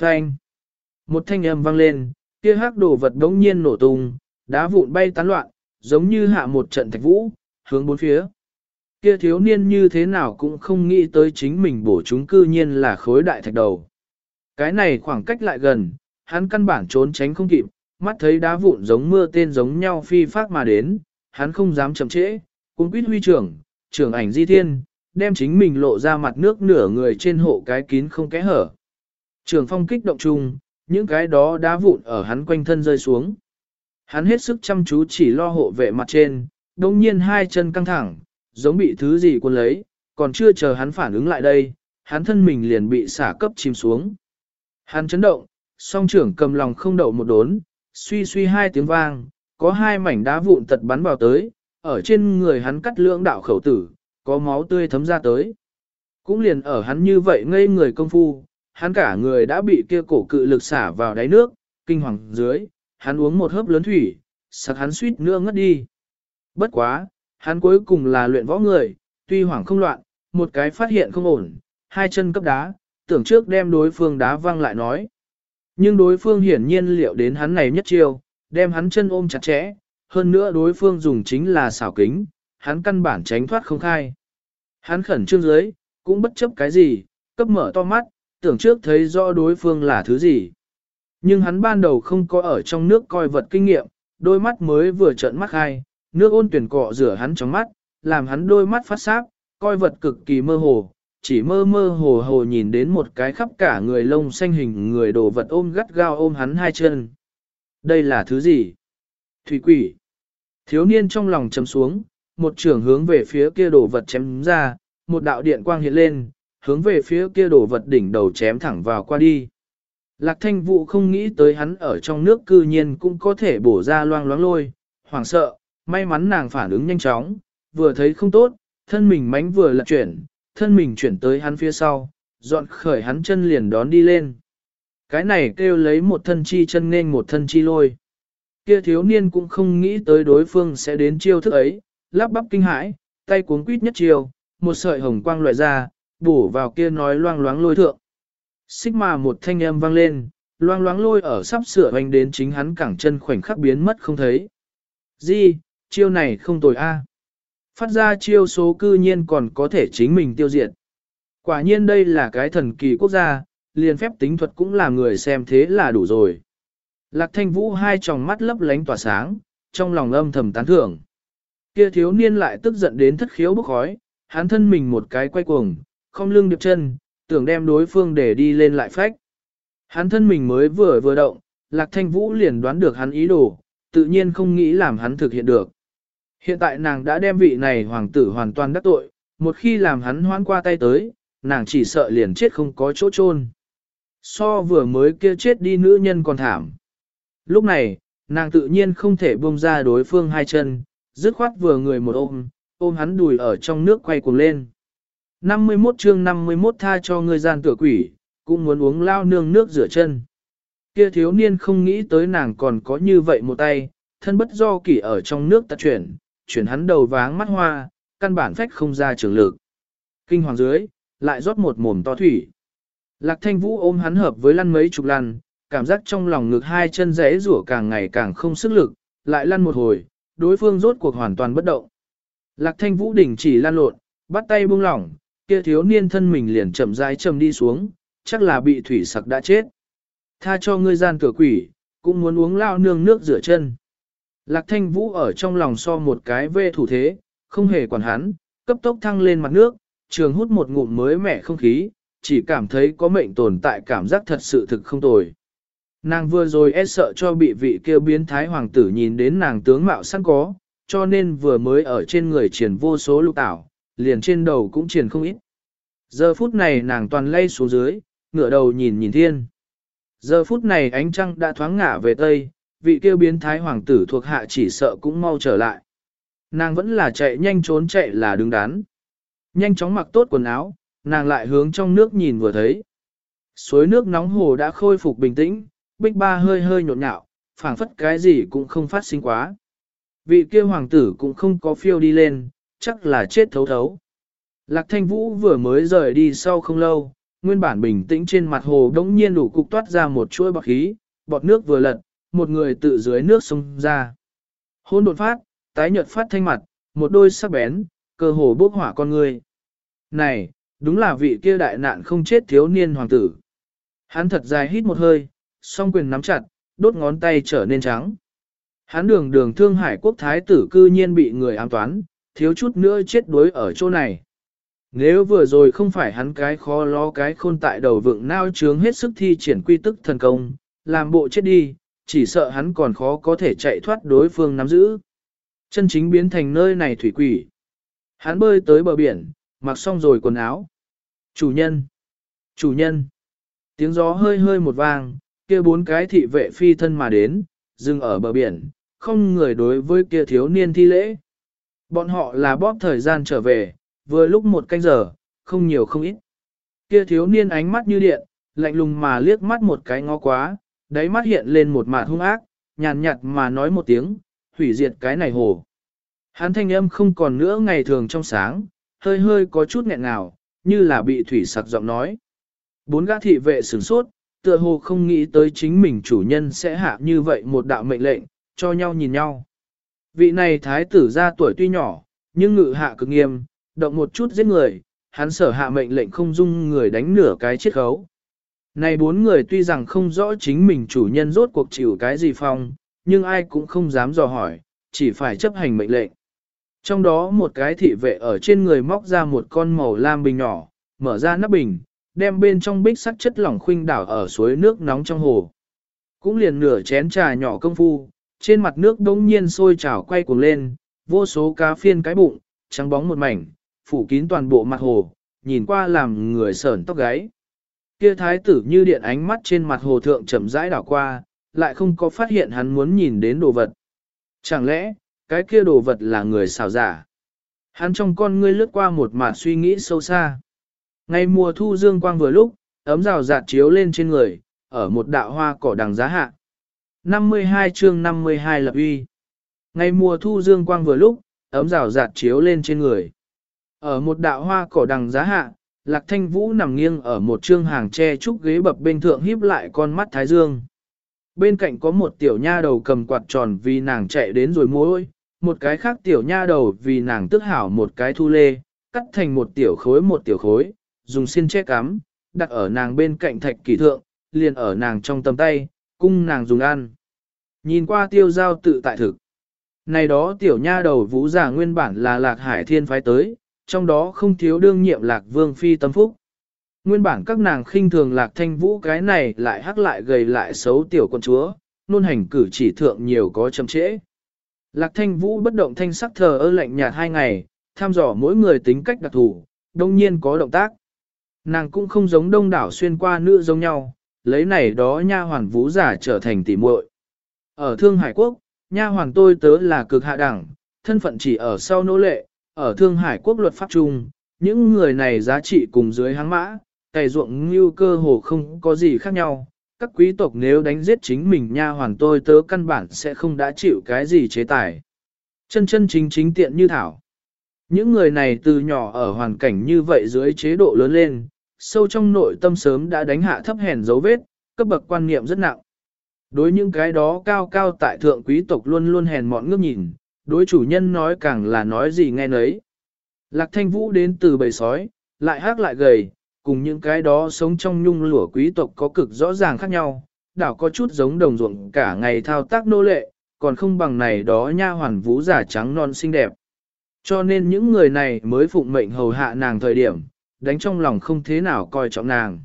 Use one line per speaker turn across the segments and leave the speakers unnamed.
Phanh. Một thanh âm vang lên, kia hắc đồ vật đống nhiên nổ tung, đá vụn bay tán loạn, giống như hạ một trận thạch vũ, hướng bốn phía. Kia thiếu niên như thế nào cũng không nghĩ tới chính mình bổ chúng cư nhiên là khối đại thạch đầu. Cái này khoảng cách lại gần, hắn căn bản trốn tránh không kịp, mắt thấy đá vụn giống mưa tên giống nhau phi phát mà đến, hắn không dám chậm trễ, cũng quýt huy trưởng, trưởng ảnh di thiên, đem chính mình lộ ra mặt nước nửa người trên hộ cái kín không kẽ hở. Trường phong kích động chung, những cái đó đá vụn ở hắn quanh thân rơi xuống. Hắn hết sức chăm chú chỉ lo hộ vệ mặt trên, đồng nhiên hai chân căng thẳng, giống bị thứ gì cuốn lấy, còn chưa chờ hắn phản ứng lại đây, hắn thân mình liền bị xả cấp chìm xuống. Hắn chấn động, song trưởng cầm lòng không đậu một đốn, suy suy hai tiếng vang, có hai mảnh đá vụn tật bắn vào tới, ở trên người hắn cắt lưỡng đạo khẩu tử, có máu tươi thấm ra tới. Cũng liền ở hắn như vậy ngây người công phu, hắn cả người đã bị kia cổ cự lực xả vào đáy nước, kinh hoàng dưới, hắn uống một hớp lớn thủy, sặc hắn suýt nữa ngất đi. Bất quá, hắn cuối cùng là luyện võ người, tuy hoảng không loạn, một cái phát hiện không ổn, hai chân cấp đá, tưởng trước đem đối phương đá văng lại nói. Nhưng đối phương hiển nhiên liệu đến hắn này nhất chiêu, đem hắn chân ôm chặt chẽ, hơn nữa đối phương dùng chính là xảo kính, hắn căn bản tránh thoát không khai. Hắn khẩn trương dưới, cũng bất chấp cái gì, cấp mở to mắt, tưởng trước thấy rõ đối phương là thứ gì. Nhưng hắn ban đầu không có ở trong nước coi vật kinh nghiệm, đôi mắt mới vừa trợn mắt hai, nước ôn tuyển cọ rửa hắn trong mắt, làm hắn đôi mắt phát sáp, coi vật cực kỳ mơ hồ, chỉ mơ mơ hồ hồ nhìn đến một cái khắp cả người lông xanh hình người đồ vật ôm gắt gao ôm hắn hai chân. Đây là thứ gì? Thủy quỷ. Thiếu niên trong lòng chấm xuống, một trường hướng về phía kia đồ vật chém ra, một đạo điện quang hiện lên, hướng về phía kia đồ vật đỉnh đầu chém thẳng vào qua đi. Lạc thanh vụ không nghĩ tới hắn ở trong nước cư nhiên cũng có thể bổ ra loang loáng lôi, hoảng sợ, may mắn nàng phản ứng nhanh chóng, vừa thấy không tốt, thân mình mánh vừa lật chuyển, thân mình chuyển tới hắn phía sau, dọn khởi hắn chân liền đón đi lên. Cái này kêu lấy một thân chi chân nên một thân chi lôi. Kia thiếu niên cũng không nghĩ tới đối phương sẽ đến chiêu thức ấy, lắp bắp kinh hãi, tay cuốn quýt nhất chiêu, một sợi hồng quang loại ra, bổ vào kia nói loang loáng lôi thượng. Xích mà một thanh âm vang lên, loang loáng lôi ở sắp sửa hoành đến chính hắn cẳng chân khoảnh khắc biến mất không thấy. Di, chiêu này không tồi a. Phát ra chiêu số cư nhiên còn có thể chính mình tiêu diệt. Quả nhiên đây là cái thần kỳ quốc gia, liền phép tính thuật cũng là người xem thế là đủ rồi. Lạc thanh vũ hai tròng mắt lấp lánh tỏa sáng, trong lòng âm thầm tán thưởng. Kia thiếu niên lại tức giận đến thất khiếu bức khói, hắn thân mình một cái quay cuồng, không lưng điệp chân, tưởng đem đối phương để đi lên lại phách. Hắn thân mình mới vừa vừa động, Lạc Thanh Vũ liền đoán được hắn ý đồ, tự nhiên không nghĩ làm hắn thực hiện được. Hiện tại nàng đã đem vị này hoàng tử hoàn toàn đắc tội, một khi làm hắn hoan qua tay tới, nàng chỉ sợ liền chết không có chỗ chôn. So vừa mới kia chết đi nữ nhân còn thảm. Lúc này, nàng tự nhiên không thể buông ra đối phương hai chân, dứt khoát vừa người một ôm, ôm hắn đùi ở trong nước quay cuồng lên. 51 chương 51 tha cho ngươi gian tựa quỷ, cũng muốn uống lao nương nước rửa chân. Kia thiếu niên không nghĩ tới nàng còn có như vậy một tay, thân bất do kỷ ở trong nước tạt chuyển, chuyển hắn đầu váng mắt hoa, căn bản phách không ra trường lực. Kinh hoàng dưới, lại rót một mồm to thủy. Lạc thanh vũ ôm hắn hợp với lăn mấy chục lần, cảm giác trong lòng ngực hai chân rẽ rủa càng ngày càng không sức lực, lại lăn một hồi, đối phương rốt cuộc hoàn toàn bất động. Lạc thanh vũ đỉnh chỉ lăn lộn, bắt tay buông lỏng, kia thiếu niên thân mình liền chậm rãi chầm đi xuống, chắc là bị thủy sặc đã chết. Tha cho ngươi gian cửa quỷ, cũng muốn uống lao nương nước rửa chân. Lạc thanh vũ ở trong lòng so một cái vê thủ thế, không hề quản hắn, cấp tốc thăng lên mặt nước, trường hút một ngụm mới mẻ không khí, chỉ cảm thấy có mệnh tồn tại cảm giác thật sự thực không tồi. Nàng vừa rồi e sợ cho bị vị kêu biến thái hoàng tử nhìn đến nàng tướng mạo sẵn có, cho nên vừa mới ở trên người triển vô số lục tảo, liền trên đầu cũng triển không ít. Giờ phút này nàng toàn lay xuống dưới, ngửa đầu nhìn nhìn thiên. Giờ phút này ánh trăng đã thoáng ngả về tây, vị kêu biến thái hoàng tử thuộc hạ chỉ sợ cũng mau trở lại. Nàng vẫn là chạy nhanh trốn chạy là đứng đắn. Nhanh chóng mặc tốt quần áo, nàng lại hướng trong nước nhìn vừa thấy. Suối nước nóng hồ đã khôi phục bình tĩnh, bích ba hơi hơi nhộn nhạo, phảng phất cái gì cũng không phát sinh quá. Vị kia hoàng tử cũng không có phiêu đi lên, chắc là chết thấu thấu. Lạc thanh vũ vừa mới rời đi sau không lâu, nguyên bản bình tĩnh trên mặt hồ đống nhiên đủ cục toát ra một chuỗi bọt khí, bọt nước vừa lật, một người tự dưới nước xông ra. Hôn đột phát, tái nhợt phát thanh mặt, một đôi sắc bén, cơ hồ bốc hỏa con người. Này, đúng là vị kia đại nạn không chết thiếu niên hoàng tử. Hắn thật dài hít một hơi, song quyền nắm chặt, đốt ngón tay trở nên trắng. Hắn đường đường thương hải quốc thái tử cư nhiên bị người ám toán, thiếu chút nữa chết đuối ở chỗ này. Nếu vừa rồi không phải hắn cái khó lo cái khôn tại đầu vượng nao trướng hết sức thi triển quy tức thần công, làm bộ chết đi, chỉ sợ hắn còn khó có thể chạy thoát đối phương nắm giữ. Chân chính biến thành nơi này thủy quỷ. Hắn bơi tới bờ biển, mặc xong rồi quần áo. Chủ nhân! Chủ nhân! Tiếng gió hơi hơi một vang, kia bốn cái thị vệ phi thân mà đến, dừng ở bờ biển, không người đối với kia thiếu niên thi lễ. Bọn họ là bóp thời gian trở về, vừa lúc một canh giờ, không nhiều không ít. Kia thiếu niên ánh mắt như điện, lạnh lùng mà liếc mắt một cái ngó quá, đáy mắt hiện lên một mạt hung ác, nhàn nhạt mà nói một tiếng, hủy diệt cái này hồ. Hắn thanh âm không còn nữa ngày thường trong sáng, hơi hơi có chút nghẹn ngào, như là bị thủy sặc giọng nói. Bốn gã thị vệ sửng sốt, tựa hồ không nghĩ tới chính mình chủ nhân sẽ hạ như vậy một đạo mệnh lệnh, cho nhau nhìn nhau. Vị này thái tử ra tuổi tuy nhỏ, nhưng ngự hạ cực nghiêm, động một chút giết người, hắn sở hạ mệnh lệnh không dung người đánh nửa cái chiết khấu. Này bốn người tuy rằng không rõ chính mình chủ nhân rốt cuộc chịu cái gì phong, nhưng ai cũng không dám dò hỏi, chỉ phải chấp hành mệnh lệnh. Trong đó một cái thị vệ ở trên người móc ra một con màu lam bình nhỏ, mở ra nắp bình, đem bên trong bích sắt chất lỏng khuynh đảo ở suối nước nóng trong hồ. Cũng liền nửa chén trà nhỏ công phu, trên mặt nước đống nhiên sôi trào quay cuồng lên, vô số cá phiên cái bụng, trắng bóng một mảnh, phủ kín toàn bộ mặt hồ, nhìn qua làm người sởn tóc gáy. Kia thái tử như điện ánh mắt trên mặt hồ thượng chậm rãi đảo qua, lại không có phát hiện hắn muốn nhìn đến đồ vật. Chẳng lẽ, cái kia đồ vật là người xào giả? Hắn trong con ngươi lướt qua một mạt suy nghĩ sâu xa. Ngày mùa thu dương quang vừa lúc, ấm rào rạt chiếu lên trên người, ở một đạo hoa cỏ đằng giá hạ. 52 chương 52 lập uy. Ngày mùa thu dương quang vừa lúc, ấm rào rạt chiếu lên trên người. Ở một đạo hoa cỏ đằng giá hạ, Lạc Thanh Vũ nằm nghiêng ở một trương hàng tre trúc ghế bập bên thượng híp lại con mắt thái dương. Bên cạnh có một tiểu nha đầu cầm quạt tròn vì nàng chạy đến rồi mối, một cái khác tiểu nha đầu vì nàng tức hảo một cái thu lê, cắt thành một tiểu khối một tiểu khối, dùng xiên che cắm, đặt ở nàng bên cạnh thạch kỳ thượng, liền ở nàng trong tầm tay, cung nàng dùng ăn. Nhìn qua tiêu giao tự tại thực. Này đó tiểu nha đầu vũ giả nguyên bản là lạc hải thiên phái tới, trong đó không thiếu đương nhiệm lạc vương phi tâm phúc. Nguyên bản các nàng khinh thường lạc thanh vũ cái này lại hắc lại gầy lại xấu tiểu con chúa, nôn hành cử chỉ thượng nhiều có chậm trễ. Lạc thanh vũ bất động thanh sắc thờ ơ lạnh nhạt hai ngày, tham dò mỗi người tính cách đặc thù, đông nhiên có động tác. Nàng cũng không giống đông đảo xuyên qua nữ giống nhau, lấy này đó nha hoàn vũ giả trở thành tỉ muội. Ở Thương Hải Quốc, nha hoàn tôi tớ là cực hạ đẳng, thân phận chỉ ở sau nô lệ, ở Thương Hải Quốc luật pháp chung, những người này giá trị cùng dưới háng mã, cày ruộng như cơ hồ không có gì khác nhau. Các quý tộc nếu đánh giết chính mình nha hoàn tôi tớ căn bản sẽ không đã chịu cái gì chế tài. Chân chân chính chính tiện như thảo. Những người này từ nhỏ ở hoàn cảnh như vậy dưới chế độ lớn lên, sâu trong nội tâm sớm đã đánh hạ thấp hèn dấu vết, cấp bậc quan niệm rất nặng. Đối những cái đó cao cao tại thượng quý tộc luôn luôn hèn mọn ngước nhìn, đối chủ nhân nói càng là nói gì nghe nấy. Lạc thanh vũ đến từ bầy sói, lại hát lại gầy, cùng những cái đó sống trong nhung lửa quý tộc có cực rõ ràng khác nhau, đảo có chút giống đồng ruộng cả ngày thao tác nô lệ, còn không bằng này đó nha hoàn vũ giả trắng non xinh đẹp. Cho nên những người này mới phụng mệnh hầu hạ nàng thời điểm, đánh trong lòng không thế nào coi trọng nàng.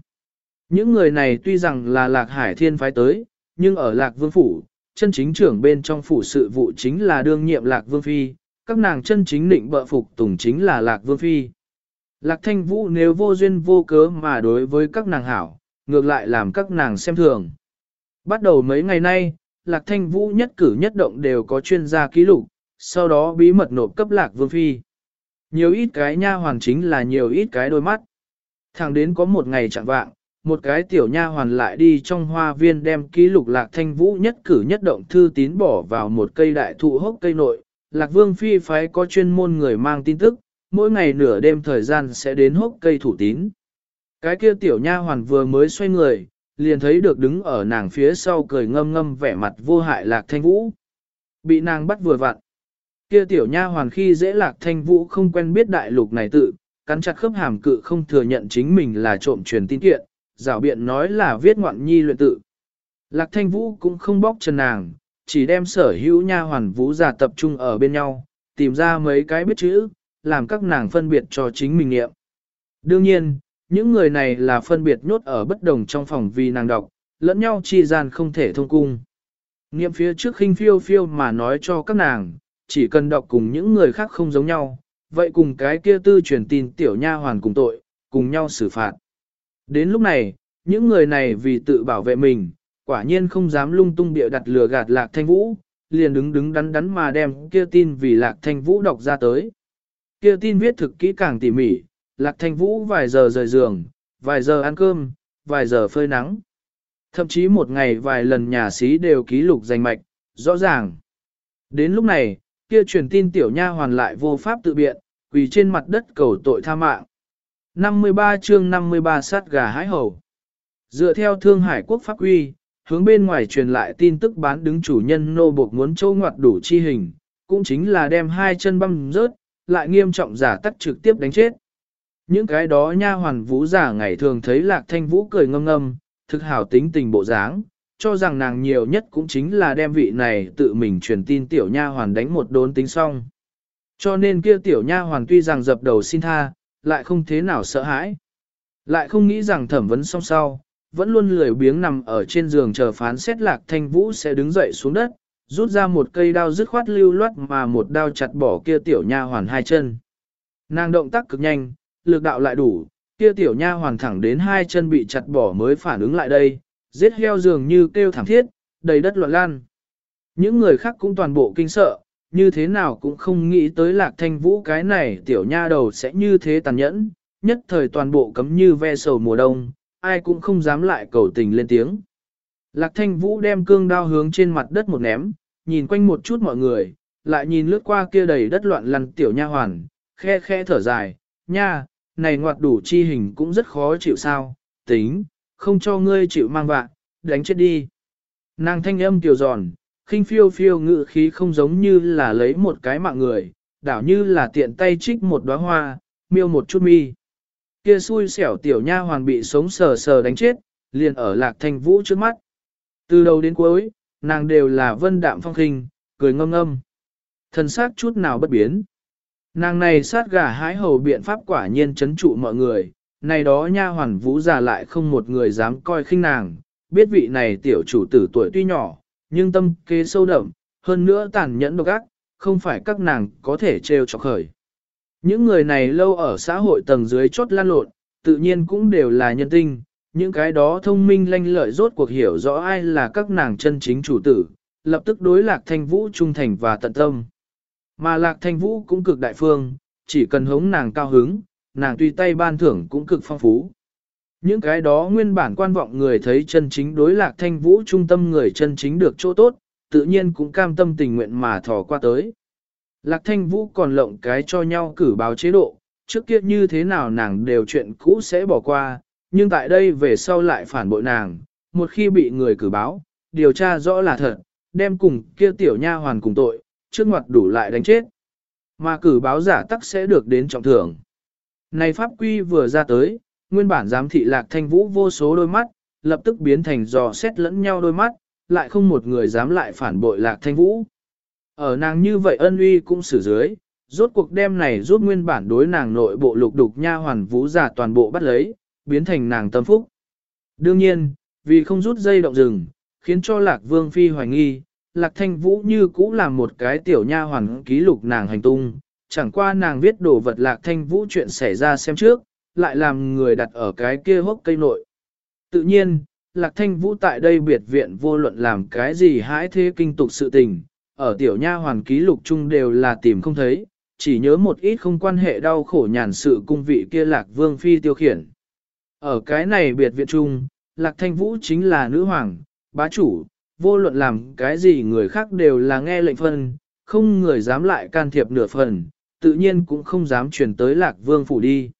Những người này tuy rằng là lạc hải thiên phái tới, nhưng ở lạc vương phủ, chân chính trưởng bên trong phủ sự vụ chính là đương nhiệm lạc vương phi, các nàng chân chính định bợ phục tùng chính là lạc vương phi. Lạc thanh vũ nếu vô duyên vô cớ mà đối với các nàng hảo, ngược lại làm các nàng xem thường. Bắt đầu mấy ngày nay, lạc thanh vũ nhất cử nhất động đều có chuyên gia ký lục, sau đó bí mật nộp cấp lạc vương phi. Nhiều ít cái nha hoàn chính là nhiều ít cái đôi mắt. Thẳng đến có một ngày chẳng vạng, một cái tiểu nha hoàn lại đi trong hoa viên đem ký lục lạc thanh vũ nhất cử nhất động thư tín bỏ vào một cây đại thụ hốc cây nội. Lạc vương phi phái có chuyên môn người mang tin tức, mỗi ngày nửa đêm thời gian sẽ đến hốc cây thủ tín. Cái kia tiểu nha hoàn vừa mới xoay người, liền thấy được đứng ở nàng phía sau cười ngâm ngâm vẻ mặt vô hại lạc thanh vũ. Bị nàng bắt vừa vặn. Kia tiểu nha hoàn khi dễ lạc thanh vũ không quen biết đại lục này tự, cắn chặt khớp hàm cự không thừa nhận chính mình là trộm truyền tin kiện, rảo biện nói là viết ngoạn nhi luyện tự. Lạc thanh vũ cũng không bóc chân nàng, chỉ đem sở hữu nha hoàn vũ giả tập trung ở bên nhau, tìm ra mấy cái biết chữ, làm các nàng phân biệt cho chính mình nghiệm. Đương nhiên, những người này là phân biệt nhốt ở bất đồng trong phòng vì nàng đọc, lẫn nhau chi gian không thể thông cung. Niệm phía trước khinh phiêu phiêu mà nói cho các nàng, chỉ cần đọc cùng những người khác không giống nhau, vậy cùng cái kia tư truyền tin tiểu nha hoàn cùng tội, cùng nhau xử phạt. Đến lúc này, những người này vì tự bảo vệ mình, quả nhiên không dám lung tung bịa đặt lừa gạt lạc thanh vũ, liền đứng đứng đắn đắn mà đem kia tin vì lạc thanh vũ đọc ra tới. Kia tin viết thực kỹ càng tỉ mỉ, lạc thanh vũ vài giờ rời giường, vài giờ ăn cơm, vài giờ phơi nắng. Thậm chí một ngày vài lần nhà xí đều ký lục danh mạch, rõ ràng. Đến lúc này, kia truyền tin tiểu nha hoàn lại vô pháp tự biện, quỳ trên mặt đất cầu tội tha mạng. 53 chương 53 sát gà hái hầu. Dựa theo Thương Hải Quốc pháp quy, hướng bên ngoài truyền lại tin tức bán đứng chủ nhân nô buộc muốn châu ngoặt đủ chi hình, cũng chính là đem hai chân băm rớt, lại nghiêm trọng giả tắt trực tiếp đánh chết. Những cái đó nha hoàn vũ giả ngày thường thấy lạc thanh vũ cười ngâm ngâm, thực hảo tính tình bộ dáng, cho rằng nàng nhiều nhất cũng chính là đem vị này tự mình truyền tin tiểu nha hoàn đánh một đốn tính xong. Cho nên kia tiểu nha hoàn tuy rằng dập đầu xin tha, lại không thế nào sợ hãi. Lại không nghĩ rằng thẩm vấn xong sau, vẫn luôn lười biếng nằm ở trên giường chờ phán xét lạc thanh vũ sẽ đứng dậy xuống đất, rút ra một cây đao dứt khoát lưu loát mà một đao chặt bỏ kia tiểu nha hoàn hai chân. Nàng động tác cực nhanh, lực đạo lại đủ, kia tiểu nha hoàn thẳng đến hai chân bị chặt bỏ mới phản ứng lại đây, giết heo dường như kêu thảm thiết, đầy đất loạn lan. Những người khác cũng toàn bộ kinh sợ, như thế nào cũng không nghĩ tới lạc thanh vũ cái này tiểu nha đầu sẽ như thế tàn nhẫn, nhất thời toàn bộ cấm như ve sầu mùa đông, ai cũng không dám lại cầu tình lên tiếng. Lạc thanh vũ đem cương đao hướng trên mặt đất một ném, nhìn quanh một chút mọi người, lại nhìn lướt qua kia đầy đất loạn lăn tiểu nha hoàn, khe khe thở dài, nha, này ngoạt đủ chi hình cũng rất khó chịu sao, tính, không cho ngươi chịu mang vạ, đánh chết đi. Nàng thanh âm tiểu giòn, khinh phiêu phiêu ngự khí không giống như là lấy một cái mạng người, đảo như là tiện tay trích một đóa hoa, miêu một chút mi. Kia xui xẻo tiểu nha hoàn bị sống sờ sờ đánh chết, liền ở lạc thanh vũ trước mắt. Từ đầu đến cuối, nàng đều là vân đạm phong khinh, cười ngâm ngâm. Thần sắc chút nào bất biến. Nàng này sát gà hái hầu biện pháp quả nhiên chấn trụ mọi người, này đó nha hoàn vũ già lại không một người dám coi khinh nàng, biết vị này tiểu chủ tử tuổi tuy nhỏ, nhưng tâm kế sâu đậm, hơn nữa tàn nhẫn độc ác, không phải các nàng có thể trêu chọc khởi. Những người này lâu ở xã hội tầng dưới chốt lan lộn, tự nhiên cũng đều là nhân tinh, những cái đó thông minh lanh lợi rốt cuộc hiểu rõ ai là các nàng chân chính chủ tử, lập tức đối lạc thanh vũ trung thành và tận tâm. Mà lạc thanh vũ cũng cực đại phương, chỉ cần hống nàng cao hứng, nàng tùy tay ban thưởng cũng cực phong phú. Những cái đó nguyên bản quan vọng người thấy chân chính đối lạc thanh vũ trung tâm người chân chính được chỗ tốt, tự nhiên cũng cam tâm tình nguyện mà thò qua tới. Lạc thanh vũ còn lộng cái cho nhau cử báo chế độ, trước kia như thế nào nàng đều chuyện cũ sẽ bỏ qua, nhưng tại đây về sau lại phản bội nàng, một khi bị người cử báo, điều tra rõ là thật, đem cùng kia tiểu nha hoàn cùng tội, trước ngoặt đủ lại đánh chết. Mà cử báo giả tắc sẽ được đến trọng thưởng. Này pháp quy vừa ra tới, nguyên bản giám thị lạc thanh vũ vô số đôi mắt, lập tức biến thành dò xét lẫn nhau đôi mắt, lại không một người dám lại phản bội lạc thanh vũ. Ở nàng như vậy ân uy cũng xử dưới, rốt cuộc đêm này rút nguyên bản đối nàng nội bộ lục đục nha hoàn vũ giả toàn bộ bắt lấy, biến thành nàng tâm phúc. Đương nhiên, vì không rút dây động rừng, khiến cho lạc vương phi hoài nghi, lạc thanh vũ như cũ là một cái tiểu nha hoàn ký lục nàng hành tung, chẳng qua nàng viết đồ vật lạc thanh vũ chuyện xảy ra xem trước, lại làm người đặt ở cái kia hốc cây nội. Tự nhiên, lạc thanh vũ tại đây biệt viện vô luận làm cái gì hãi thế kinh tục sự tình, ở tiểu nha hoàn ký lục chung đều là tìm không thấy, chỉ nhớ một ít không quan hệ đau khổ nhàn sự cung vị kia lạc vương phi tiêu khiển. Ở cái này biệt viện chung, lạc thanh vũ chính là nữ hoàng, bá chủ, vô luận làm cái gì người khác đều là nghe lệnh phân, không người dám lại can thiệp nửa phần, tự nhiên cũng không dám chuyển tới lạc vương phủ đi.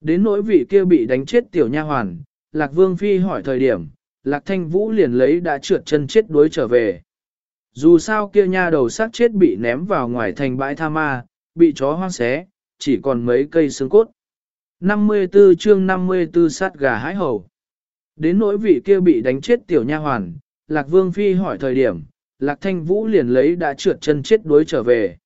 Đến nỗi vị kia bị đánh chết tiểu nha hoàn, Lạc Vương Phi hỏi thời điểm, Lạc Thanh Vũ liền lấy đã trượt chân chết đuối trở về. Dù sao kia nha đầu xác chết bị ném vào ngoài thành bãi tha ma, bị chó hoang xé, chỉ còn mấy cây xương cốt. 54 chương 54 sát gà hái hầu. Đến nỗi vị kia bị đánh chết tiểu nha hoàn, Lạc Vương Phi hỏi thời điểm, Lạc Thanh Vũ liền lấy đã trượt chân chết đuối trở về.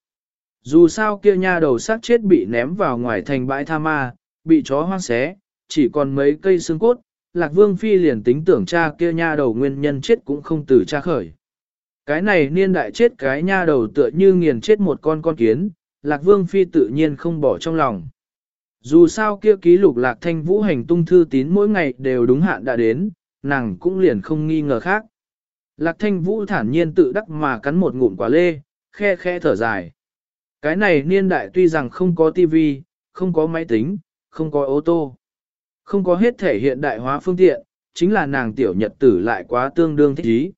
Dù sao kia nha đầu sát chết bị ném vào ngoài thành bãi tha ma, bị chó hoang xé, chỉ còn mấy cây xương cốt, Lạc Vương Phi liền tính tưởng cha kia nha đầu nguyên nhân chết cũng không từ cha khởi. Cái này niên đại chết cái nha đầu tựa như nghiền chết một con con kiến, Lạc Vương Phi tự nhiên không bỏ trong lòng. Dù sao kia ký lục Lạc Thanh Vũ hành tung thư tín mỗi ngày đều đúng hạn đã đến, nàng cũng liền không nghi ngờ khác. Lạc Thanh Vũ thản nhiên tự đắc mà cắn một ngụm quả lê, khe khe thở dài. Cái này niên đại tuy rằng không có tivi, không có máy tính, không có ô tô, không có hết thể hiện đại hóa phương tiện, chính là nàng tiểu nhật tử lại quá tương đương thích ý.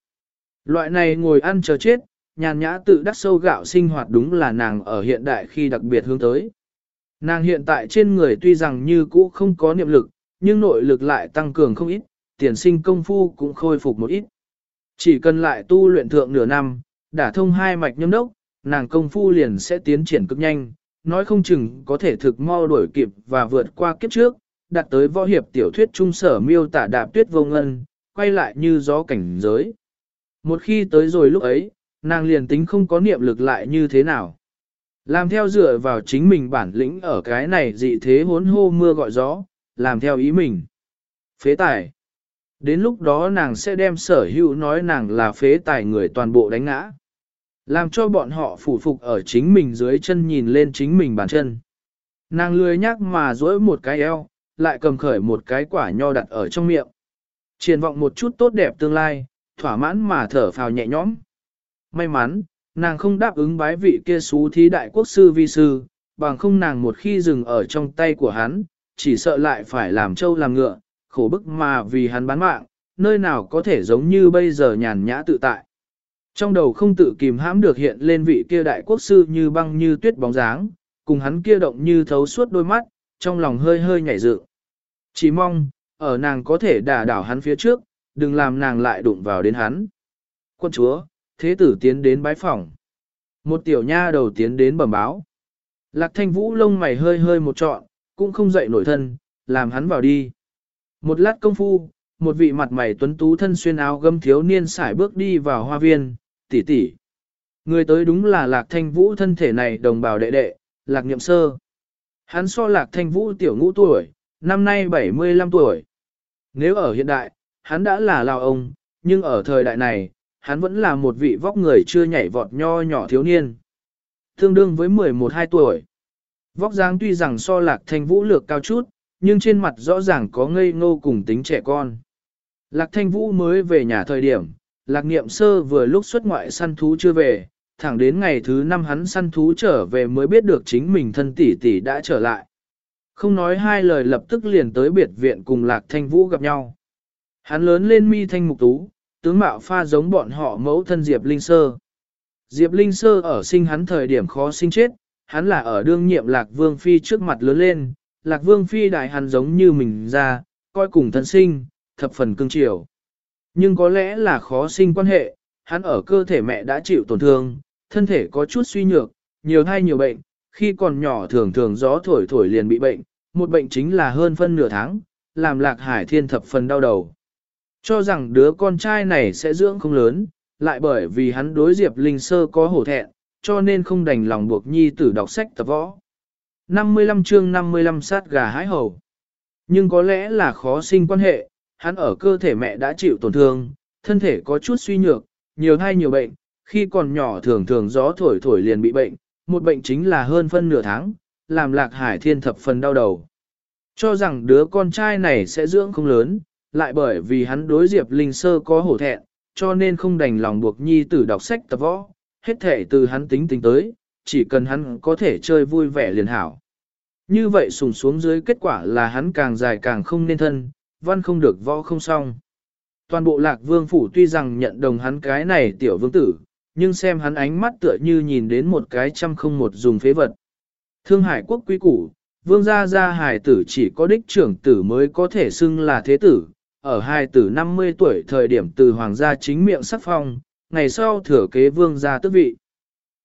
Loại này ngồi ăn chờ chết, nhàn nhã tự đắc sâu gạo sinh hoạt đúng là nàng ở hiện đại khi đặc biệt hướng tới. Nàng hiện tại trên người tuy rằng như cũ không có niệm lực, nhưng nội lực lại tăng cường không ít, tiền sinh công phu cũng khôi phục một ít. Chỉ cần lại tu luyện thượng nửa năm, đả thông hai mạch nhâm đốc, nàng công phu liền sẽ tiến triển cực nhanh, nói không chừng có thể thực mau đuổi kịp và vượt qua kiếp trước, đạt tới võ hiệp tiểu thuyết trung sở miêu tả đạp tuyết vô ngân, quay lại như gió cảnh giới. Một khi tới rồi lúc ấy, nàng liền tính không có niệm lực lại như thế nào. Làm theo dựa vào chính mình bản lĩnh ở cái này dị thế hốn hô mưa gọi gió, làm theo ý mình. Phế tài. Đến lúc đó nàng sẽ đem sở hữu nói nàng là phế tài người toàn bộ đánh ngã. Làm cho bọn họ phủ phục ở chính mình dưới chân nhìn lên chính mình bàn chân. Nàng lười nhắc mà duỗi một cái eo, lại cầm khởi một cái quả nho đặt ở trong miệng. Triển vọng một chút tốt đẹp tương lai, thỏa mãn mà thở phào nhẹ nhõm. May mắn, nàng không đáp ứng bái vị kia xú thí đại quốc sư vi sư, bằng không nàng một khi dừng ở trong tay của hắn, chỉ sợ lại phải làm trâu làm ngựa, khổ bức mà vì hắn bán mạng, nơi nào có thể giống như bây giờ nhàn nhã tự tại. Trong đầu không tự kìm hãm được hiện lên vị kia đại quốc sư như băng như tuyết bóng dáng, cùng hắn kia động như thấu suốt đôi mắt, trong lòng hơi hơi nhảy dựng. Chỉ mong, ở nàng có thể đả đảo hắn phía trước, đừng làm nàng lại đụng vào đến hắn. Quân chúa, thế tử tiến đến bái phòng. Một tiểu nha đầu tiến đến bẩm báo. Lạc thanh vũ lông mày hơi hơi một trọn, cũng không dậy nổi thân, làm hắn vào đi. Một lát công phu, một vị mặt mày tuấn tú thân xuyên áo gấm thiếu niên sải bước đi vào hoa viên, tỷ tỷ. Người tới đúng là lạc thanh vũ thân thể này đồng bào đệ đệ, lạc niệm sơ. Hắn so lạc thanh vũ tiểu ngũ tuổi, năm nay 75 tuổi. Nếu ở hiện đại, hắn đã là lao ông, nhưng ở thời đại này, hắn vẫn là một vị vóc người chưa nhảy vọt nho nhỏ thiếu niên. Tương đương với 11-12 tuổi. Vóc dáng tuy rằng so lạc thanh vũ lược cao chút, nhưng trên mặt rõ ràng có ngây ngô cùng tính trẻ con. Lạc thanh vũ mới về nhà thời điểm, lạc niệm sơ vừa lúc xuất ngoại săn thú chưa về, thẳng đến ngày thứ năm hắn săn thú trở về mới biết được chính mình thân tỷ tỷ đã trở lại. Không nói hai lời lập tức liền tới biệt viện cùng lạc thanh vũ gặp nhau. Hắn lớn lên mi thanh mục tú, tướng mạo pha giống bọn họ mẫu thân Diệp Linh Sơ. Diệp Linh Sơ ở sinh hắn thời điểm khó sinh chết, hắn là ở đương nhiệm Lạc Vương Phi trước mặt lớn lên, Lạc Vương Phi đại hắn giống như mình ra, coi cùng thân sinh, thập phần cưng chiều. Nhưng có lẽ là khó sinh quan hệ, hắn ở cơ thể mẹ đã chịu tổn thương, thân thể có chút suy nhược, nhiều thai nhiều bệnh, khi còn nhỏ thường thường gió thổi thổi liền bị bệnh, một bệnh chính là hơn phân nửa tháng, làm Lạc Hải Thiên thập phần đau đầu. Cho rằng đứa con trai này sẽ dưỡng không lớn, lại bởi vì hắn đối Diệp Linh Sơ có hổ thẹn, cho nên không đành lòng buộc nhi tử đọc sách tập võ. 55 chương 55 sát gà hái hầu. Nhưng có lẽ là khó sinh quan hệ, hắn ở cơ thể mẹ đã chịu tổn thương, thân thể có chút suy nhược, nhiều thai nhiều bệnh, khi còn nhỏ thường thường gió thổi thổi liền bị bệnh, một bệnh chính là hơn phân nửa tháng, làm lạc hải thiên thập phần đau đầu. Cho rằng đứa con trai này sẽ dưỡng không lớn, lại bởi vì hắn đối Diệp Linh Sơ có hổ thẹn, cho nên không đành lòng buộc nhi tử đọc sách tập võ, hết thể từ hắn tính tính tới, chỉ cần hắn có thể chơi vui vẻ liền hảo. Như vậy sùng xuống dưới kết quả là hắn càng dài càng không nên thân, văn không được võ không xong. Toàn bộ lạc vương phủ tuy rằng nhận đồng hắn cái này tiểu vương tử, nhưng xem hắn ánh mắt tựa như nhìn đến một cái trăm không một dùng phế vật. Thương Hải quốc quý củ, vương gia gia hài tử chỉ có đích trưởng tử mới có thể xưng là thế tử, ở hài tử 50 tuổi thời điểm từ hoàng gia chính miệng sắc phong, ngày sau thừa kế vương gia tước vị.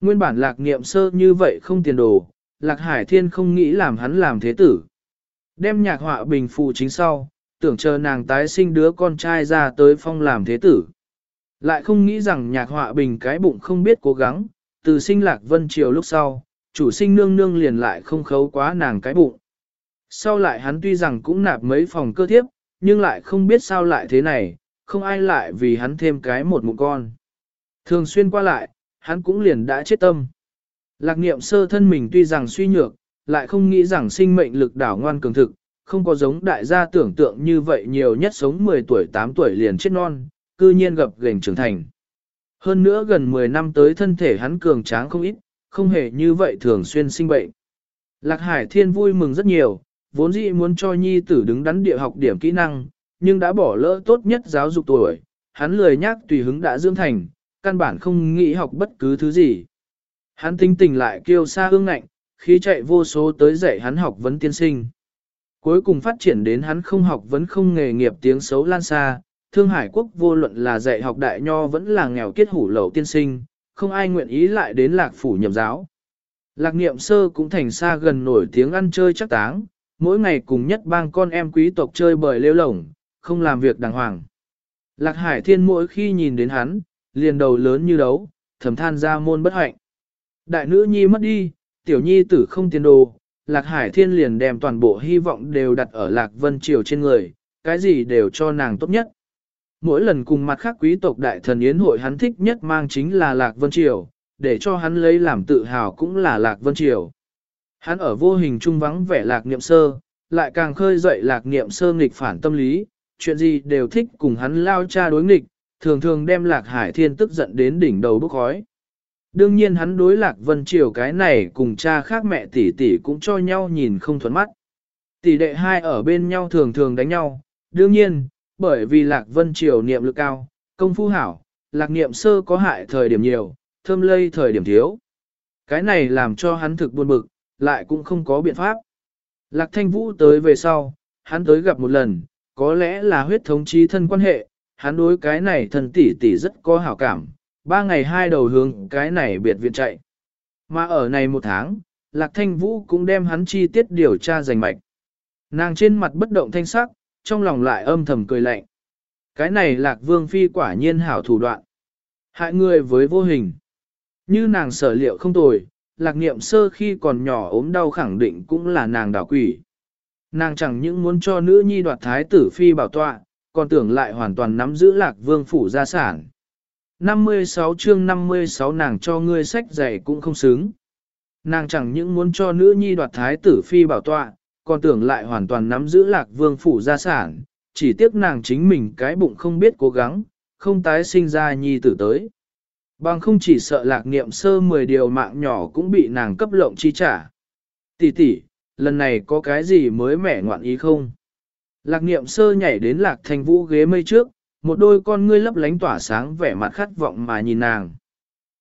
Nguyên bản lạc niệm sơ như vậy không tiền đồ, lạc hải thiên không nghĩ làm hắn làm thế tử. Đem nhạc họa bình phụ chính sau, tưởng chờ nàng tái sinh đứa con trai ra tới phong làm thế tử. Lại không nghĩ rằng nhạc họa bình cái bụng không biết cố gắng, từ sinh lạc vân triều lúc sau, chủ sinh nương nương liền lại không khấu quá nàng cái bụng. Sau lại hắn tuy rằng cũng nạp mấy phòng cơ thiếp, nhưng lại không biết sao lại thế này, không ai lại vì hắn thêm cái một mụn con. Thường xuyên qua lại, hắn cũng liền đã chết tâm. Lạc niệm sơ thân mình tuy rằng suy nhược, lại không nghĩ rằng sinh mệnh lực đảo ngoan cường thực, không có giống đại gia tưởng tượng như vậy nhiều nhất sống 10 tuổi 8 tuổi liền chết non, cư nhiên gặp gành trưởng thành. Hơn nữa gần 10 năm tới thân thể hắn cường tráng không ít, không hề như vậy thường xuyên sinh bệnh. Lạc Hải Thiên vui mừng rất nhiều, vốn dĩ muốn cho nhi tử đứng đắn địa học điểm kỹ năng, nhưng đã bỏ lỡ tốt nhất giáo dục tuổi, hắn lười nhác tùy hứng đã dưỡng thành, căn bản không nghĩ học bất cứ thứ gì. Hắn tinh tình lại kêu xa ương ngạnh, khí chạy vô số tới dạy hắn học vấn tiên sinh. Cuối cùng phát triển đến hắn không học vẫn không nghề nghiệp tiếng xấu lan xa, Thương Hải Quốc vô luận là dạy học đại nho vẫn là nghèo kiết hủ lậu tiên sinh, không ai nguyện ý lại đến lạc phủ nhập giáo. Lạc niệm sơ cũng thành xa gần nổi tiếng ăn chơi chắc táng, mỗi ngày cùng nhất bang con em quý tộc chơi bời lêu lổng, không làm việc đàng hoàng. Lạc hải thiên mỗi khi nhìn đến hắn, liền đầu lớn như đấu, thầm than ra môn bất hạnh. Đại nữ nhi mất đi, tiểu nhi tử không tiền đồ, lạc hải thiên liền đem toàn bộ hy vọng đều đặt ở lạc vân triều trên người, cái gì đều cho nàng tốt nhất. Mỗi lần cùng mặt khác quý tộc đại thần yến hội hắn thích nhất mang chính là Lạc Vân Triều, để cho hắn lấy làm tự hào cũng là Lạc Vân Triều. Hắn ở vô hình trung vắng vẻ lạc niệm sơ, lại càng khơi dậy lạc niệm sơ nghịch phản tâm lý, chuyện gì đều thích cùng hắn lao cha đối nghịch, thường thường đem lạc hải thiên tức giận đến đỉnh đầu bốc khói. Đương nhiên hắn đối lạc vân triều cái này cùng cha khác mẹ tỷ tỷ cũng cho nhau nhìn không thuận mắt. Tỷ đệ hai ở bên nhau thường thường đánh nhau, đương nhiên, bởi vì lạc vân triều niệm lực cao, công phu hảo, lạc niệm sơ có hại thời điểm nhiều, thơm lây thời điểm thiếu. Cái này làm cho hắn thực buồn bực, lại cũng không có biện pháp. Lạc thanh vũ tới về sau, hắn tới gặp một lần, có lẽ là huyết thống trí thân quan hệ, hắn đối cái này thần tỷ tỷ rất có hảo cảm, ba ngày hai đầu hướng cái này biệt viện chạy. Mà ở này một tháng, Lạc Thanh Vũ cũng đem hắn chi tiết điều tra rành mạch. Nàng trên mặt bất động thanh sắc, trong lòng lại âm thầm cười lạnh. Cái này lạc vương phi quả nhiên hảo thủ đoạn. Hại người với vô hình. Như nàng sở liệu không tồi, lạc niệm sơ khi còn nhỏ ốm đau khẳng định cũng là nàng đảo quỷ. Nàng chẳng những muốn cho nữ nhi đoạt thái tử phi bảo tọa, còn tưởng lại hoàn toàn nắm giữ lạc vương phủ gia sản. 56 chương 56 nàng cho ngươi sách giày cũng không xứng. Nàng chẳng những muốn cho nữ nhi đoạt thái tử phi bảo tọa, còn tưởng lại hoàn toàn nắm giữ lạc vương phủ gia sản, chỉ tiếc nàng chính mình cái bụng không biết cố gắng, không tái sinh ra nhi tử tới. Bằng không chỉ sợ lạc niệm sơ 10 điều mạng nhỏ cũng bị nàng cấp lộng chi trả. Tỷ tỷ, lần này có cái gì mới mẻ ngoạn ý không? Lạc niệm sơ nhảy đến lạc thành vũ ghế mây trước, một đôi con ngươi lấp lánh tỏa sáng vẻ mặt khát vọng mà nhìn nàng.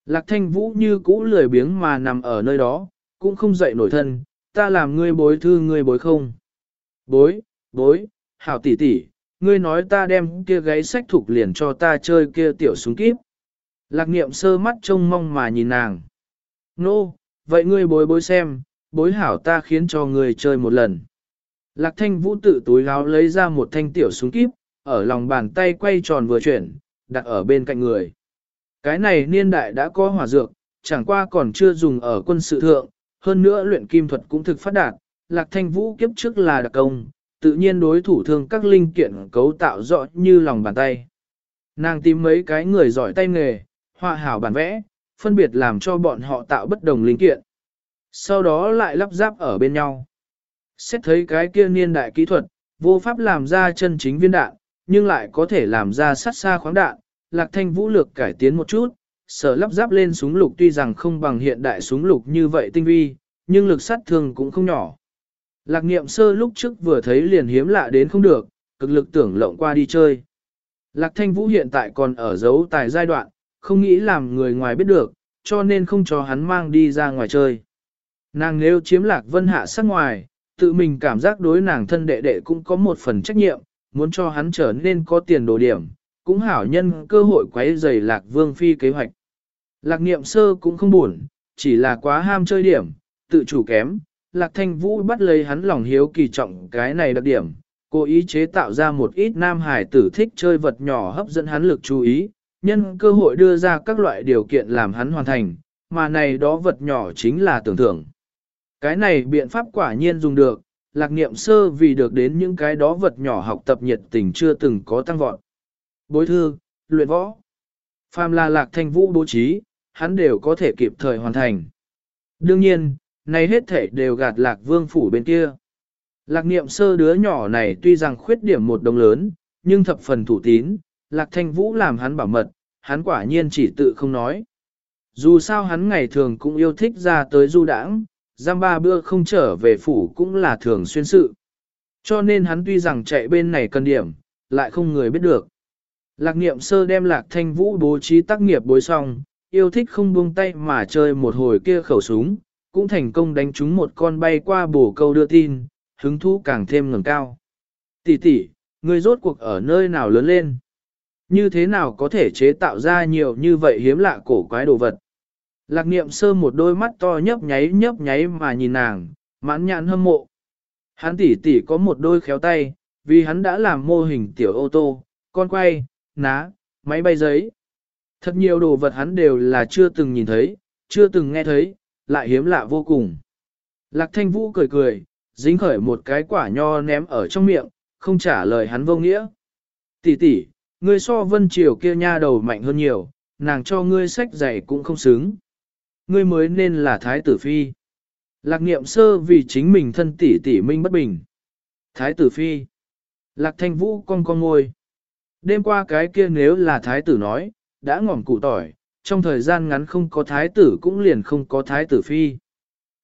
Lạc thanh vũ như cũ lười biếng mà nằm ở nơi đó, cũng không dậy nổi thân, ta làm ngươi bối thư ngươi bối không? Bối, bối, hảo tỷ tỷ, ngươi nói ta đem kia gáy sách thục liền cho ta chơi kia tiểu súng kíp. Lạc niệm sơ mắt trông mong mà nhìn nàng. Nô, no, vậy ngươi bối bối xem, bối hảo ta khiến cho ngươi chơi một lần. Lạc thanh vũ tự túi gáo lấy ra một thanh tiểu súng kíp, ở lòng bàn tay quay tròn vừa chuyển, đặt ở bên cạnh người. Cái này niên đại đã có hỏa dược, chẳng qua còn chưa dùng ở quân sự thượng, hơn nữa luyện kim thuật cũng thực phát đạt, lạc thanh vũ kiếp trước là đặc công, tự nhiên đối thủ thương các linh kiện cấu tạo rõ như lòng bàn tay. Nàng tìm mấy cái người giỏi tay nghề, họa hảo bản vẽ, phân biệt làm cho bọn họ tạo bất đồng linh kiện. Sau đó lại lắp ráp ở bên nhau. Xét thấy cái kia niên đại kỹ thuật, vô pháp làm ra chân chính viên đạn, nhưng lại có thể làm ra sát xa khoáng đạn, lạc thanh vũ lược cải tiến một chút, sở lắp ráp lên súng lục tuy rằng không bằng hiện đại súng lục như vậy tinh vi, nhưng lực sát thương cũng không nhỏ. Lạc niệm sơ lúc trước vừa thấy liền hiếm lạ đến không được, cực lực tưởng lộng qua đi chơi. Lạc thanh vũ hiện tại còn ở giấu tài giai đoạn, không nghĩ làm người ngoài biết được, cho nên không cho hắn mang đi ra ngoài chơi. Nàng nếu chiếm lạc vân hạ sát ngoài, tự mình cảm giác đối nàng thân đệ đệ cũng có một phần trách nhiệm, muốn cho hắn trở nên có tiền đồ điểm, cũng hảo nhân cơ hội quấy rầy lạc vương phi kế hoạch. Lạc niệm sơ cũng không buồn, chỉ là quá ham chơi điểm, tự chủ kém, lạc thanh vũ bắt lấy hắn lòng hiếu kỳ trọng cái này đặc điểm, cố ý chế tạo ra một ít nam hải tử thích chơi vật nhỏ hấp dẫn hắn lực chú ý, nhân cơ hội đưa ra các loại điều kiện làm hắn hoàn thành, mà này đó vật nhỏ chính là tưởng thưởng. Cái này biện pháp quả nhiên dùng được, lạc niệm sơ vì được đến những cái đó vật nhỏ học tập nhiệt tình chưa từng có tăng vọt. Bối thư, luyện võ. Phàm là lạc thanh vũ bố trí, hắn đều có thể kịp thời hoàn thành. Đương nhiên, này hết thể đều gạt lạc vương phủ bên kia. Lạc niệm sơ đứa nhỏ này tuy rằng khuyết điểm một đồng lớn, nhưng thập phần thủ tín, lạc thanh vũ làm hắn bảo mật, hắn quả nhiên chỉ tự không nói. Dù sao hắn ngày thường cũng yêu thích ra tới du đãng, giam ba bữa không trở về phủ cũng là thường xuyên sự. Cho nên hắn tuy rằng chạy bên này cần điểm, lại không người biết được. Lạc niệm sơ đem lạc thanh vũ bố trí tác nghiệp bối xong, yêu thích không buông tay mà chơi một hồi kia khẩu súng, cũng thành công đánh trúng một con bay qua bổ câu đưa tin, hứng thú càng thêm ngẩng cao. Tỷ tỷ, người rốt cuộc ở nơi nào lớn lên? Như thế nào có thể chế tạo ra nhiều như vậy hiếm lạ cổ quái đồ vật? Lạc niệm sơ một đôi mắt to nhấp nháy nhấp nháy mà nhìn nàng, mãn nhãn hâm mộ. Hắn tỷ tỷ có một đôi khéo tay, vì hắn đã làm mô hình tiểu ô tô, con quay, ná, máy bay giấy. Thật nhiều đồ vật hắn đều là chưa từng nhìn thấy, chưa từng nghe thấy, lại hiếm lạ vô cùng. Lạc thanh vũ cười cười, dính khởi một cái quả nho ném ở trong miệng, không trả lời hắn vô nghĩa. Tỷ tỷ, ngươi so vân triều kia nha đầu mạnh hơn nhiều, nàng cho ngươi sách giày cũng không xứng. Ngươi mới nên là thái tử phi. Lạc niệm sơ vì chính mình thân tỷ tỷ minh bất bình. Thái tử phi. Lạc thanh vũ con con ngôi. Đêm qua cái kia nếu là thái tử nói, đã ngỏm cụ tỏi, trong thời gian ngắn không có thái tử cũng liền không có thái tử phi.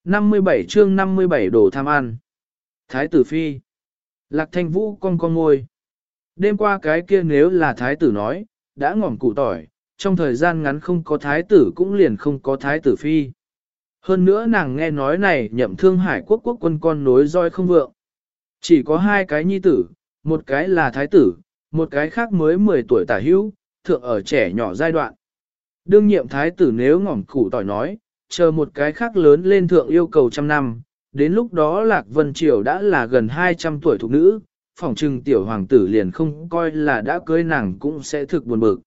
57 chương 57 đồ tham ăn. Thái tử phi. Lạc thanh vũ con con ngôi. Đêm qua cái kia nếu là thái tử nói, đã ngỏm cụ tỏi, trong thời gian ngắn không có thái tử cũng liền không có thái tử phi. Hơn nữa nàng nghe nói này nhậm thương hải quốc quốc quân con nối roi không vượng. Chỉ có hai cái nhi tử, một cái là thái tử, một cái khác mới 10 tuổi tả hữu, thượng ở trẻ nhỏ giai đoạn. Đương nhiệm thái tử nếu ngỏm củ tỏi nói, chờ một cái khác lớn lên thượng yêu cầu trăm năm, đến lúc đó Lạc Vân Triều đã là gần 200 tuổi thục nữ, phỏng trừng tiểu hoàng tử liền không coi là đã cưới nàng cũng sẽ thực buồn bực.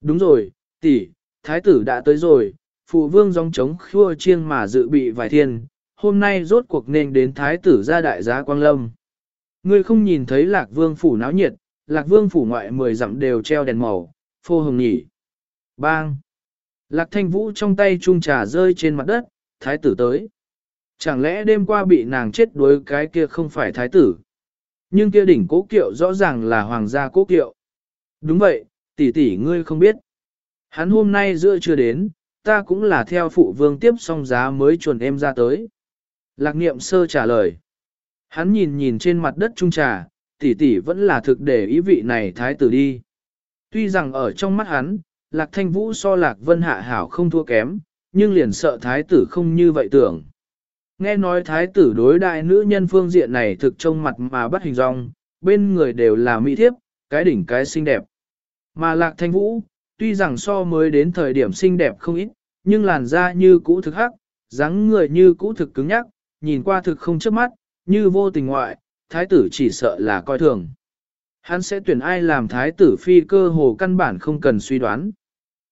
Đúng rồi, tỷ, thái tử đã tới rồi, phụ vương dòng trống khua chiêng mà dự bị vài thiên, hôm nay rốt cuộc nên đến thái tử ra đại giá Quang Lâm. Ngươi không nhìn thấy lạc vương phủ náo nhiệt, lạc vương phủ ngoại mười dặm đều treo đèn màu, phô hồng nhỉ. Bang! Lạc thanh vũ trong tay chung trà rơi trên mặt đất, thái tử tới. Chẳng lẽ đêm qua bị nàng chết đuối cái kia không phải thái tử? Nhưng kia đỉnh cố kiệu rõ ràng là hoàng gia cố kiệu. Đúng vậy, tỷ tỷ ngươi không biết. Hắn hôm nay giữa chưa đến, ta cũng là theo phụ vương tiếp xong giá mới chuẩn em ra tới. Lạc niệm sơ trả lời. Hắn nhìn nhìn trên mặt đất trung trà, tỷ tỷ vẫn là thực để ý vị này thái tử đi. Tuy rằng ở trong mắt hắn, lạc thanh vũ so lạc vân hạ hảo không thua kém, nhưng liền sợ thái tử không như vậy tưởng. Nghe nói thái tử đối đại nữ nhân phương diện này thực trông mặt mà bắt hình dong, bên người đều là mỹ thiếp, cái đỉnh cái xinh đẹp. Mà lạc thanh vũ, tuy rằng so mới đến thời điểm xinh đẹp không ít, nhưng làn da như cũ thực hắc, dáng người như cũ thực cứng nhắc, nhìn qua thực không chớp mắt, như vô tình ngoại, thái tử chỉ sợ là coi thường. Hắn sẽ tuyển ai làm thái tử phi cơ hồ căn bản không cần suy đoán.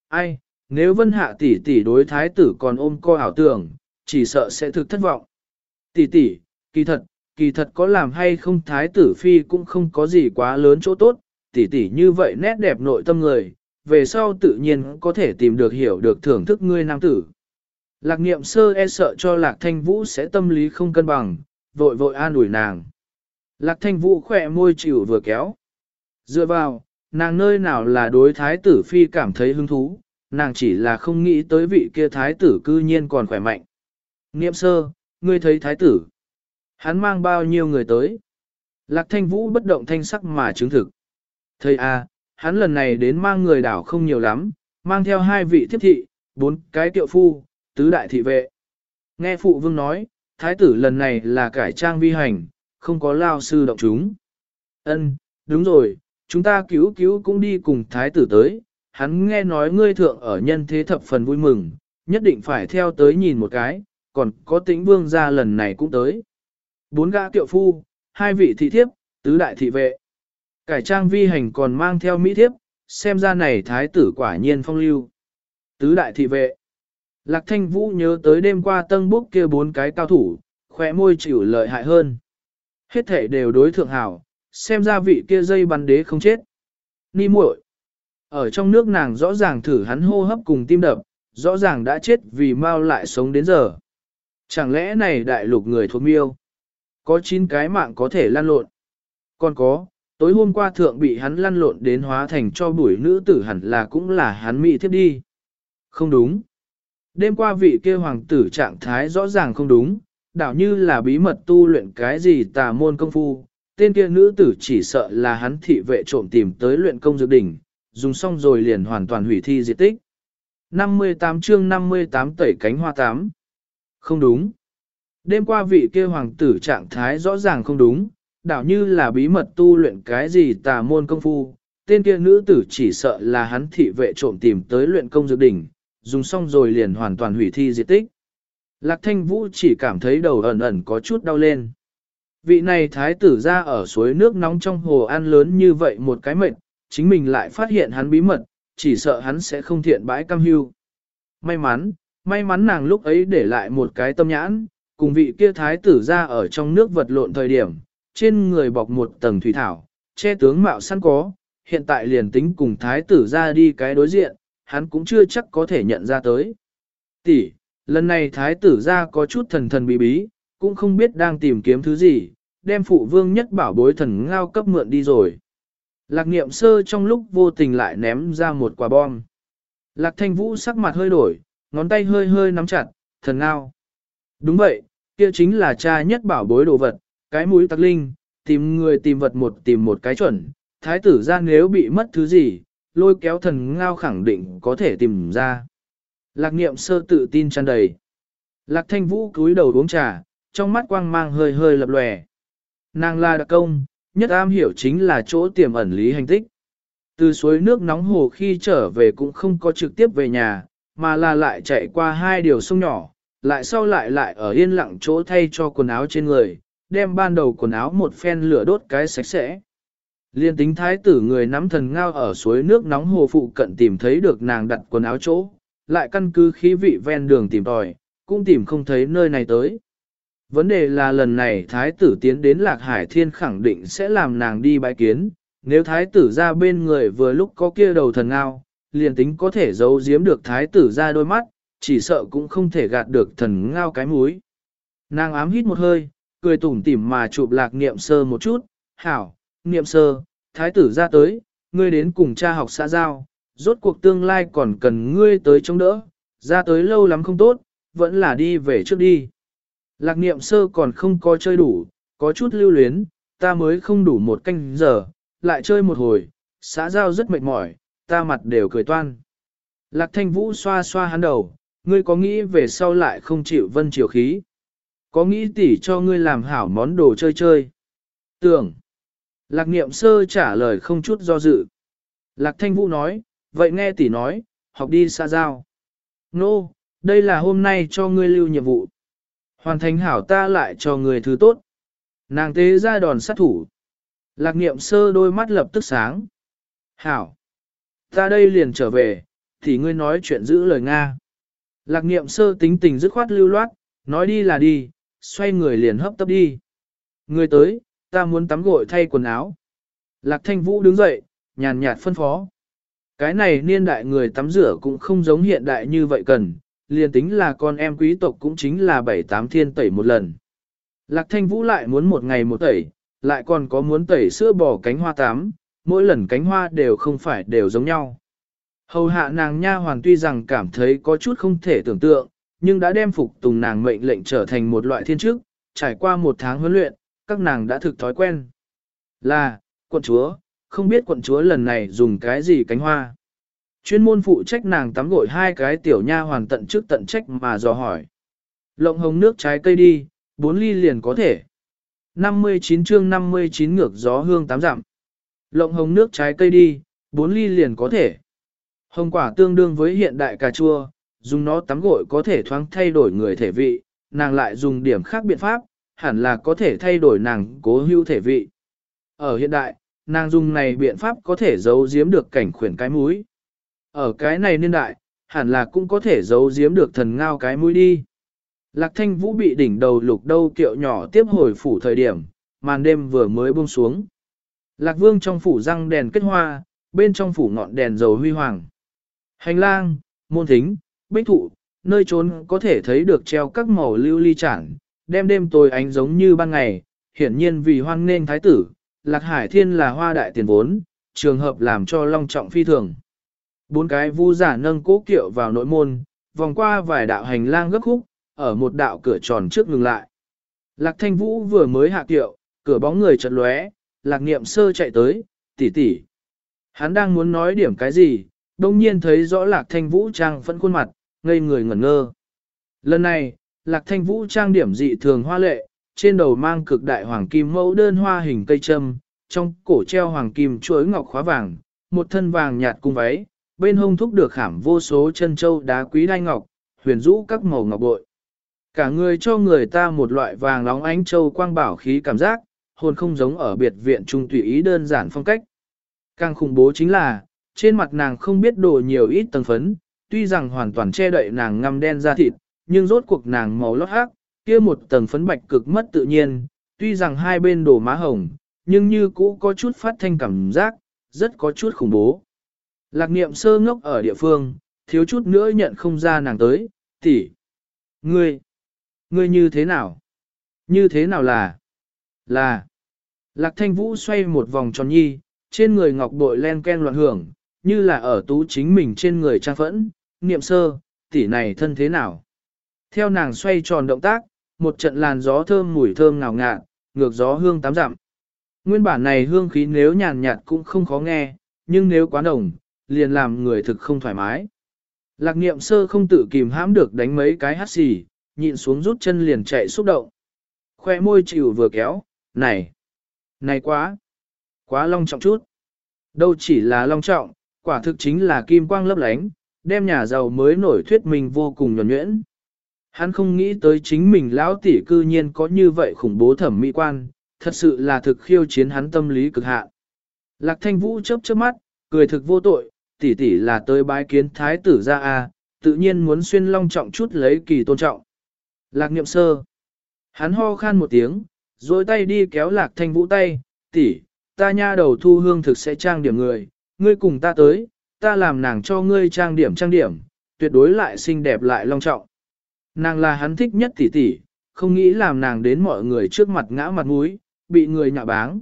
Ai, nếu vân hạ tỷ tỷ đối thái tử còn ôm co ảo tưởng, chỉ sợ sẽ thực thất vọng. Tỷ tỷ, kỳ thật, kỳ thật có làm hay không thái tử phi cũng không có gì quá lớn chỗ tốt, tỷ tỷ như vậy nét đẹp nội tâm người, về sau tự nhiên có thể tìm được hiểu được thưởng thức ngươi nam tử. Lạc niệm sơ e sợ cho lạc thanh vũ sẽ tâm lý không cân bằng, vội vội an ủi nàng. Lạc thanh vũ khỏe môi chịu vừa kéo. Dựa vào, nàng nơi nào là đối thái tử phi cảm thấy hứng thú, nàng chỉ là không nghĩ tới vị kia thái tử cư nhiên còn khỏe mạnh. Niệm sơ, ngươi thấy thái tử. Hắn mang bao nhiêu người tới. Lạc thanh vũ bất động thanh sắc mà chứng thực. Thầy à, hắn lần này đến mang người đảo không nhiều lắm, mang theo hai vị thiếp thị, bốn cái tiệu phu, tứ đại thị vệ. Nghe phụ vương nói, thái tử lần này là cải trang vi hành, không có lao sư động chúng. Ân, đúng rồi, chúng ta cứu cứu cũng đi cùng thái tử tới, hắn nghe nói ngươi thượng ở nhân thế thập phần vui mừng, nhất định phải theo tới nhìn một cái, còn có tĩnh vương ra lần này cũng tới. Bốn gã tiệu phu, hai vị thị thiếp, tứ đại thị vệ. Cải trang vi hành còn mang theo mỹ thiếp, xem ra này thái tử quả nhiên phong lưu. Tứ đại thị vệ. Lạc thanh vũ nhớ tới đêm qua tân búc kia bốn cái cao thủ, khỏe môi chịu lợi hại hơn. Hết thể đều đối thượng hảo, xem ra vị kia dây bắn đế không chết. Ni muội. Ở trong nước nàng rõ ràng thử hắn hô hấp cùng tim đập, rõ ràng đã chết vì mau lại sống đến giờ. Chẳng lẽ này đại lục người thuộc miêu? Có 9 cái mạng có thể lan lộn. Còn có, tối hôm qua thượng bị hắn lăn lộn đến hóa thành cho bụi nữ tử hẳn là cũng là hắn mị thiếp đi. Không đúng. Đêm qua vị kia hoàng tử trạng thái rõ ràng không đúng, đảo như là bí mật tu luyện cái gì tà môn công phu, tên kia nữ tử chỉ sợ là hắn thị vệ trộm tìm tới luyện công dược đỉnh, dùng xong rồi liền hoàn toàn hủy thi diệt tích. 58 chương 58 tẩy cánh hoa tám. Không đúng. Đêm qua vị kia hoàng tử trạng thái rõ ràng không đúng, đảo như là bí mật tu luyện cái gì tà môn công phu, tên kia nữ tử chỉ sợ là hắn thị vệ trộm tìm tới luyện công dược đỉnh, dùng xong rồi liền hoàn toàn hủy thi diệt tích. Lạc thanh vũ chỉ cảm thấy đầu ẩn ẩn có chút đau lên. Vị này thái tử ra ở suối nước nóng trong hồ ăn lớn như vậy một cái mệnh, chính mình lại phát hiện hắn bí mật, chỉ sợ hắn sẽ không thiện bãi cam hưu. May mắn, may mắn nàng lúc ấy để lại một cái tâm nhãn, cùng vị kia thái tử ra ở trong nước vật lộn thời điểm, trên người bọc một tầng thủy thảo, che tướng mạo sẵn có, hiện tại liền tính cùng thái tử ra đi cái đối diện, hắn cũng chưa chắc có thể nhận ra tới. Tỷ, lần này thái tử ra có chút thần thần bí bí, cũng không biết đang tìm kiếm thứ gì, đem phụ vương nhất bảo bối thần ngao cấp mượn đi rồi. Lạc niệm sơ trong lúc vô tình lại ném ra một quả bom. Lạc thanh vũ sắc mặt hơi đổi, ngón tay hơi hơi nắm chặt, thần ngao. Đúng vậy, kia chính là cha nhất bảo bối đồ vật, cái mũi tắc linh, tìm người tìm vật một tìm một cái chuẩn. Thái tử ra nếu bị mất thứ gì, lôi kéo thần ngao khẳng định có thể tìm ra. Lạc niệm sơ tự tin tràn đầy. Lạc thanh vũ cúi đầu uống trà, trong mắt quang mang hơi hơi lập lòe. Nàng là đặc công, nhất am hiểu chính là chỗ tiềm ẩn lý hành tích. Từ suối nước nóng hồ khi trở về cũng không có trực tiếp về nhà, mà là lại chạy qua hai điều sông nhỏ, lại sau lại lại ở yên lặng chỗ thay cho quần áo trên người, đem ban đầu quần áo một phen lửa đốt cái sạch sẽ. Liên tính thái tử người nắm thần ngao ở suối nước nóng hồ phụ cận tìm thấy được nàng đặt quần áo chỗ, lại căn cứ khí vị ven đường tìm tòi, cũng tìm không thấy nơi này tới. Vấn đề là lần này thái tử tiến đến Lạc Hải Thiên khẳng định sẽ làm nàng đi bái kiến, nếu thái tử ra bên người vừa lúc có kia đầu thần ngao, liền tính có thể giấu giếm được thái tử ra đôi mắt, chỉ sợ cũng không thể gạt được thần ngao cái múi. Nàng ám hít một hơi, cười tủm tỉm mà chụp lạc niệm sơ một chút, hảo, niệm sơ, thái tử ra tới, ngươi đến cùng cha học xã giao, rốt cuộc tương lai còn cần ngươi tới chống đỡ, ra tới lâu lắm không tốt, vẫn là đi về trước đi. Lạc niệm sơ còn không có chơi đủ, có chút lưu luyến, ta mới không đủ một canh giờ, lại chơi một hồi, xã giao rất mệt mỏi, ta mặt đều cười toan. Lạc thanh vũ xoa xoa hắn đầu, ngươi có nghĩ về sau lại không chịu vân chiều khí. Có nghĩ tỉ cho ngươi làm hảo món đồ chơi chơi. Tưởng. Lạc niệm sơ trả lời không chút do dự. Lạc thanh vũ nói, vậy nghe tỷ nói, học đi xa giao. Nô, no, đây là hôm nay cho ngươi lưu nhiệm vụ. Hoàn thành hảo ta lại cho người thứ tốt. Nàng tế ra đòn sát thủ. Lạc niệm sơ đôi mắt lập tức sáng. Hảo. Ta đây liền trở về, thì ngươi nói chuyện giữ lời Nga. Lạc niệm sơ tính tình dứt khoát lưu loát, nói đi là đi, xoay người liền hấp tấp đi. Người tới, ta muốn tắm gội thay quần áo. Lạc thanh vũ đứng dậy, nhàn nhạt phân phó. Cái này niên đại người tắm rửa cũng không giống hiện đại như vậy cần, liền tính là con em quý tộc cũng chính là bảy tám thiên tẩy một lần. Lạc thanh vũ lại muốn một ngày một tẩy, lại còn có muốn tẩy sữa bò cánh hoa tám, mỗi lần cánh hoa đều không phải đều giống nhau. Hầu hạ nàng nha hoàn tuy rằng cảm thấy có chút không thể tưởng tượng, nhưng đã đem phục tùng nàng mệnh lệnh trở thành một loại thiên chức, trải qua một tháng huấn luyện, các nàng đã thực thói quen. Là, quận chúa, không biết quận chúa lần này dùng cái gì cánh hoa. Chuyên môn phụ trách nàng tắm gội hai cái tiểu nha hoàn tận trước tận trách mà dò hỏi. Lộng hồng nước trái cây đi, bốn ly liền có thể. 59 chương 59 ngược gió hương tám dặm. Lộng hồng nước trái cây đi, bốn ly liền có thể. Hồng quả tương đương với hiện đại cà chua, dùng nó tắm gội có thể thoáng thay đổi người thể vị, nàng lại dùng điểm khác biện pháp, hẳn là có thể thay đổi nàng cố hữu thể vị. Ở hiện đại, nàng dùng này biện pháp có thể giấu giếm được cảnh khuyển cái mũi. Ở cái này niên đại, hẳn là cũng có thể giấu giếm được thần ngao cái mũi đi. Lạc thanh vũ bị đỉnh đầu lục đâu kiệu nhỏ tiếp hồi phủ thời điểm, màn đêm vừa mới buông xuống. Lạc vương trong phủ răng đèn kết hoa, bên trong phủ ngọn đèn dầu huy hoàng. Hành lang, môn thính, bích thụ, nơi trốn có thể thấy được treo các màu lưu ly chản, đem đêm tối ánh giống như ban ngày, hiển nhiên vì hoan nên thái tử, Lạc Hải Thiên là hoa đại tiền vốn, trường hợp làm cho long trọng phi thường. Bốn cái vu giả nâng cố kiệu vào nội môn, vòng qua vài đạo hành lang gấp khúc, ở một đạo cửa tròn trước ngừng lại. Lạc Thanh Vũ vừa mới hạ kiệu, cửa bóng người chợt lóe, Lạc Niệm Sơ chạy tới, tỷ tỷ. Hắn đang muốn nói điểm cái gì, đông nhiên thấy rõ Lạc Thanh Vũ trang phẫn khuôn mặt, ngây người ngẩn ngơ. Lần này, Lạc Thanh Vũ trang điểm dị thường hoa lệ, trên đầu mang cực đại hoàng kim mẫu đơn hoa hình cây châm, trong cổ treo hoàng kim chuỗi ngọc khóa vàng, một thân vàng nhạt cung váy, bên hông thúc được khảm vô số chân châu đá quý đai ngọc, huyền rũ các màu ngọc bội. Cả người cho người ta một loại vàng nóng ánh châu quang bảo khí cảm giác, hồn không giống ở biệt viện trung tùy ý đơn giản phong cách. Càng khủng bố chính là, trên mặt nàng không biết đổ nhiều ít tầng phấn, tuy rằng hoàn toàn che đậy nàng ngăm đen da thịt, nhưng rốt cuộc nàng màu lót hắc, kia một tầng phấn bạch cực mất tự nhiên, tuy rằng hai bên đổ má hồng, nhưng như cũ có chút phát thanh cảm giác, rất có chút khủng bố. Lạc niệm sơ ngốc ở địa phương, thiếu chút nữa nhận không ra nàng tới, tỷ. Ngươi, ngươi như thế nào? Như thế nào là? Là. Lạc thanh vũ xoay một vòng tròn nhi, trên người ngọc bội len ken loạn hưởng, như là ở tú chính mình trên người trang phẫn, niệm sơ, tỷ này thân thế nào? Theo nàng xoay tròn động tác, một trận làn gió thơm mùi thơm ngào ngạt, ngược gió hương tám dặm. Nguyên bản này hương khí nếu nhàn nhạt cũng không khó nghe, nhưng nếu quá đồng, liền làm người thực không thoải mái. Lạc niệm sơ không tự kìm hãm được đánh mấy cái hát xì, nhịn xuống rút chân liền chạy xúc động. Khoe môi chịu vừa kéo, này, này quá, quá long trọng chút. Đâu chỉ là long trọng, quả thực chính là kim quang lấp lánh, đem nhà giàu mới nổi thuyết mình vô cùng nhuẩn nhuyễn. Hắn không nghĩ tới chính mình lão tỷ cư nhiên có như vậy khủng bố thẩm mỹ quan, thật sự là thực khiêu chiến hắn tâm lý cực hạn. Lạc thanh vũ chớp chớp mắt, cười thực vô tội, tỷ tỷ là tới bái kiến thái tử ra a, à, tự nhiên muốn xuyên long trọng chút lấy kỳ tôn trọng. Lạc niệm sơ. Hắn ho khan một tiếng, rồi tay đi kéo lạc thanh vũ tay, tỷ, ta nha đầu thu hương thực sẽ trang điểm người, ngươi cùng ta tới, ta làm nàng cho ngươi trang điểm trang điểm, tuyệt đối lại xinh đẹp lại long trọng. Nàng là hắn thích nhất tỷ tỷ, không nghĩ làm nàng đến mọi người trước mặt ngã mặt mũi, bị người nhạ báng.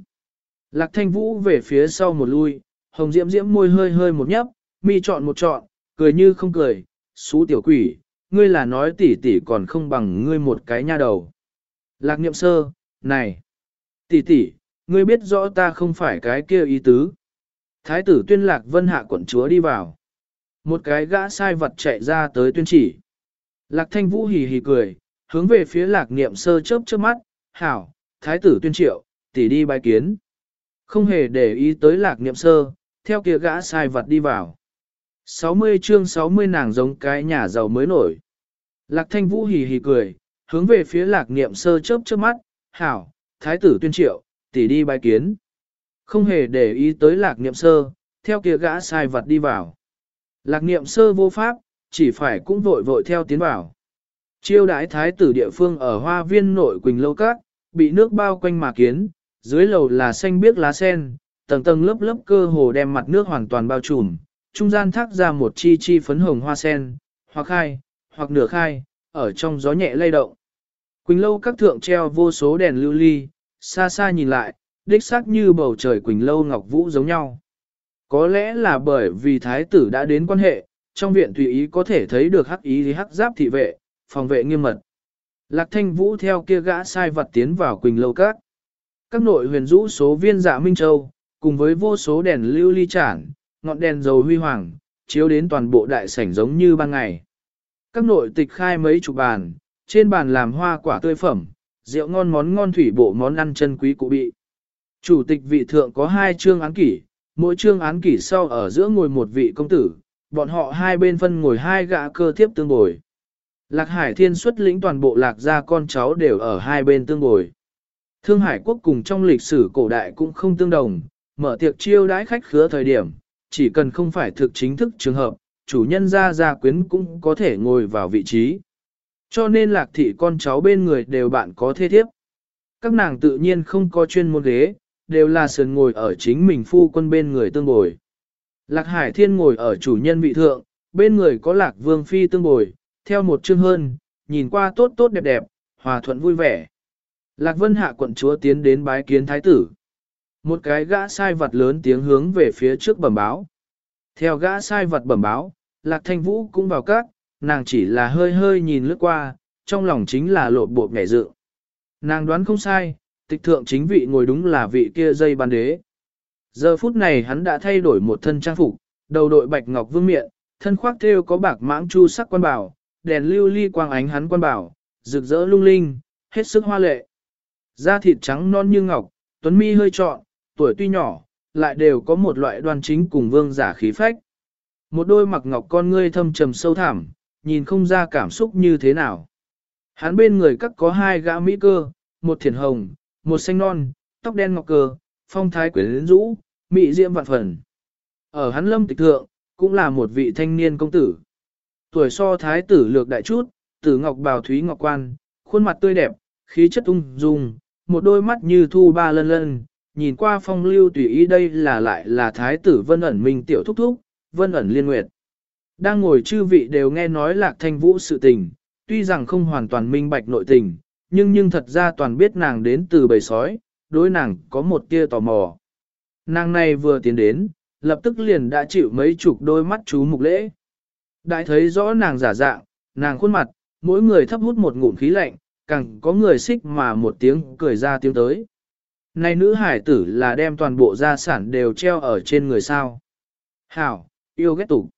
Lạc thanh vũ về phía sau một lui, hồng diễm diễm môi hơi hơi một nhấp, mi chọn một chọn, cười như không cười, xú tiểu quỷ, ngươi là nói tỷ tỷ còn không bằng ngươi một cái nha đầu. Lạc niệm sơ, này, tỷ tỷ, ngươi biết rõ ta không phải cái kia ý tứ. Thái tử tuyên lạc vân hạ quận chúa đi vào. Một cái gã sai vật chạy ra tới tuyên chỉ. Lạc thanh vũ hì hì cười, hướng về phía lạc niệm sơ chớp chớp mắt, hảo, thái tử tuyên triệu, tỷ đi bài kiến. Không hề để ý tới lạc niệm sơ, theo kia gã sai vật đi vào. 60 chương 60 nàng giống cái nhà giàu mới nổi. Lạc thanh vũ hì hì cười, hướng về phía lạc niệm sơ chớp chớp mắt, hảo, thái tử tuyên triệu, tỷ đi bài kiến. Không hề để ý tới lạc niệm sơ, theo kia gã sai vật đi vào. Lạc niệm sơ vô pháp, chỉ phải cũng vội vội theo tiến vào. Chiêu đãi thái tử địa phương ở hoa viên nội Quỳnh Lâu Các, bị nước bao quanh mà kiến, dưới lầu là xanh biếc lá sen, tầng tầng lớp lớp cơ hồ đem mặt nước hoàn toàn bao trùm, trung gian thác ra một chi chi phấn hồng hoa sen, hoặc khai, hoặc nửa khai, ở trong gió nhẹ lay động. Quỳnh Lâu Các thượng treo vô số đèn lưu ly, xa xa nhìn lại, đích xác như bầu trời Quỳnh Lâu Ngọc Vũ giống nhau. Có lẽ là bởi vì thái tử đã đến quan hệ, trong viện tùy ý có thể thấy được hắc ý hắc giáp thị vệ, phòng vệ nghiêm mật. Lạc thanh vũ theo kia gã sai vật tiến vào Quỳnh Lâu Các. Các nội huyền rũ số viên dạ Minh Châu, cùng với vô số đèn lưu ly chản, ngọn đèn dầu huy hoàng, chiếu đến toàn bộ đại sảnh giống như ban ngày. Các nội tịch khai mấy chục bàn, trên bàn làm hoa quả tươi phẩm, rượu ngon món ngon thủy bộ món ăn chân quý cụ bị. Chủ tịch vị thượng có hai chương án kỷ, mỗi chương án kỷ sau ở giữa ngồi một vị công tử, bọn họ hai bên phân ngồi hai gã cơ thiếp tương bồi. Lạc Hải Thiên xuất lĩnh toàn bộ lạc gia con cháu đều ở hai bên tương bồi. Thương Hải quốc cùng trong lịch sử cổ đại cũng không tương đồng, mở tiệc chiêu đãi khách khứa thời điểm, chỉ cần không phải thực chính thức trường hợp, chủ nhân gia gia quyến cũng có thể ngồi vào vị trí. Cho nên lạc thị con cháu bên người đều bạn có thế thiếp. Các nàng tự nhiên không có chuyên môn ghế, đều là sườn ngồi ở chính mình phu quân bên người tương bồi. Lạc Hải Thiên ngồi ở chủ nhân vị thượng, bên người có Lạc Vương Phi tương bồi, theo một chương hơn, nhìn qua tốt tốt đẹp đẹp, hòa thuận vui vẻ. Lạc Vân Hạ quận chúa tiến đến bái kiến thái tử. Một cái gã sai vật lớn tiếng hướng về phía trước bẩm báo. Theo gã sai vật bẩm báo, Lạc Thanh Vũ cũng vào các, nàng chỉ là hơi hơi nhìn lướt qua, trong lòng chính là lộ bộ nhảy dự. Nàng đoán không sai, tịch thượng chính vị ngồi đúng là vị kia dây ban đế. Giờ phút này hắn đã thay đổi một thân trang phục, đầu đội bạch ngọc vương miện, thân khoác thêu có bạc mãng chu sắc quan bảo, đèn lưu ly quang ánh hắn quan bảo, rực rỡ lung linh, hết sức hoa lệ. Da thịt trắng non như ngọc, tuấn mi hơi trọn, tuổi tuy nhỏ, lại đều có một loại đoan chính cùng vương giả khí phách. Một đôi mặc ngọc con ngươi thâm trầm sâu thẳm, nhìn không ra cảm xúc như thế nào. Hắn bên người các có hai gã mỹ cơ, một thiền hồng, một xanh non, tóc đen ngọc cờ, phong thái quyến rũ, mị diễm vạn phần. Ở hắn lâm tịch thượng, cũng là một vị thanh niên công tử. Tuổi so thái tử lược đại chút, tử ngọc bào thúy ngọc quan, khuôn mặt tươi đẹp, khí chất ung dung, một đôi mắt như thu ba lân lân, nhìn qua phong lưu tùy ý đây là lại là thái tử vân ẩn minh tiểu thúc thúc, vân ẩn liên nguyệt. Đang ngồi chư vị đều nghe nói lạc thanh vũ sự tình, tuy rằng không hoàn toàn minh bạch nội tình, nhưng nhưng thật ra toàn biết nàng đến từ bầy sói, đối nàng có một tia tò mò. Nàng này vừa tiến đến, lập tức liền đã chịu mấy chục đôi mắt chú mục lễ. Đại thấy rõ nàng giả dạng, nàng khuôn mặt, mỗi người thấp hút một ngụm khí lạnh, càng có người xích mà một tiếng cười ra tiếng tới. Này nữ hải tử là đem toàn bộ gia sản đều treo ở trên người sao. Hảo, yêu ghét tục.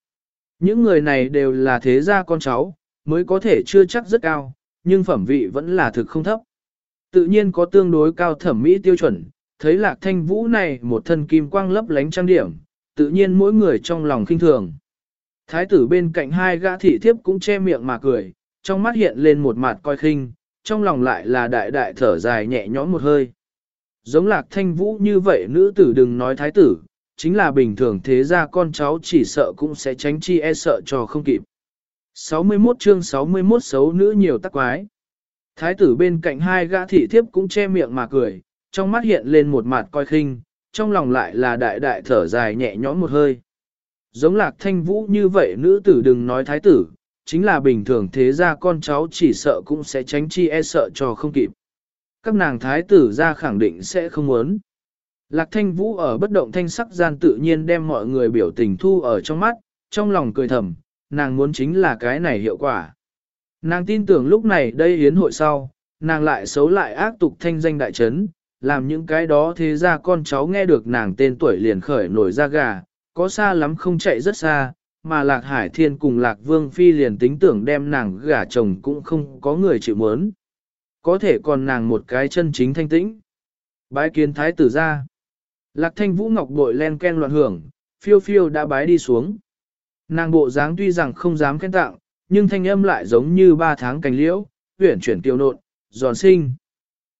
Những người này đều là thế gia con cháu, mới có thể chưa chắc rất cao, nhưng phẩm vị vẫn là thực không thấp. Tự nhiên có tương đối cao thẩm mỹ tiêu chuẩn, thấy lạc thanh vũ này một thân kim quang lấp lánh trang điểm, tự nhiên mỗi người trong lòng khinh thường. Thái tử bên cạnh hai gã thị thiếp cũng che miệng mà cười, trong mắt hiện lên một mặt coi khinh, trong lòng lại là đại đại thở dài nhẹ nhõm một hơi. Giống lạc thanh vũ như vậy nữ tử đừng nói thái tử, chính là bình thường thế ra con cháu chỉ sợ cũng sẽ tránh chi e sợ cho không kịp. 61 chương 61 xấu nữ nhiều tắc quái. Thái tử bên cạnh hai gã thị thiếp cũng che miệng mà cười, trong mắt hiện lên một mặt coi khinh, trong lòng lại là đại đại thở dài nhẹ nhõm một hơi. Giống lạc thanh vũ như vậy nữ tử đừng nói thái tử, chính là bình thường thế ra con cháu chỉ sợ cũng sẽ tránh chi e sợ cho không kịp. Các nàng thái tử ra khẳng định sẽ không muốn. Lạc thanh vũ ở bất động thanh sắc gian tự nhiên đem mọi người biểu tình thu ở trong mắt, trong lòng cười thầm, nàng muốn chính là cái này hiệu quả. Nàng tin tưởng lúc này đây yến hội sau, nàng lại xấu lại ác tục thanh danh đại trấn, làm những cái đó thế ra con cháu nghe được nàng tên tuổi liền khởi nổi ra gà, có xa lắm không chạy rất xa, mà Lạc Hải Thiên cùng Lạc Vương Phi liền tính tưởng đem nàng gả chồng cũng không có người chịu muốn. Có thể còn nàng một cái chân chính thanh tĩnh. Bái kiến thái tử ra. Lạc thanh vũ ngọc bội len ken loạn hưởng, phiêu phiêu đã bái đi xuống. Nàng bộ dáng tuy rằng không dám khen tặng, nhưng thanh âm lại giống như ba tháng cành liễu, huyển chuyển tiêu nộn, giòn sinh.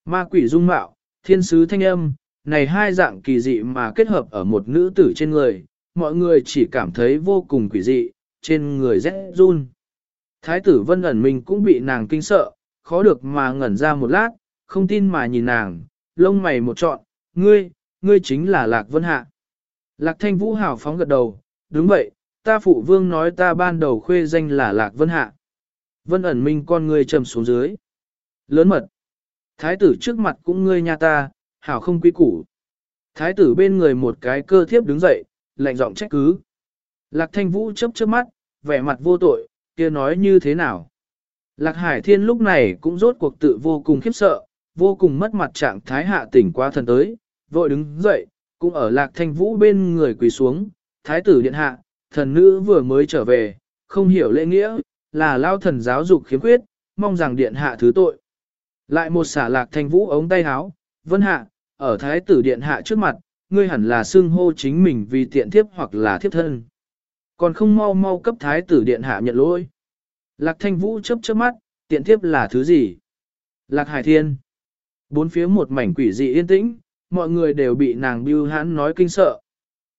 Ma quỷ dung mạo, thiên sứ thanh âm, này hai dạng kỳ dị mà kết hợp ở một nữ tử trên người, mọi người chỉ cảm thấy vô cùng quỷ dị, trên người rẽ run. Thái tử vân ẩn mình cũng bị nàng kinh sợ, khó được mà ngẩn ra một lát, không tin mà nhìn nàng, lông mày một trọn, ngươi, ngươi chính là Lạc Vân Hạ. Lạc Thanh Vũ hào phóng gật đầu, đúng vậy, ta phụ vương nói ta ban đầu khuê danh là Lạc Vân Hạ. Vân ẩn minh con ngươi trầm xuống dưới. Lớn mật. Thái tử trước mặt cũng ngươi nha ta, hảo không quý củ. Thái tử bên người một cái cơ thiếp đứng dậy, lạnh giọng trách cứ. Lạc thanh vũ chấp chớp mắt, vẻ mặt vô tội, kia nói như thế nào. Lạc hải thiên lúc này cũng rốt cuộc tự vô cùng khiếp sợ, vô cùng mất mặt trạng thái hạ tỉnh qua thần tới, vội đứng dậy, cũng ở lạc thanh vũ bên người quỳ xuống, thái tử điện hạ, thần nữ vừa mới trở về, không hiểu lễ nghĩa, là lao thần giáo dục khiếm khuyết, mong rằng điện hạ thứ tội. Lại một xả lạc thanh vũ ống tay háo, vân hạ, ở thái tử điện hạ trước mặt, ngươi hẳn là xưng hô chính mình vì tiện thiếp hoặc là thiếp thân. Còn không mau mau cấp thái tử điện hạ nhận lỗi. Lạc thanh vũ chớp chớp mắt, tiện thiếp là thứ gì? Lạc hải thiên. Bốn phía một mảnh quỷ dị yên tĩnh, mọi người đều bị nàng biêu hãn nói kinh sợ.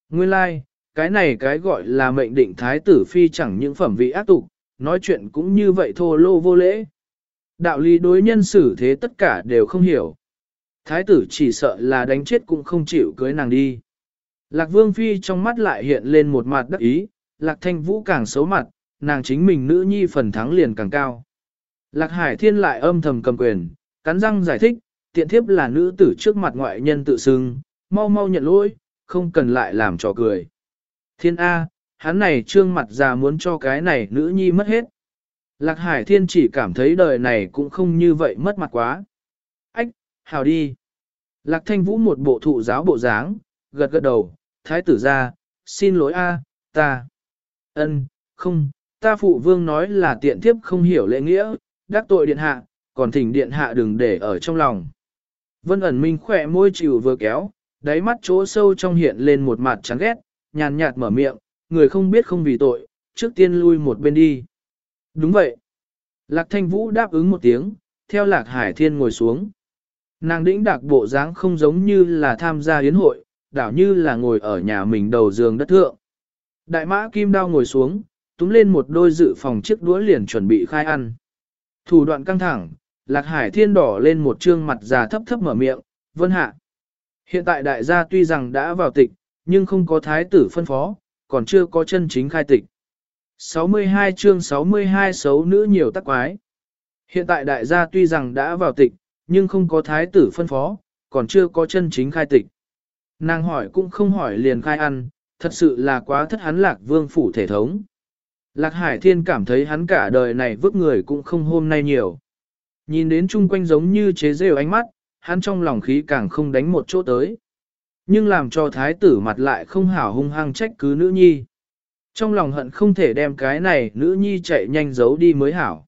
Nguyên lai, like, cái này cái gọi là mệnh định thái tử phi chẳng những phẩm vị ác tục, nói chuyện cũng như vậy thô lô vô lễ. Đạo lý đối nhân xử thế tất cả đều không hiểu. Thái tử chỉ sợ là đánh chết cũng không chịu cưới nàng đi. Lạc vương phi trong mắt lại hiện lên một mặt đắc ý, lạc thanh vũ càng xấu mặt, nàng chính mình nữ nhi phần thắng liền càng cao. Lạc hải thiên lại âm thầm cầm quyền, cắn răng giải thích, tiện thiếp là nữ tử trước mặt ngoại nhân tự xưng, mau mau nhận lỗi, không cần lại làm trò cười. Thiên A, hắn này trương mặt già muốn cho cái này nữ nhi mất hết. Lạc Hải Thiên chỉ cảm thấy đời này cũng không như vậy mất mặt quá. Ách, hào đi. Lạc Thanh Vũ một bộ thụ giáo bộ dáng, gật gật đầu, thái tử ra, xin lỗi a, ta. Ân, không, ta phụ vương nói là tiện thiếp không hiểu lễ nghĩa, đắc tội điện hạ, còn thỉnh điện hạ đừng để ở trong lòng. Vân ẩn minh khỏe môi chịu vừa kéo, đáy mắt chỗ sâu trong hiện lên một mặt chán ghét, nhàn nhạt mở miệng, người không biết không vì tội, trước tiên lui một bên đi. Đúng vậy. Lạc thanh vũ đáp ứng một tiếng, theo lạc hải thiên ngồi xuống. Nàng đĩnh đạc bộ dáng không giống như là tham gia yến hội, đảo như là ngồi ở nhà mình đầu giường đất thượng. Đại mã kim đao ngồi xuống, túm lên một đôi dự phòng chiếc đũa liền chuẩn bị khai ăn. Thủ đoạn căng thẳng, lạc hải thiên đỏ lên một trương mặt già thấp thấp mở miệng, vân hạ. Hiện tại đại gia tuy rằng đã vào tịch, nhưng không có thái tử phân phó, còn chưa có chân chính khai tịch. 62 chương 62 xấu nữ nhiều tắc quái. Hiện tại đại gia tuy rằng đã vào tịch, nhưng không có thái tử phân phó, còn chưa có chân chính khai tịch. Nàng hỏi cũng không hỏi liền khai ăn, thật sự là quá thất hắn lạc vương phủ thể thống. Lạc Hải Thiên cảm thấy hắn cả đời này vứt người cũng không hôm nay nhiều. Nhìn đến chung quanh giống như chế rêu ánh mắt, hắn trong lòng khí càng không đánh một chỗ tới. Nhưng làm cho thái tử mặt lại không hảo hung hăng trách cứ nữ nhi. Trong lòng hận không thể đem cái này nữ nhi chạy nhanh giấu đi mới hảo.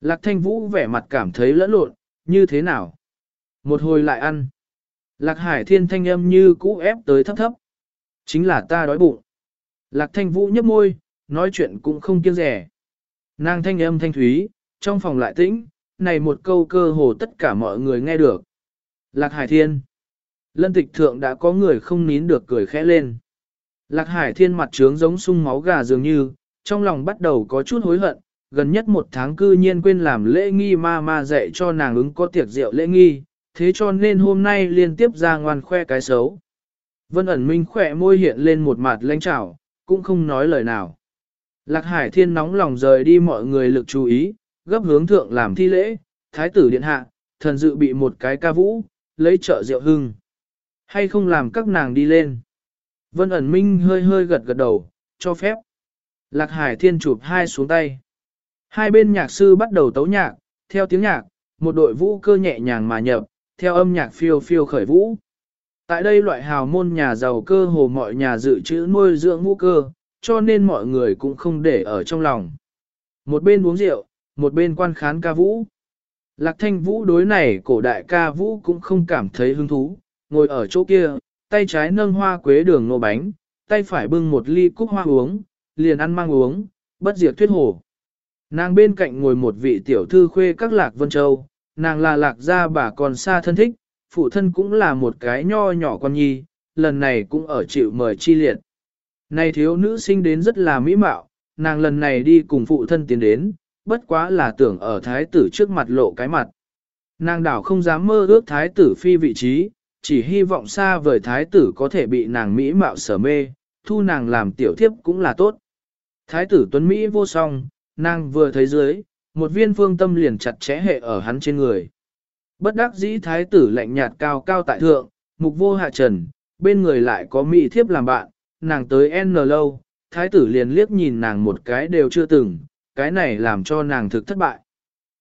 Lạc thanh vũ vẻ mặt cảm thấy lẫn lộn, như thế nào? Một hồi lại ăn. Lạc hải thiên thanh âm như cũ ép tới thấp thấp. Chính là ta đói bụng. Lạc thanh vũ nhấp môi, nói chuyện cũng không kiêng rẻ. Nàng thanh âm thanh thúy, trong phòng lại tĩnh, này một câu cơ hồ tất cả mọi người nghe được. Lạc hải thiên. Lân tịch thượng đã có người không nín được cười khẽ lên. Lạc hải thiên mặt trướng giống sung máu gà dường như, trong lòng bắt đầu có chút hối hận, gần nhất một tháng cư nhiên quên làm lễ nghi ma ma dạy cho nàng ứng có tiệc rượu lễ nghi, thế cho nên hôm nay liên tiếp ra ngoan khoe cái xấu. Vân ẩn minh khỏe môi hiện lên một mặt lãnh trảo, cũng không nói lời nào. Lạc hải thiên nóng lòng rời đi mọi người lực chú ý, gấp hướng thượng làm thi lễ, thái tử điện hạ, thần dự bị một cái ca vũ, lấy trợ rượu hưng. Hay không làm các nàng đi lên. Vân ẩn minh hơi hơi gật gật đầu, cho phép. Lạc hải thiên chụp hai xuống tay. Hai bên nhạc sư bắt đầu tấu nhạc, theo tiếng nhạc, một đội vũ cơ nhẹ nhàng mà nhập, theo âm nhạc phiêu phiêu khởi vũ. Tại đây loại hào môn nhà giàu cơ hồ mọi nhà dự trữ nuôi dưỡng vũ cơ, cho nên mọi người cũng không để ở trong lòng. Một bên uống rượu, một bên quan khán ca vũ. Lạc thanh vũ đối này cổ đại ca vũ cũng không cảm thấy hứng thú, ngồi ở chỗ kia, tay trái nâng hoa quế đường nô bánh, tay phải bưng một ly cúc hoa uống, liền ăn mang uống, bất diệt thuyết hồ. Nàng bên cạnh ngồi một vị tiểu thư khuê các lạc vân châu, nàng là lạc gia bà còn xa thân thích, phụ thân cũng là một cái nho nhỏ con nhi, lần này cũng ở chịu mời chi liệt. Này thiếu nữ sinh đến rất là mỹ mạo, nàng lần này đi cùng phụ thân tiến đến, bất quá là tưởng ở thái tử trước mặt lộ cái mặt. Nàng đảo không dám mơ ước thái tử phi vị trí, chỉ hy vọng xa vời thái tử có thể bị nàng mỹ mạo sở mê, thu nàng làm tiểu thiếp cũng là tốt. Thái tử tuấn Mỹ vô song, nàng vừa thấy dưới, một viên phương tâm liền chặt chẽ hệ ở hắn trên người. Bất đắc dĩ thái tử lạnh nhạt cao cao tại thượng, mục vô hạ trần, bên người lại có mỹ thiếp làm bạn, nàng tới N lâu, thái tử liền liếc nhìn nàng một cái đều chưa từng, cái này làm cho nàng thực thất bại.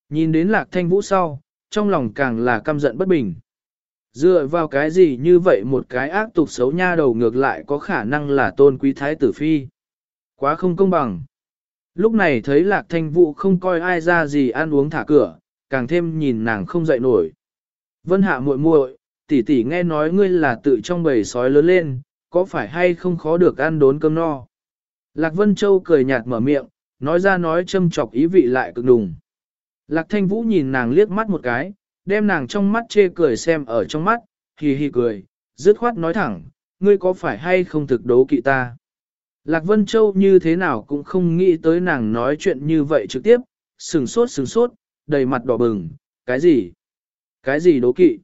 Nhìn đến lạc thanh vũ sau, trong lòng càng là căm giận bất bình. Dựa vào cái gì như vậy một cái ác tục xấu nha đầu ngược lại có khả năng là tôn quý thái tử phi. Quá không công bằng. Lúc này thấy lạc thanh vũ không coi ai ra gì ăn uống thả cửa, càng thêm nhìn nàng không dậy nổi. Vân hạ muội muội, tỷ tỷ nghe nói ngươi là tự trong bầy sói lớn lên, có phải hay không khó được ăn đốn cơm no? Lạc Vân Châu cười nhạt mở miệng, nói ra nói châm chọc ý vị lại cực đùng. Lạc Thanh Vũ nhìn nàng liếc mắt một cái, đem nàng trong mắt chê cười xem ở trong mắt, hì hì cười, dứt khoát nói thẳng, ngươi có phải hay không thực đấu kỵ ta? Lạc Vân Châu như thế nào cũng không nghĩ tới nàng nói chuyện như vậy trực tiếp, sừng sốt sừng sốt, đầy mặt đỏ bừng, cái gì? Cái gì đố kỵ?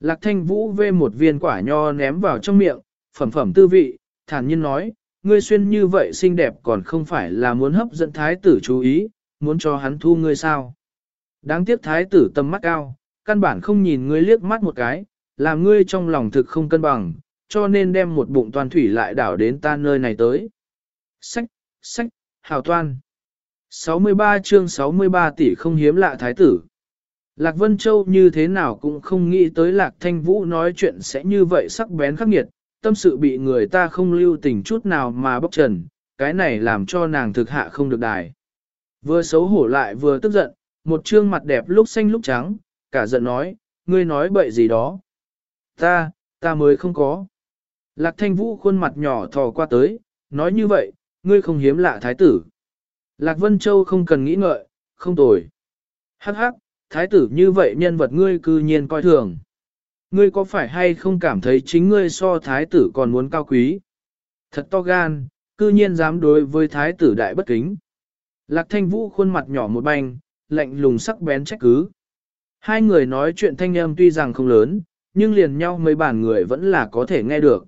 Lạc Thanh Vũ vê một viên quả nho ném vào trong miệng, phẩm phẩm tư vị, thản nhiên nói, ngươi xuyên như vậy xinh đẹp còn không phải là muốn hấp dẫn thái tử chú ý, muốn cho hắn thu ngươi sao? Đáng tiếc thái tử tâm mắt cao, căn bản không nhìn ngươi liếc mắt một cái, làm ngươi trong lòng thực không cân bằng, cho nên đem một bụng toàn thủy lại đảo đến ta nơi này tới. Sách, sách, hào toan. 63 chương 63 tỷ không hiếm lạ thái tử. Lạc Vân Châu như thế nào cũng không nghĩ tới Lạc Thanh Vũ nói chuyện sẽ như vậy sắc bén khắc nghiệt, tâm sự bị người ta không lưu tình chút nào mà bóc trần, cái này làm cho nàng thực hạ không được đài. Vừa xấu hổ lại vừa tức giận, một trương mặt đẹp lúc xanh lúc trắng, cả giận nói, ngươi nói bậy gì đó. Ta, ta mới không có. Lạc thanh vũ khuôn mặt nhỏ thò qua tới, nói như vậy, ngươi không hiếm lạ thái tử. Lạc Vân Châu không cần nghĩ ngợi, không tồi. Hắc hắc, thái tử như vậy nhân vật ngươi cư nhiên coi thường. Ngươi có phải hay không cảm thấy chính ngươi so thái tử còn muốn cao quý? Thật to gan, cư nhiên dám đối với thái tử đại bất kính. Lạc thanh vũ khuôn mặt nhỏ một banh, lạnh lùng sắc bén trách cứ. Hai người nói chuyện thanh âm tuy rằng không lớn, nhưng liền nhau mấy bản người vẫn là có thể nghe được.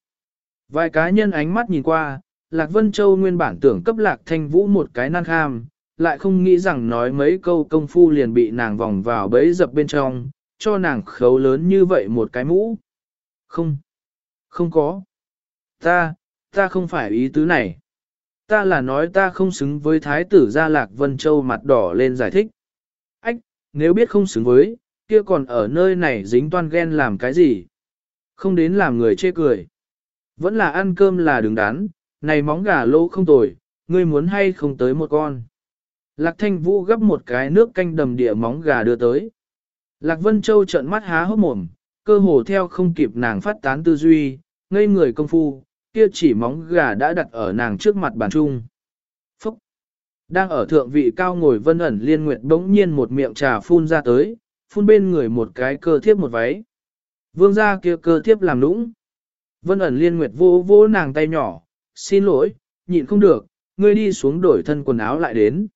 Vài cá nhân ánh mắt nhìn qua, Lạc Vân Châu nguyên bản tưởng cấp Lạc Thanh Vũ một cái năng kham, lại không nghĩ rằng nói mấy câu công phu liền bị nàng vòng vào bẫy dập bên trong, cho nàng khấu lớn như vậy một cái mũ. Không, không có. Ta, ta không phải ý tứ này. Ta là nói ta không xứng với Thái tử gia Lạc Vân Châu mặt đỏ lên giải thích. Ách, nếu biết không xứng với, kia còn ở nơi này dính toan ghen làm cái gì? Không đến làm người chê cười. Vẫn là ăn cơm là đứng đắn, này móng gà lô không tồi, ngươi muốn hay không tới một con. Lạc thanh vũ gấp một cái nước canh đầm địa móng gà đưa tới. Lạc Vân Châu trợn mắt há hốc mồm, cơ hồ theo không kịp nàng phát tán tư duy, ngây người công phu, kia chỉ móng gà đã đặt ở nàng trước mặt bàn trung. Phúc! Đang ở thượng vị cao ngồi vân ẩn liên nguyệt bỗng nhiên một miệng trà phun ra tới, phun bên người một cái cơ thiếp một váy. Vương gia kia cơ thiếp làm nũng. Vân ẩn liên nguyệt vô vô nàng tay nhỏ, xin lỗi, nhịn không được, ngươi đi xuống đổi thân quần áo lại đến.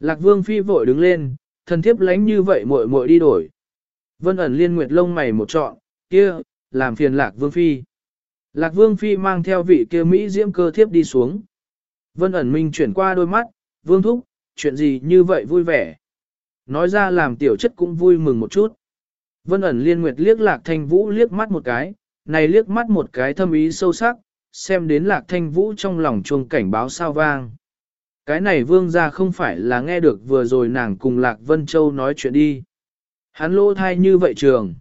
Lạc vương phi vội đứng lên, thần thiếp lánh như vậy muội muội đi đổi. Vân ẩn liên nguyệt lông mày một trọn, kia, làm phiền lạc vương phi. Lạc vương phi mang theo vị kia Mỹ diễm cơ thiếp đi xuống. Vân ẩn minh chuyển qua đôi mắt, vương thúc, chuyện gì như vậy vui vẻ. Nói ra làm tiểu chất cũng vui mừng một chút. Vân ẩn liên nguyệt liếc lạc thanh vũ liếc mắt một cái, này liếc mắt một cái thâm ý sâu sắc, xem đến lạc thanh vũ trong lòng chuông cảnh báo sao vang. Cái này vương ra không phải là nghe được vừa rồi nàng cùng lạc vân châu nói chuyện đi. Hắn lỗ thai như vậy trường.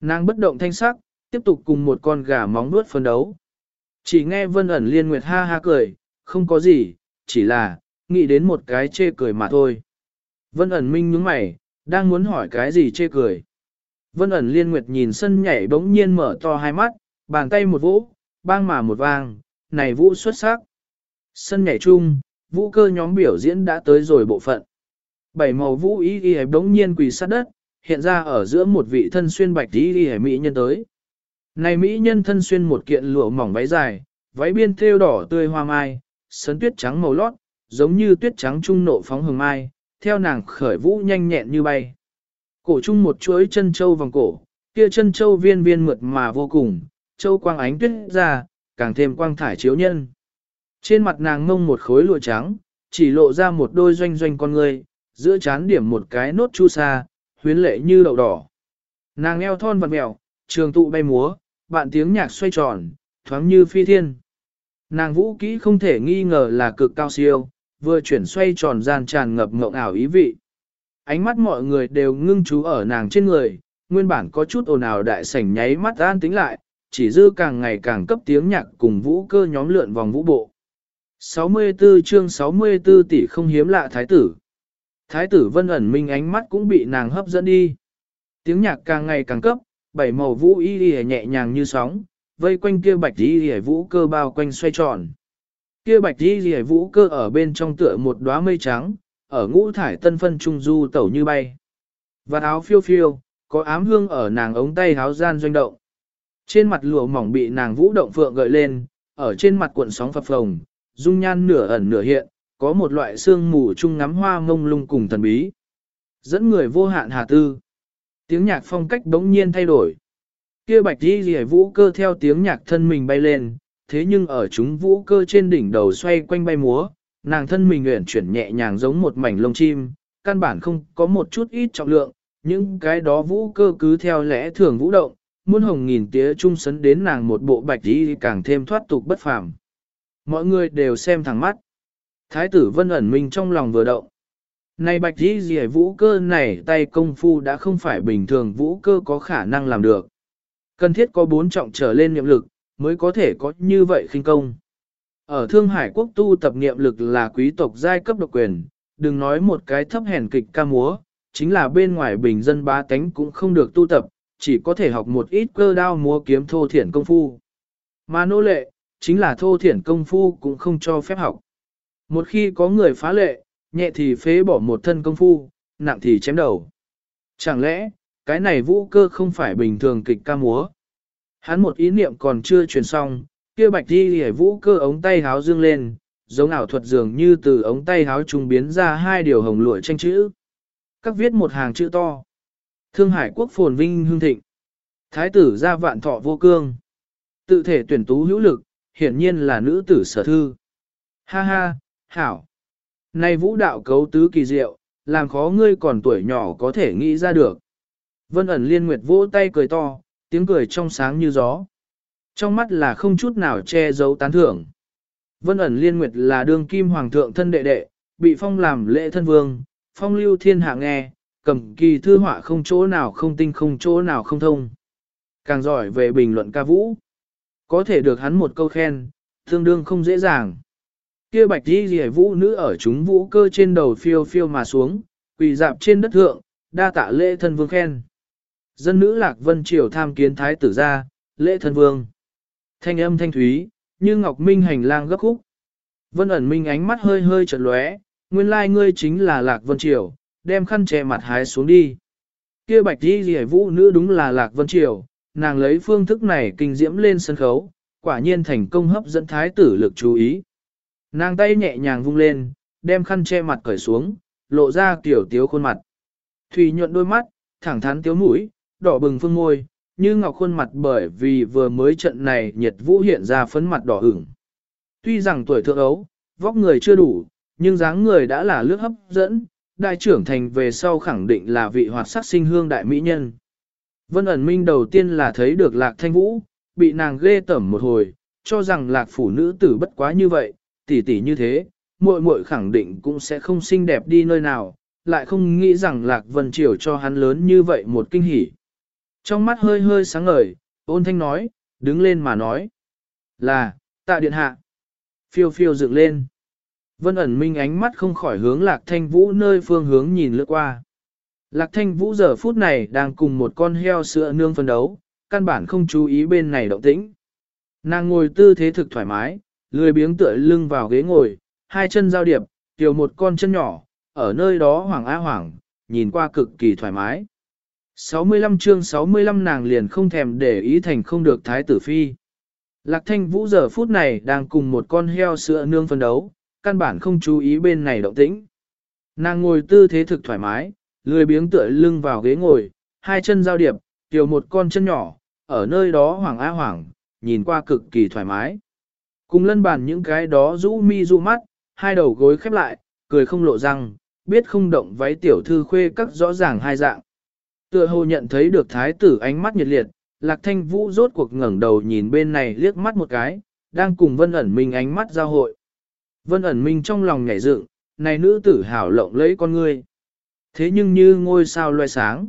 Nàng bất động thanh sắc, tiếp tục cùng một con gà móng nuốt phân đấu. Chỉ nghe vân ẩn liên nguyệt ha ha cười, không có gì, chỉ là, nghĩ đến một cái chê cười mà thôi. Vân ẩn minh nhướng mày, đang muốn hỏi cái gì chê cười. Vân ẩn liên nguyệt nhìn sân nhảy bỗng nhiên mở to hai mắt, bàn tay một vũ, bang mà một vang, này vũ xuất sắc. Sân nhảy chung, vũ cơ nhóm biểu diễn đã tới rồi bộ phận. Bảy màu vũ y y bỗng nhiên quỳ sát đất, hiện ra ở giữa một vị thân xuyên bạch y y mỹ nhân tới. Này mỹ nhân thân xuyên một kiện lụa mỏng váy dài, váy biên thêu đỏ tươi hoa mai, sấn tuyết trắng màu lót, giống như tuyết trắng trung nộ phóng hồng mai, theo nàng khởi vũ nhanh nhẹn như bay. Cổ chung một chuỗi chân châu vòng cổ, kia chân châu viên viên mượt mà vô cùng, châu quang ánh tuyết ra, càng thêm quang thải chiếu nhân. Trên mặt nàng ngông một khối lụa trắng, chỉ lộ ra một đôi doanh doanh con người, giữa chán điểm một cái nốt chu sa, huyến lệ như đậu đỏ. Nàng eo thon vật mèo, trường tụ bay múa, bạn tiếng nhạc xoay tròn, thoáng như phi thiên. Nàng vũ kỹ không thể nghi ngờ là cực cao siêu, vừa chuyển xoay tròn gian tràn ngập ngộng ảo ý vị. Ánh mắt mọi người đều ngưng chú ở nàng trên người, nguyên bản có chút ồn ào đại sảnh nháy mắt an tính lại, chỉ dư càng ngày càng cấp tiếng nhạc cùng vũ cơ nhóm lượn vòng vũ bộ. 64 chương 64 tỷ không hiếm lạ thái tử. Thái tử vân ẩn minh ánh mắt cũng bị nàng hấp dẫn đi. Tiếng nhạc càng ngày càng cấp, bảy màu vũ y y nhẹ nhàng như sóng, vây quanh kia bạch y y vũ cơ bao quanh xoay tròn. Kia bạch y rìa vũ cơ ở bên trong tựa một đóa mây trắng, ở ngũ thải tân phân trung du tẩu như bay. Và áo phiêu phiêu, có ám hương ở nàng ống tay áo gian doanh động. Trên mặt lụa mỏng bị nàng vũ động phượng gợi lên, ở trên mặt cuộn sóng phập phồng, dung nhan nửa ẩn nửa hiện, có một loại sương mù chung ngắm hoa mông lung cùng thần bí. Dẫn người vô hạn hà tư. Tiếng nhạc phong cách đống nhiên thay đổi. Kia bạch đi rìa vũ cơ theo tiếng nhạc thân mình bay lên, thế nhưng ở chúng vũ cơ trên đỉnh đầu xoay quanh bay múa, nàng thân mình nguyện chuyển nhẹ nhàng giống một mảnh lông chim, căn bản không có một chút ít trọng lượng, những cái đó vũ cơ cứ theo lẽ thường vũ động, muôn hồng nghìn tía trung sấn đến nàng một bộ bạch đi càng thêm thoát tục bất phàm. Mọi người đều xem thẳng mắt. Thái tử vân ẩn mình trong lòng vừa động. Này bạch đi dì vũ cơ này tay công phu đã không phải bình thường vũ cơ có khả năng làm được. Cần thiết có bốn trọng trở lên niệm lực, mới có thể có như vậy khinh công. Ở Thương Hải quốc tu tập niệm lực là quý tộc giai cấp độc quyền, đừng nói một cái thấp hèn kịch ca múa, chính là bên ngoài bình dân ba tánh cũng không được tu tập, chỉ có thể học một ít cơ đao múa kiếm thô thiển công phu. Mà nô lệ, chính là thô thiển công phu cũng không cho phép học. Một khi có người phá lệ, nhẹ thì phế bỏ một thân công phu, nặng thì chém đầu. Chẳng lẽ, cái này vũ cơ không phải bình thường kịch ca múa? Hắn một ý niệm còn chưa truyền xong, kia bạch đi hề vũ cơ ống tay háo dương lên, giống ảo thuật dường như từ ống tay háo trùng biến ra hai điều hồng lụa tranh chữ. Các viết một hàng chữ to. Thương Hải quốc phồn vinh hương thịnh. Thái tử ra vạn thọ vô cương. Tự thể tuyển tú hữu lực, hiển nhiên là nữ tử sở thư. Ha ha, hảo. Này vũ đạo cấu tứ kỳ diệu, làm khó ngươi còn tuổi nhỏ có thể nghĩ ra được. Vân ẩn liên nguyệt vỗ tay cười to, tiếng cười trong sáng như gió. Trong mắt là không chút nào che giấu tán thưởng. Vân ẩn liên nguyệt là đương kim hoàng thượng thân đệ đệ, bị phong làm lễ thân vương, phong lưu thiên hạ nghe, cầm kỳ thư họa không chỗ nào không tinh không chỗ nào không thông. Càng giỏi về bình luận ca vũ. Có thể được hắn một câu khen, tương đương không dễ dàng. Kia bạch đi rìa vũ nữ ở chúng vũ cơ trên đầu phiêu phiêu mà xuống, quỳ dạp trên đất thượng, đa tạ lễ thân vương khen. Dân nữ lạc vân triều tham kiến thái tử gia, lễ thân vương. Thanh âm thanh thúy, như ngọc minh hành lang gấp khúc. Vân ẩn minh ánh mắt hơi hơi chợt lóe, nguyên lai ngươi chính là lạc vân triều, đem khăn che mặt hái xuống đi. Kia bạch đi rìa vũ nữ đúng là lạc vân triều, nàng lấy phương thức này kinh diễm lên sân khấu, quả nhiên thành công hấp dẫn thái tử lực chú ý. Nàng tay nhẹ nhàng vung lên, đem khăn che mặt cởi xuống, lộ ra tiểu tiếu khuôn mặt. Thủy nhuận đôi mắt, thẳng thắn tiếu mũi, đỏ bừng phương môi, như ngọc khuôn mặt bởi vì vừa mới trận này nhiệt vũ hiện ra phấn mặt đỏ ửng. Tuy rằng tuổi thượng ấu, vóc người chưa đủ, nhưng dáng người đã là lướt hấp dẫn, đại trưởng thành về sau khẳng định là vị hoạt sắc sinh hương đại mỹ nhân. Vân ẩn minh đầu tiên là thấy được lạc thanh vũ, bị nàng ghê tẩm một hồi, cho rằng lạc phụ nữ tử bất quá như vậy, tỷ tỷ như thế, muội muội khẳng định cũng sẽ không xinh đẹp đi nơi nào, lại không nghĩ rằng lạc vân triều cho hắn lớn như vậy một kinh hỉ. Trong mắt hơi hơi sáng ngời, ôn thanh nói, đứng lên mà nói, là, tạ điện hạ. Phiêu phiêu dựng lên. Vân ẩn minh ánh mắt không khỏi hướng lạc thanh vũ nơi phương hướng nhìn lướt qua. Lạc thanh vũ giờ phút này đang cùng một con heo sữa nương phân đấu, căn bản không chú ý bên này động tĩnh. Nàng ngồi tư thế thực thoải mái, lười biếng tựa lưng vào ghế ngồi, hai chân giao điệp, tiểu một con chân nhỏ, ở nơi đó hoàng á hoàng, nhìn qua cực kỳ thoải mái. 65 chương 65 nàng liền không thèm để ý thành không được thái tử phi. Lạc thanh vũ giờ phút này đang cùng một con heo sữa nương phân đấu, căn bản không chú ý bên này động tĩnh. Nàng ngồi tư thế thực thoải mái, lười biếng tựa lưng vào ghế ngồi, hai chân giao điệp, tiểu một con chân nhỏ, ở nơi đó hoàng á hoàng, nhìn qua cực kỳ thoải mái. Cùng lân bàn những cái đó rũ mi rũ mắt, hai đầu gối khép lại, cười không lộ răng, biết không động váy tiểu thư khuê các rõ ràng hai dạng. Tựa hồ nhận thấy được thái tử ánh mắt nhiệt liệt, lạc thanh vũ rốt cuộc ngẩng đầu nhìn bên này liếc mắt một cái, đang cùng vân ẩn minh ánh mắt giao hội. Vân ẩn minh trong lòng nhảy dựng, này nữ tử hảo lộng lấy con ngươi. Thế nhưng như ngôi sao loe sáng.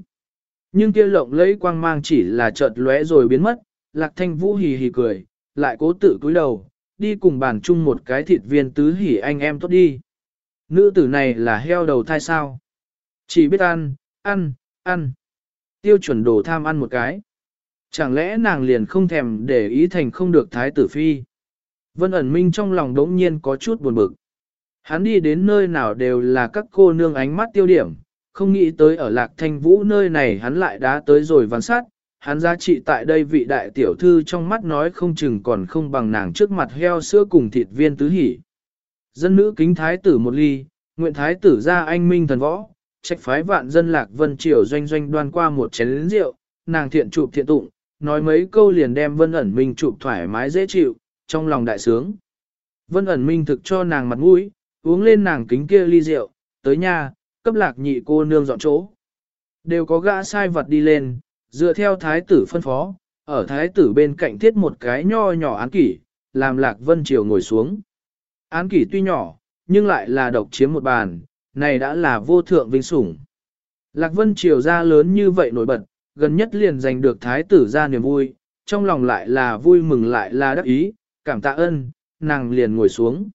Nhưng kia lộng lấy quang mang chỉ là chợt lóe rồi biến mất, lạc thanh vũ hì hì cười, lại cố tự cúi đầu, đi cùng bàn chung một cái thịt viên tứ hỉ anh em tốt đi. Nữ tử này là heo đầu thai sao? Chỉ biết ăn, ăn, ăn. Tiêu chuẩn đồ tham ăn một cái. Chẳng lẽ nàng liền không thèm để ý thành không được thái tử phi. Vân ẩn minh trong lòng đống nhiên có chút buồn bực. Hắn đi đến nơi nào đều là các cô nương ánh mắt tiêu điểm, không nghĩ tới ở lạc thanh vũ nơi này hắn lại đã tới rồi văn sát, hắn giá trị tại đây vị đại tiểu thư trong mắt nói không chừng còn không bằng nàng trước mặt heo sữa cùng thịt viên tứ hỉ. Dân nữ kính thái tử một ly, nguyện thái tử ra anh minh thần võ, trách phái vạn dân lạc vân triều doanh doanh đoan qua một chén lĩnh rượu, nàng thiện chụp thiện tụng, nói mấy câu liền đem vân ẩn minh chụp thoải mái dễ chịu, trong lòng đại sướng. Vân ẩn minh thực cho nàng mặt mũi, uống lên nàng kính kia ly rượu, tới nhà, cấp lạc nhị cô nương dọn chỗ. Đều có gã sai vật đi lên, dựa theo thái tử phân phó, ở thái tử bên cạnh thiết một cái nho nhỏ án kỷ, làm lạc vân triều ngồi xuống. Án kỷ tuy nhỏ, nhưng lại là độc chiếm một bàn, này đã là vô thượng vinh sủng. Lạc vân triều ra lớn như vậy nổi bật, gần nhất liền giành được thái tử ra niềm vui, trong lòng lại là vui mừng lại là đắc ý, cảm tạ ơn, nàng liền ngồi xuống.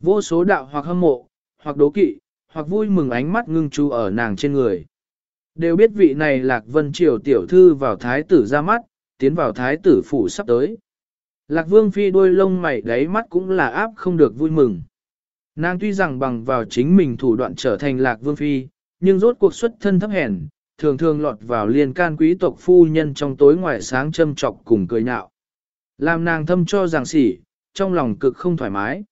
Vô số đạo hoặc hâm mộ, hoặc đố kỵ, hoặc vui mừng ánh mắt ngưng chú ở nàng trên người. Đều biết vị này Lạc Vân Triều tiểu thư vào thái tử ra mắt, tiến vào thái tử phủ sắp tới. Lạc Vương Phi đôi lông mày đáy mắt cũng là áp không được vui mừng. Nàng tuy rằng bằng vào chính mình thủ đoạn trở thành Lạc Vương Phi, nhưng rốt cuộc xuất thân thấp hèn, thường thường lọt vào liên can quý tộc phu nhân trong tối ngoài sáng châm trọc cùng cười nhạo. Làm nàng thâm cho rằng sỉ, trong lòng cực không thoải mái.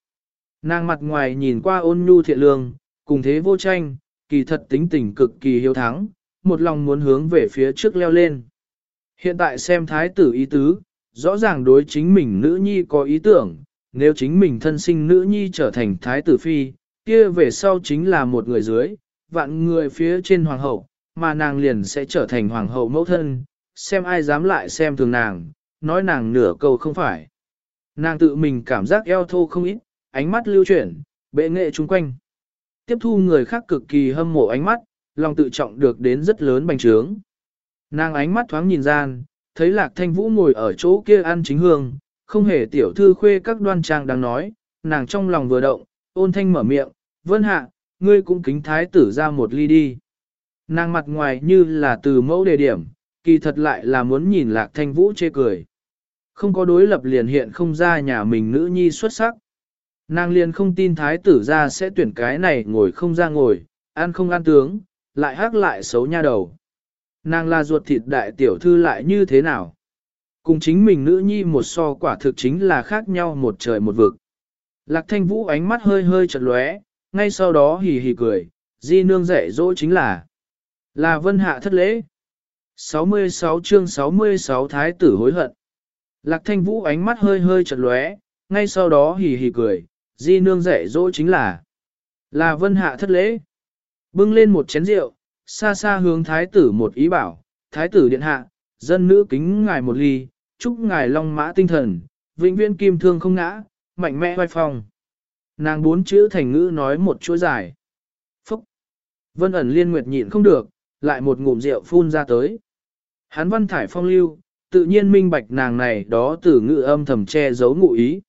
Nàng mặt ngoài nhìn qua ôn nhu thiện lương, cùng thế vô tranh, kỳ thật tính tình cực kỳ hiếu thắng, một lòng muốn hướng về phía trước leo lên. Hiện tại xem thái tử ý tứ, rõ ràng đối chính mình nữ nhi có ý tưởng, nếu chính mình thân sinh nữ nhi trở thành thái tử phi, kia về sau chính là một người dưới, vạn người phía trên hoàng hậu, mà nàng liền sẽ trở thành hoàng hậu mẫu thân, xem ai dám lại xem thường nàng, nói nàng nửa câu không phải. Nàng tự mình cảm giác eo thô không ít, ánh mắt lưu chuyển, bệ nghệ chung quanh. Tiếp thu người khác cực kỳ hâm mộ ánh mắt, lòng tự trọng được đến rất lớn bành trướng. Nàng ánh mắt thoáng nhìn gian, thấy lạc thanh vũ ngồi ở chỗ kia ăn chính hương, không hề tiểu thư khuê các đoan trang đang nói, nàng trong lòng vừa động, ôn thanh mở miệng, vân hạ, ngươi cũng kính thái tử ra một ly đi. Nàng mặt ngoài như là từ mẫu đề điểm, kỳ thật lại là muốn nhìn lạc thanh vũ chê cười. Không có đối lập liền hiện không ra nhà mình nữ nhi xuất sắc. Nàng liền không tin thái tử ra sẽ tuyển cái này ngồi không ra ngồi, ăn không ăn tướng, lại hắc lại xấu nha đầu. Nàng là ruột thịt đại tiểu thư lại như thế nào? Cùng chính mình nữ nhi một so quả thực chính là khác nhau một trời một vực. Lạc thanh vũ ánh mắt hơi hơi chật lóe, ngay sau đó hì hì cười, di nương dạy dỗ chính là là vân hạ thất lễ. 66 chương 66 thái tử hối hận. Lạc thanh vũ ánh mắt hơi hơi chật lóe, ngay sau đó hì hì cười, di nương dạy dỗ chính là là vân hạ thất lễ. Bưng lên một chén rượu, xa xa hướng thái tử một ý bảo, thái tử điện hạ, dân nữ kính ngài một ly, chúc ngài long mã tinh thần, vĩnh viễn kim thương không ngã, mạnh mẽ vai phong. Nàng bốn chữ thành ngữ nói một chuỗi dài. Phúc! Vân ẩn liên nguyệt nhịn không được, lại một ngụm rượu phun ra tới. Hán văn thải phong lưu, tự nhiên minh bạch nàng này đó từ ngữ âm thầm che giấu ngụ ý.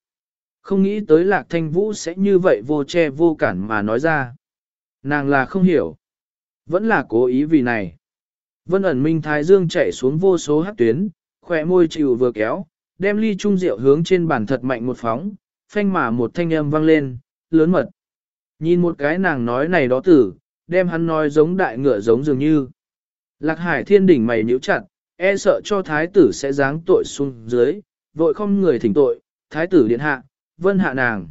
Không nghĩ tới lạc thanh vũ sẽ như vậy vô che vô cản mà nói ra. Nàng là không hiểu. Vẫn là cố ý vì này. Vân ẩn minh thái dương chạy xuống vô số hát tuyến, khỏe môi chịu vừa kéo, đem ly chung rượu hướng trên bàn thật mạnh một phóng, phanh mà một thanh âm vang lên, lớn mật. Nhìn một cái nàng nói này đó tử, đem hắn nói giống đại ngựa giống dường như. Lạc hải thiên đỉnh mày nhíu chặt, e sợ cho thái tử sẽ giáng tội xuống dưới, vội không người thỉnh tội, thái tử điện hạ, vân hạ nàng.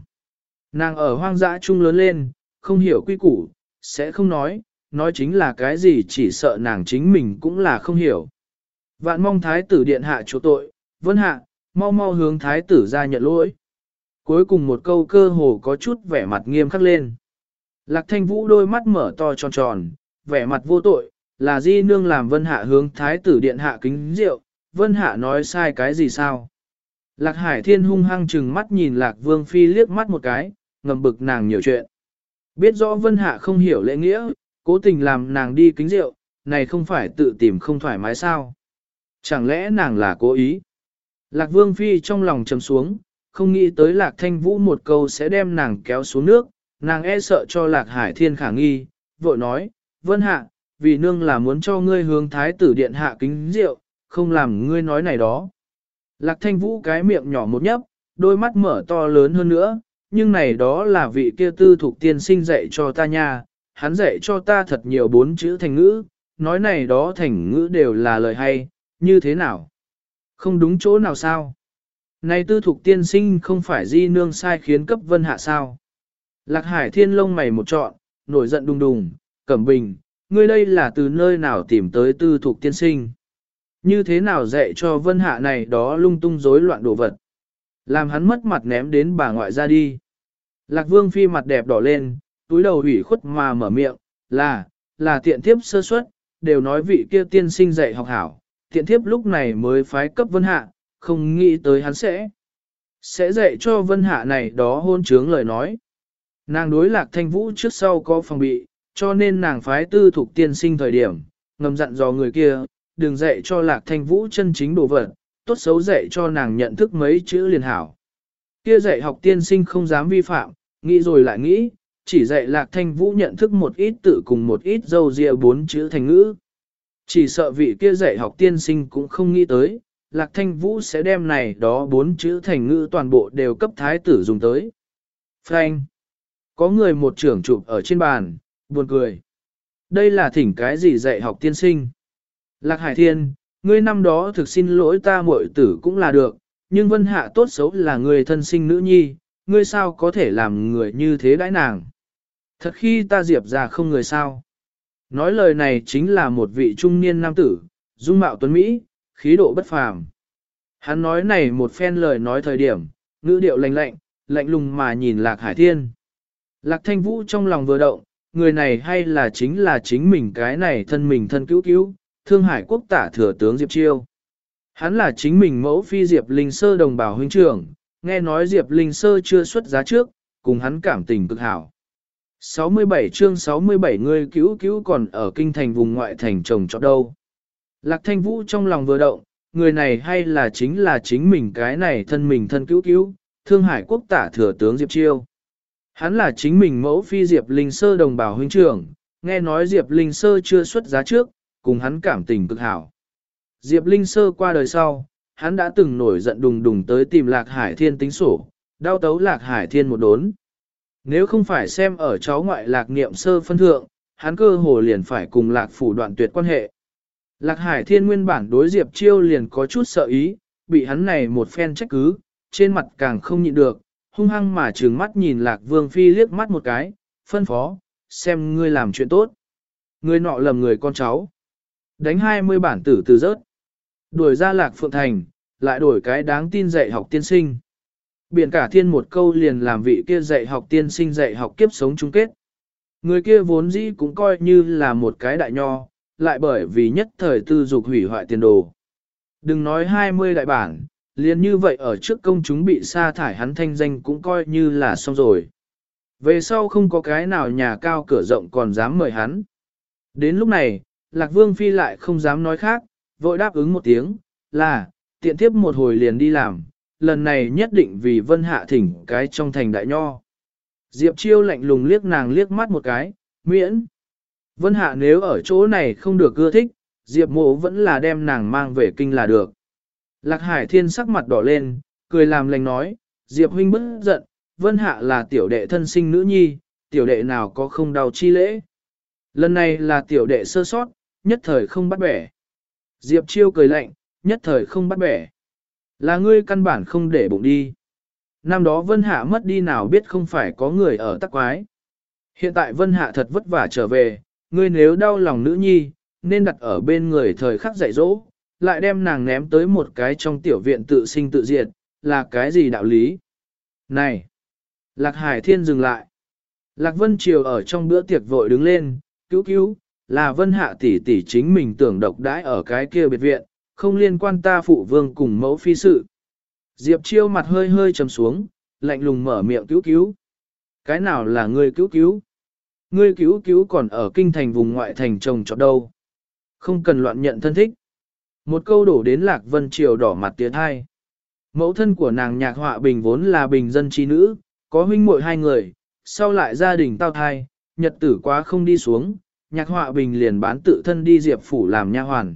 Nàng ở hoang dã chung lớn lên, không hiểu quy củ, sẽ không nói, nói chính là cái gì chỉ sợ nàng chính mình cũng là không hiểu. Vạn mong thái tử điện hạ chỗ tội, vân hạ, mau mau hướng thái tử ra nhận lỗi. Cuối cùng một câu cơ hồ có chút vẻ mặt nghiêm khắc lên. Lạc thanh vũ đôi mắt mở to tròn tròn, vẻ mặt vô tội, là di nương làm vân hạ hướng thái tử điện hạ kính rượu, vân hạ nói sai cái gì sao? Lạc hải thiên hung hăng chừng mắt nhìn lạc vương phi liếc mắt một cái, ngầm bực nàng nhiều chuyện. Biết rõ vân hạ không hiểu lễ nghĩa, cố tình làm nàng đi kính rượu, này không phải tự tìm không thoải mái sao? Chẳng lẽ nàng là cố ý? Lạc vương phi trong lòng trầm xuống, không nghĩ tới lạc thanh vũ một câu sẽ đem nàng kéo xuống nước, nàng e sợ cho lạc hải thiên khả nghi, vội nói, vân hạ, vì nương là muốn cho ngươi hướng thái tử điện hạ kính rượu, không làm ngươi nói này đó. Lạc thanh vũ cái miệng nhỏ một nhấp, đôi mắt mở to lớn hơn nữa, nhưng này đó là vị kia tư thuộc tiên sinh dạy cho ta nha, hắn dạy cho ta thật nhiều bốn chữ thành ngữ, nói này đó thành ngữ đều là lời hay, như thế nào? Không đúng chỗ nào sao? Này tư thuộc tiên sinh không phải di nương sai khiến cấp vân hạ sao? Lạc hải thiên lông mày một trọn, nổi giận đùng đùng, cẩm bình, ngươi đây là từ nơi nào tìm tới tư thuộc tiên sinh? Như thế nào dạy cho vân hạ này đó lung tung rối loạn đồ vật? Làm hắn mất mặt ném đến bà ngoại ra đi. Lạc vương phi mặt đẹp đỏ lên, túi đầu ủy khuất mà mở miệng, là, là tiện thiếp sơ suất, đều nói vị kia tiên sinh dạy học hảo, tiện thiếp lúc này mới phái cấp vân hạ, không nghĩ tới hắn sẽ, sẽ dạy cho vân hạ này đó hôn trướng lời nói. Nàng đối lạc thanh vũ trước sau có phòng bị, cho nên nàng phái tư thuộc tiên sinh thời điểm, ngầm dặn dò người kia, đừng dạy cho lạc thanh vũ chân chính đồ vật, tốt xấu dạy cho nàng nhận thức mấy chữ liền hảo. Kia dạy học tiên sinh không dám vi phạm, nghĩ rồi lại nghĩ, chỉ dạy lạc thanh vũ nhận thức một ít tự cùng một ít dâu rìa bốn chữ thành ngữ. Chỉ sợ vị kia dạy học tiên sinh cũng không nghĩ tới, lạc thanh vũ sẽ đem này đó bốn chữ thành ngữ toàn bộ đều cấp thái tử dùng tới. Frank. Có người một trưởng chụp ở trên bàn, buồn cười. Đây là thỉnh cái gì dạy học tiên sinh? Lạc Hải Thiên, ngươi năm đó thực xin lỗi ta muội tử cũng là được, nhưng vân hạ tốt xấu là người thân sinh nữ nhi, ngươi sao có thể làm người như thế đãi nàng? Thật khi ta diệp ra không người sao? Nói lời này chính là một vị trung niên nam tử, dung mạo tuấn Mỹ, khí độ bất phàm. Hắn nói này một phen lời nói thời điểm, ngữ điệu lạnh lạnh, lạnh lùng mà nhìn Lạc Hải Thiên. Lạc Thanh Vũ trong lòng vừa động, người này hay là chính là chính mình cái này thân mình thân cứu cứu, Thương Hải quốc tả thừa tướng Diệp Chiêu. Hắn là chính mình mẫu phi Diệp Linh Sơ đồng bào huynh trưởng, nghe nói Diệp Linh Sơ chưa xuất giá trước, cùng hắn cảm tình cực hảo. 67 chương 67 người cứu cứu còn ở kinh thành vùng ngoại thành trồng trọt đâu. Lạc thanh vũ trong lòng vừa động, người này hay là chính là chính mình cái này thân mình thân cứu cứu, thương hải quốc tả thừa tướng Diệp Chiêu. Hắn là chính mình mẫu phi Diệp Linh Sơ đồng bào huynh trưởng, nghe nói Diệp Linh Sơ chưa xuất giá trước, cùng hắn cảm tình cực hảo. Diệp Linh Sơ qua đời sau, hắn đã từng nổi giận đùng đùng tới tìm Lạc Hải Thiên tính sổ, đau tấu Lạc Hải Thiên một đốn. Nếu không phải xem ở cháu ngoại Lạc Niệm Sơ phân thượng, hắn cơ hồ liền phải cùng Lạc Phủ đoạn tuyệt quan hệ. Lạc Hải Thiên nguyên bản đối Diệp Chiêu liền có chút sợ ý, bị hắn này một phen trách cứ, trên mặt càng không nhịn được, hung hăng mà trừng mắt nhìn Lạc Vương Phi liếc mắt một cái, phân phó, xem ngươi làm chuyện tốt. Ngươi nọ lầm người con cháu. Đánh 20 bản tử từ rớt. Đuổi ra Lạc Phượng Thành, lại đổi cái đáng tin dạy học tiên sinh. Biển cả thiên một câu liền làm vị kia dạy học tiên sinh dạy học kiếp sống chung kết. Người kia vốn dĩ cũng coi như là một cái đại nho, lại bởi vì nhất thời tư dục hủy hoại tiền đồ. Đừng nói 20 đại bản, liền như vậy ở trước công chúng bị sa thải hắn thanh danh cũng coi như là xong rồi. Về sau không có cái nào nhà cao cửa rộng còn dám mời hắn. Đến lúc này, Lạc Vương Phi lại không dám nói khác, vội đáp ứng một tiếng, là, tiện tiếp một hồi liền đi làm, lần này nhất định vì vân hạ thỉnh cái trong thành đại nho. Diệp Chiêu lạnh lùng liếc nàng liếc mắt một cái, miễn. Vân hạ nếu ở chỗ này không được ưa thích, Diệp mộ vẫn là đem nàng mang về kinh là được. Lạc Hải Thiên sắc mặt đỏ lên, cười làm lành nói, Diệp huynh bất giận, Vân hạ là tiểu đệ thân sinh nữ nhi, tiểu đệ nào có không đau chi lễ. Lần này là tiểu đệ sơ sót, nhất thời không bắt bẻ. Diệp Chiêu cười lạnh, nhất thời không bắt bẻ. Là ngươi căn bản không để bụng đi. Năm đó Vân Hạ mất đi nào biết không phải có người ở tắc quái. Hiện tại Vân Hạ thật vất vả trở về, ngươi nếu đau lòng nữ nhi, nên đặt ở bên người thời khắc dạy dỗ, lại đem nàng ném tới một cái trong tiểu viện tự sinh tự diệt, là cái gì đạo lý? Này! Lạc Hải Thiên dừng lại. Lạc Vân Triều ở trong bữa tiệc vội đứng lên, cứu cứu, là Vân Hạ tỷ tỷ chính mình tưởng độc đãi ở cái kia biệt viện, không liên quan ta phụ vương cùng mẫu phi sự. Diệp Chiêu mặt hơi hơi trầm xuống, lạnh lùng mở miệng cứu cứu. Cái nào là ngươi cứu cứu? Ngươi cứu cứu còn ở kinh thành vùng ngoại thành trồng trọt đâu. Không cần loạn nhận thân thích. Một câu đổ đến Lạc Vân Triều đỏ mặt tiến hai. Mẫu thân của nàng nhạc họa bình vốn là bình dân trí nữ, có huynh muội hai người, sau lại gia đình tao thai, nhật tử quá không đi xuống, nhạc họa bình liền bán tự thân đi Diệp phủ làm nha hoàn.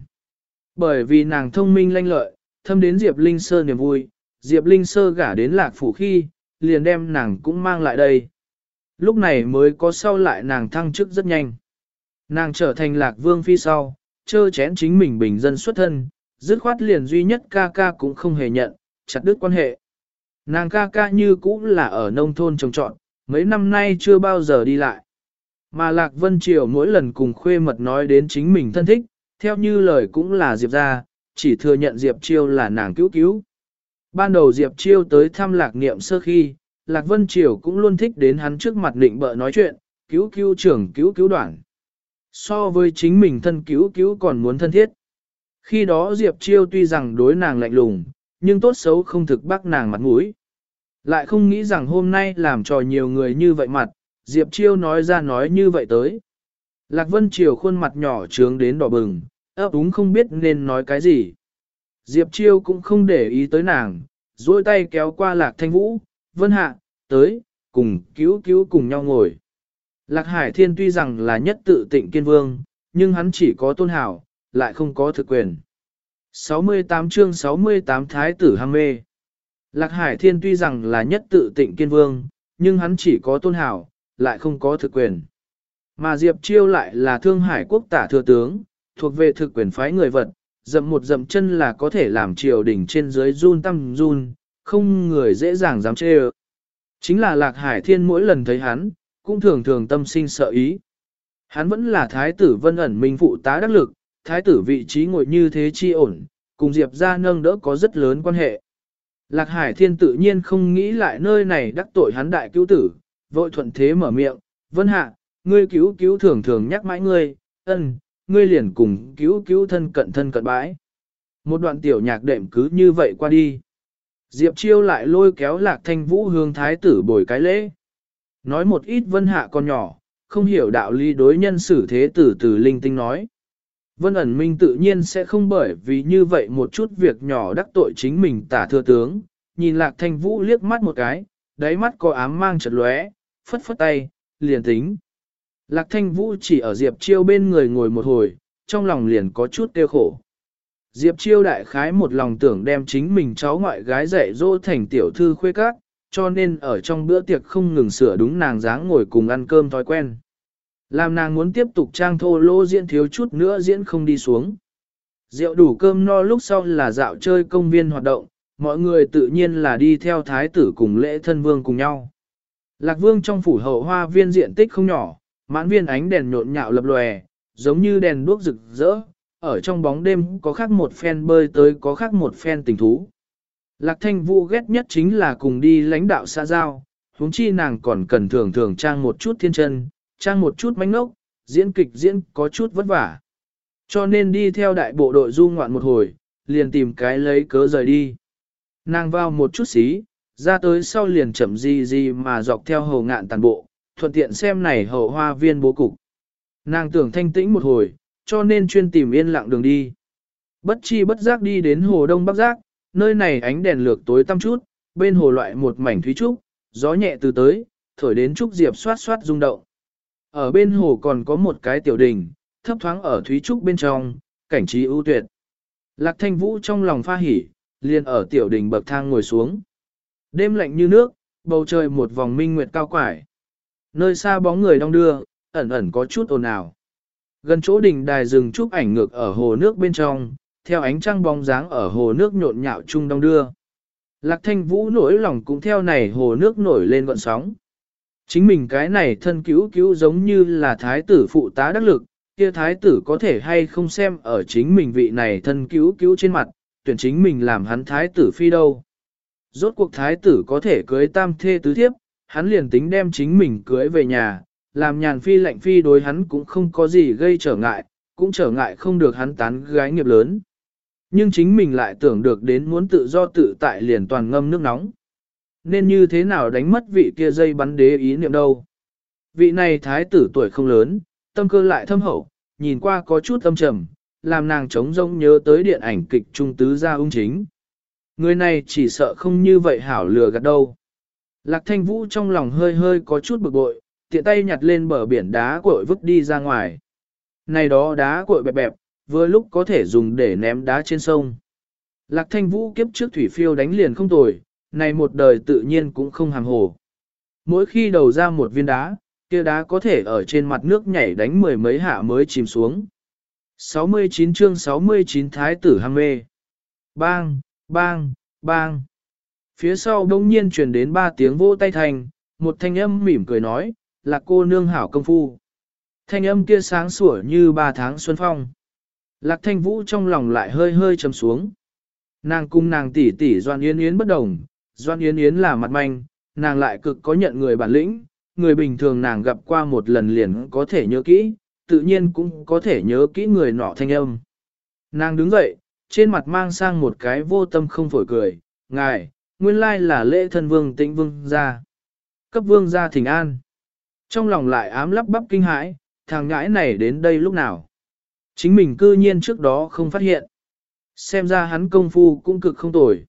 Bởi vì nàng thông minh lanh lợi, thâm đến Diệp Linh Sơ niềm vui, Diệp Linh Sơ gả đến lạc phủ khi, liền đem nàng cũng mang lại đây. Lúc này mới có sau lại nàng thăng chức rất nhanh. Nàng trở thành lạc vương phi sau, chơ chén chính mình bình dân xuất thân, dứt khoát liền duy nhất ca ca cũng không hề nhận, chặt đứt quan hệ. Nàng ca ca như cũng là ở nông thôn trồng trọn, mấy năm nay chưa bao giờ đi lại. Mà Lạc Vân Triều mỗi lần cùng khuê mật nói đến chính mình thân thích, theo như lời cũng là Diệp ra, chỉ thừa nhận Diệp Chiêu là nàng cứu cứu. Ban đầu Diệp Chiêu tới thăm Lạc Niệm sơ khi, Lạc Vân Triều cũng luôn thích đến hắn trước mặt định bợ nói chuyện, cứu cứu trưởng cứu cứu đoạn. So với chính mình thân cứu cứu còn muốn thân thiết. Khi đó Diệp Chiêu tuy rằng đối nàng lạnh lùng, nhưng tốt xấu không thực bác nàng mặt mũi. Lại không nghĩ rằng hôm nay làm trò nhiều người như vậy mặt, Diệp Chiêu nói ra nói như vậy tới. Lạc Vân Triều khuôn mặt nhỏ trướng đến đỏ bừng, ấp úng không biết nên nói cái gì. Diệp Chiêu cũng không để ý tới nàng, duỗi tay kéo qua Lạc Thanh Vũ, Vân Hạ, tới, cùng cứu cứu cùng nhau ngồi. Lạc Hải Thiên tuy rằng là nhất tự tịnh kiên vương, nhưng hắn chỉ có tôn hảo, lại không có thực quyền. 68 chương 68 Thái tử ham mê Lạc Hải Thiên tuy rằng là nhất tự tịnh kiên vương, nhưng hắn chỉ có tôn hảo, lại không có thực quyền. Mà Diệp Chiêu lại là thương hải quốc tả thừa tướng, thuộc về thực quyền phái người vật, dậm một dậm chân là có thể làm triều đình trên dưới run tâm run, không người dễ dàng dám chê ơ. Chính là Lạc Hải Thiên mỗi lần thấy hắn, cũng thường thường tâm sinh sợ ý. Hắn vẫn là thái tử vân ẩn minh phụ tá đắc lực, thái tử vị trí ngồi như thế chi ổn, cùng Diệp ra nâng đỡ có rất lớn quan hệ. Lạc Hải Thiên tự nhiên không nghĩ lại nơi này đắc tội hắn đại cứu tử, vội thuận thế mở miệng, vân hạ, ngươi cứu cứu thường thường nhắc mãi ngươi, ân, ngươi liền cùng cứu cứu thân cận thân cận bãi. Một đoạn tiểu nhạc đệm cứ như vậy qua đi. Diệp Chiêu lại lôi kéo lạc thanh vũ hướng thái tử bồi cái lễ. Nói một ít vân hạ con nhỏ, không hiểu đạo lý đối nhân xử thế tử từ linh tinh nói. Vân ẩn minh tự nhiên sẽ không bởi vì như vậy một chút việc nhỏ đắc tội chính mình tả thừa tướng, nhìn lạc thanh vũ liếc mắt một cái, đáy mắt có ám mang chật lóe, phất phất tay, liền tính. Lạc thanh vũ chỉ ở Diệp Chiêu bên người ngồi một hồi, trong lòng liền có chút tiêu khổ. Diệp Chiêu đại khái một lòng tưởng đem chính mình cháu ngoại gái dạy dỗ thành tiểu thư khuê các, cho nên ở trong bữa tiệc không ngừng sửa đúng nàng dáng ngồi cùng ăn cơm thói quen. Làm nàng muốn tiếp tục trang thô lô diễn thiếu chút nữa diễn không đi xuống. Rượu đủ cơm no lúc sau là dạo chơi công viên hoạt động, mọi người tự nhiên là đi theo thái tử cùng lễ thân vương cùng nhau. Lạc vương trong phủ hậu hoa viên diện tích không nhỏ, mãn viên ánh đèn nhộn nhạo lập lòe, giống như đèn đuốc rực rỡ, ở trong bóng đêm có khác một phen bơi tới có khác một phen tình thú. Lạc thanh vũ ghét nhất chính là cùng đi lãnh đạo xã giao, huống chi nàng còn cần thường thường trang một chút thiên chân, trang một chút mánh ngốc, diễn kịch diễn có chút vất vả. Cho nên đi theo đại bộ đội du ngoạn một hồi, liền tìm cái lấy cớ rời đi. Nàng vào một chút xí, ra tới sau liền chậm gì gì mà dọc theo hầu ngạn tàn bộ, thuận tiện xem này hậu hoa viên bố cục. Nàng tưởng thanh tĩnh một hồi, cho nên chuyên tìm yên lặng đường đi. Bất chi bất giác đi đến hồ đông bắc giác, nơi này ánh đèn lược tối tăm chút, bên hồ loại một mảnh thúy trúc, gió nhẹ từ tới, thổi đến trúc diệp xoát xoát rung động. Ở bên hồ còn có một cái tiểu đình, thấp thoáng ở thúy trúc bên trong, cảnh trí ưu tuyệt. Lạc thanh vũ trong lòng pha hỉ, liền ở tiểu đình bậc thang ngồi xuống. Đêm lạnh như nước, bầu trời một vòng minh nguyệt cao quải. Nơi xa bóng người đong đưa, ẩn ẩn có chút ồn ào. Gần chỗ đỉnh đài rừng trúc ảnh ngược ở hồ nước bên trong, theo ánh trăng bóng dáng ở hồ nước nhộn nhạo chung đong đưa. Lạc thanh vũ nổi lòng cũng theo này hồ nước nổi lên gọn sóng. Chính mình cái này thân cứu cứu giống như là thái tử phụ tá đắc lực, kia thái tử có thể hay không xem ở chính mình vị này thân cứu cứu trên mặt, tuyển chính mình làm hắn thái tử phi đâu. Rốt cuộc thái tử có thể cưới tam thê tứ thiếp, hắn liền tính đem chính mình cưới về nhà, làm nhàn phi lệnh phi đối hắn cũng không có gì gây trở ngại, cũng trở ngại không được hắn tán gái nghiệp lớn. Nhưng chính mình lại tưởng được đến muốn tự do tự tại liền toàn ngâm nước nóng. Nên như thế nào đánh mất vị kia dây bắn đế ý niệm đâu. Vị này thái tử tuổi không lớn, tâm cơ lại thâm hậu, nhìn qua có chút âm trầm, làm nàng trống rỗng nhớ tới điện ảnh kịch trung tứ gia ung chính. Người này chỉ sợ không như vậy hảo lừa gạt đâu. Lạc thanh vũ trong lòng hơi hơi có chút bực bội, tiện tay nhặt lên bờ biển đá cội vứt đi ra ngoài. Này đó đá cội bẹp bẹp, vừa lúc có thể dùng để ném đá trên sông. Lạc thanh vũ kiếp trước thủy phiêu đánh liền không tồi, này một đời tự nhiên cũng không hàng hồ. Mỗi khi đầu ra một viên đá, kia đá có thể ở trên mặt nước nhảy đánh mười mấy hạ mới chìm xuống. 69 chương 69 Thái tử ham mê. Bang, bang, bang. Phía sau đông nhiên truyền đến ba tiếng vỗ tay thành, một thanh âm mỉm cười nói, là cô nương hảo công phu. Thanh âm kia sáng sủa như ba tháng xuân phong. Lạc thanh vũ trong lòng lại hơi hơi trầm xuống. Nàng cung nàng tỷ tỷ Doan Yến Yến bất đồng, Doan Yến Yến là mặt manh, nàng lại cực có nhận người bản lĩnh, người bình thường nàng gặp qua một lần liền có thể nhớ kỹ, tự nhiên cũng có thể nhớ kỹ người nọ thanh âm. Nàng đứng dậy, trên mặt mang sang một cái vô tâm không phổi cười, ngài, nguyên lai là lễ thân vương tĩnh vương gia. Cấp vương gia thỉnh an. Trong lòng lại ám lắp bắp kinh hãi, thằng ngãi này đến đây lúc nào. Chính mình cư nhiên trước đó không phát hiện. Xem ra hắn công phu cũng cực không tồi.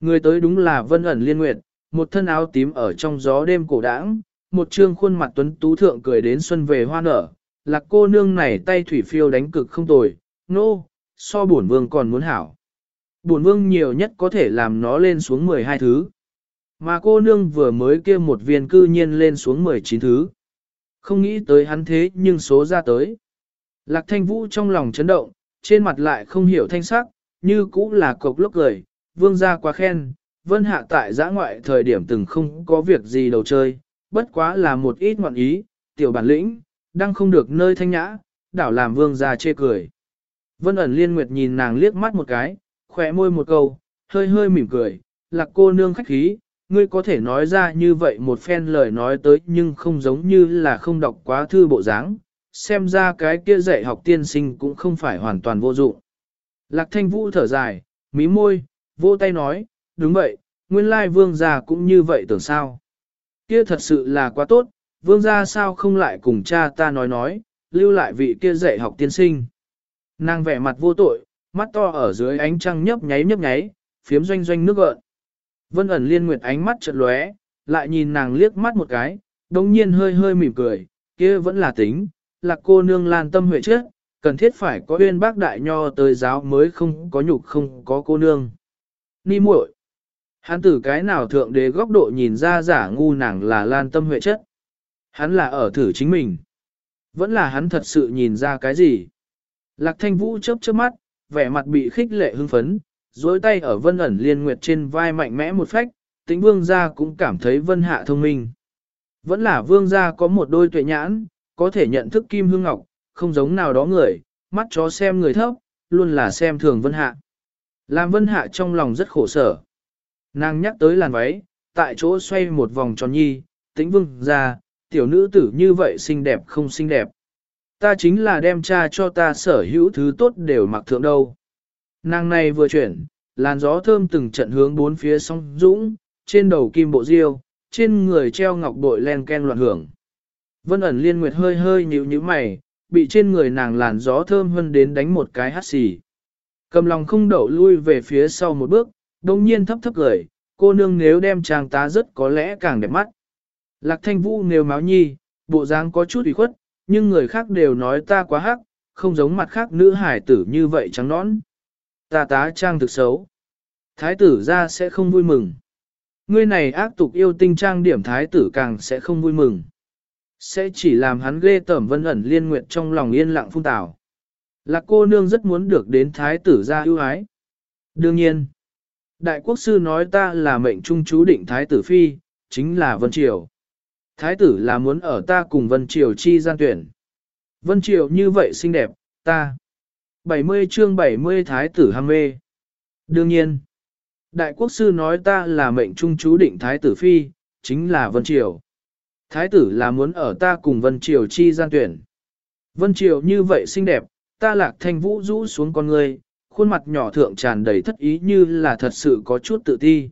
Người tới đúng là vân ẩn liên nguyệt, một thân áo tím ở trong gió đêm cổ đãng, một trương khuôn mặt tuấn tú thượng cười đến xuân về hoa nở, lạc cô nương này tay thủy phiêu đánh cực không tồi, nô, no, so bổn vương còn muốn hảo. Bổn vương nhiều nhất có thể làm nó lên xuống 12 thứ. Mà cô nương vừa mới kia một viên cư nhiên lên xuống 19 thứ. Không nghĩ tới hắn thế nhưng số ra tới. Lạc thanh vũ trong lòng chấn động, trên mặt lại không hiểu thanh sắc, như cũ là cục lốc cười, vương gia quá khen, vân hạ tại giã ngoại thời điểm từng không có việc gì đầu chơi, bất quá là một ít ngoạn ý, tiểu bản lĩnh, đang không được nơi thanh nhã, đảo làm vương gia chê cười. Vân ẩn liên nguyệt nhìn nàng liếc mắt một cái, khỏe môi một câu, hơi hơi mỉm cười, lạc cô nương khách khí, ngươi có thể nói ra như vậy một phen lời nói tới nhưng không giống như là không đọc quá thư bộ dáng, xem ra cái kia dạy học tiên sinh cũng không phải hoàn toàn vô dụng. Lạc thanh vũ thở dài, mí môi, vô tay nói, đúng vậy, nguyên lai vương gia cũng như vậy tưởng sao. Kia thật sự là quá tốt, vương gia sao không lại cùng cha ta nói nói, lưu lại vị kia dạy học tiên sinh. Nàng vẻ mặt vô tội, mắt to ở dưới ánh trăng nhấp nháy nhấp nháy, phiếm doanh doanh nước gợn. Vân ẩn liên nguyệt ánh mắt chợt lóe, lại nhìn nàng liếc mắt một cái, đồng nhiên hơi hơi mỉm cười, kia vẫn là tính, là cô nương lan tâm huệ trước, cần thiết phải có uyên bác đại nho tới giáo mới không có nhục không có cô nương. Ni muội, Hắn từ cái nào thượng đế góc độ nhìn ra giả ngu nàng là lan tâm huệ chất. Hắn là ở thử chính mình. Vẫn là hắn thật sự nhìn ra cái gì. Lạc thanh vũ chớp chớp mắt, vẻ mặt bị khích lệ hưng phấn, dối tay ở vân ẩn liên nguyệt trên vai mạnh mẽ một phách, tính vương gia cũng cảm thấy vân hạ thông minh. Vẫn là vương gia có một đôi tuệ nhãn, có thể nhận thức kim hương ngọc, không giống nào đó người, mắt chó xem người thấp, luôn là xem thường vân hạ. Làm vân hạ trong lòng rất khổ sở. Nàng nhắc tới làn váy, tại chỗ xoay một vòng tròn nhi, tĩnh vương ra, tiểu nữ tử như vậy xinh đẹp không xinh đẹp. Ta chính là đem cha cho ta sở hữu thứ tốt đều mặc thượng đâu. Nàng này vừa chuyển, làn gió thơm từng trận hướng bốn phía sông dũng, trên đầu kim bộ diêu, trên người treo ngọc bội len ken loạn hưởng. Vân ẩn liên nguyệt hơi hơi nhíu nhíu mày, bị trên người nàng làn gió thơm hơn đến đánh một cái hắt xì. Cầm lòng không đậu lui về phía sau một bước, đồng nhiên thấp thấp gửi, cô nương nếu đem chàng tá rất có lẽ càng đẹp mắt. Lạc thanh vũ nếu máu nhi, bộ dáng có chút ủy khuất, nhưng người khác đều nói ta quá hắc, không giống mặt khác nữ hải tử như vậy trắng nõn. Ta tá trang thực xấu. Thái tử ra sẽ không vui mừng. Ngươi này ác tục yêu tinh trang điểm thái tử càng sẽ không vui mừng. Sẽ chỉ làm hắn ghê tởm vân ẩn liên nguyện trong lòng yên lặng phung tảo. Lạc cô nương rất muốn được đến thái tử ra ưu ái. Đương nhiên, đại quốc sư nói ta là mệnh trung chú định thái tử phi, chính là Vân Triều. Thái tử là muốn ở ta cùng Vân Triều chi gian tuyển. Vân Triều như vậy xinh đẹp, ta. 70 chương 70 thái tử ham mê. Đương nhiên, đại quốc sư nói ta là mệnh trung chú định thái tử phi, chính là Vân Triều. Thái tử là muốn ở ta cùng Vân Triều chi gian tuyển. Vân Triều như vậy xinh đẹp, ta lạc thanh vũ rũ xuống con người, khuôn mặt nhỏ thượng tràn đầy thất ý như là thật sự có chút tự ti.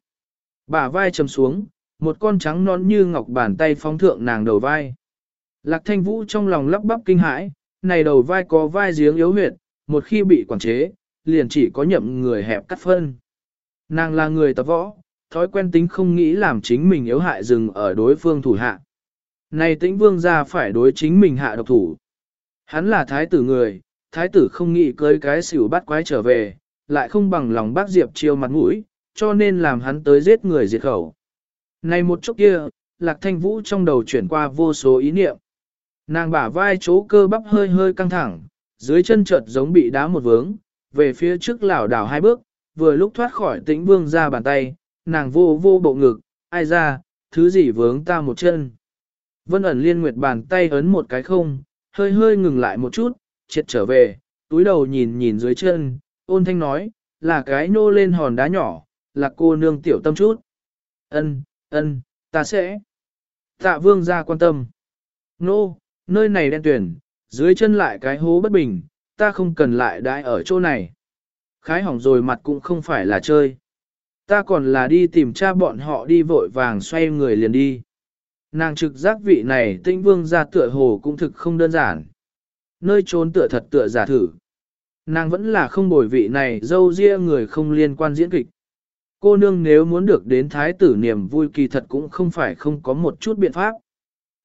Bả vai chầm xuống, một con trắng non như ngọc bàn tay phóng thượng nàng đầu vai. Lạc thanh vũ trong lòng lắp bắp kinh hãi, này đầu vai có vai giếng yếu huyệt, một khi bị quản chế, liền chỉ có nhậm người hẹp cắt phân. Nàng là người tập võ, thói quen tính không nghĩ làm chính mình yếu hại dừng ở đối phương thủ hạ. Này tĩnh vương ra phải đối chính mình hạ độc thủ. Hắn là thái tử người, thái tử không nghĩ cưới cái xỉu bắt quái trở về, lại không bằng lòng bác Diệp chiêu mặt mũi, cho nên làm hắn tới giết người diệt khẩu. Này một chút kia, Lạc Thanh Vũ trong đầu chuyển qua vô số ý niệm. Nàng bả vai chỗ cơ bắp hơi hơi căng thẳng, dưới chân chợt giống bị đá một vướng, về phía trước lảo đảo hai bước, vừa lúc thoát khỏi tĩnh vương ra bàn tay, nàng vô vô bộ ngực, ai ra, thứ gì vướng ta một chân. Vân ẩn liên nguyệt bàn tay ấn một cái không, hơi hơi ngừng lại một chút, triệt trở về, túi đầu nhìn nhìn dưới chân, ôn thanh nói, là cái nô lên hòn đá nhỏ, là cô nương tiểu tâm chút. Ân, ân, ta sẽ. Tạ vương ra quan tâm. Nô, nơi này đen tuyển, dưới chân lại cái hố bất bình, ta không cần lại đãi ở chỗ này. Khái hỏng rồi mặt cũng không phải là chơi. Ta còn là đi tìm cha bọn họ đi vội vàng xoay người liền đi. Nàng trực giác vị này tinh vương ra tựa hồ cũng thực không đơn giản. Nơi trốn tựa thật tựa giả thử. Nàng vẫn là không bồi vị này dâu ria người không liên quan diễn kịch. Cô nương nếu muốn được đến thái tử niềm vui kỳ thật cũng không phải không có một chút biện pháp.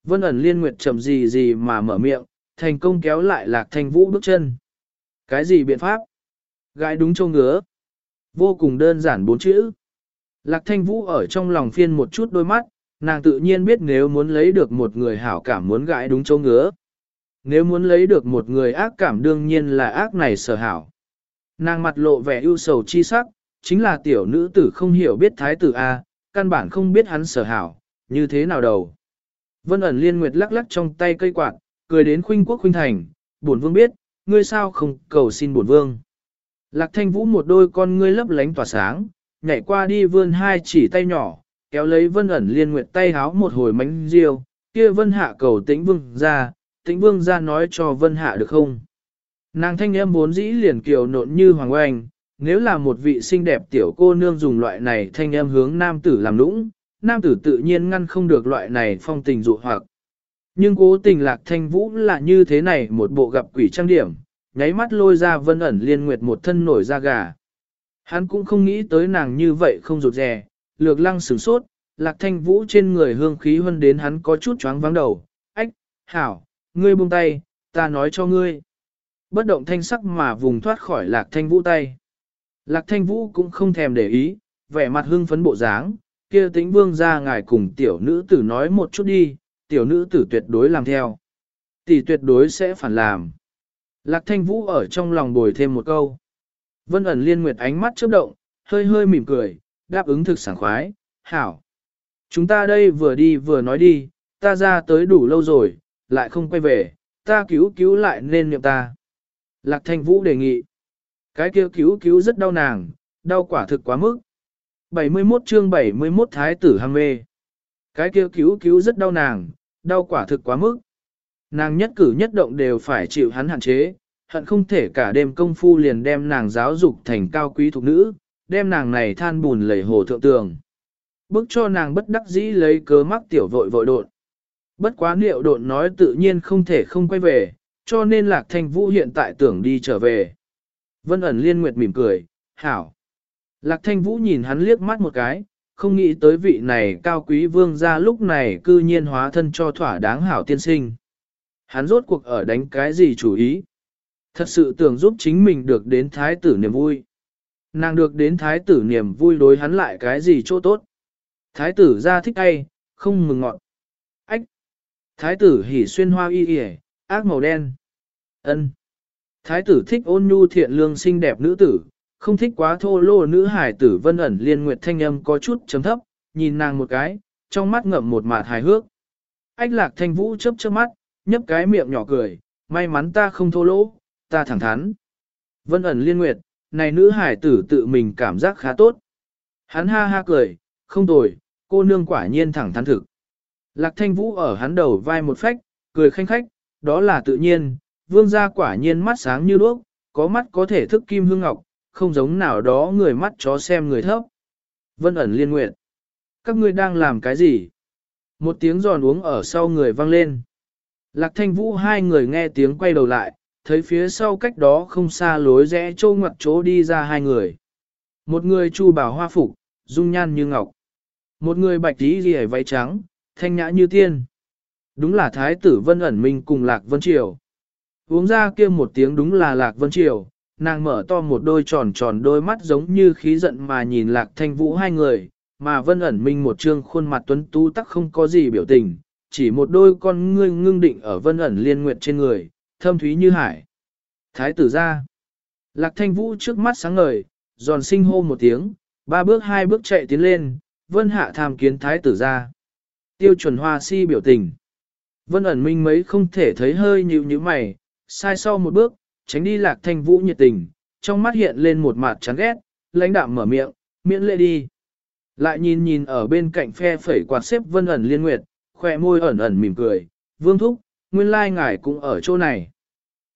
Vân ẩn liên nguyệt chậm gì gì mà mở miệng, thành công kéo lại lạc thanh vũ bước chân. Cái gì biện pháp? Gái đúng châu ngứa. Vô cùng đơn giản bốn chữ. Lạc thanh vũ ở trong lòng phiên một chút đôi mắt, nàng tự nhiên biết nếu muốn lấy được một người hảo cảm muốn gãi đúng châu ngứa. Nếu muốn lấy được một người ác cảm đương nhiên là ác này sở hảo. Nàng mặt lộ vẻ ưu sầu chi sắc, chính là tiểu nữ tử không hiểu biết thái tử A, căn bản không biết hắn sở hảo, như thế nào đâu. Vân ẩn liên nguyệt lắc lắc trong tay cây quạt, cười đến khuynh quốc khuynh thành, bổn vương biết, ngươi sao không cầu xin bổn vương. Lạc thanh vũ một đôi con ngươi lấp lánh tỏa sáng, nhảy qua đi vươn hai chỉ tay nhỏ, kéo lấy vân ẩn liên nguyệt tay háo một hồi mánh riêu, kia vân hạ cầu tĩnh vương ra, tĩnh vương ra nói cho vân hạ được không. Nàng thanh em vốn dĩ liền kiều nộn như hoàng oanh, nếu là một vị xinh đẹp tiểu cô nương dùng loại này thanh em hướng nam tử làm nũng, nam tử tự nhiên ngăn không được loại này phong tình dụ hoặc. Nhưng cố tình lạc thanh vũ là như thế này một bộ gặp quỷ trang điểm, nháy mắt lôi ra vân ẩn liên nguyệt một thân nổi da gà. Hắn cũng không nghĩ tới nàng như vậy không rụt rè, lược lăng sửng sốt, lạc thanh vũ trên người hương khí hơn đến hắn có chút choáng vắng đầu. Ách, hảo, ngươi buông tay, ta nói cho ngươi. Bất động thanh sắc mà vùng thoát khỏi lạc thanh vũ tay. Lạc thanh vũ cũng không thèm để ý, vẻ mặt hưng phấn bộ dáng, kia tĩnh vương ra ngài cùng tiểu nữ tử nói một chút đi, tiểu nữ tử tuyệt đối làm theo. Tỷ tuyệt đối sẽ phản làm. Lạc thanh vũ ở trong lòng bồi thêm một câu. Vân ẩn liên nguyệt ánh mắt chớp động, hơi hơi mỉm cười, đáp ứng thực sảng khoái, hảo. Chúng ta đây vừa đi vừa nói đi, ta ra tới đủ lâu rồi, lại không quay về, ta cứu cứu lại nên niệm ta. Lạc thanh vũ đề nghị. Cái kia cứu cứu rất đau nàng, đau quả thực quá mức. 71 chương 71 Thái tử ham mê. Cái kia cứu cứu rất đau nàng, đau quả thực quá mức. Nàng nhất cử nhất động đều phải chịu hắn hạn chế, hận không thể cả đêm công phu liền đem nàng giáo dục thành cao quý thuộc nữ, đem nàng này than bùn lầy hồ thượng tường. Bức cho nàng bất đắc dĩ lấy cớ mắc tiểu vội vội độn. Bất quá niệu độn nói tự nhiên không thể không quay về, cho nên lạc thanh vũ hiện tại tưởng đi trở về. Vân ẩn liên nguyệt mỉm cười, hảo. Lạc thanh vũ nhìn hắn liếc mắt một cái, không nghĩ tới vị này cao quý vương gia lúc này cư nhiên hóa thân cho thỏa đáng hảo tiên sinh. Hắn rốt cuộc ở đánh cái gì chủ ý? Thật sự tưởng giúp chính mình được đến thái tử niềm vui. Nàng được đến thái tử niềm vui đối hắn lại cái gì chỗ tốt. Thái tử ra thích ai, không mừng ngọn. Ách! Thái tử hỉ xuyên hoa y y, ác màu đen. ân Thái tử thích ôn nhu thiện lương xinh đẹp nữ tử, không thích quá thô lô nữ hải tử vân ẩn liên nguyệt thanh âm có chút chấm thấp, nhìn nàng một cái, trong mắt ngậm một mạt hài hước. Ách lạc thanh vũ chớp chớp mắt, nhấp cái miệng nhỏ cười, may mắn ta không thô lỗ, ta thẳng thắn. Vân ẩn liên nguyệt, này nữ hải tử tự mình cảm giác khá tốt. Hắn ha ha cười, không tồi, cô nương quả nhiên thẳng thắn thực. Lạc thanh vũ ở hắn đầu vai một phách, cười khanh khách, đó là tự nhiên, vương gia quả nhiên mắt sáng như đuốc, có mắt có thể thức kim hương ngọc, không giống nào đó người mắt chó xem người thấp. Vân ẩn liên nguyện. Các ngươi đang làm cái gì? Một tiếng giòn uống ở sau người vang lên. Lạc thanh vũ hai người nghe tiếng quay đầu lại, thấy phía sau cách đó không xa lối rẽ trô ngoặt chỗ đi ra hai người. Một người chu bảo hoa phục, dung nhan như ngọc. Một người bạch tí ghi váy trắng, thanh nhã như tiên. Đúng là thái tử vân ẩn minh cùng lạc vân triều. Uống ra kia một tiếng đúng là Lạc Vân Triều, nàng mở to một đôi tròn tròn đôi mắt giống như khí giận mà nhìn Lạc Thanh Vũ hai người, mà Vân ẩn minh một trương khuôn mặt tuấn tú tắc không có gì biểu tình, chỉ một đôi con ngươi ngưng định ở Vân ẩn liên nguyệt trên người, thâm thúy như hải. Thái tử ra. Lạc Thanh Vũ trước mắt sáng ngời, giòn sinh hô một tiếng, ba bước hai bước chạy tiến lên, Vân hạ tham kiến thái tử ra. Tiêu chuẩn hoa si biểu tình. Vân ẩn minh mấy không thể thấy hơi nhịu như mày, sai sau một bước, tránh đi lạc thanh vũ nhiệt tình, trong mắt hiện lên một mặt chán ghét, lãnh đạm mở miệng, miễn lệ đi. Lại nhìn nhìn ở bên cạnh phe phẩy quạt xếp vân ẩn liên nguyệt, khỏe môi ẩn ẩn mỉm cười, vương thúc, nguyên lai ngài cũng ở chỗ này.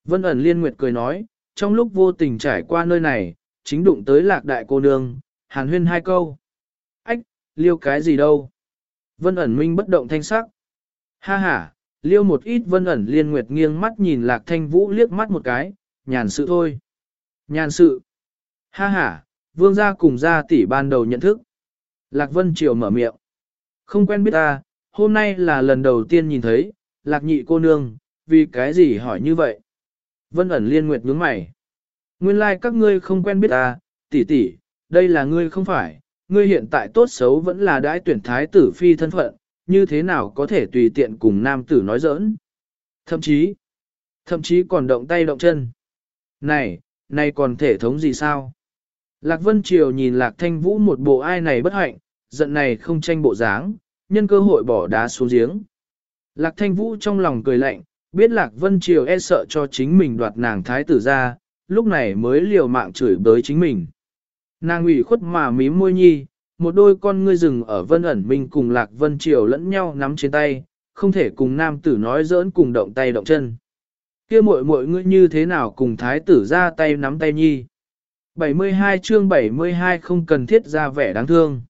Vân ẩn liên nguyệt cười nói, trong lúc vô tình trải qua nơi này, chính đụng tới lạc đại cô nương, hàn huyên hai câu. Ách, liêu cái gì đâu? Vân ẩn minh bất động thanh sắc. Ha ha, liêu một ít vân ẩn liên nguyệt nghiêng mắt nhìn lạc thanh vũ liếc mắt một cái, nhàn sự thôi. Nhàn sự. Ha ha, vương gia cùng gia tỷ ban đầu nhận thức. Lạc vân triều mở miệng. Không quen biết ta, hôm nay là lần đầu tiên nhìn thấy, lạc nhị cô nương, vì cái gì hỏi như vậy? Vân ẩn liên nguyệt nhướng mày. Nguyên lai like các ngươi không quen biết ta, tỷ tỷ, đây là ngươi không phải, ngươi hiện tại tốt xấu vẫn là đãi tuyển thái tử phi thân phận, như thế nào có thể tùy tiện cùng nam tử nói giỡn. Thậm chí, thậm chí còn động tay động chân. Này, này còn thể thống gì sao? Lạc Vân Triều nhìn Lạc Thanh Vũ một bộ ai này bất hạnh, giận này không tranh bộ dáng, nhân cơ hội bỏ đá xuống giếng. Lạc Thanh Vũ trong lòng cười lạnh, biết Lạc Vân Triều e sợ cho chính mình đoạt nàng thái tử ra, lúc này mới liều mạng chửi bới chính mình. Nàng ủy khuất mà mím môi nhi, một đôi con ngươi rừng ở vân ẩn minh cùng lạc vân triều lẫn nhau nắm trên tay, không thể cùng nam tử nói giỡn cùng động tay động chân. kia muội muội ngươi như thế nào cùng thái tử ra tay nắm tay nhi. 72 chương 72 không cần thiết ra vẻ đáng thương.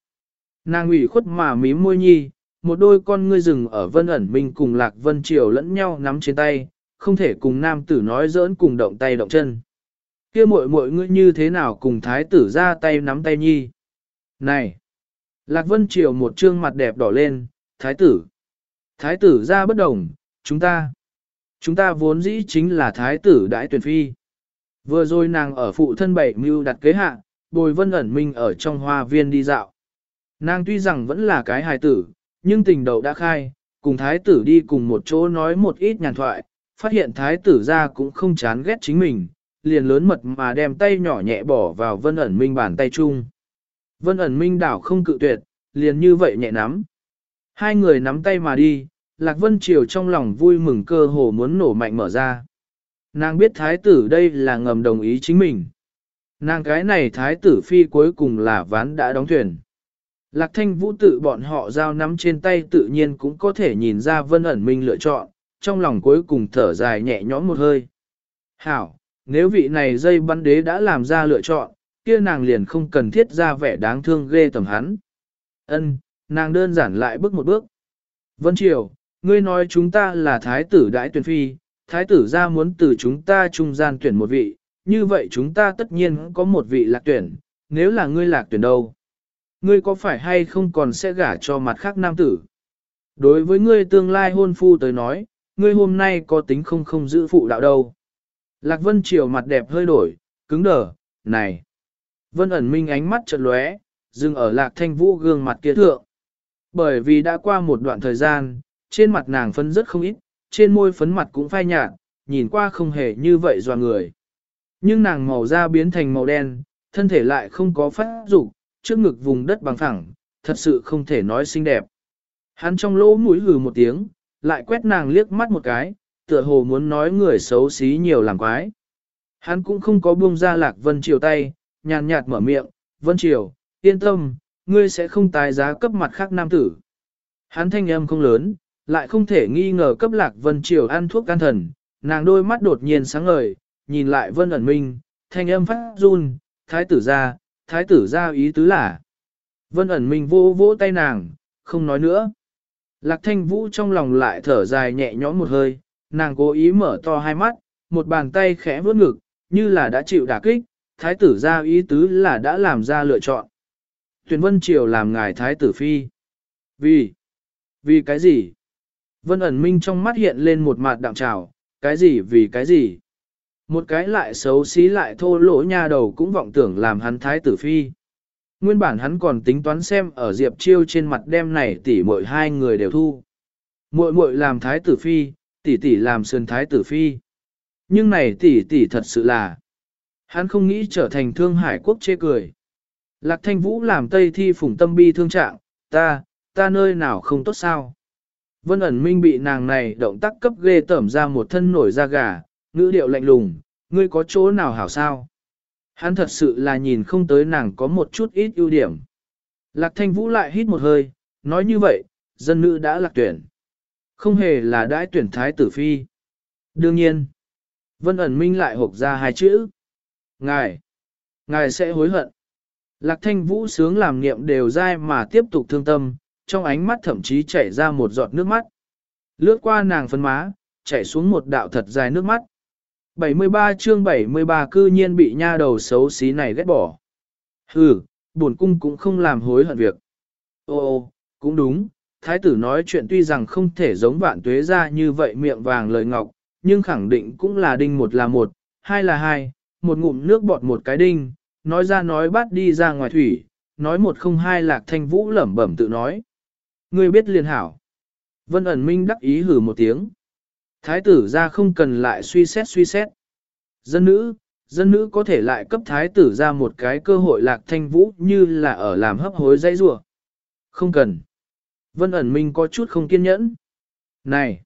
Nàng ủy khuất mà mím môi nhi, một đôi con ngươi rừng ở vân ẩn minh cùng lạc vân triều lẫn nhau nắm trên tay, không thể cùng nam tử nói giỡn cùng động tay động chân kia muội muội ngươi như thế nào cùng thái tử ra tay nắm tay nhi. Này! Lạc Vân Triều một trương mặt đẹp đỏ lên, thái tử. Thái tử ra bất đồng, chúng ta. Chúng ta vốn dĩ chính là thái tử đại tuyển phi. Vừa rồi nàng ở phụ thân bảy mưu đặt kế hạ, bồi vân ẩn minh ở trong hoa viên đi dạo. Nàng tuy rằng vẫn là cái hài tử, nhưng tình đầu đã khai, cùng thái tử đi cùng một chỗ nói một ít nhàn thoại, phát hiện thái tử ra cũng không chán ghét chính mình, liền lớn mật mà đem tay nhỏ nhẹ bỏ vào vân ẩn minh bàn tay chung. Vân ẩn minh đảo không cự tuyệt, liền như vậy nhẹ nắm. Hai người nắm tay mà đi, Lạc Vân Triều trong lòng vui mừng cơ hồ muốn nổ mạnh mở ra. Nàng biết thái tử đây là ngầm đồng ý chính mình. Nàng cái này thái tử phi cuối cùng là ván đã đóng thuyền. Lạc thanh vũ tự bọn họ giao nắm trên tay tự nhiên cũng có thể nhìn ra vân ẩn minh lựa chọn, trong lòng cuối cùng thở dài nhẹ nhõm một hơi. Hảo, nếu vị này dây bắn đế đã làm ra lựa chọn, kia nàng liền không cần thiết ra vẻ đáng thương ghê tầm hắn. Ân, nàng đơn giản lại bước một bước. Vân Triều, ngươi nói chúng ta là thái tử đại tuyển phi, thái tử ra muốn từ chúng ta trung gian tuyển một vị, như vậy chúng ta tất nhiên có một vị lạc tuyển, nếu là ngươi lạc tuyển đâu? Ngươi có phải hay không còn sẽ gả cho mặt khác nam tử? Đối với ngươi tương lai hôn phu tới nói, ngươi hôm nay có tính không không giữ phụ đạo đâu. Lạc Vân Triều mặt đẹp hơi đổi, cứng đờ, này. Vân ẩn minh ánh mắt chợt lóe, dừng ở lạc thanh vũ gương mặt kia thượng. Bởi vì đã qua một đoạn thời gian, trên mặt nàng phấn rất không ít, trên môi phấn mặt cũng phai nhạt, nhìn qua không hề như vậy doa người. Nhưng nàng màu da biến thành màu đen, thân thể lại không có phát dục, trước ngực vùng đất bằng phẳng, thật sự không thể nói xinh đẹp. Hắn trong lỗ mũi hừ một tiếng, lại quét nàng liếc mắt một cái, tựa hồ muốn nói người xấu xí nhiều làm quái. Hắn cũng không có buông ra lạc Vân chiều tay, nhàn nhạt mở miệng, Vân Triều, yên tâm, ngươi sẽ không tái giá cấp mặt khác nam tử. Hắn thanh âm không lớn, lại không thể nghi ngờ cấp lạc Vân Triều ăn thuốc can thần, nàng đôi mắt đột nhiên sáng ngời, nhìn lại Vân ẩn minh, thanh âm phát run, thái tử ra, thái tử ra ý tứ là. Vân ẩn minh vô vỗ tay nàng, không nói nữa. Lạc thanh vũ trong lòng lại thở dài nhẹ nhõm một hơi, nàng cố ý mở to hai mắt, một bàn tay khẽ vuốt ngực, như là đã chịu đả kích, thái tử ra ý tứ là đã làm ra lựa chọn. Tuyền Vân Triều làm ngài thái tử phi. Vì? Vì cái gì? Vân ẩn minh trong mắt hiện lên một mặt đạm trào, cái gì vì cái gì. Một cái lại xấu xí lại thô lỗ nha đầu cũng vọng tưởng làm hắn thái tử phi. Nguyên bản hắn còn tính toán xem ở Diệp Chiêu trên mặt đem này tỷ muội hai người đều thu. Muội muội làm thái tử phi, tỷ tỷ làm sơn thái tử phi. Nhưng này tỷ tỷ thật sự là, hắn không nghĩ trở thành thương hải quốc chê cười. Lạc thanh vũ làm tây thi phủng tâm bi thương trạng, ta, ta nơi nào không tốt sao. Vân ẩn minh bị nàng này động tác cấp ghê tẩm ra một thân nổi da gà, ngữ điệu lạnh lùng, ngươi có chỗ nào hảo sao. Hắn thật sự là nhìn không tới nàng có một chút ít ưu điểm. Lạc thanh vũ lại hít một hơi, nói như vậy, dân nữ đã lạc tuyển. Không hề là đãi tuyển thái tử phi. Đương nhiên, vân ẩn minh lại hộp ra hai chữ. Ngài, ngài sẽ hối hận. Lạc thanh vũ sướng làm niệm đều dai mà tiếp tục thương tâm, trong ánh mắt thậm chí chảy ra một giọt nước mắt. Lướt qua nàng phân má, chảy xuống một đạo thật dài nước mắt. 73 chương 73 cư nhiên bị nha đầu xấu xí này ghét bỏ. Hừ, buồn cung cũng không làm hối hận việc. Ô ô, cũng đúng, thái tử nói chuyện tuy rằng không thể giống vạn tuế ra như vậy miệng vàng lời ngọc, nhưng khẳng định cũng là đinh một là một, hai là hai, một ngụm nước bọt một cái đinh, nói ra nói bắt đi ra ngoài thủy, nói một không hai lạc thanh vũ lẩm bẩm tự nói. Ngươi biết liền hảo. Vân ẩn minh đắc ý hử một tiếng. Thái tử ra không cần lại suy xét suy xét. Dân nữ, dân nữ có thể lại cấp thái tử ra một cái cơ hội lạc thanh vũ như là ở làm hấp hối dây rủa. Không cần. Vân ẩn minh có chút không kiên nhẫn. Này,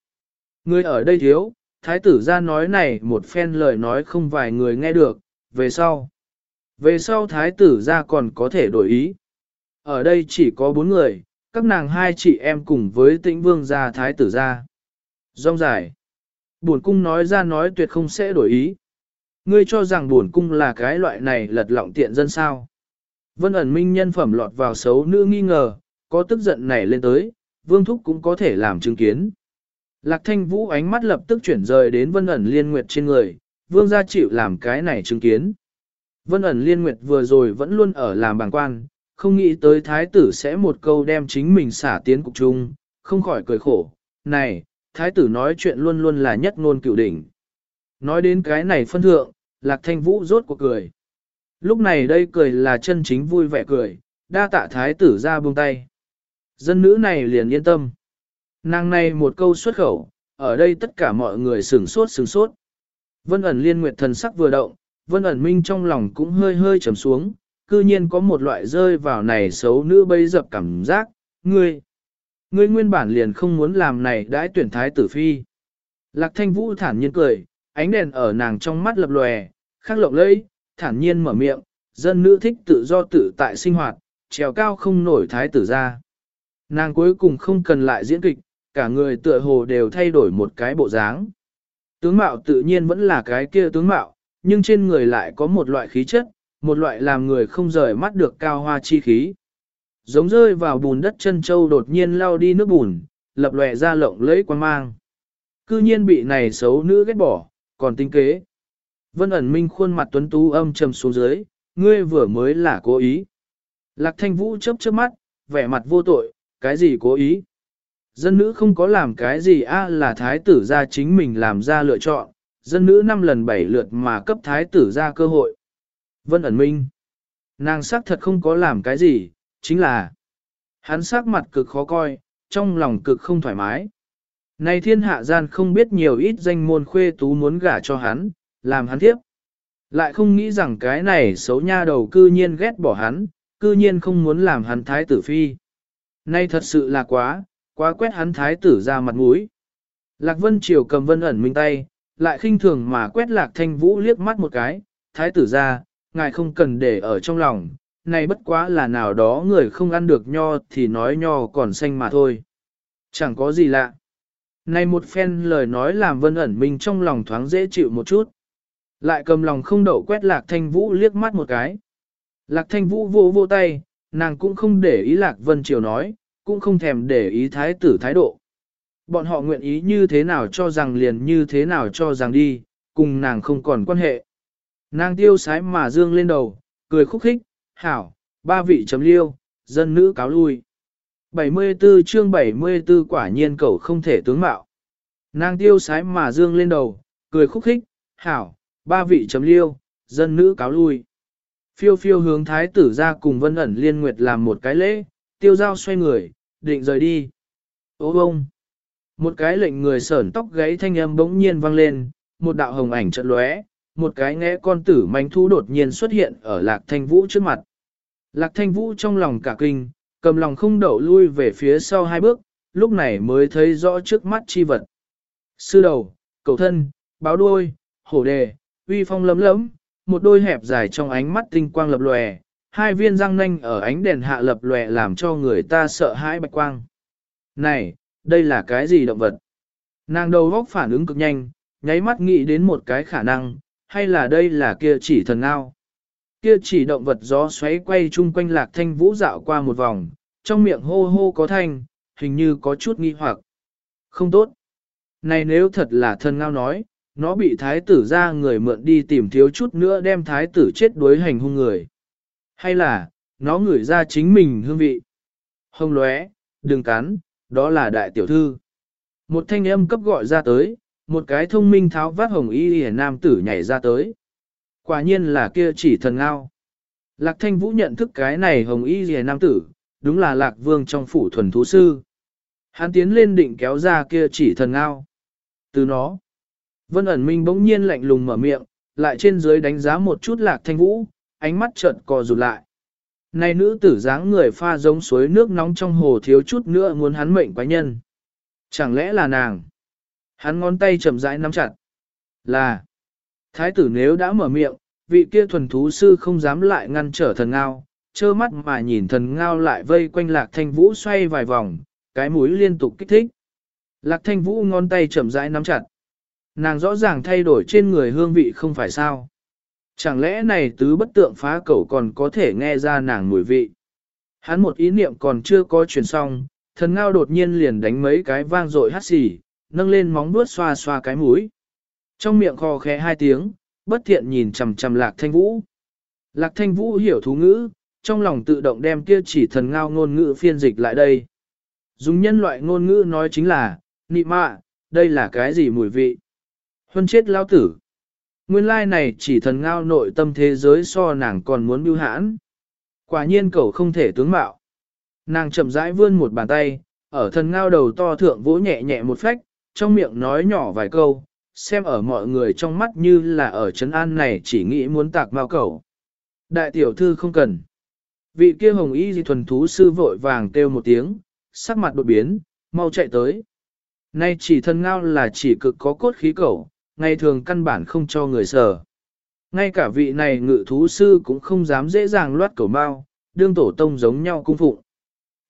người ở đây thiếu, thái tử ra nói này một phen lời nói không vài người nghe được, về sau. Về sau thái tử ra còn có thể đổi ý. Ở đây chỉ có bốn người, các nàng hai chị em cùng với tĩnh vương gia thái tử gia. Rong dài. Buồn cung nói ra nói tuyệt không sẽ đổi ý. Ngươi cho rằng buồn cung là cái loại này lật lọng tiện dân sao. Vân ẩn minh nhân phẩm lọt vào xấu nữ nghi ngờ, có tức giận này lên tới, vương thúc cũng có thể làm chứng kiến. Lạc thanh vũ ánh mắt lập tức chuyển rời đến vân ẩn liên nguyệt trên người, vương gia chịu làm cái này chứng kiến. Vân ẩn liên nguyệt vừa rồi vẫn luôn ở làm bàng quan, không nghĩ tới thái tử sẽ một câu đem chính mình xả tiến cục trung, không khỏi cười khổ. Này, thái tử nói chuyện luôn luôn là nhất ngôn cựu đỉnh. Nói đến cái này phân thượng, lạc thanh vũ rốt cuộc cười. Lúc này đây cười là chân chính vui vẻ cười, đa tạ thái tử ra buông tay. Dân nữ này liền yên tâm. Nàng này một câu xuất khẩu, ở đây tất cả mọi người sửng sốt sửng sốt. Vân ẩn liên nguyệt thần sắc vừa động, vân ẩn minh trong lòng cũng hơi hơi trầm xuống, cư nhiên có một loại rơi vào này xấu nữ bây dập cảm giác, ngươi, ngươi nguyên bản liền không muốn làm này đãi tuyển thái tử phi. Lạc thanh vũ thản nhiên cười, ánh đèn ở nàng trong mắt lập lòe, khắc lộng lẫy, thản nhiên mở miệng, dân nữ thích tự do tự tại sinh hoạt, trèo cao không nổi thái tử ra. Nàng cuối cùng không cần lại diễn kịch, cả người tựa hồ đều thay đổi một cái bộ dáng. Tướng mạo tự nhiên vẫn là cái kia tướng mạo, nhưng trên người lại có một loại khí chất, một loại làm người không rời mắt được cao hoa chi khí. Giống rơi vào bùn đất chân châu đột nhiên lao đi nước bùn, lập lòe ra lộng lẫy quang mang. Cư nhiên bị này xấu nữ ghét bỏ, còn tinh kế. Vân ẩn minh khuôn mặt tuấn tú âm trầm xuống dưới, ngươi vừa mới là cố ý. Lạc thanh vũ chớp chớp mắt, vẻ mặt vô tội, cái gì cố ý. Dân nữ không có làm cái gì a là thái tử ra chính mình làm ra lựa chọn, dân nữ năm lần bảy lượt mà cấp thái tử ra cơ hội. Vân ẩn minh. Nàng sắc thật không có làm cái gì, chính là hắn sắc mặt cực khó coi, trong lòng cực không thoải mái. Này thiên hạ gian không biết nhiều ít danh môn khuê tú muốn gả cho hắn, làm hắn tiếp. Lại không nghĩ rằng cái này xấu nha đầu cư nhiên ghét bỏ hắn, cư nhiên không muốn làm hắn thái tử phi. Nay thật sự là quá, quá quét hắn thái tử ra mặt mũi. Lạc Vân Triều cầm Vân ẩn minh tay, lại khinh thường mà quét Lạc Thanh Vũ liếc mắt một cái, thái tử ra, ngài không cần để ở trong lòng, này bất quá là nào đó người không ăn được nho thì nói nho còn xanh mà thôi. Chẳng có gì lạ. Này một phen lời nói làm vân ẩn minh trong lòng thoáng dễ chịu một chút. Lại cầm lòng không đậu quét lạc thanh vũ liếc mắt một cái. Lạc thanh vũ vô vô tay, nàng cũng không để ý lạc vân triều nói, cũng không thèm để ý thái tử thái độ. Bọn họ nguyện ý như thế nào cho rằng liền như thế nào cho rằng đi, cùng nàng không còn quan hệ. Nàng tiêu sái mà dương lên đầu, cười khúc khích, hảo, ba vị chấm liêu, dân nữ cáo lui. 74 chương 74 quả nhiên cậu không thể tướng mạo. Nàng tiêu sái mà dương lên đầu, cười khúc khích, hảo, ba vị chấm liêu, dân nữ cáo lui. Phiêu phiêu hướng thái tử ra cùng vân ẩn liên nguyệt làm một cái lễ, tiêu Dao xoay người, định rời đi. Ô bông! Một cái lệnh người sởn tóc gáy thanh âm bỗng nhiên vang lên, một đạo hồng ảnh trận lóe, một cái ngẽ con tử manh thu đột nhiên xuất hiện ở lạc thanh vũ trước mặt. Lạc thanh vũ trong lòng cả kinh, cầm lòng không đậu lui về phía sau hai bước, lúc này mới thấy rõ trước mắt chi vật. Sư đầu, cầu thân, báo đuôi, hổ đề, uy phong lấm lấm, một đôi hẹp dài trong ánh mắt tinh quang lập lòe, hai viên răng nanh ở ánh đèn hạ lập lòe làm cho người ta sợ hãi bạch quang. Này, đây là cái gì động vật? Nàng đầu góc phản ứng cực nhanh, nháy mắt nghĩ đến một cái khả năng, hay là đây là kia chỉ thần ngao. Kia chỉ động vật gió xoáy quay chung quanh lạc thanh vũ dạo qua một vòng, trong miệng hô hô có thanh, hình như có chút nghi hoặc. Không tốt. Này nếu thật là thần ngao nói, nó bị thái tử ra người mượn đi tìm thiếu chút nữa đem thái tử chết đuối hành hung người. Hay là, nó ngửi ra chính mình hương vị. Hông lóe, đừng cắn, đó là đại tiểu thư. Một thanh âm cấp gọi ra tới, một cái thông minh tháo vát hồng y hề nam tử nhảy ra tới. Quả nhiên là kia chỉ thần ngao. Lạc thanh vũ nhận thức cái này hồng y hề nam tử, đúng là lạc vương trong phủ thuần thú sư. Hắn tiến lên định kéo ra kia chỉ thần ngao. Từ nó, vân ẩn minh bỗng nhiên lạnh lùng mở miệng, lại trên dưới đánh giá một chút lạc thanh vũ, ánh mắt chợt co rụt lại. Này nữ tử dáng người pha giống suối nước nóng trong hồ thiếu chút nữa muốn hắn mệnh quái nhân. Chẳng lẽ là nàng? Hắn ngón tay chậm rãi nắm chặt. Là. Thái tử nếu đã mở miệng, vị kia thuần thú sư không dám lại ngăn trở thần ngao, trơ mắt mà nhìn thần ngao lại vây quanh lạc thanh vũ xoay vài vòng, cái mũi liên tục kích thích. Lạc thanh vũ ngón tay chậm rãi nắm chặt. Nàng rõ ràng thay đổi trên người hương vị không phải sao. Chẳng lẽ này tứ bất tượng phá cẩu còn có thể nghe ra nàng mùi vị. Hắn một ý niệm còn chưa có chuyển xong, thần ngao đột nhiên liền đánh mấy cái vang dội hắt xì, nâng lên móng vuốt xoa xoa cái mũi. Trong miệng kho khẽ hai tiếng, bất thiện nhìn chằm chằm lạc thanh vũ. Lạc thanh vũ hiểu thú ngữ, trong lòng tự động đem kia chỉ thần ngao ngôn ngữ phiên dịch lại đây. Dùng nhân loại ngôn ngữ nói chính là, nị mạ, đây là cái gì mùi vị? Huân chết lao tử. Nguyên lai này chỉ thần ngao nội tâm thế giới so nàng còn muốn bưu hãn. Quả nhiên cậu không thể tướng mạo. Nàng chậm rãi vươn một bàn tay, ở thần ngao đầu to thượng vỗ nhẹ nhẹ một phách, trong miệng nói nhỏ vài câu, xem ở mọi người trong mắt như là ở trấn an này chỉ nghĩ muốn tạc mao cẩu. Đại tiểu thư không cần. Vị kia hồng y di thuần thú sư vội vàng kêu một tiếng, sắc mặt đột biến, mau chạy tới. Nay chỉ thần ngao là chỉ cực có cốt khí cẩu, ngày thường căn bản không cho người sờ. Ngay cả vị này ngự thú sư cũng không dám dễ dàng loát cổ mao, đương tổ tông giống nhau cung phụng.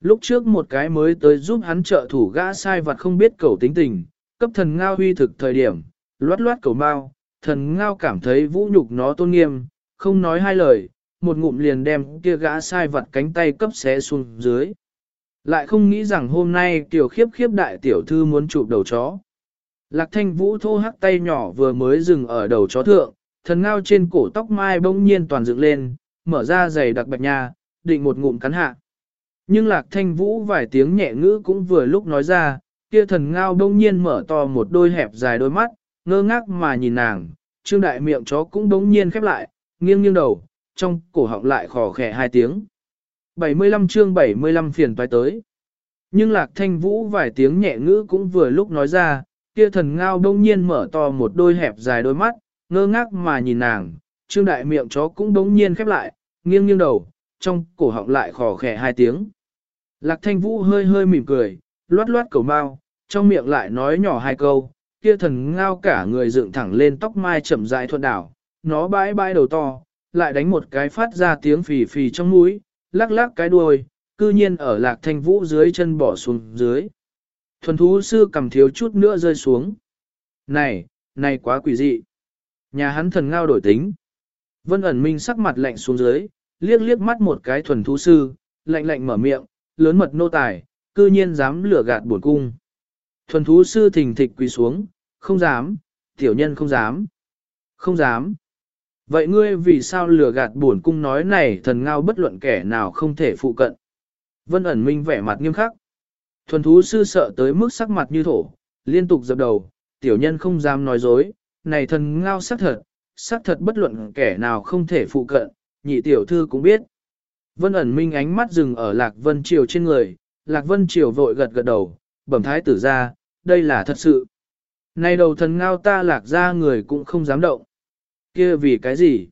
Lúc trước một cái mới tới giúp hắn trợ thủ gã sai vặt không biết cầu tính tình, cấp thần ngao huy thực thời điểm, loát loát cổ mao, thần ngao cảm thấy vũ nhục nó tôn nghiêm, không nói hai lời, một ngụm liền đem kia gã sai vặt cánh tay cấp xé xuống dưới. Lại không nghĩ rằng hôm nay tiểu khiếp khiếp đại tiểu thư muốn chụp đầu chó. Lạc thanh vũ thô hắc tay nhỏ vừa mới dừng ở đầu chó thượng, thần ngao trên cổ tóc mai bỗng nhiên toàn dựng lên, mở ra giày đặc bạch nha, định một ngụm cắn hạ. Nhưng lạc thanh vũ vài tiếng nhẹ ngữ cũng vừa lúc nói ra, kia thần ngao bỗng nhiên mở to một đôi hẹp dài đôi mắt, ngơ ngác mà nhìn nàng, trương đại miệng chó cũng bỗng nhiên khép lại, nghiêng nghiêng đầu, trong cổ họng lại khò khẽ hai tiếng. 75 chương 75 phiền toái tới. Nhưng lạc thanh vũ vài tiếng nhẹ ngữ cũng vừa lúc nói ra, kia thần ngao đông nhiên mở to một đôi hẹp dài đôi mắt, ngơ ngác mà nhìn nàng, trương đại miệng chó cũng đống nhiên khép lại, nghiêng nghiêng đầu, trong cổ họng lại khò khè hai tiếng. Lạc thanh vũ hơi hơi mỉm cười, loát loát cầu mau, trong miệng lại nói nhỏ hai câu, kia thần ngao cả người dựng thẳng lên tóc mai chậm dài thuận đảo, nó bãi bãi đầu to, lại đánh một cái phát ra tiếng phì phì trong mũi, lắc lắc cái đuôi, cư nhiên ở lạc thanh vũ dưới chân bỏ xuống dưới. Thuần thú sư cầm thiếu chút nữa rơi xuống. Này, này quá quỷ dị. Nhà hắn thần ngao đổi tính. Vân ẩn minh sắc mặt lạnh xuống dưới, liếc liếc mắt một cái thuần thú sư, lạnh lạnh mở miệng, lớn mật nô tài, cư nhiên dám lừa gạt bổn cung. Thuần thú sư thình thịch quỳ xuống, không dám, tiểu nhân không dám. Không dám. Vậy ngươi vì sao lừa gạt bổn cung nói này thần ngao bất luận kẻ nào không thể phụ cận? Vân ẩn minh vẻ mặt nghiêm khắc. Thuần thú sư sợ tới mức sắc mặt như thổ, liên tục dập đầu, tiểu nhân không dám nói dối, này thần ngao sắc thật, sắc thật bất luận kẻ nào không thể phụ cận, nhị tiểu thư cũng biết. Vân ẩn minh ánh mắt dừng ở Lạc Vân Triều trên người, Lạc Vân Triều vội gật gật đầu, bẩm thái tử ra, đây là thật sự. Này đầu thần ngao ta lạc ra người cũng không dám động. kia vì cái gì?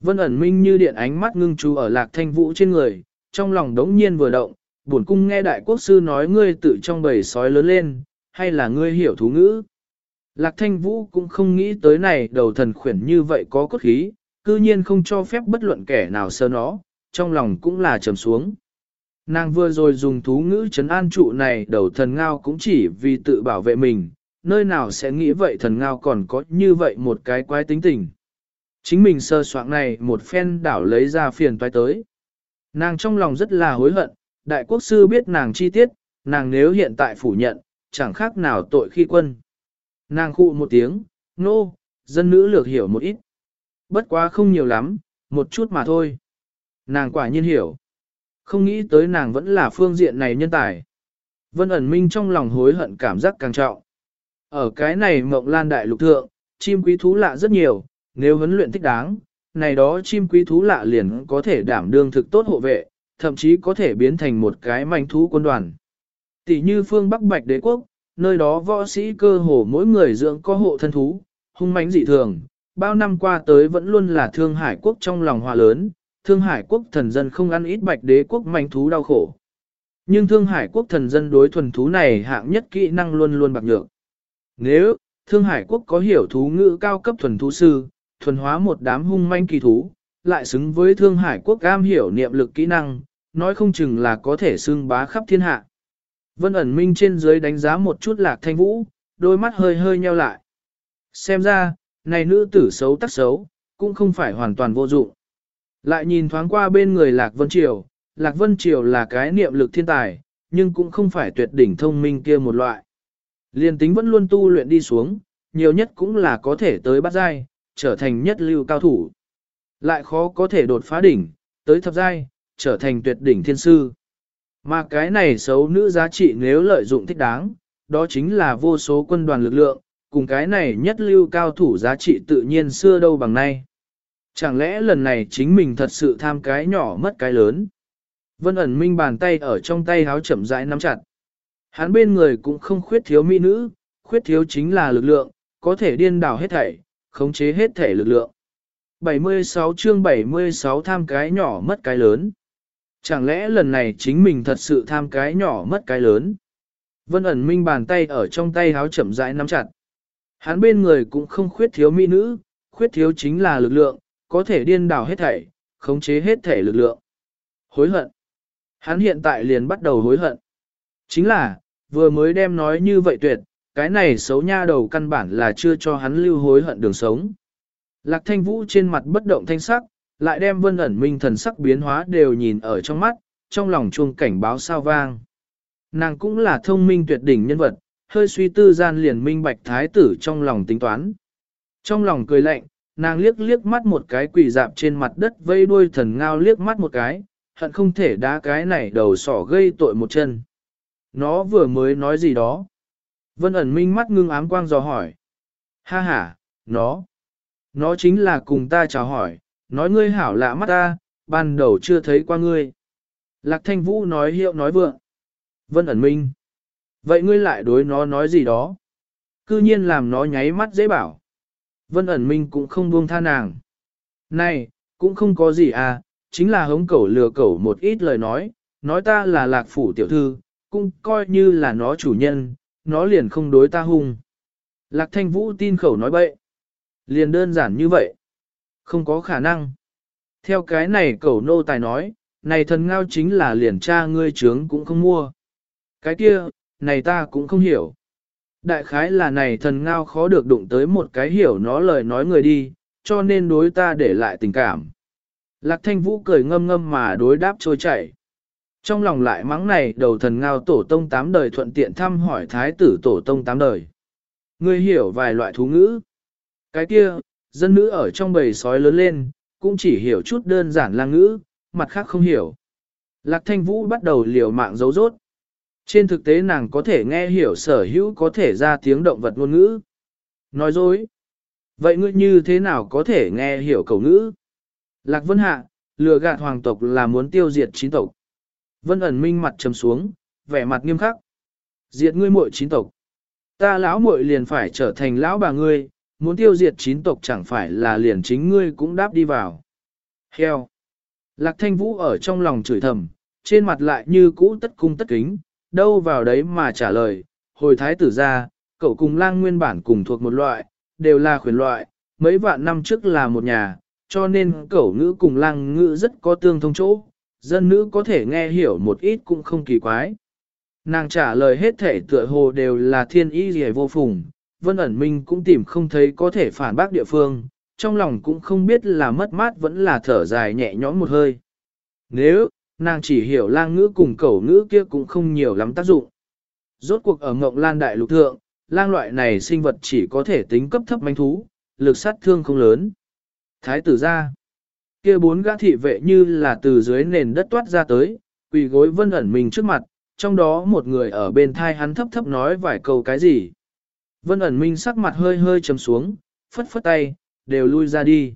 Vân ẩn minh như điện ánh mắt ngưng chú ở lạc thanh vũ trên người, trong lòng đống nhiên vừa động, buồn cung nghe đại quốc sư nói ngươi tự trong bầy sói lớn lên, hay là ngươi hiểu thú ngữ. Lạc thanh vũ cũng không nghĩ tới này đầu thần khuyển như vậy có cốt khí, cư nhiên không cho phép bất luận kẻ nào sơ nó, trong lòng cũng là trầm xuống. Nàng vừa rồi dùng thú ngữ chấn an trụ này đầu thần ngao cũng chỉ vì tự bảo vệ mình, nơi nào sẽ nghĩ vậy thần ngao còn có như vậy một cái quái tính tình. Chính mình sơ soạn này một phen đảo lấy ra phiền toái tới. Nàng trong lòng rất là hối hận, đại quốc sư biết nàng chi tiết, nàng nếu hiện tại phủ nhận, chẳng khác nào tội khi quân. Nàng khụ một tiếng, nô, no, dân nữ lược hiểu một ít. Bất quá không nhiều lắm, một chút mà thôi. Nàng quả nhiên hiểu. Không nghĩ tới nàng vẫn là phương diện này nhân tài. Vân ẩn minh trong lòng hối hận cảm giác càng trọng. Ở cái này mộng lan đại lục thượng, chim quý thú lạ rất nhiều, nếu huấn luyện thích đáng, này đó chim quý thú lạ liền có thể đảm đương thực tốt hộ vệ, thậm chí có thể biến thành một cái manh thú quân đoàn. Tỷ như phương Bắc Bạch đế quốc, nơi đó võ sĩ cơ hồ mỗi người dưỡng có hộ thân thú, hung mãnh dị thường, bao năm qua tới vẫn luôn là thương hải quốc trong lòng hòa lớn, thương hải quốc thần dân không ăn ít bạch đế quốc manh thú đau khổ. Nhưng thương hải quốc thần dân đối thuần thú này hạng nhất kỹ năng luôn luôn bạc nhược. Nếu, thương hải quốc có hiểu thú ngữ cao cấp thuần thú sư, thuần hóa một đám hung manh kỳ thú, lại xứng với thương hải quốc cam hiểu niệm lực kỹ năng, nói không chừng là có thể xưng bá khắp thiên hạ. Vân ẩn minh trên dưới đánh giá một chút lạc thanh vũ, đôi mắt hơi hơi nheo lại. Xem ra, này nữ tử xấu tắc xấu, cũng không phải hoàn toàn vô dụng. Lại nhìn thoáng qua bên người lạc vân triều, lạc vân triều là cái niệm lực thiên tài, nhưng cũng không phải tuyệt đỉnh thông minh kia một loại. Liên tính vẫn luôn tu luyện đi xuống, nhiều nhất cũng là có thể tới bắt giai, trở thành nhất lưu cao thủ. Lại khó có thể đột phá đỉnh, tới thập giai, trở thành tuyệt đỉnh thiên sư. Mà cái này xấu nữ giá trị nếu lợi dụng thích đáng, đó chính là vô số quân đoàn lực lượng, cùng cái này nhất lưu cao thủ giá trị tự nhiên xưa đâu bằng nay. Chẳng lẽ lần này chính mình thật sự tham cái nhỏ mất cái lớn? Vân ẩn minh bàn tay ở trong tay háo chậm rãi nắm chặt. Hắn bên người cũng không khuyết thiếu mỹ nữ, khuyết thiếu chính là lực lượng, có thể điên đảo hết thảy, khống chế hết thể lực lượng. 76 chương 76 tham cái nhỏ mất cái lớn. Chẳng lẽ lần này chính mình thật sự tham cái nhỏ mất cái lớn? Vân ẩn minh bàn tay ở trong tay háo chậm rãi nắm chặt. Hắn bên người cũng không khuyết thiếu mỹ nữ, khuyết thiếu chính là lực lượng, có thể điên đảo hết thảy, khống chế hết thể lực lượng. Hối hận. Hắn hiện tại liền bắt đầu hối hận. Chính là, vừa mới đem nói như vậy tuyệt, cái này xấu nha đầu căn bản là chưa cho hắn lưu hối hận đường sống. Lạc thanh vũ trên mặt bất động thanh sắc, lại đem vân ẩn minh thần sắc biến hóa đều nhìn ở trong mắt, trong lòng chuông cảnh báo sao vang. Nàng cũng là thông minh tuyệt đỉnh nhân vật, hơi suy tư gian liền minh bạch thái tử trong lòng tính toán. Trong lòng cười lạnh, nàng liếc liếc mắt một cái quỷ dạp trên mặt đất vây đuôi thần ngao liếc mắt một cái, hận không thể đá cái này đầu sỏ gây tội một chân. Nó vừa mới nói gì đó. Vân ẩn minh mắt ngưng ám quang dò hỏi. Ha ha, nó. Nó chính là cùng ta chào hỏi, nói ngươi hảo lạ mắt ta, ban đầu chưa thấy qua ngươi. Lạc thanh vũ nói hiệu nói vượng. Vân ẩn minh. Vậy ngươi lại đối nó nói gì đó? Cư nhiên làm nó nháy mắt dễ bảo. Vân ẩn minh cũng không buông tha nàng. Này, cũng không có gì à, chính là hống cẩu lừa cẩu một ít lời nói, nói ta là lạc phủ tiểu thư, cũng coi như là nó chủ nhân, nó liền không đối ta hung. Lạc thanh vũ tin khẩu nói bậy. Liền đơn giản như vậy. Không có khả năng. Theo cái này cẩu nô tài nói, này thần ngao chính là liền cha ngươi trướng cũng không mua. Cái kia, này ta cũng không hiểu. Đại khái là này thần ngao khó được đụng tới một cái hiểu nó lời nói người đi, cho nên đối ta để lại tình cảm. Lạc thanh vũ cười ngâm ngâm mà đối đáp trôi chảy. Trong lòng lại mắng này đầu thần ngao tổ tông tám đời thuận tiện thăm hỏi thái tử tổ tông tám đời. Ngươi hiểu vài loại thú ngữ. Cái kia, dân nữ ở trong bầy sói lớn lên, cũng chỉ hiểu chút đơn giản lang ngữ, mặt khác không hiểu. Lạc thanh vũ bắt đầu liều mạng dấu rốt. Trên thực tế nàng có thể nghe hiểu sở hữu có thể ra tiếng động vật ngôn ngữ. Nói dối. Vậy ngươi như thế nào có thể nghe hiểu cầu ngữ? Lạc Vân Hạ, lừa gạt hoàng tộc là muốn tiêu diệt chín tộc. Vân ẩn minh mặt trầm xuống, vẻ mặt nghiêm khắc. Diệt ngươi muội chín tộc. Ta lão muội liền phải trở thành lão bà ngươi, muốn tiêu diệt chín tộc chẳng phải là liền chính ngươi cũng đáp đi vào. Heo. Lạc thanh vũ ở trong lòng chửi thầm, trên mặt lại như cũ tất cung tất kính, đâu vào đấy mà trả lời, hồi thái tử ra, cậu cùng lang nguyên bản cùng thuộc một loại, đều là khuyến loại, mấy vạn năm trước là một nhà, cho nên cậu ngữ cùng lang ngữ rất có tương thông chỗ, dân nữ có thể nghe hiểu một ít cũng không kỳ quái. Nàng trả lời hết thể tựa hồ đều là thiên ý gì vô phùng, vân ẩn minh cũng tìm không thấy có thể phản bác địa phương, trong lòng cũng không biết là mất mát vẫn là thở dài nhẹ nhõm một hơi. Nếu, nàng chỉ hiểu lang ngữ cùng cẩu ngữ kia cũng không nhiều lắm tác dụng. Rốt cuộc ở ngộng lan đại lục thượng, lang loại này sinh vật chỉ có thể tính cấp thấp manh thú, lực sát thương không lớn. Thái tử ra, kia bốn gã thị vệ như là từ dưới nền đất toát ra tới, quỳ gối vân ẩn mình trước mặt, trong đó một người ở bên thai hắn thấp thấp nói vài câu cái gì. Vân ẩn minh sắc mặt hơi hơi trầm xuống, phất phất tay, đều lui ra đi.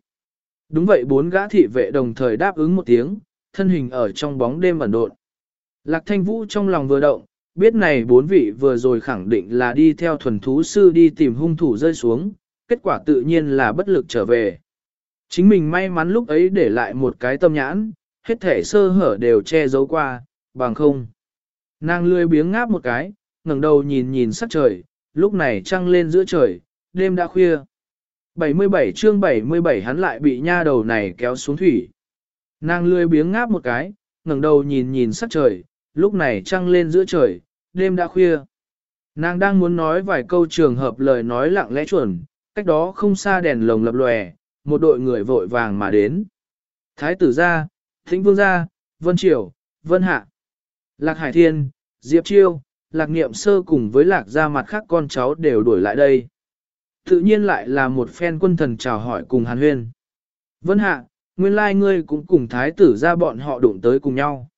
Đúng vậy bốn gã thị vệ đồng thời đáp ứng một tiếng, thân hình ở trong bóng đêm ẩn độn. Lạc thanh vũ trong lòng vừa động, biết này bốn vị vừa rồi khẳng định là đi theo thuần thú sư đi tìm hung thủ rơi xuống, kết quả tự nhiên là bất lực trở về. Chính mình may mắn lúc ấy để lại một cái tâm nhãn, hết thể sơ hở đều che giấu qua, bằng không. Nàng lười biếng ngáp một cái, ngẩng đầu nhìn nhìn sắc trời, lúc này trăng lên giữa trời, đêm đã khuya. 77 chương 77 hắn lại bị nha đầu này kéo xuống thủy. Nàng lười biếng ngáp một cái, ngẩng đầu nhìn nhìn sắc trời, lúc này trăng lên giữa trời, đêm đã khuya. Nàng đang muốn nói vài câu trường hợp lời nói lặng lẽ chuẩn, cách đó không xa đèn lồng lập lòe, một đội người vội vàng mà đến. Thái tử gia, Thịnh vương gia, Vân Triều, Vân Hạ, Lạc Hải Thiên, Diệp Chiêu, Lạc Niệm Sơ cùng với Lạc gia mặt khác con cháu đều đuổi lại đây. Tự nhiên lại là một phen quân thần chào hỏi cùng hàn huyên. Vân Hạ, nguyên lai ngươi cũng cùng thái tử ra bọn họ đụng tới cùng nhau.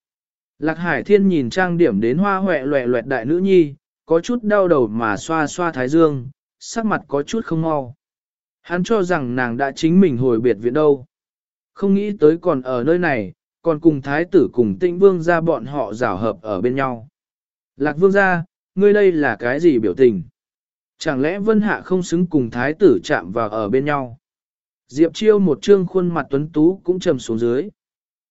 Lạc Hải Thiên nhìn trang điểm đến hoa hoẹ loẹ loẹt đại nữ nhi, có chút đau đầu mà xoa xoa thái dương, sắc mặt có chút không mau. Hắn cho rằng nàng đã chính mình hồi biệt viện đâu. Không nghĩ tới còn ở nơi này, còn cùng thái tử cùng tĩnh vương ra bọn họ rảo hợp ở bên nhau. Lạc vương ra, ngươi đây là cái gì biểu tình? Chẳng lẽ vân hạ không xứng cùng thái tử chạm vào ở bên nhau? Diệp chiêu một trương khuôn mặt tuấn tú cũng trầm xuống dưới.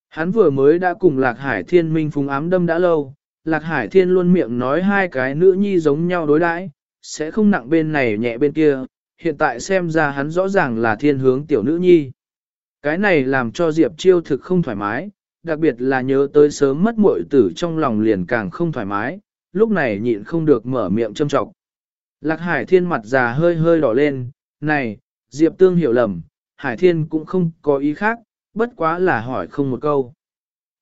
Hắn vừa mới đã cùng Lạc Hải Thiên minh phùng ám đâm đã lâu, Lạc Hải Thiên luôn miệng nói hai cái nữ nhi giống nhau đối đãi, sẽ không nặng bên này nhẹ bên kia, hiện tại xem ra hắn rõ ràng là thiên hướng tiểu nữ nhi. Cái này làm cho Diệp Chiêu thực không thoải mái, đặc biệt là nhớ tới sớm mất muội tử trong lòng liền càng không thoải mái, lúc này nhịn không được mở miệng châm trọng. Lạc Hải Thiên mặt già hơi hơi đỏ lên, này, Diệp Tương hiểu lầm, Hải Thiên cũng không có ý khác, bất quá là hỏi không một câu.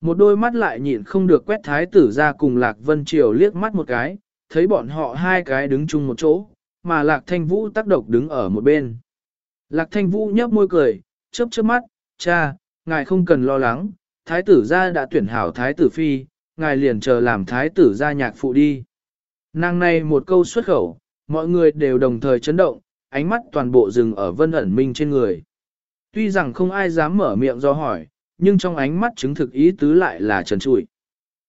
Một đôi mắt lại nhịn không được quét thái tử ra cùng Lạc Vân Triều liếc mắt một cái, thấy bọn họ hai cái đứng chung một chỗ, mà Lạc Thanh Vũ tác độc đứng ở một bên. Lạc Thanh Vũ nhấp môi cười, chớp chớp mắt, cha, ngài không cần lo lắng, thái tử gia đã tuyển hảo thái tử phi, ngài liền chờ làm thái tử gia nhạc phụ đi. Nàng này một câu xuất khẩu, mọi người đều đồng thời chấn động, ánh mắt toàn bộ dừng ở vân ẩn minh trên người. Tuy rằng không ai dám mở miệng do hỏi, nhưng trong ánh mắt chứng thực ý tứ lại là trần trụi.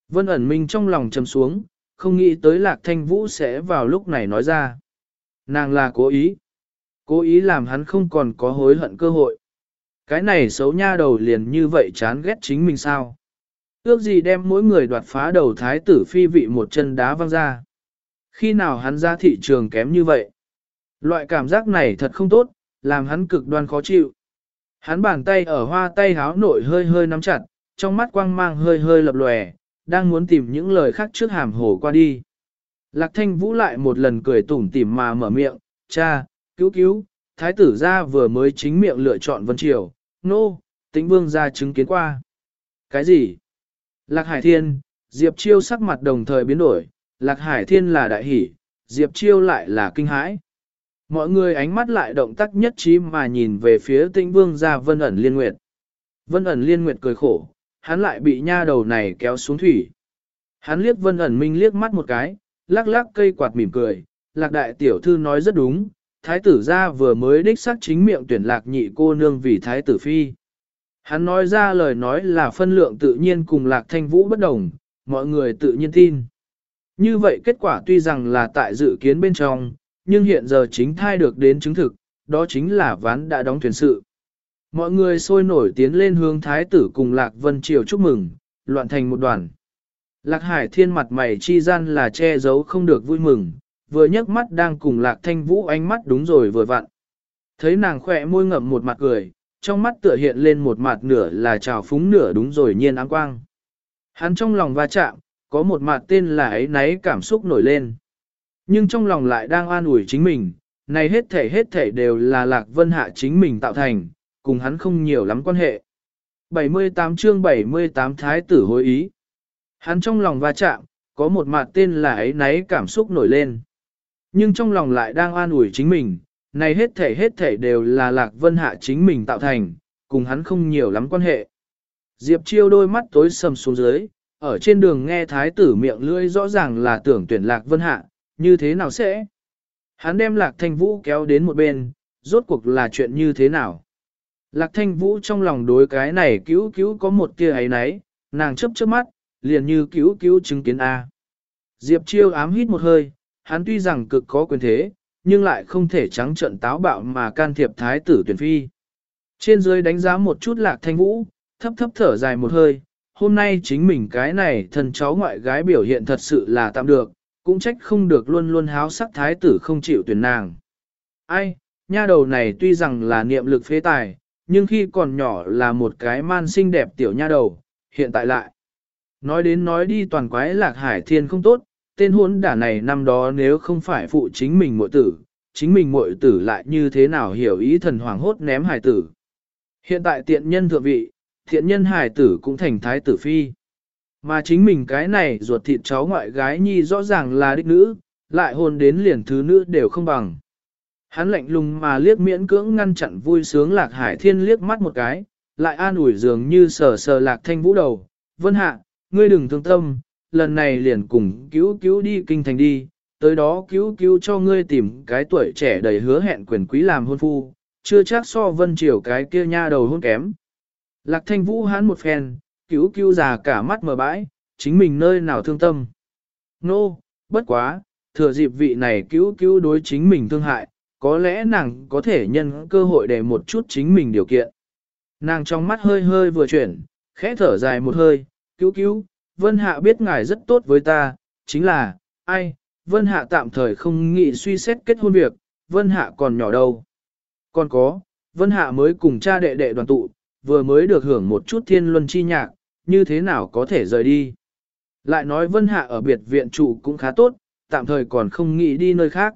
Vân ẩn minh trong lòng chầm xuống, không nghĩ tới lạc thanh vũ sẽ vào lúc này nói ra. Nàng là cố ý. Cố ý làm hắn không còn có hối hận cơ hội. Cái này xấu nha đầu liền như vậy chán ghét chính mình sao. Ước gì đem mỗi người đoạt phá đầu thái tử phi vị một chân đá văng ra. Khi nào hắn ra thị trường kém như vậy? Loại cảm giác này thật không tốt, làm hắn cực đoan khó chịu. Hắn bàn tay ở hoa tay háo nội hơi hơi nắm chặt, trong mắt quang mang hơi hơi lập lòe, đang muốn tìm những lời khác trước hàm hồ qua đi. Lạc thanh vũ lại một lần cười tủm tỉm mà mở miệng, cha, cứu cứu, thái tử gia vừa mới chính miệng lựa chọn vân triều, nô, no, tĩnh vương gia chứng kiến qua. Cái gì? Lạc hải thiên, Diệp chiêu sắc mặt đồng thời biến đổi, Lạc hải thiên là đại hỷ, Diệp chiêu lại là kinh hãi. Mọi người ánh mắt lại động tác nhất trí mà nhìn về phía tĩnh vương gia vân ẩn liên nguyệt. Vân ẩn liên nguyệt cười khổ, hắn lại bị nha đầu này kéo xuống thủy. Hắn liếc vân ẩn minh liếc mắt một cái, lắc lắc cây quạt mỉm cười, lạc đại tiểu thư nói rất đúng, thái tử ra vừa mới đích xác chính miệng tuyển lạc nhị cô nương vì thái tử phi. Hắn nói ra lời nói là phân lượng tự nhiên cùng lạc thanh vũ bất đồng, mọi người tự nhiên tin. Như vậy kết quả tuy rằng là tại dự kiến bên trong, nhưng hiện giờ chính thai được đến chứng thực, đó chính là ván đã đóng thuyền sự. Mọi người sôi nổi tiến lên hướng thái tử cùng Lạc Vân Triều chúc mừng, loạn thành một đoàn. Lạc Hải Thiên mặt mày chi gian là che giấu không được vui mừng, vừa nhấc mắt đang cùng Lạc Thanh Vũ ánh mắt đúng rồi vừa vặn. Thấy nàng khỏe môi ngậm một mặt cười, trong mắt tựa hiện lên một mặt nửa là trào phúng nửa đúng rồi nhiên áng quang. Hắn trong lòng va chạm, có một mặt tên là ấy náy cảm xúc nổi lên. Nhưng trong lòng lại đang an ủi chính mình, này hết thể hết thể đều là Lạc Vân Hạ chính mình tạo thành, cùng hắn không nhiều lắm quan hệ. 78 chương 78 Thái tử hối ý. Hắn trong lòng va chạm, có một mặt tên là ấy náy cảm xúc nổi lên. Nhưng trong lòng lại đang an ủi chính mình, này hết thể hết thể đều là Lạc Vân Hạ chính mình tạo thành, cùng hắn không nhiều lắm quan hệ. Diệp chiêu đôi mắt tối sầm xuống dưới, ở trên đường nghe thái tử miệng lưỡi rõ ràng là tưởng tuyển Lạc Vân Hạ, như thế nào sẽ? Hắn đem Lạc Thanh Vũ kéo đến một bên, rốt cuộc là chuyện như thế nào? Lạc Thanh Vũ trong lòng đối cái này cứu cứu có một tia ấy nấy, nàng chấp chớp mắt, liền như cứu cứu chứng kiến A. Diệp Chiêu ám hít một hơi, hắn tuy rằng cực có quyền thế, nhưng lại không thể trắng trận táo bạo mà can thiệp thái tử tuyển phi. Trên dưới đánh giá một chút Lạc Thanh Vũ, thấp thấp thở dài một hơi, hôm nay chính mình cái này thần cháu ngoại gái biểu hiện thật sự là tạm được, cũng trách không được luôn luôn háo sắc thái tử không chịu tuyển nàng. Ai, nha đầu này tuy rằng là niệm lực phế tài, nhưng khi còn nhỏ là một cái man xinh đẹp tiểu nha đầu, hiện tại lại. Nói đến nói đi toàn quái lạc hải thiên không tốt, tên hôn đả này năm đó nếu không phải phụ chính mình muội tử, chính mình muội tử lại như thế nào hiểu ý thần hoàng hốt ném hải tử. Hiện tại tiện nhân thượng vị, thiện nhân hải tử cũng thành thái tử phi. Mà chính mình cái này ruột thịt cháu ngoại gái nhi rõ ràng là đích nữ, lại hôn đến liền thứ nữ đều không bằng. Hắn lạnh lùng mà liếc miễn cưỡng ngăn chặn vui sướng lạc hải thiên liếc mắt một cái, lại an ủi dường như sờ sờ lạc thanh vũ đầu. Vân hạ, ngươi đừng thương tâm, lần này liền cùng cứu cứu đi kinh thành đi, tới đó cứu cứu cho ngươi tìm cái tuổi trẻ đầy hứa hẹn quyền quý làm hôn phu, chưa chắc so vân triều cái kia nha đầu hôn kém. Lạc thanh vũ hắn một phen, cứu cứu già cả mắt mở bãi, chính mình nơi nào thương tâm. Nô, no, bất quá, thừa dịp vị này cứu cứu đối chính mình thương hại, có lẽ nàng có thể nhân cơ hội để một chút chính mình điều kiện. Nàng trong mắt hơi hơi vừa chuyển, khẽ thở dài một hơi, cứu cứu, Vân Hạ biết ngài rất tốt với ta, chính là, ai, Vân Hạ tạm thời không nghĩ suy xét kết hôn việc, Vân Hạ còn nhỏ đâu. Còn có, Vân Hạ mới cùng cha đệ đệ đoàn tụ, vừa mới được hưởng một chút thiên luân chi nhạc, như thế nào có thể rời đi. Lại nói Vân Hạ ở biệt viện trụ cũng khá tốt, tạm thời còn không nghĩ đi nơi khác.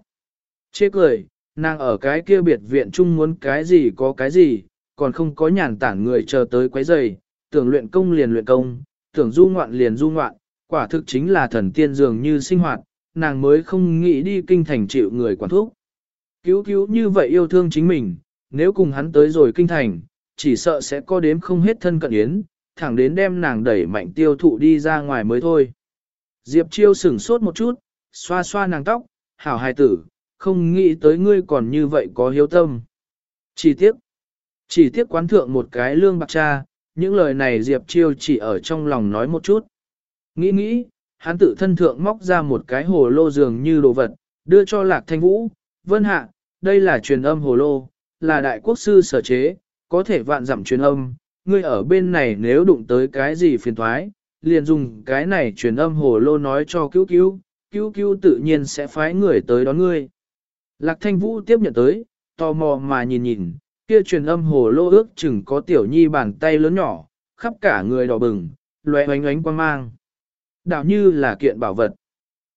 Chê cười, nàng ở cái kia biệt viện chung muốn cái gì có cái gì, còn không có nhàn tản người chờ tới quấy giày, tưởng luyện công liền luyện công, tưởng du ngoạn liền du ngoạn, quả thực chính là thần tiên dường như sinh hoạt, nàng mới không nghĩ đi kinh thành chịu người quản thúc. Cứu cứu như vậy yêu thương chính mình, nếu cùng hắn tới rồi kinh thành, chỉ sợ sẽ có đếm không hết thân cận yến, thẳng đến đem nàng đẩy mạnh tiêu thụ đi ra ngoài mới thôi. Diệp chiêu sửng sốt một chút, xoa xoa nàng tóc, hảo hài tử, không nghĩ tới ngươi còn như vậy có hiếu tâm. Chỉ tiếc, chỉ tiếc quán thượng một cái lương bạc cha, những lời này Diệp Chiêu chỉ ở trong lòng nói một chút. Nghĩ nghĩ, hắn tự thân thượng móc ra một cái hồ lô dường như đồ vật, đưa cho Lạc Thanh Vũ, vân hạ, đây là truyền âm hồ lô, là đại quốc sư sở chế, có thể vạn dặm truyền âm, ngươi ở bên này nếu đụng tới cái gì phiền thoái, liền dùng cái này truyền âm hồ lô nói cho cứu cứu, cứu cứu tự nhiên sẽ phái người tới đón ngươi. Lạc thanh vũ tiếp nhận tới, tò mò mà nhìn nhìn, kia truyền âm hồ lô ước chừng có tiểu nhi bàn tay lớn nhỏ, khắp cả người đỏ bừng, loe oánh oánh quang mang. Đạo như là kiện bảo vật.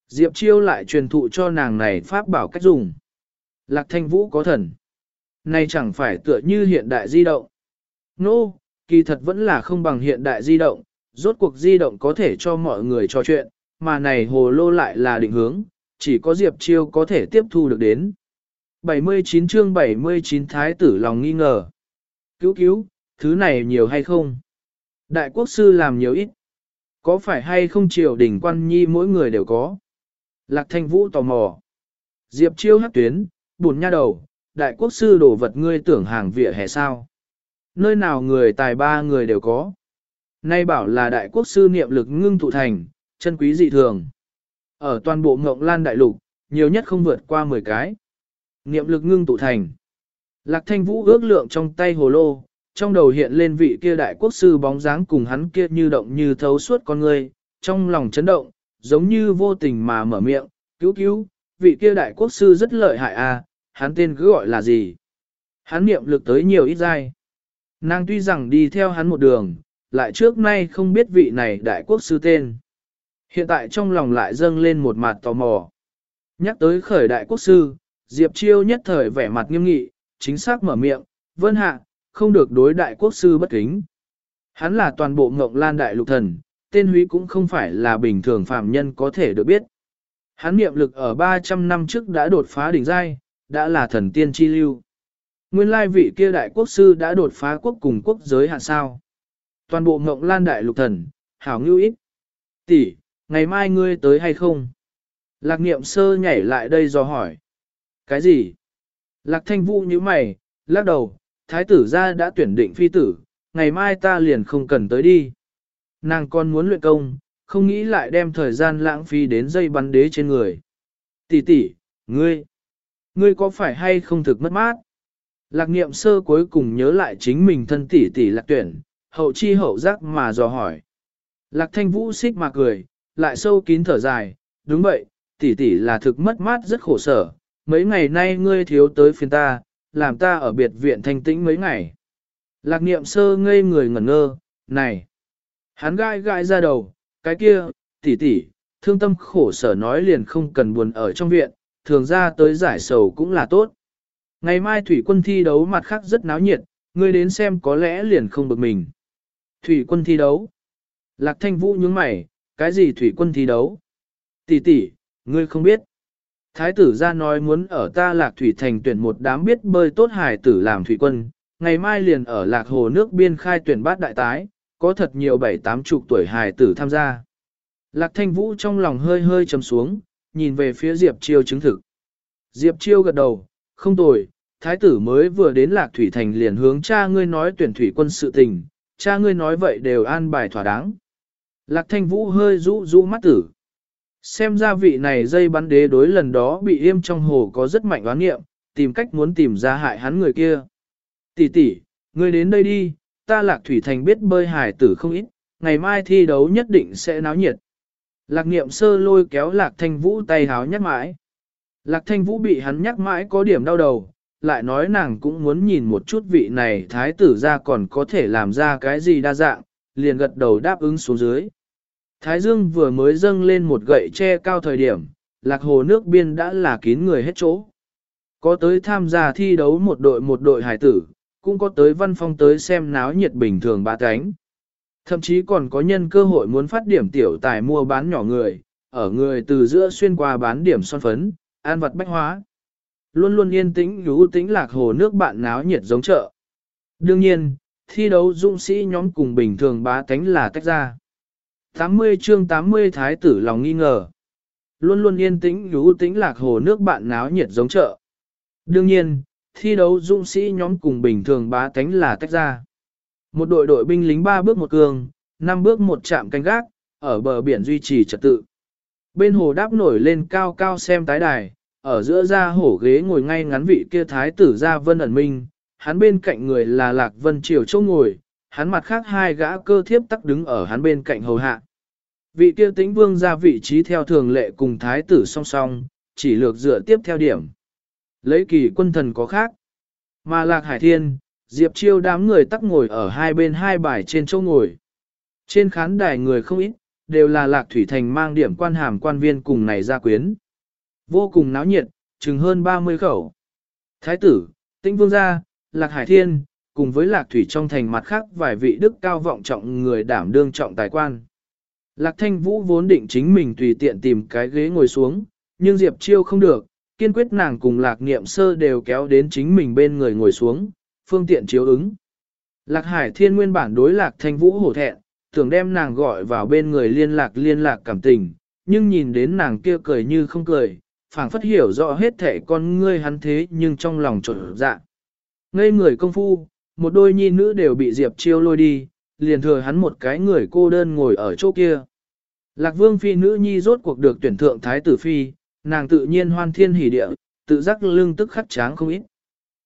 Diệp chiêu lại truyền thụ cho nàng này pháp bảo cách dùng. Lạc thanh vũ có thần. Này chẳng phải tựa như hiện đại di động. Nô, no, kỳ thật vẫn là không bằng hiện đại di động, rốt cuộc di động có thể cho mọi người trò chuyện, mà này hồ lô lại là định hướng, chỉ có Diệp Chiêu có thể tiếp thu được đến. 79 chương 79 thái tử lòng nghi ngờ. Cứu cứu, thứ này nhiều hay không? Đại quốc sư làm nhiều ít. Có phải hay không triều đình quan nhi mỗi người đều có? Lạc thanh vũ tò mò. Diệp chiêu hắc tuyến, bùn nha đầu, đại quốc sư đổ vật ngươi tưởng hàng vỉa hè sao. Nơi nào người tài ba người đều có. Nay bảo là đại quốc sư niệm lực ngưng tụ thành, chân quý dị thường. Ở toàn bộ ngộng lan đại lục, nhiều nhất không vượt qua 10 cái. Niệm lực ngưng tụ thành. Lạc thanh vũ ước lượng trong tay hồ lô, trong đầu hiện lên vị kia đại quốc sư bóng dáng cùng hắn kia như động như thấu suốt con người, trong lòng chấn động, giống như vô tình mà mở miệng, cứu cứu, vị kia đại quốc sư rất lợi hại à, hắn tên cứ gọi là gì? Hắn niệm lực tới nhiều ít dai. Nàng tuy rằng đi theo hắn một đường, lại trước nay không biết vị này đại quốc sư tên. Hiện tại trong lòng lại dâng lên một mặt tò mò. Nhắc tới khởi đại quốc sư, Diệp Chiêu nhất thời vẻ mặt nghiêm nghị, chính xác mở miệng, vân hạ, không được đối đại quốc sư bất kính. Hắn là toàn bộ ngộng lan đại lục thần, tên húy cũng không phải là bình thường phàm nhân có thể được biết. Hắn niệm lực ở 300 năm trước đã đột phá đỉnh giai, đã là thần tiên chi lưu. Nguyên lai vị kia đại quốc sư đã đột phá quốc cùng quốc giới hạn sao. Toàn bộ ngộng lan đại lục thần, hảo ngưu ít. Tỷ, ngày mai ngươi tới hay không? Lạc niệm sơ nhảy lại đây do hỏi. Cái gì? Lạc thanh vũ như mày, lắc đầu, thái tử gia đã tuyển định phi tử, ngày mai ta liền không cần tới đi. Nàng còn muốn luyện công, không nghĩ lại đem thời gian lãng phí đến dây bắn đế trên người. Tỷ tỷ, ngươi, ngươi có phải hay không thực mất mát? Lạc niệm sơ cuối cùng nhớ lại chính mình thân tỷ tỷ lạc tuyển, hậu chi hậu giác mà dò hỏi. Lạc thanh vũ xích mà cười, lại sâu kín thở dài, đúng vậy, tỷ tỷ là thực mất mát rất khổ sở, mấy ngày nay ngươi thiếu tới phiền ta, làm ta ở biệt viện thanh tĩnh mấy ngày. Lạc niệm sơ ngây người ngẩn ngơ, này, hắn gai gai ra đầu, cái kia, tỷ tỷ, thương tâm khổ sở nói liền không cần buồn ở trong viện, thường ra tới giải sầu cũng là tốt. Ngày mai thủy quân thi đấu mặt khác rất náo nhiệt, ngươi đến xem có lẽ liền không bực mình. Thủy quân thi đấu. Lạc thanh vũ nhướng mày, cái gì thủy quân thi đấu? Tỷ tỷ, ngươi không biết. Thái tử ra nói muốn ở ta lạc thủy thành tuyển một đám biết bơi tốt hải tử làm thủy quân, ngày mai liền ở lạc hồ nước biên khai tuyển bát đại tái, có thật nhiều bảy tám chục tuổi hải tử tham gia. Lạc thanh vũ trong lòng hơi hơi chấm xuống, nhìn về phía Diệp Chiêu chứng thực. Diệp Chiêu gật đầu, không tồi, thái tử mới vừa đến lạc thủy thành liền hướng cha ngươi nói tuyển thủy quân sự tình, cha ngươi nói vậy đều an bài thỏa đáng. Lạc thanh vũ hơi rũ rũ mắt tử. Xem ra vị này dây bắn đế đối lần đó bị yêm trong hồ có rất mạnh oán nghiệm, tìm cách muốn tìm ra hại hắn người kia. Tỷ tỷ, ngươi đến đây đi, ta lạc thủy thành biết bơi hải tử không ít, ngày mai thi đấu nhất định sẽ náo nhiệt. Lạc niệm sơ lôi kéo lạc thanh vũ tay háo nhắc mãi. Lạc thanh vũ bị hắn nhắc mãi có điểm đau đầu, lại nói nàng cũng muốn nhìn một chút vị này thái tử ra còn có thể làm ra cái gì đa dạng, liền gật đầu đáp ứng xuống dưới. Thái dương vừa mới dâng lên một gậy che cao thời điểm, lạc hồ nước biên đã là kín người hết chỗ. Có tới tham gia thi đấu một đội một đội hải tử, cũng có tới văn phong tới xem náo nhiệt bình thường ba cánh. Thậm chí còn có nhân cơ hội muốn phát điểm tiểu tài mua bán nhỏ người, ở người từ giữa xuyên qua bán điểm son phấn, an vật bách hóa. Luôn luôn yên tĩnh lú tĩnh lạc hồ nước bạn náo nhiệt giống chợ. Đương nhiên, thi đấu dũng sĩ nhóm cùng bình thường bá tánh là tách ra. 80 chương 80 thái tử lòng nghi ngờ. Luôn luôn yên tĩnh lú tĩnh lạc hồ nước bạn náo nhiệt giống chợ. Đương nhiên, thi đấu dũng sĩ nhóm cùng bình thường bá tánh là tách ra. Một đội đội binh lính ba bước một cường, năm bước một chạm canh gác, ở bờ biển duy trì trật tự. Bên hồ đáp nổi lên cao cao xem tái đài, ở giữa ra hổ ghế ngồi ngay ngắn vị kia thái tử gia vân ẩn minh, hắn bên cạnh người là lạc vân triều châu ngồi, hắn mặt khác hai gã cơ thiếp tắc đứng ở hắn bên cạnh hầu hạ. Vị kia tĩnh vương ra vị trí theo thường lệ cùng thái tử song song, chỉ lược dựa tiếp theo điểm. Lấy kỳ quân thần có khác. Mà lạc hải thiên, diệp chiêu đám người tắc ngồi ở hai bên hai bài trên châu ngồi. Trên khán đài người không ít, đều là lạc thủy thành mang điểm quan hàm quan viên cùng này ra quyến. Vô cùng náo nhiệt, chừng hơn 30 khẩu. Thái tử, tĩnh vương gia, lạc hải thiên, cùng với lạc thủy trong thành mặt khác vài vị đức cao vọng trọng người đảm đương trọng tài quan. Lạc thanh vũ vốn định chính mình tùy tiện tìm cái ghế ngồi xuống, nhưng Diệp Chiêu không được, kiên quyết nàng cùng lạc niệm sơ đều kéo đến chính mình bên người ngồi xuống, phương tiện chiếu ứng. Lạc hải thiên nguyên bản đối lạc thanh vũ hổ thẹn, tưởng đem nàng gọi vào bên người liên lạc liên lạc cảm tình, nhưng nhìn đến nàng kia cười như không cười, phảng phất hiểu rõ hết thể con ngươi hắn thế nhưng trong lòng trộn dạ. Ngây người công phu, một đôi nhi nữ đều bị Diệp Chiêu lôi đi, liền thừa hắn một cái người cô đơn ngồi ở chỗ kia. Lạc vương phi nữ nhi rốt cuộc được tuyển thượng thái tử phi, nàng tự nhiên hoan thiên hỉ địa, tự giác lưng tức khắc tráng không ít.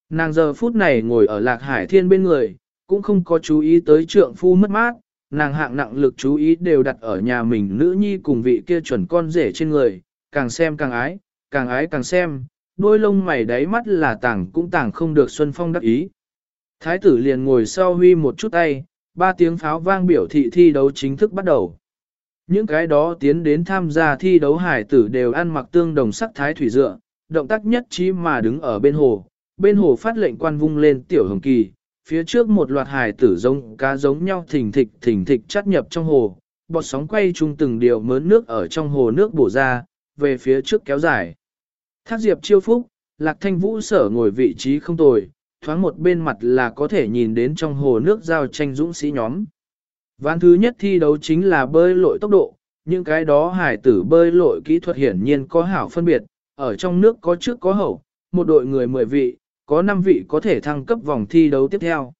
Nàng giờ phút này ngồi ở lạc hải thiên bên người, cũng không có chú ý tới trượng phu mất mát, nàng hạng nặng lực chú ý đều đặt ở nhà mình nữ nhi cùng vị kia chuẩn con rể trên người, càng xem càng ái, càng ái càng xem, đôi lông mày đáy mắt là tảng cũng tảng không được Xuân Phong đắc ý. Thái tử liền ngồi sau huy một chút tay, ba tiếng pháo vang biểu thị thi đấu chính thức bắt đầu. Những cái đó tiến đến tham gia thi đấu hải tử đều ăn mặc tương đồng sắc thái thủy dựa, động tác nhất trí mà đứng ở bên hồ, bên hồ phát lệnh quan vung lên tiểu hồng kỳ, phía trước một loạt hải tử giống cá giống nhau thỉnh thịch thỉnh thịch chắt nhập trong hồ, bọt sóng quay chung từng điều mớn nước ở trong hồ nước bổ ra, về phía trước kéo dài. Thác diệp chiêu phúc, lạc thanh vũ sở ngồi vị trí không tồi, thoáng một bên mặt là có thể nhìn đến trong hồ nước giao tranh dũng sĩ nhóm. Ván thứ nhất thi đấu chính là bơi lội tốc độ, những cái đó hải tử bơi lội kỹ thuật hiển nhiên có hảo phân biệt, ở trong nước có trước có hậu, một đội người 10 vị, có 5 vị có thể thăng cấp vòng thi đấu tiếp theo.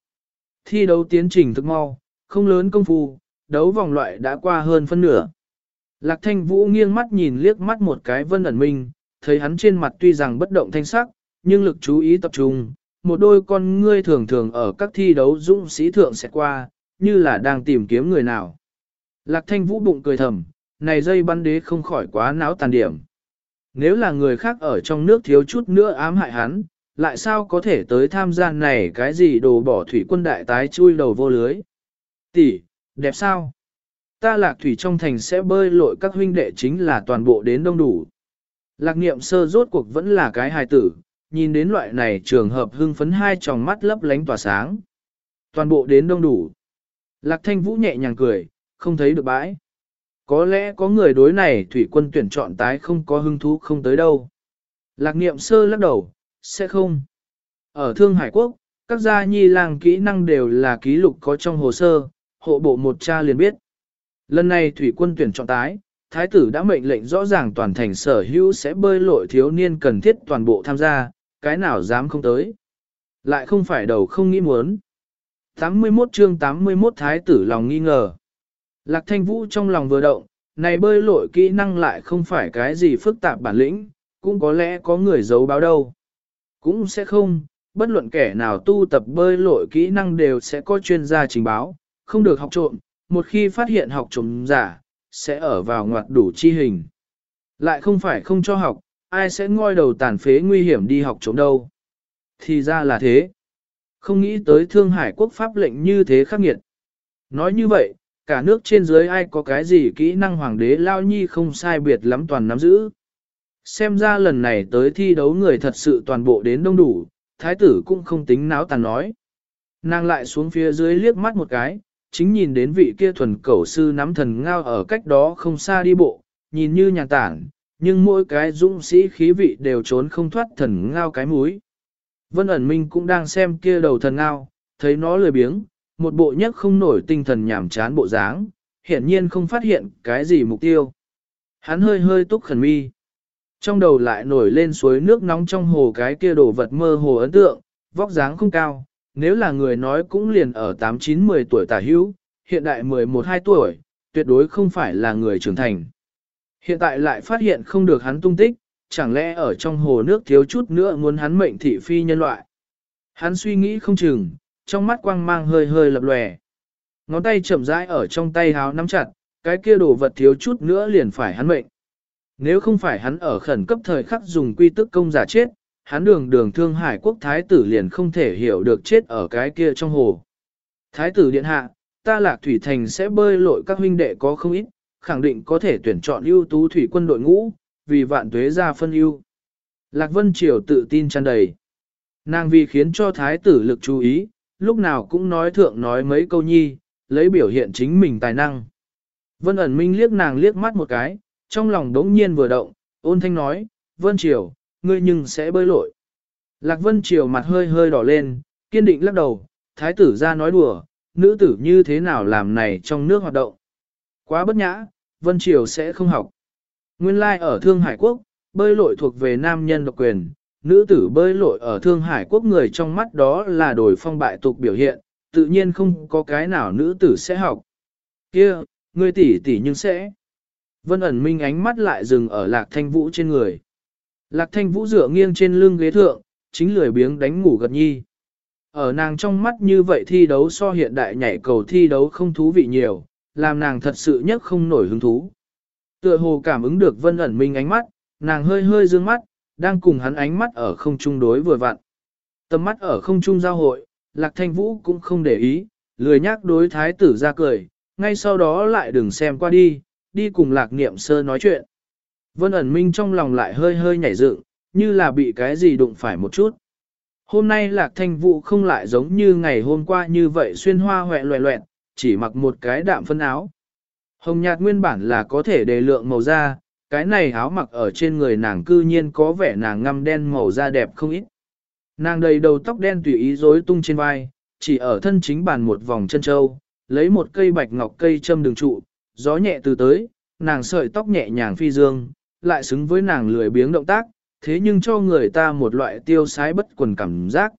Thi đấu tiến trình thực mau, không lớn công phu, đấu vòng loại đã qua hơn phân nửa. Lạc thanh vũ nghiêng mắt nhìn liếc mắt một cái vân ẩn minh, thấy hắn trên mặt tuy rằng bất động thanh sắc, nhưng lực chú ý tập trung, một đôi con ngươi thường thường ở các thi đấu dũng sĩ thượng sẽ qua, như là đang tìm kiếm người nào. Lạc thanh vũ bụng cười thầm, này dây bắn đế không khỏi quá náo tàn điểm. Nếu là người khác ở trong nước thiếu chút nữa ám hại hắn, lại sao có thể tới tham gia này cái gì đồ bỏ thủy quân đại tái chui đầu vô lưới. Tỷ, đẹp sao? Ta lạc thủy trong thành sẽ bơi lội các huynh đệ chính là toàn bộ đến đông đủ. Lạc niệm sơ rốt cuộc vẫn là cái hài tử, nhìn đến loại này trường hợp hưng phấn hai tròng mắt lấp lánh tỏa sáng. Toàn bộ đến đông đủ. Lạc thanh vũ nhẹ nhàng cười, không thấy được bãi. Có lẽ có người đối này thủy quân tuyển chọn tái không có hứng thú không tới đâu. Lạc niệm sơ lắc đầu, sẽ không. Ở Thương Hải Quốc, các gia nhi làng kỹ năng đều là ký lục có trong hồ sơ, hộ bộ một cha liền biết. Lần này thủy quân tuyển chọn tái, thái tử đã mệnh lệnh rõ ràng toàn thành sở hữu sẽ bơi lội thiếu niên cần thiết toàn bộ tham gia, cái nào dám không tới. Lại không phải đầu không nghĩ muốn. 81 chương 81 thái tử lòng nghi ngờ. Lạc thanh vũ trong lòng vừa động, này bơi lội kỹ năng lại không phải cái gì phức tạp bản lĩnh, cũng có lẽ có người giấu báo đâu. Cũng sẽ không, bất luận kẻ nào tu tập bơi lội kỹ năng đều sẽ có chuyên gia trình báo, không được học trộm, một khi phát hiện học trộm giả, sẽ ở vào ngoặt đủ chi hình. Lại không phải không cho học, ai sẽ ngoi đầu tàn phế nguy hiểm đi học chống đâu. Thì ra là thế. Không nghĩ tới Thương Hải quốc pháp lệnh như thế khắc nghiệt. Nói như vậy, cả nước trên dưới ai có cái gì kỹ năng hoàng đế lao nhi không sai biệt lắm toàn nắm giữ. Xem ra lần này tới thi đấu người thật sự toàn bộ đến đông đủ, thái tử cũng không tính náo tàn nói. Nàng lại xuống phía dưới liếc mắt một cái, chính nhìn đến vị kia thuần cẩu sư nắm thần ngao ở cách đó không xa đi bộ, nhìn như nhàn tản, nhưng mỗi cái dũng sĩ khí vị đều trốn không thoát thần ngao cái múi. Vân ẩn minh cũng đang xem kia đầu thần ngao, thấy nó lười biếng, một bộ nhất không nổi tinh thần nhảm chán bộ dáng, hiển nhiên không phát hiện cái gì mục tiêu. Hắn hơi hơi túc khẩn mi. Trong đầu lại nổi lên suối nước nóng trong hồ cái kia đồ vật mơ hồ ấn tượng, vóc dáng không cao, nếu là người nói cũng liền ở 8-9-10 tuổi tả hữu, hiện đại 11-12 tuổi, tuyệt đối không phải là người trưởng thành. Hiện tại lại phát hiện không được hắn tung tích, chẳng lẽ ở trong hồ nước thiếu chút nữa muốn hắn mệnh thị phi nhân loại. Hắn suy nghĩ không chừng, trong mắt quang mang hơi hơi lập lòe. Ngón tay chậm rãi ở trong tay háo nắm chặt, cái kia đồ vật thiếu chút nữa liền phải hắn mệnh. Nếu không phải hắn ở khẩn cấp thời khắc dùng quy tức công giả chết, hắn đường đường thương hải quốc thái tử liền không thể hiểu được chết ở cái kia trong hồ. Thái tử điện hạ, ta lạc thủy thành sẽ bơi lội các huynh đệ có không ít, khẳng định có thể tuyển chọn ưu tú thủy quân đội ngũ, vì vạn tuế ra phân ưu. Lạc Vân Triều tự tin tràn đầy. Nàng vì khiến cho thái tử lực chú ý, lúc nào cũng nói thượng nói mấy câu nhi, lấy biểu hiện chính mình tài năng. Vân ẩn minh liếc nàng liếc mắt một cái, trong lòng đống nhiên vừa động, ôn thanh nói, Vân Triều, ngươi nhưng sẽ bơi lội. Lạc Vân Triều mặt hơi hơi đỏ lên, kiên định lắc đầu, thái tử ra nói đùa, nữ tử như thế nào làm này trong nước hoạt động. Quá bất nhã, Vân Triều sẽ không học. Nguyên lai like ở Thương Hải Quốc, bơi lội thuộc về nam nhân độc quyền, nữ tử bơi lội ở Thương Hải quốc người trong mắt đó là đổi phong bại tục biểu hiện, tự nhiên không có cái nào nữ tử sẽ học. Kia, ngươi tỷ tỷ nhưng sẽ. Vân ẩn minh ánh mắt lại dừng ở lạc thanh vũ trên người. Lạc thanh vũ dựa nghiêng trên lưng ghế thượng, chính lười biếng đánh ngủ gật nhi. Ở nàng trong mắt như vậy thi đấu so hiện đại nhảy cầu thi đấu không thú vị nhiều, làm nàng thật sự nhất không nổi hứng thú. Tựa hồ cảm ứng được vân ẩn minh ánh mắt, nàng hơi hơi dương mắt, đang cùng hắn ánh mắt ở không trung đối vừa vặn. Tầm mắt ở không trung giao hội, lạc thanh vũ cũng không để ý, lười nhác đối thái tử ra cười, ngay sau đó lại đừng xem qua đi, đi cùng lạc niệm sơ nói chuyện. Vân ẩn minh trong lòng lại hơi hơi nhảy dựng, như là bị cái gì đụng phải một chút. Hôm nay lạc thanh vũ không lại giống như ngày hôm qua như vậy xuyên hoa hoẹ loẹ loẹt, chỉ mặc một cái đạm phân áo. Hồng nhạt nguyên bản là có thể đề lượng màu da, cái này áo mặc ở trên người nàng cư nhiên có vẻ nàng ngăm đen màu da đẹp không ít. Nàng đầy đầu tóc đen tùy ý rối tung trên vai, chỉ ở thân chính bàn một vòng chân châu, lấy một cây bạch ngọc cây châm đường trụ, gió nhẹ từ tới, nàng sợi tóc nhẹ nhàng phi dương, lại xứng với nàng lười biếng động tác, thế nhưng cho người ta một loại tiêu sái bất quần cảm giác.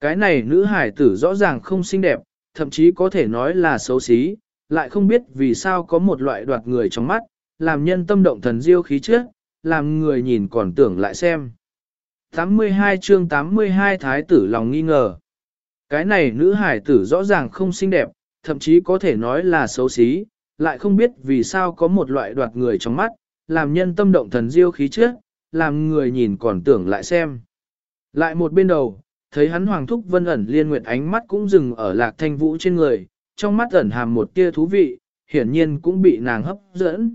Cái này nữ hải tử rõ ràng không xinh đẹp, thậm chí có thể nói là xấu xí, lại không biết vì sao có một loại đoạt người trong mắt, làm nhân tâm động thần diêu khí trước, làm người nhìn còn tưởng lại xem. 82 chương 82 thái tử lòng nghi ngờ. Cái này nữ hải tử rõ ràng không xinh đẹp, thậm chí có thể nói là xấu xí, lại không biết vì sao có một loại đoạt người trong mắt, làm nhân tâm động thần diêu khí trước, làm người nhìn còn tưởng lại xem. Lại một bên đầu, thấy hắn hoàng thúc vân ẩn liên nguyệt ánh mắt cũng dừng ở lạc thanh vũ trên người, trong mắt ẩn hàm một tia thú vị, hiển nhiên cũng bị nàng hấp dẫn.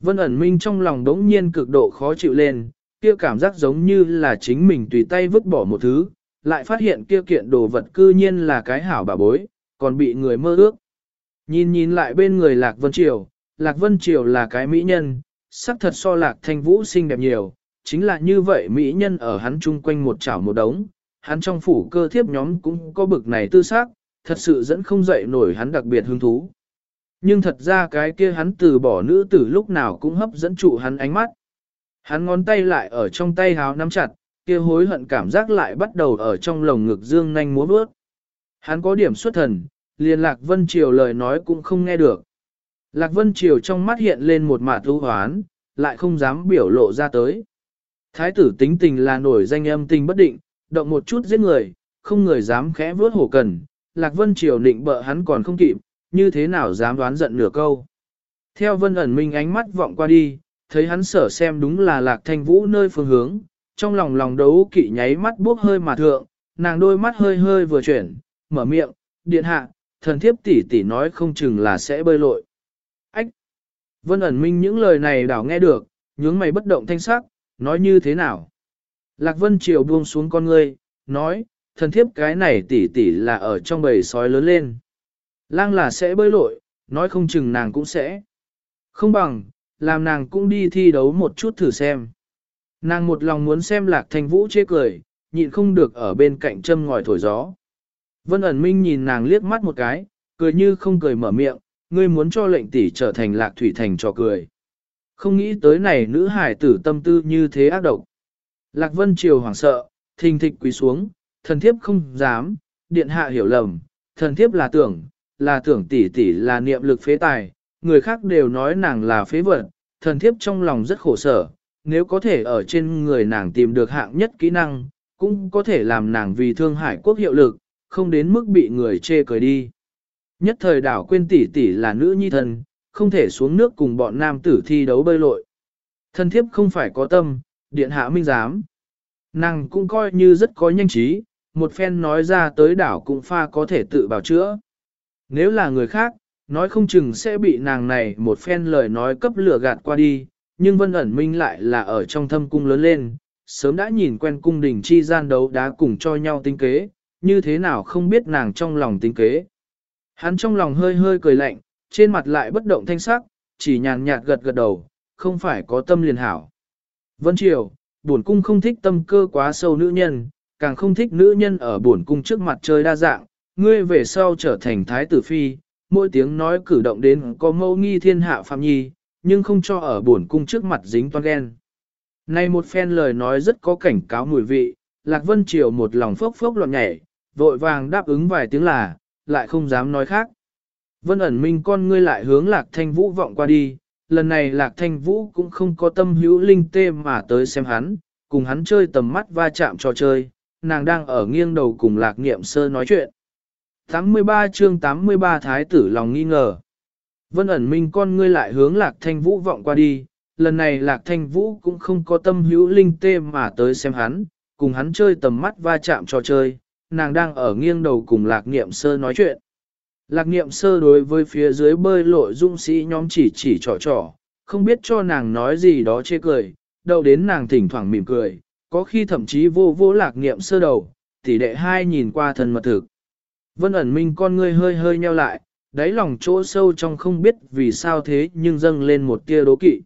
Vân ẩn minh trong lòng đống nhiên cực độ khó chịu lên, kia cảm giác giống như là chính mình tùy tay vứt bỏ một thứ, lại phát hiện kia kiện đồ vật cư nhiên là cái hảo bà bối, còn bị người mơ ước. Nhìn nhìn lại bên người Lạc Vân Triều, Lạc Vân Triều là cái mỹ nhân, sắc thật so Lạc Thanh Vũ xinh đẹp nhiều, chính là như vậy mỹ nhân ở hắn chung quanh một chảo một đống, hắn trong phủ cơ thiếp nhóm cũng có bực này tư xác, thật sự dẫn không dậy nổi hắn đặc biệt hứng thú. Nhưng thật ra cái kia hắn từ bỏ nữ tử lúc nào cũng hấp dẫn trụ hắn ánh mắt. Hắn ngón tay lại ở trong tay háo nắm chặt, kia hối hận cảm giác lại bắt đầu ở trong lồng ngực dương nhanh múa bước. Hắn có điểm xuất thần, liền Lạc Vân Triều lời nói cũng không nghe được. Lạc Vân Triều trong mắt hiện lên một mạt ưu hoán, lại không dám biểu lộ ra tới. Thái tử tính tình là nổi danh âm tình bất định, động một chút giết người, không người dám khẽ vớt hổ cần. Lạc Vân Triều định bợ hắn còn không kịp, như thế nào dám đoán giận nửa câu. Theo Vân ẩn minh ánh mắt vọng qua đi, thấy hắn sở xem đúng là Lạc Thanh Vũ nơi phương hướng, trong lòng lòng đấu kỵ nháy mắt buốc hơi mà thượng, nàng đôi mắt hơi hơi vừa chuyển, mở miệng, điện hạ, thần thiếp tỷ tỷ nói không chừng là sẽ bơi lội. Ách! Vân ẩn minh những lời này đảo nghe được, nhướng mày bất động thanh sắc, nói như thế nào? Lạc Vân Triều buông xuống con ngươi, nói, thần thiếp cái này tỷ tỷ là ở trong bầy sói lớn lên. Lang là sẽ bơi lội, nói không chừng nàng cũng sẽ. Không bằng, làm nàng cũng đi thi đấu một chút thử xem. Nàng một lòng muốn xem lạc thanh vũ chê cười, nhịn không được ở bên cạnh châm ngòi thổi gió. Vân ẩn minh nhìn nàng liếc mắt một cái, cười như không cười mở miệng, ngươi muốn cho lệnh tỷ trở thành lạc thủy thành trò cười. Không nghĩ tới này nữ hải tử tâm tư như thế ác độc. Lạc vân triều hoảng sợ, thình thịch quỳ xuống, thần thiếp không dám, điện hạ hiểu lầm, thần thiếp là tưởng, là tưởng tỷ tỷ là niệm lực phế tài, người khác đều nói nàng là phế vật, thần thiếp trong lòng rất khổ sở, nếu có thể ở trên người nàng tìm được hạng nhất kỹ năng, cũng có thể làm nàng vì thương hải quốc hiệu lực, không đến mức bị người chê cười đi. Nhất thời đảo quên tỷ tỷ là nữ nhi thần, không thể xuống nước cùng bọn nam tử thi đấu bơi lội. Thần thiếp không phải có tâm, điện hạ minh giám. Nàng cũng coi như rất có nhanh trí, một phen nói ra tới đảo cũng pha có thể tự bảo chữa. Nếu là người khác, nói không chừng sẽ bị nàng này một phen lời nói cấp lửa gạt qua đi, nhưng vân ẩn minh lại là ở trong thâm cung lớn lên, sớm đã nhìn quen cung đình chi gian đấu đá cùng cho nhau tính kế, như thế nào không biết nàng trong lòng tính kế. Hắn trong lòng hơi hơi cười lạnh, trên mặt lại bất động thanh sắc, chỉ nhàn nhạt gật gật đầu, không phải có tâm liền hảo. Vân Triều, bổn cung không thích tâm cơ quá sâu nữ nhân, càng không thích nữ nhân ở bổn cung trước mặt chơi đa dạng, ngươi về sau trở thành thái tử phi, mỗi tiếng nói cử động đến có mâu nghi thiên hạ phạm nhi, nhưng không cho ở bổn cung trước mặt dính toan ghen. Này một phen lời nói rất có cảnh cáo mùi vị, Lạc Vân Triều một lòng phốc phốc loạn nhảy, vội vàng đáp ứng vài tiếng là, lại không dám nói khác. Vân ẩn minh con ngươi lại hướng Lạc Thanh Vũ vọng qua đi, lần này Lạc Thanh Vũ cũng không có tâm hữu linh tê mà tới xem hắn, cùng hắn chơi tầm mắt va chạm trò chơi, nàng đang ở nghiêng đầu cùng Lạc Niệm Sơ nói chuyện. 83 chương 83 Thái tử lòng nghi ngờ. Vân ẩn minh con ngươi lại hướng Lạc Thanh Vũ vọng qua đi, lần này Lạc Thanh Vũ cũng không có tâm hữu linh tê mà tới xem hắn, cùng hắn chơi tầm mắt va chạm trò chơi, nàng đang ở nghiêng đầu cùng Lạc Niệm Sơ nói chuyện. Lạc Niệm Sơ đối với phía dưới bơi lội dung sĩ nhóm chỉ chỉ trò trò, không biết cho nàng nói gì đó chê cười, đầu đến nàng thỉnh thoảng mỉm cười, có khi thậm chí vô vô Lạc Niệm Sơ đầu, tỷ đệ hai nhìn qua thần mật thực. Vân ẩn minh con ngươi hơi hơi nheo lại, đáy lòng chỗ sâu trong không biết vì sao thế nhưng dâng lên một tia đố kỵ.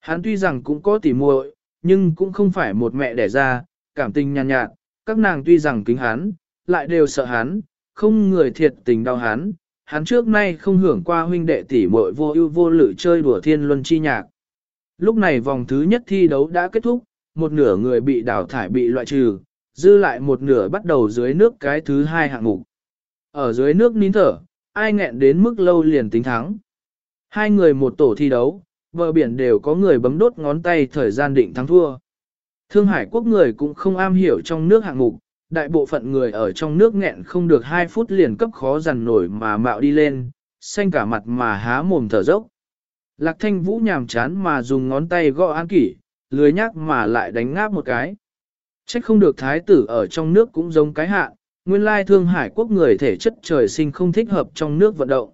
Hắn tuy rằng cũng có tỉ muội, nhưng cũng không phải một mẹ đẻ ra, cảm tình nhàn nhạt, nhạt, các nàng tuy rằng kính hắn, lại đều sợ hắn, không người thiệt tình đau hắn. Hắn trước nay không hưởng qua huynh đệ tỷ muội vô ưu vô lự chơi đùa thiên luân chi nhạc. Lúc này vòng thứ nhất thi đấu đã kết thúc, một nửa người bị đào thải bị loại trừ, dư lại một nửa bắt đầu dưới nước cái thứ hai hạng mục. Ở dưới nước nín thở, ai nghẹn đến mức lâu liền tính thắng. Hai người một tổ thi đấu, bờ biển đều có người bấm đốt ngón tay thời gian định thắng thua. Thương Hải quốc người cũng không am hiểu trong nước hạng mục, đại bộ phận người ở trong nước nghẹn không được 2 phút liền cấp khó dằn nổi mà mạo đi lên, xanh cả mặt mà há mồm thở dốc. Lạc thanh vũ nhàm chán mà dùng ngón tay gõ an kỷ, lười nhắc mà lại đánh ngáp một cái. Trách không được thái tử ở trong nước cũng giống cái hạ, nguyên lai thương hải quốc người thể chất trời sinh không thích hợp trong nước vận động.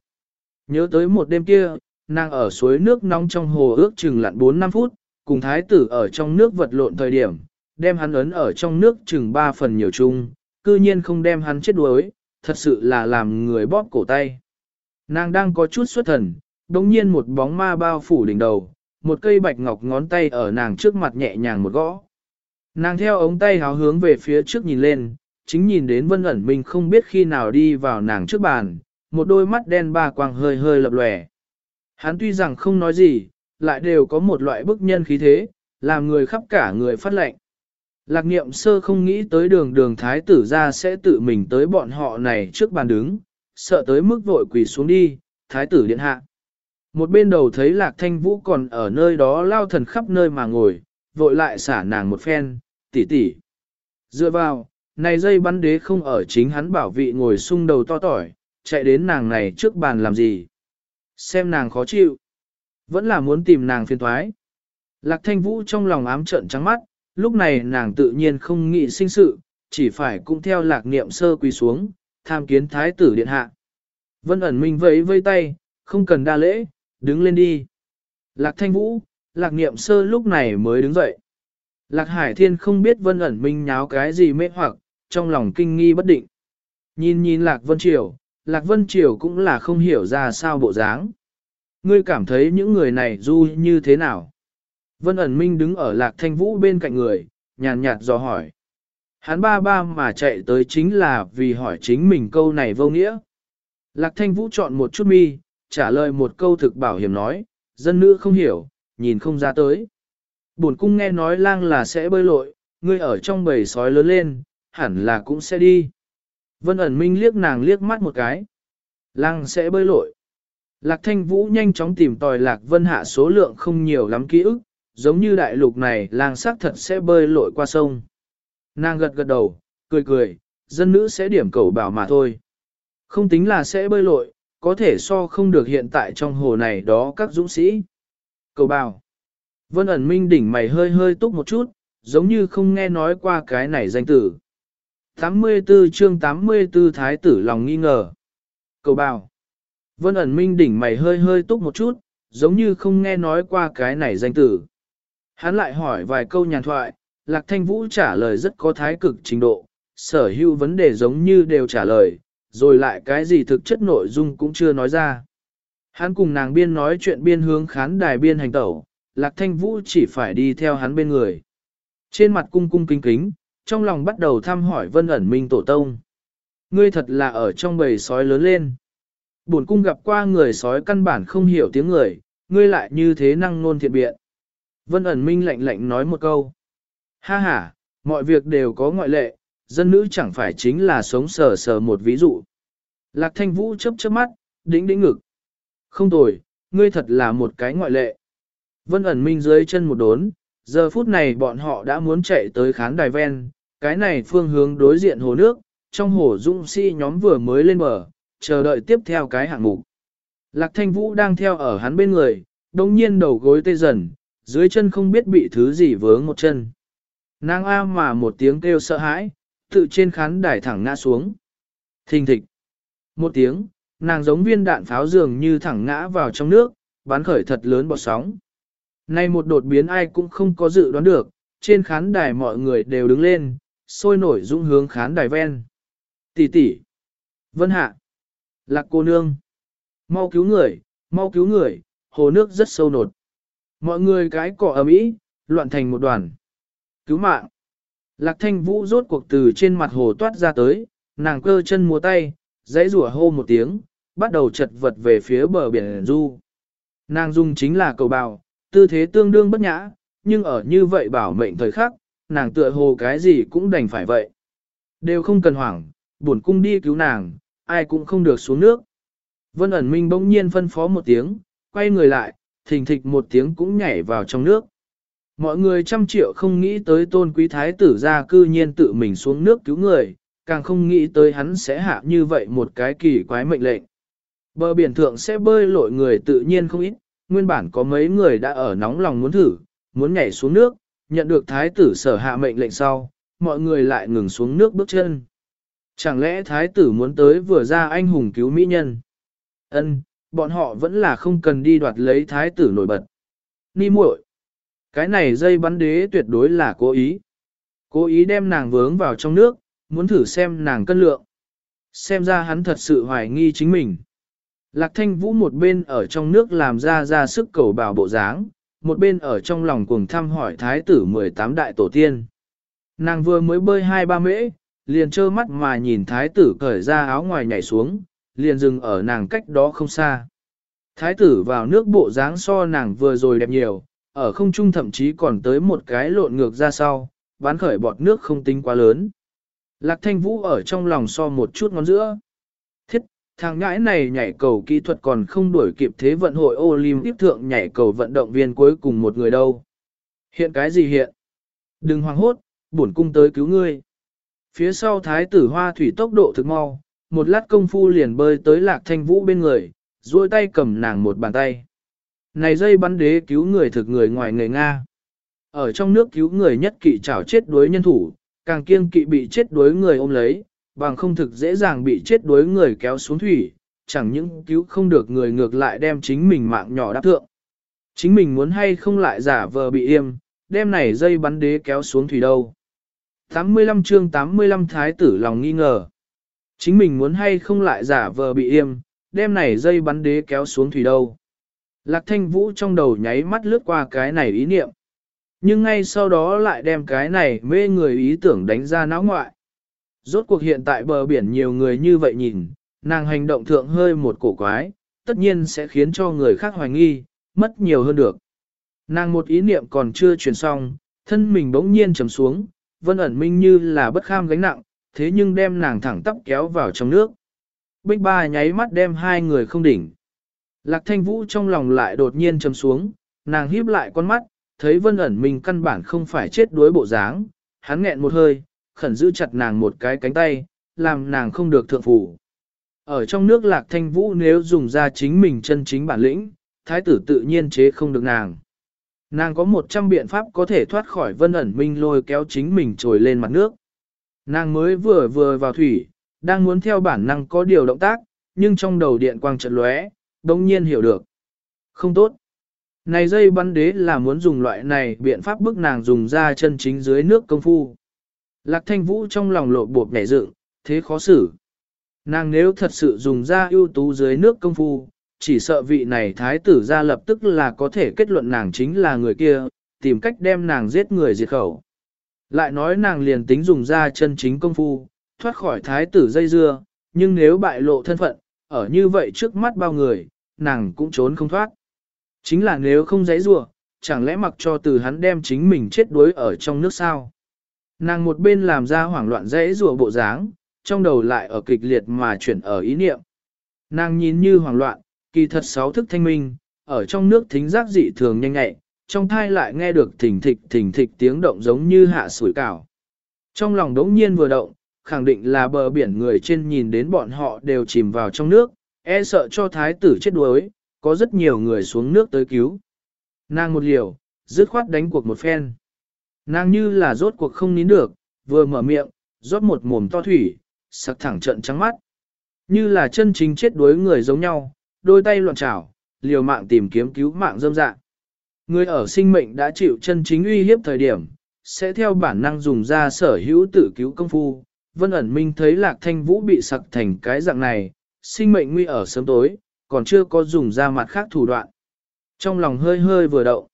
Nhớ tới một đêm kia, nàng ở suối nước nóng trong hồ ước chừng lặn 4-5 phút, cùng thái tử ở trong nước vật lộn thời điểm, đem hắn ấn ở trong nước chừng ba phần nhiều chung, cư nhiên không đem hắn chết đuối, thật sự là làm người bóp cổ tay. Nàng đang có chút xuất thần, đồng nhiên một bóng ma bao phủ đỉnh đầu, một cây bạch ngọc ngón tay ở nàng trước mặt nhẹ nhàng một gõ. Nàng theo ống tay háo hướng về phía trước nhìn lên, chính nhìn đến vân ẩn mình không biết khi nào đi vào nàng trước bàn, một đôi mắt đen ba quang hơi hơi lập lòe. Hắn tuy rằng không nói gì, lại đều có một loại bức nhân khí thế, làm người khắp cả người phát lệnh. Lạc niệm sơ không nghĩ tới đường đường thái tử ra sẽ tự mình tới bọn họ này trước bàn đứng, sợ tới mức vội quỳ xuống đi, thái tử điện hạ. Một bên đầu thấy lạc thanh vũ còn ở nơi đó lao thần khắp nơi mà ngồi, vội lại xả nàng một phen, tỉ tỉ. Dựa vào, này dây bắn đế không ở chính hắn bảo vị ngồi sung đầu to tỏi, chạy đến nàng này trước bàn làm gì. Xem nàng khó chịu. Vẫn là muốn tìm nàng phiền thoái. Lạc thanh vũ trong lòng ám trận trắng mắt, lúc này nàng tự nhiên không nghĩ sinh sự, chỉ phải cũng theo lạc niệm sơ quỳ xuống, tham kiến thái tử điện hạ. Vân ẩn minh vẫy vây tay, không cần đa lễ, đứng lên đi. Lạc thanh vũ, lạc niệm sơ lúc này mới đứng dậy. Lạc hải thiên không biết vân ẩn minh nháo cái gì mê hoặc, trong lòng kinh nghi bất định. Nhìn nhìn lạc vân triều, lạc vân triều cũng là không hiểu ra sao bộ dáng. Ngươi cảm thấy những người này du như thế nào? Vân ẩn minh đứng ở lạc thanh vũ bên cạnh người, nhàn nhạt dò hỏi. Hắn ba ba mà chạy tới chính là vì hỏi chính mình câu này vô nghĩa. Lạc thanh vũ chọn một chút mi, trả lời một câu thực bảo hiểm nói, dân nữ không hiểu, nhìn không ra tới. Bổn cung nghe nói lang là sẽ bơi lội, ngươi ở trong bầy sói lớn lên, hẳn là cũng sẽ đi. Vân ẩn minh liếc nàng liếc mắt một cái. Lang sẽ bơi lội. Lạc thanh vũ nhanh chóng tìm tòi lạc vân hạ số lượng không nhiều lắm ký ức, giống như đại lục này làng sắc thật sẽ bơi lội qua sông. Nàng gật gật đầu, cười cười, dân nữ sẽ điểm cầu bảo mà thôi. Không tính là sẽ bơi lội, có thể so không được hiện tại trong hồ này đó các dũng sĩ. Cầu bảo. Vân ẩn minh đỉnh mày hơi hơi túc một chút, giống như không nghe nói qua cái này danh tử. 84 chương 84 Thái tử lòng nghi ngờ. Cầu bảo. Vân ẩn minh đỉnh mày hơi hơi túc một chút, giống như không nghe nói qua cái này danh tử. Hắn lại hỏi vài câu nhàn thoại, Lạc Thanh Vũ trả lời rất có thái cực trình độ, sở hữu vấn đề giống như đều trả lời, rồi lại cái gì thực chất nội dung cũng chưa nói ra. Hắn cùng nàng biên nói chuyện biên hướng khán đài biên hành tẩu, Lạc Thanh Vũ chỉ phải đi theo hắn bên người. Trên mặt cung cung kính kính, trong lòng bắt đầu thăm hỏi vân ẩn minh tổ tông. Ngươi thật là ở trong bầy sói lớn lên. Buồn cung gặp qua người sói căn bản không hiểu tiếng người, ngươi lại như thế năng nôn thiện biện. Vân ẩn minh lạnh lạnh nói một câu. Ha ha, mọi việc đều có ngoại lệ, dân nữ chẳng phải chính là sống sờ sờ một ví dụ. Lạc thanh vũ chớp chớp mắt, đĩnh đĩnh ngực. Không tồi, ngươi thật là một cái ngoại lệ. Vân ẩn minh dưới chân một đốn, giờ phút này bọn họ đã muốn chạy tới khán đài ven, cái này phương hướng đối diện hồ nước, trong hồ dung si nhóm vừa mới lên bờ, chờ đợi tiếp theo cái hạng mục. Lạc thanh vũ đang theo ở hắn bên người, đồng nhiên đầu gối tê dần, dưới chân không biết bị thứ gì vướng một chân. Nàng A mà một tiếng kêu sợ hãi, tự trên khán đài thẳng ngã xuống. Thình thịch. Một tiếng, nàng giống viên đạn pháo dường như thẳng ngã vào trong nước, bắn khởi thật lớn bọt sóng. Nay một đột biến ai cũng không có dự đoán được, trên khán đài mọi người đều đứng lên, sôi nổi dũng hướng khán đài ven. Tỷ tỷ, Vân Hạ, Lạc cô nương, mau cứu người, mau cứu người, hồ nước rất sâu nột. Mọi người cái cỏ ấm ý, loạn thành một đoàn. Cứu mạng. Lạc thanh vũ rốt cuộc từ trên mặt hồ toát ra tới, nàng cơ chân múa tay, dãy rủa hô một tiếng, bắt đầu chật vật về phía bờ biển du. Nàng dung chính là cầu bào, tư thế tương đương bất nhã, nhưng ở như vậy bảo mệnh thời khắc, nàng tựa hồ cái gì cũng đành phải vậy. Đều không cần hoảng, buồn cung đi cứu nàng, ai cũng không được xuống nước. Vân ẩn minh bỗng nhiên phân phó một tiếng, quay người lại, thình thịch một tiếng cũng nhảy vào trong nước. Mọi người trăm triệu không nghĩ tới tôn quý thái tử ra cư nhiên tự mình xuống nước cứu người, càng không nghĩ tới hắn sẽ hạ như vậy một cái kỳ quái mệnh lệnh. Bờ biển thượng sẽ bơi lội người tự nhiên không ít, nguyên bản có mấy người đã ở nóng lòng muốn thử, muốn nhảy xuống nước, nhận được thái tử sở hạ mệnh lệnh sau, mọi người lại ngừng xuống nước bước chân. Chẳng lẽ thái tử muốn tới vừa ra anh hùng cứu mỹ nhân? Ân, bọn họ vẫn là không cần đi đoạt lấy thái tử nổi bật. Ni muội, cái này dây bắn đế tuyệt đối là cố ý. Cố ý đem nàng vướng vào trong nước, muốn thử xem nàng cân lượng. Xem ra hắn thật sự hoài nghi chính mình. Lạc thanh vũ một bên ở trong nước làm ra ra sức cầu bảo bộ dáng, một bên ở trong lòng cuồng thăm hỏi thái tử 18 đại tổ tiên. Nàng vừa mới bơi hai ba mễ, liền trơ mắt mà nhìn thái tử cởi ra áo ngoài nhảy xuống, liền dừng ở nàng cách đó không xa. Thái tử vào nước bộ dáng so nàng vừa rồi đẹp nhiều, ở không trung thậm chí còn tới một cái lộn ngược ra sau, bán khởi bọt nước không tính quá lớn. Lạc thanh vũ ở trong lòng so một chút ngón giữa. Thiết, thằng ngãi này nhảy cầu kỹ thuật còn không đuổi kịp thế vận hội Olympic thượng nhảy cầu vận động viên cuối cùng một người đâu. Hiện cái gì hiện? Đừng hoang hốt, bổn cung tới cứu ngươi. Phía sau thái tử hoa thủy tốc độ thực mau, một lát công phu liền bơi tới lạc thanh vũ bên người, duỗi tay cầm nàng một bàn tay. Này dây bắn đế cứu người thực người ngoài người Nga. Ở trong nước cứu người nhất kỵ chảo chết đuối nhân thủ, càng kiêng kỵ bị chết đuối người ôm lấy, bằng không thực dễ dàng bị chết đuối người kéo xuống thủy, chẳng những cứu không được người ngược lại đem chính mình mạng nhỏ đáp thượng. Chính mình muốn hay không lại giả vờ bị im, đem này dây bắn đế kéo xuống thủy đâu. 85 chương 85 thái tử lòng nghi ngờ. Chính mình muốn hay không lại giả vờ bị yêm, đem này dây bắn đế kéo xuống thủy đâu. Lạc thanh vũ trong đầu nháy mắt lướt qua cái này ý niệm. Nhưng ngay sau đó lại đem cái này mê người ý tưởng đánh ra não ngoại. Rốt cuộc hiện tại bờ biển nhiều người như vậy nhìn, nàng hành động thượng hơi một cổ quái, tất nhiên sẽ khiến cho người khác hoài nghi, mất nhiều hơn được. Nàng một ý niệm còn chưa truyền xong, thân mình bỗng nhiên trầm xuống, vân ẩn minh như là bất kham gánh nặng, thế nhưng đem nàng thẳng tắp kéo vào trong nước. Bích ba nháy mắt đem hai người không đỉnh. Lạc thanh vũ trong lòng lại đột nhiên chầm xuống, nàng híp lại con mắt, thấy vân ẩn minh căn bản không phải chết đuối bộ dáng, hắn nghẹn một hơi, khẩn giữ chặt nàng một cái cánh tay, làm nàng không được thượng phủ. Ở trong nước lạc thanh vũ nếu dùng ra chính mình chân chính bản lĩnh, thái tử tự nhiên chế không được nàng. Nàng có một trăm biện pháp có thể thoát khỏi vân ẩn minh lôi kéo chính mình trồi lên mặt nước. Nàng mới vừa vừa vào thủy, đang muốn theo bản năng có điều động tác, nhưng trong đầu điện quang trận lóe, đồng nhiên hiểu được. Không tốt. Này dây bắn đế là muốn dùng loại này biện pháp bức nàng dùng ra chân chính dưới nước công phu. Lạc thanh vũ trong lòng lộ bột nhảy dựng, thế khó xử. Nàng nếu thật sự dùng ra ưu tú dưới nước công phu, chỉ sợ vị này thái tử ra lập tức là có thể kết luận nàng chính là người kia, tìm cách đem nàng giết người diệt khẩu. Lại nói nàng liền tính dùng ra chân chính công phu, thoát khỏi thái tử dây dưa, nhưng nếu bại lộ thân phận, ở như vậy trước mắt bao người, nàng cũng trốn không thoát. Chính là nếu không giấy rủa chẳng lẽ mặc cho từ hắn đem chính mình chết đuối ở trong nước sao? Nàng một bên làm ra hoảng loạn dễ rùa bộ dáng, trong đầu lại ở kịch liệt mà chuyển ở ý niệm. Nàng nhìn như hoảng loạn, kỳ thật sáu thức thanh minh, ở trong nước thính giác dị thường nhanh nhẹ, trong thai lại nghe được thỉnh thịch thỉnh thịch tiếng động giống như hạ sủi cảo. Trong lòng đống nhiên vừa động, khẳng định là bờ biển người trên nhìn đến bọn họ đều chìm vào trong nước, e sợ cho thái tử chết đuối, có rất nhiều người xuống nước tới cứu. Nàng một liều, dứt khoát đánh cuộc một phen. Nàng như là rốt cuộc không nín được, vừa mở miệng, rót một mồm to thủy, sặc thẳng trận trắng mắt. Như là chân chính chết đuối người giống nhau, đôi tay loạn trảo, liều mạng tìm kiếm cứu mạng dâm dạng. Người ở sinh mệnh đã chịu chân chính uy hiếp thời điểm, sẽ theo bản năng dùng ra sở hữu tự cứu công phu. Vân ẩn minh thấy lạc thanh vũ bị sặc thành cái dạng này, sinh mệnh nguy ở sớm tối, còn chưa có dùng ra mặt khác thủ đoạn. Trong lòng hơi hơi vừa động.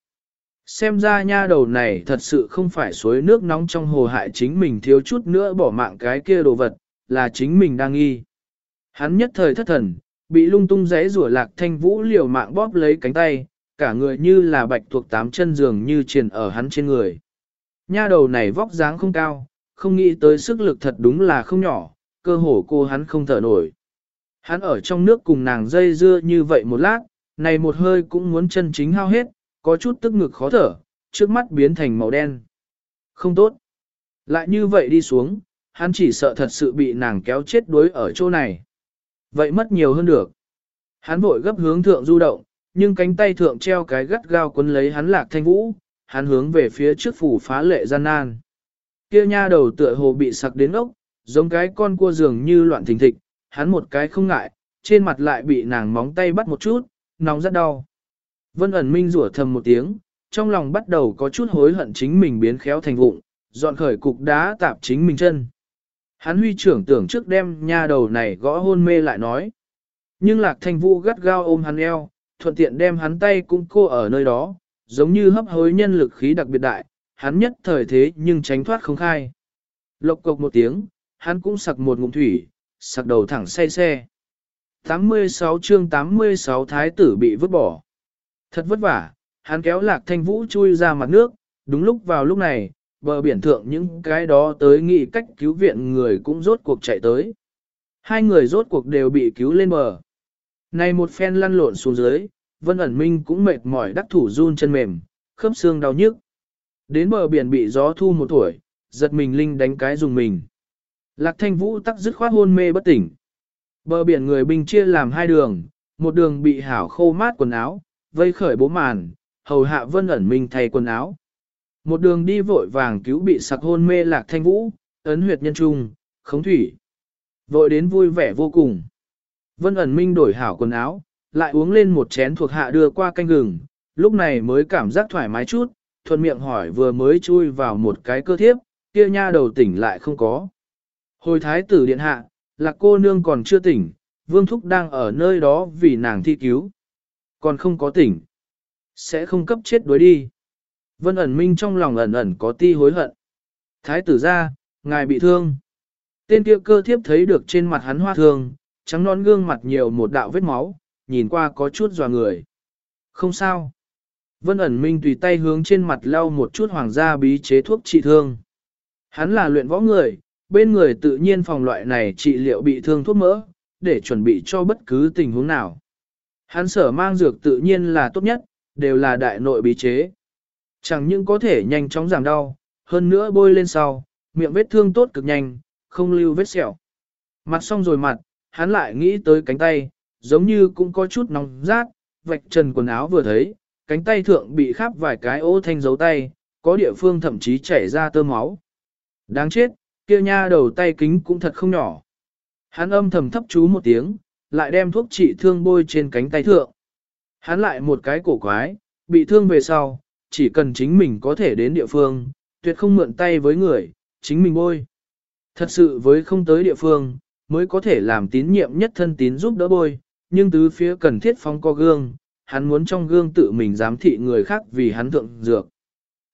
Xem ra nha đầu này thật sự không phải suối nước nóng trong hồ hại chính mình thiếu chút nữa bỏ mạng cái kia đồ vật, là chính mình đang nghi. Hắn nhất thời thất thần, bị lung tung giấy rủa lạc thanh vũ liều mạng bóp lấy cánh tay, cả người như là bạch thuộc tám chân giường như triền ở hắn trên người. Nha đầu này vóc dáng không cao, không nghĩ tới sức lực thật đúng là không nhỏ, cơ hồ cô hắn không thở nổi. Hắn ở trong nước cùng nàng dây dưa như vậy một lát, này một hơi cũng muốn chân chính hao hết, có chút tức ngực khó thở, trước mắt biến thành màu đen. Không tốt. Lại như vậy đi xuống, hắn chỉ sợ thật sự bị nàng kéo chết đuối ở chỗ này. Vậy mất nhiều hơn được. Hắn vội gấp hướng thượng du động, nhưng cánh tay thượng treo cái gắt gao quấn lấy hắn lạc thanh vũ, hắn hướng về phía trước phủ phá lệ gian nan. Kia nha đầu tựa hồ bị sặc đến ốc, giống cái con cua dường như loạn thình thịch, hắn một cái không ngại, trên mặt lại bị nàng móng tay bắt một chút, nóng rất đau. Vân ẩn minh rủa thầm một tiếng, trong lòng bắt đầu có chút hối hận chính mình biến khéo thành vụng, dọn khởi cục đá tạp chính mình chân. Hắn huy trưởng tưởng trước đem nha đầu này gõ hôn mê lại nói. Nhưng lạc thanh vũ gắt gao ôm hắn eo, thuận tiện đem hắn tay cũng cô ở nơi đó, giống như hấp hối nhân lực khí đặc biệt đại, hắn nhất thời thế nhưng tránh thoát không khai. Lộc cộc một tiếng, hắn cũng sặc một ngụm thủy, sặc đầu thẳng say xe. 86 chương 86 thái tử bị vứt bỏ. Thật vất vả, hắn kéo lạc thanh vũ chui ra mặt nước, đúng lúc vào lúc này, bờ biển thượng những cái đó tới nghị cách cứu viện người cũng rốt cuộc chạy tới. Hai người rốt cuộc đều bị cứu lên bờ. Này một phen lăn lộn xuống dưới, Vân ẩn minh cũng mệt mỏi đắc thủ run chân mềm, khớp xương đau nhức. Đến bờ biển bị gió thu một tuổi, giật mình linh đánh cái dùng mình. Lạc thanh vũ tắc dứt khoát hôn mê bất tỉnh. Bờ biển người binh chia làm hai đường, một đường bị hảo khô mát quần áo, vây khởi bố màn, hầu hạ vân ẩn minh thay quần áo. Một đường đi vội vàng cứu bị sặc hôn mê lạc thanh vũ, ấn huyệt nhân trung, khống thủy. Vội đến vui vẻ vô cùng. Vân ẩn minh đổi hảo quần áo, lại uống lên một chén thuộc hạ đưa qua canh gừng, lúc này mới cảm giác thoải mái chút, thuận miệng hỏi vừa mới chui vào một cái cơ thiếp, kia nha đầu tỉnh lại không có. Hồi thái tử điện hạ, lạc cô nương còn chưa tỉnh, vương thúc đang ở nơi đó vì nàng thi cứu. Còn không có tỉnh. Sẽ không cấp chết đuối đi. Vân ẩn minh trong lòng ẩn ẩn có ti hối hận. Thái tử ra, ngài bị thương. Tên kia cơ thiếp thấy được trên mặt hắn hoa thương, trắng non gương mặt nhiều một đạo vết máu, nhìn qua có chút dò người. Không sao. Vân ẩn minh tùy tay hướng trên mặt lau một chút hoàng gia bí chế thuốc trị thương. Hắn là luyện võ người, bên người tự nhiên phòng loại này trị liệu bị thương thuốc mỡ, để chuẩn bị cho bất cứ tình huống nào. Hắn sở mang dược tự nhiên là tốt nhất, đều là đại nội bí chế. Chẳng những có thể nhanh chóng giảm đau, hơn nữa bôi lên sau, miệng vết thương tốt cực nhanh, không lưu vết sẹo. Mặt xong rồi mặt, hắn lại nghĩ tới cánh tay, giống như cũng có chút nóng rát, vạch trần quần áo vừa thấy, cánh tay thượng bị khắp vài cái ô thanh dấu tay, có địa phương thậm chí chảy ra tơ máu. Đáng chết, kia nha đầu tay kính cũng thật không nhỏ. Hắn âm thầm thấp chú một tiếng, lại đem thuốc trị thương bôi trên cánh tay thượng. Hắn lại một cái cổ quái, bị thương về sau, chỉ cần chính mình có thể đến địa phương, tuyệt không mượn tay với người, chính mình bôi. Thật sự với không tới địa phương, mới có thể làm tín nhiệm nhất thân tín giúp đỡ bôi, nhưng tứ phía cần thiết phong co gương, hắn muốn trong gương tự mình giám thị người khác vì hắn thượng dược.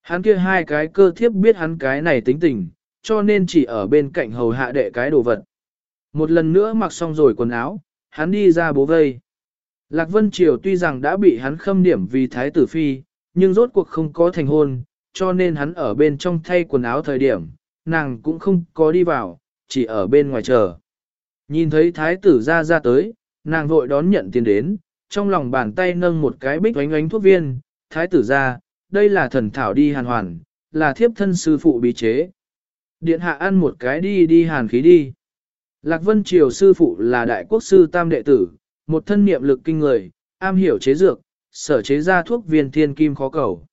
Hắn kia hai cái cơ thiếp biết hắn cái này tính tình, cho nên chỉ ở bên cạnh hầu hạ đệ cái đồ vật. Một lần nữa mặc xong rồi quần áo, hắn đi ra bố vây. Lạc Vân Triều tuy rằng đã bị hắn khâm điểm vì thái tử phi, nhưng rốt cuộc không có thành hôn, cho nên hắn ở bên trong thay quần áo thời điểm, nàng cũng không có đi vào, chỉ ở bên ngoài chờ. Nhìn thấy thái tử ra ra tới, nàng vội đón nhận tiền đến, trong lòng bàn tay nâng một cái bích oánh oánh thuốc viên, thái tử ra, đây là thần thảo đi hàn hoàn, là thiếp thân sư phụ bí chế. Điện hạ ăn một cái đi đi hàn khí đi. Lạc Vân Triều sư phụ là đại quốc sư tam đệ tử, một thân niệm lực kinh người, am hiểu chế dược, sở chế ra thuốc viên thiên kim khó cầu.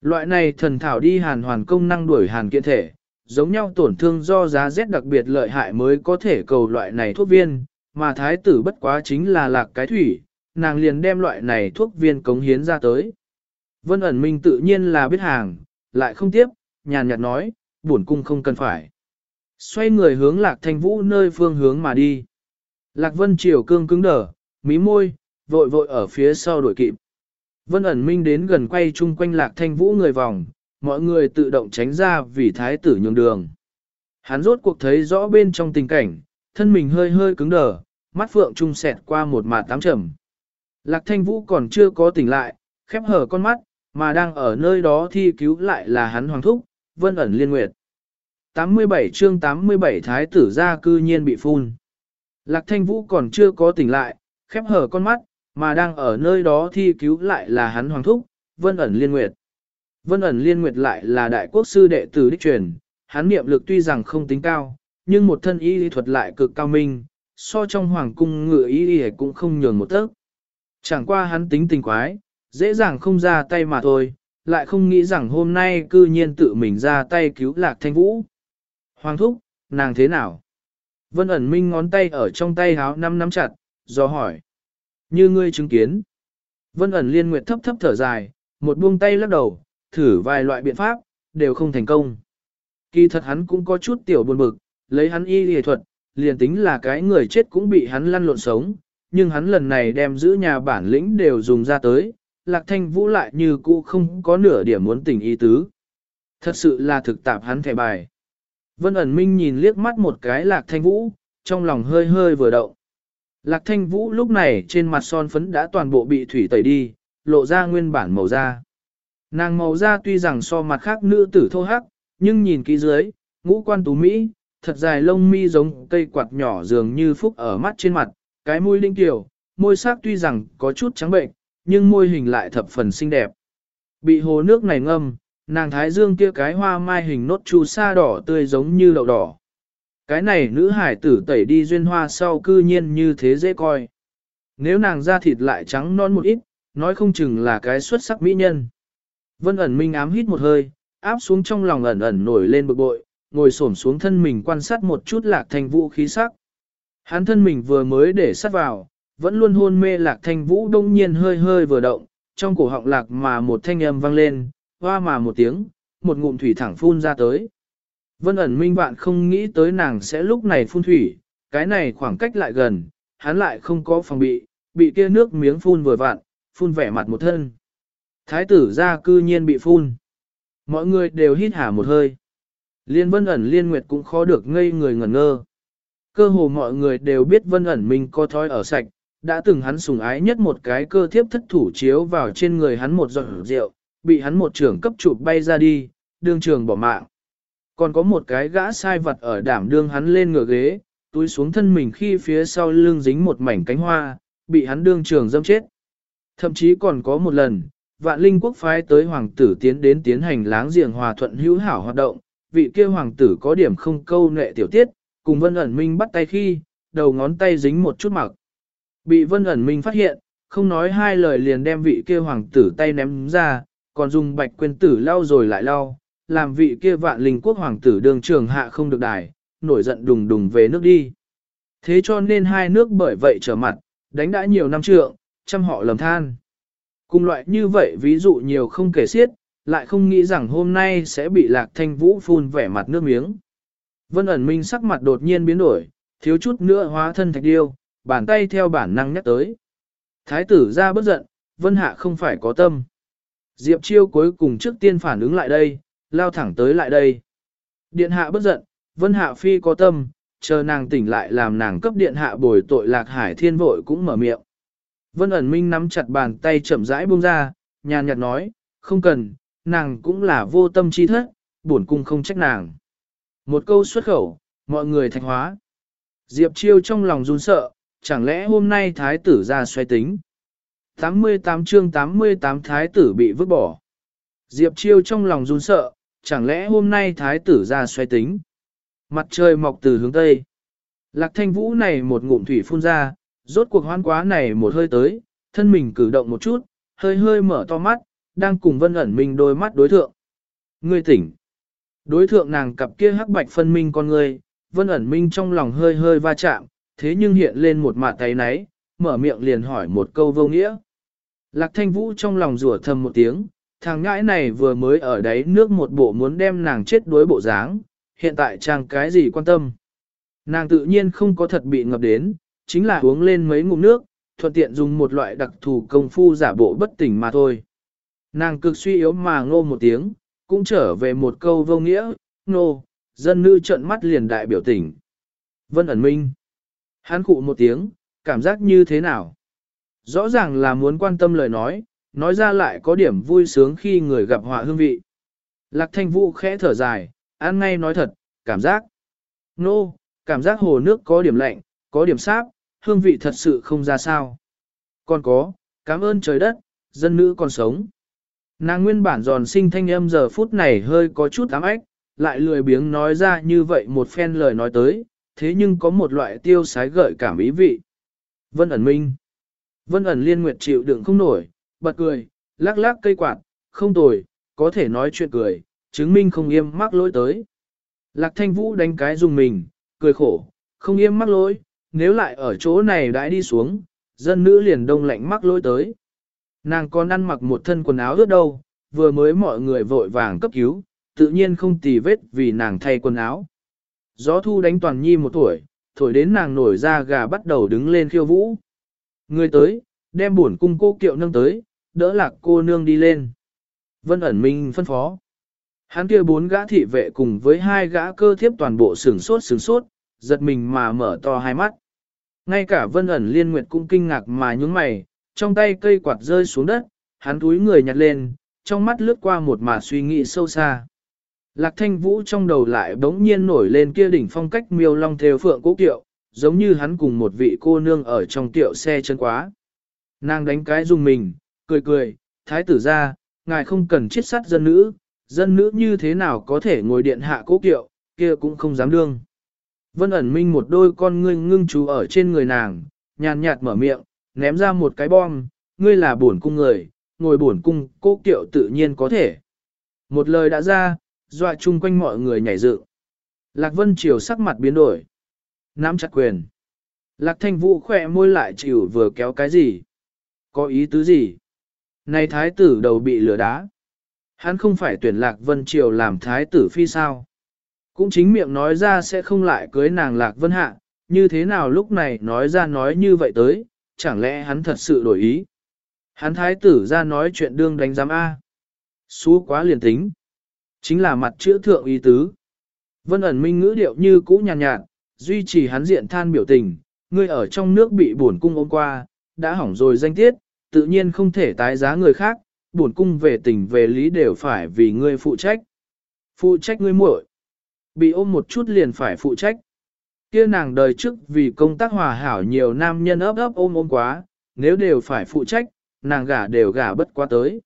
Loại này thần thảo đi hàn hoàn công năng đuổi hàn kiện thể, giống nhau tổn thương do giá rét đặc biệt lợi hại mới có thể cầu loại này thuốc viên, mà thái tử bất quá chính là lạc cái thủy, nàng liền đem loại này thuốc viên cống hiến ra tới. Vân ẩn minh tự nhiên là biết hàng, lại không tiếp, nhàn nhạt nói, bổn cung không cần phải. Xoay người hướng lạc thanh vũ nơi phương hướng mà đi. Lạc vân triều cương cứng đờ, mí môi, vội vội ở phía sau đuổi kịp. Vân ẩn minh đến gần quay chung quanh lạc thanh vũ người vòng, mọi người tự động tránh ra vì thái tử nhường đường. Hắn rốt cuộc thấy rõ bên trong tình cảnh, thân mình hơi hơi cứng đờ, mắt phượng trung sẹt qua một mạt tám trầm. Lạc thanh vũ còn chưa có tỉnh lại, khép hở con mắt, mà đang ở nơi đó thi cứu lại là hắn hoàng thúc, vân ẩn liên nguyệt. 87 chương 87 thái tử gia cư nhiên bị phun. Lạc thanh vũ còn chưa có tỉnh lại, khép hở con mắt, mà đang ở nơi đó thi cứu lại là hắn hoàng thúc, vân ẩn liên nguyệt. Vân ẩn liên nguyệt lại là đại quốc sư đệ tử đích truyền, hắn niệm lực tuy rằng không tính cao, nhưng một thân y lý thuật lại cực cao minh, so trong hoàng cung ngựa y lý cũng không nhường một tấc. Chẳng qua hắn tính tình quái, dễ dàng không ra tay mà thôi, lại không nghĩ rằng hôm nay cư nhiên tự mình ra tay cứu lạc thanh vũ. Hoàng thúc, nàng thế nào? Vân ẩn minh ngón tay ở trong tay háo năm nắm chặt, do hỏi. Như ngươi chứng kiến. Vân ẩn liên nguyệt thấp thấp thở dài, một buông tay lắc đầu, thử vài loại biện pháp, đều không thành công. Kỳ thật hắn cũng có chút tiểu buồn bực, lấy hắn y lý thuật, liền tính là cái người chết cũng bị hắn lăn lộn sống, nhưng hắn lần này đem giữ nhà bản lĩnh đều dùng ra tới, lạc thanh vũ lại như cũ không có nửa điểm muốn tình ý tứ. Thật sự là thực tạp hắn thẻ bài. Vân ẩn minh nhìn liếc mắt một cái lạc thanh vũ, trong lòng hơi hơi vừa động. Lạc thanh vũ lúc này trên mặt son phấn đã toàn bộ bị thủy tẩy đi, lộ ra nguyên bản màu da. Nàng màu da tuy rằng so mặt khác nữ tử thô hắc, nhưng nhìn kỹ dưới, ngũ quan tú Mỹ, thật dài lông mi giống cây quạt nhỏ dường như phúc ở mắt trên mặt, cái mũi linh tiểu, môi sắc tuy rằng có chút trắng bệnh, nhưng môi hình lại thập phần xinh đẹp. Bị hồ nước này ngâm, nàng thái dương kia cái hoa mai hình nốt chu sa đỏ tươi giống như đậu đỏ. Cái này nữ hải tử tẩy đi duyên hoa sau cư nhiên như thế dễ coi. Nếu nàng da thịt lại trắng non một ít, nói không chừng là cái xuất sắc mỹ nhân. Vân ẩn minh ám hít một hơi, áp xuống trong lòng ẩn ẩn nổi lên bực bội, ngồi xổm xuống thân mình quan sát một chút lạc thanh vũ khí sắc. Hắn thân mình vừa mới để sát vào, vẫn luôn hôn mê lạc thanh vũ đông nhiên hơi hơi vừa động, trong cổ họng lạc mà một thanh âm vang lên, hoa mà một tiếng, một ngụm thủy thẳng phun ra tới. Vân ẩn minh bạn không nghĩ tới nàng sẽ lúc này phun thủy, cái này khoảng cách lại gần, hắn lại không có phòng bị, bị kia nước miếng phun vừa vặn, phun vẻ mặt một thân. Thái tử ra cư nhiên bị phun. Mọi người đều hít hả một hơi. Liên vân ẩn liên nguyệt cũng khó được ngây người ngẩn ngơ. Cơ hồ mọi người đều biết vân ẩn mình có thói ở sạch, đã từng hắn sùng ái nhất một cái cơ thiếp thất thủ chiếu vào trên người hắn một giọt rượu, bị hắn một trưởng cấp chụp bay ra đi, đương trường bỏ mạng. Còn có một cái gã sai vật ở đảm đương hắn lên ngựa ghế, túi xuống thân mình khi phía sau lưng dính một mảnh cánh hoa, bị hắn đương trường dâm chết. Thậm chí còn có một lần, vạn linh quốc phái tới hoàng tử tiến đến tiến hành láng giềng hòa thuận hữu hảo hoạt động, vị kia hoàng tử có điểm không câu nệ tiểu tiết, cùng vân ẩn minh bắt tay khi, đầu ngón tay dính một chút mặc. Bị vân ẩn minh phát hiện, không nói hai lời liền đem vị kia hoàng tử tay ném ra, còn dùng bạch quên tử lau rồi lại lau, làm vị kia vạn linh quốc hoàng tử đường trường hạ không được đài, nổi giận đùng đùng về nước đi. Thế cho nên hai nước bởi vậy trở mặt, đánh đã nhiều năm trượng, trăm họ lầm than. Cùng loại như vậy ví dụ nhiều không kể xiết, lại không nghĩ rằng hôm nay sẽ bị lạc thanh vũ phun vẻ mặt nước miếng. Vân ẩn minh sắc mặt đột nhiên biến đổi, thiếu chút nữa hóa thân thạch điêu, bàn tay theo bản năng nhắc tới. Thái tử ra bất giận, vân hạ không phải có tâm. Diệp chiêu cuối cùng trước tiên phản ứng lại đây, lao thẳng tới lại đây. Điện hạ bất giận, vân hạ phi có tâm, chờ nàng tỉnh lại làm nàng cấp điện hạ bồi tội lạc hải thiên vội cũng mở miệng. Vân ẩn minh nắm chặt bàn tay chậm rãi buông ra, nhàn nhạt nói, không cần, nàng cũng là vô tâm chi thất, bổn cung không trách nàng. Một câu xuất khẩu, mọi người thạch hóa. Diệp Chiêu trong lòng run sợ, chẳng lẽ hôm nay thái tử ra xoay tính. 88 chương 88 thái tử bị vứt bỏ. Diệp Chiêu trong lòng run sợ, chẳng lẽ hôm nay thái tử ra xoay tính. Mặt trời mọc từ hướng tây. Lạc thanh vũ này một ngụm thủy phun ra, rốt cuộc hoan quá này một hơi tới, thân mình cử động một chút, hơi hơi mở to mắt, đang cùng vân ẩn mình đôi mắt đối thượng. Ngươi tỉnh. Đối thượng nàng cặp kia hắc bạch phân minh con ngươi, vân ẩn minh trong lòng hơi hơi va chạm, thế nhưng hiện lên một mạ tay náy, mở miệng liền hỏi một câu vô nghĩa. Lạc thanh vũ trong lòng rủa thầm một tiếng, thằng ngãi này vừa mới ở đấy nước một bộ muốn đem nàng chết đuối bộ dáng, hiện tại chàng cái gì quan tâm. Nàng tự nhiên không có thật bị ngập đến, chính là uống lên mấy ngụm nước, thuận tiện dùng một loại đặc thù công phu giả bộ bất tỉnh mà thôi. Nàng cực suy yếu mà ngô một tiếng, cũng trở về một câu vô nghĩa, nô, dân nữ trợn mắt liền đại biểu tỉnh. Vân ẩn minh. Hắn khụ một tiếng, cảm giác như thế nào? Rõ ràng là muốn quan tâm lời nói, nói ra lại có điểm vui sướng khi người gặp họa hương vị. Lạc thanh vũ khẽ thở dài, ăn ngay nói thật, cảm giác. Nô, cảm giác hồ nước có điểm lạnh, có điểm sáp, hương vị thật sự không ra sao. Còn có, cảm ơn trời đất, dân nữ còn sống. Nàng nguyên bản giòn sinh thanh âm giờ phút này hơi có chút ám ếch, lại lười biếng nói ra như vậy một phen lời nói tới, thế nhưng có một loại tiêu sái gợi cảm ý vị. Vân ẩn minh. Vân ẩn liên nguyệt chịu đựng không nổi, bật cười, lắc lắc cây quạt, không tồi, có thể nói chuyện cười, chứng minh không yêm mắc lỗi tới. Lạc thanh vũ đánh cái dùng mình, cười khổ, không yêm mắc lỗi, nếu lại ở chỗ này đãi đi xuống, dân nữ liền đông lạnh mắc lối tới. Nàng còn ăn mặc một thân quần áo ướt đâu, vừa mới mọi người vội vàng cấp cứu, tự nhiên không tì vết vì nàng thay quần áo. Gió thu đánh toàn nhi một tuổi, thổi đến nàng nổi ra gà bắt đầu đứng lên khiêu vũ. Người tới, đem buồn cung cô kiệu nâng tới, đỡ lạc cô nương đi lên. Vân ẩn minh phân phó. Hắn kia bốn gã thị vệ cùng với hai gã cơ thiếp toàn bộ sửng sốt sửng sốt, giật mình mà mở to hai mắt. Ngay cả vân ẩn liên nguyệt cũng kinh ngạc mà nhướng mày, trong tay cây quạt rơi xuống đất, hắn túi người nhặt lên, trong mắt lướt qua một mà suy nghĩ sâu xa. Lạc thanh vũ trong đầu lại bỗng nhiên nổi lên kia đỉnh phong cách miêu long theo phượng cố kiệu, giống như hắn cùng một vị cô nương ở trong tiệu xe chân quá. Nàng đánh cái dùng mình, cười cười, thái tử ra, ngài không cần chết sát dân nữ, dân nữ như thế nào có thể ngồi điện hạ cố kiệu, kia cũng không dám đương. Vân ẩn minh một đôi con ngươi ngưng chú ở trên người nàng, nhàn nhạt mở miệng, ném ra một cái bom, ngươi là bổn cung người, ngồi bổn cung cố kiệu tự nhiên có thể. Một lời đã ra, dọa chung quanh mọi người nhảy dựng. Lạc Vân Triều sắc mặt biến đổi. Nắm chặt quyền. Lạc Thanh Vũ khỏe môi lại chịu vừa kéo cái gì? Có ý tứ gì? Này thái tử đầu bị lửa đá. Hắn không phải tuyển Lạc Vân Triều làm thái tử phi sao? Cũng chính miệng nói ra sẽ không lại cưới nàng Lạc Vân Hạ, như thế nào lúc này nói ra nói như vậy tới, chẳng lẽ hắn thật sự đổi ý? Hắn thái tử ra nói chuyện đương đánh giám A. Xú quá liền tính. Chính là mặt chữa thượng ý tứ. Vân ẩn minh ngữ điệu như cũ nhàn nhạt, nhạt, duy trì hắn diện than biểu tình, ngươi ở trong nước bị bổn cung ôm qua, đã hỏng rồi danh tiết, tự nhiên không thể tái giá người khác, bổn cung về tình về lý đều phải vì ngươi phụ trách. Phụ trách ngươi muội, bị ôm một chút liền phải phụ trách. Kia nàng đời trước vì công tác hòa hảo nhiều nam nhân ấp ấp ôm ôm quá, nếu đều phải phụ trách, nàng gả đều gả bất quá tới.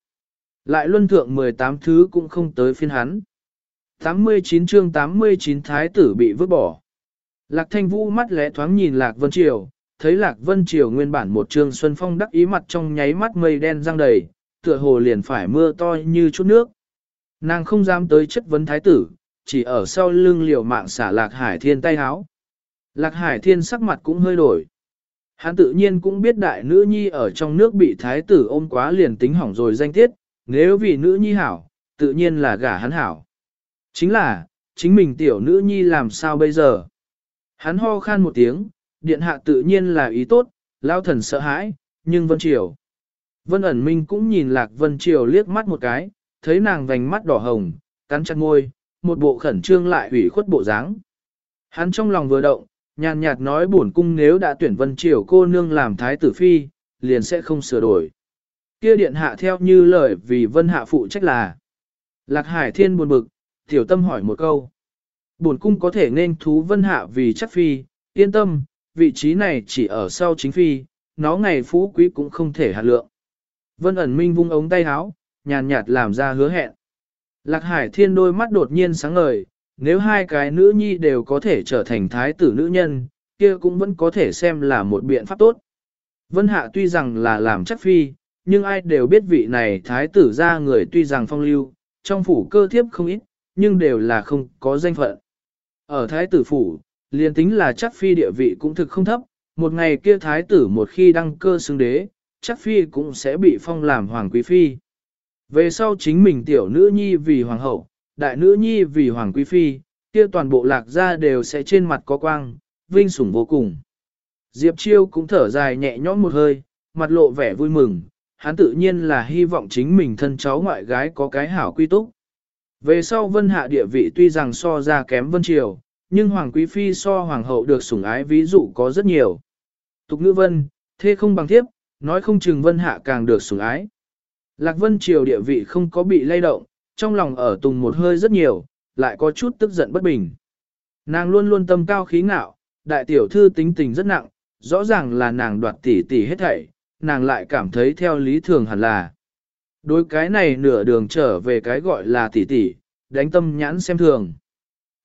Lại luân thượng 18 thứ cũng không tới phiên hắn. 89 chương 89 thái tử bị vứt bỏ. Lạc thanh vũ mắt lẽ thoáng nhìn Lạc Vân Triều, thấy Lạc Vân Triều nguyên bản một trương xuân phong đắc ý mặt trong nháy mắt mây đen răng đầy, tựa hồ liền phải mưa to như chút nước. Nàng không dám tới chất vấn thái tử, chỉ ở sau lưng liều mạng xả Lạc Hải Thiên tay háo. Lạc Hải Thiên sắc mặt cũng hơi đổi. Hắn tự nhiên cũng biết đại nữ nhi ở trong nước bị thái tử ôm quá liền tính hỏng rồi danh tiết, nếu vì nữ nhi hảo, tự nhiên là gả hắn hảo. Chính là, chính mình tiểu nữ nhi làm sao bây giờ? Hắn ho khan một tiếng, điện hạ tự nhiên là ý tốt, lao thần sợ hãi, nhưng Vân Triều. Vân ẩn minh cũng nhìn Lạc Vân Triều liếc mắt một cái, thấy nàng vành mắt đỏ hồng, cắn chặt môi, một bộ khẩn trương lại ủy khuất bộ dáng. Hắn trong lòng vừa động, nhàn nhạt nói bổn cung nếu đã tuyển Vân Triều cô nương làm thái tử phi, liền sẽ không sửa đổi. kia điện hạ theo như lời vì vân hạ phụ trách là. Lạc Hải Thiên buồn bực, tiểu tâm hỏi một câu. Bổn cung có thể nên thú vân hạ vì chắc phi, yên tâm, vị trí này chỉ ở sau chính phi, nó ngày phú quý cũng không thể hạt lượng. Vân ẩn minh vung ống tay háo, nhàn nhạt làm ra hứa hẹn. Lạc Hải Thiên đôi mắt đột nhiên sáng ngời, nếu hai cái nữ nhi đều có thể trở thành thái tử nữ nhân, kia cũng vẫn có thể xem là một biện pháp tốt. Vân Hạ tuy rằng là làm chắc phi, nhưng ai đều biết vị này thái tử ra người tuy rằng phong lưu, trong phủ cơ thiếp không ít, nhưng đều là không có danh phận. Ở thái tử phủ, liền tính là chắc phi địa vị cũng thực không thấp, một ngày kia thái tử một khi đăng cơ xứng đế, chắc phi cũng sẽ bị phong làm hoàng quý phi. Về sau chính mình tiểu nữ nhi vì hoàng hậu, đại nữ nhi vì hoàng quý phi, kia toàn bộ lạc gia đều sẽ trên mặt có quang, vinh sủng vô cùng. Diệp Chiêu cũng thở dài nhẹ nhõm một hơi, mặt lộ vẻ vui mừng, hắn tự nhiên là hy vọng chính mình thân cháu ngoại gái có cái hảo quy túc. Về sau vân hạ địa vị tuy rằng so ra kém vân triều, nhưng hoàng quý phi so hoàng hậu được sủng ái ví dụ có rất nhiều. Tục ngữ vân, thế không bằng thiếp, nói không chừng vân hạ càng được sủng ái. Lạc vân triều địa vị không có bị lay động, trong lòng ở tùng một hơi rất nhiều, lại có chút tức giận bất bình. Nàng luôn luôn tâm cao khí ngạo, đại tiểu thư tính tình rất nặng, rõ ràng là nàng đoạt tỷ tỷ hết thảy, nàng lại cảm thấy theo lý thường hẳn là. Đối cái này nửa đường trở về cái gọi là tỷ tỷ, đánh tâm nhãn xem thường.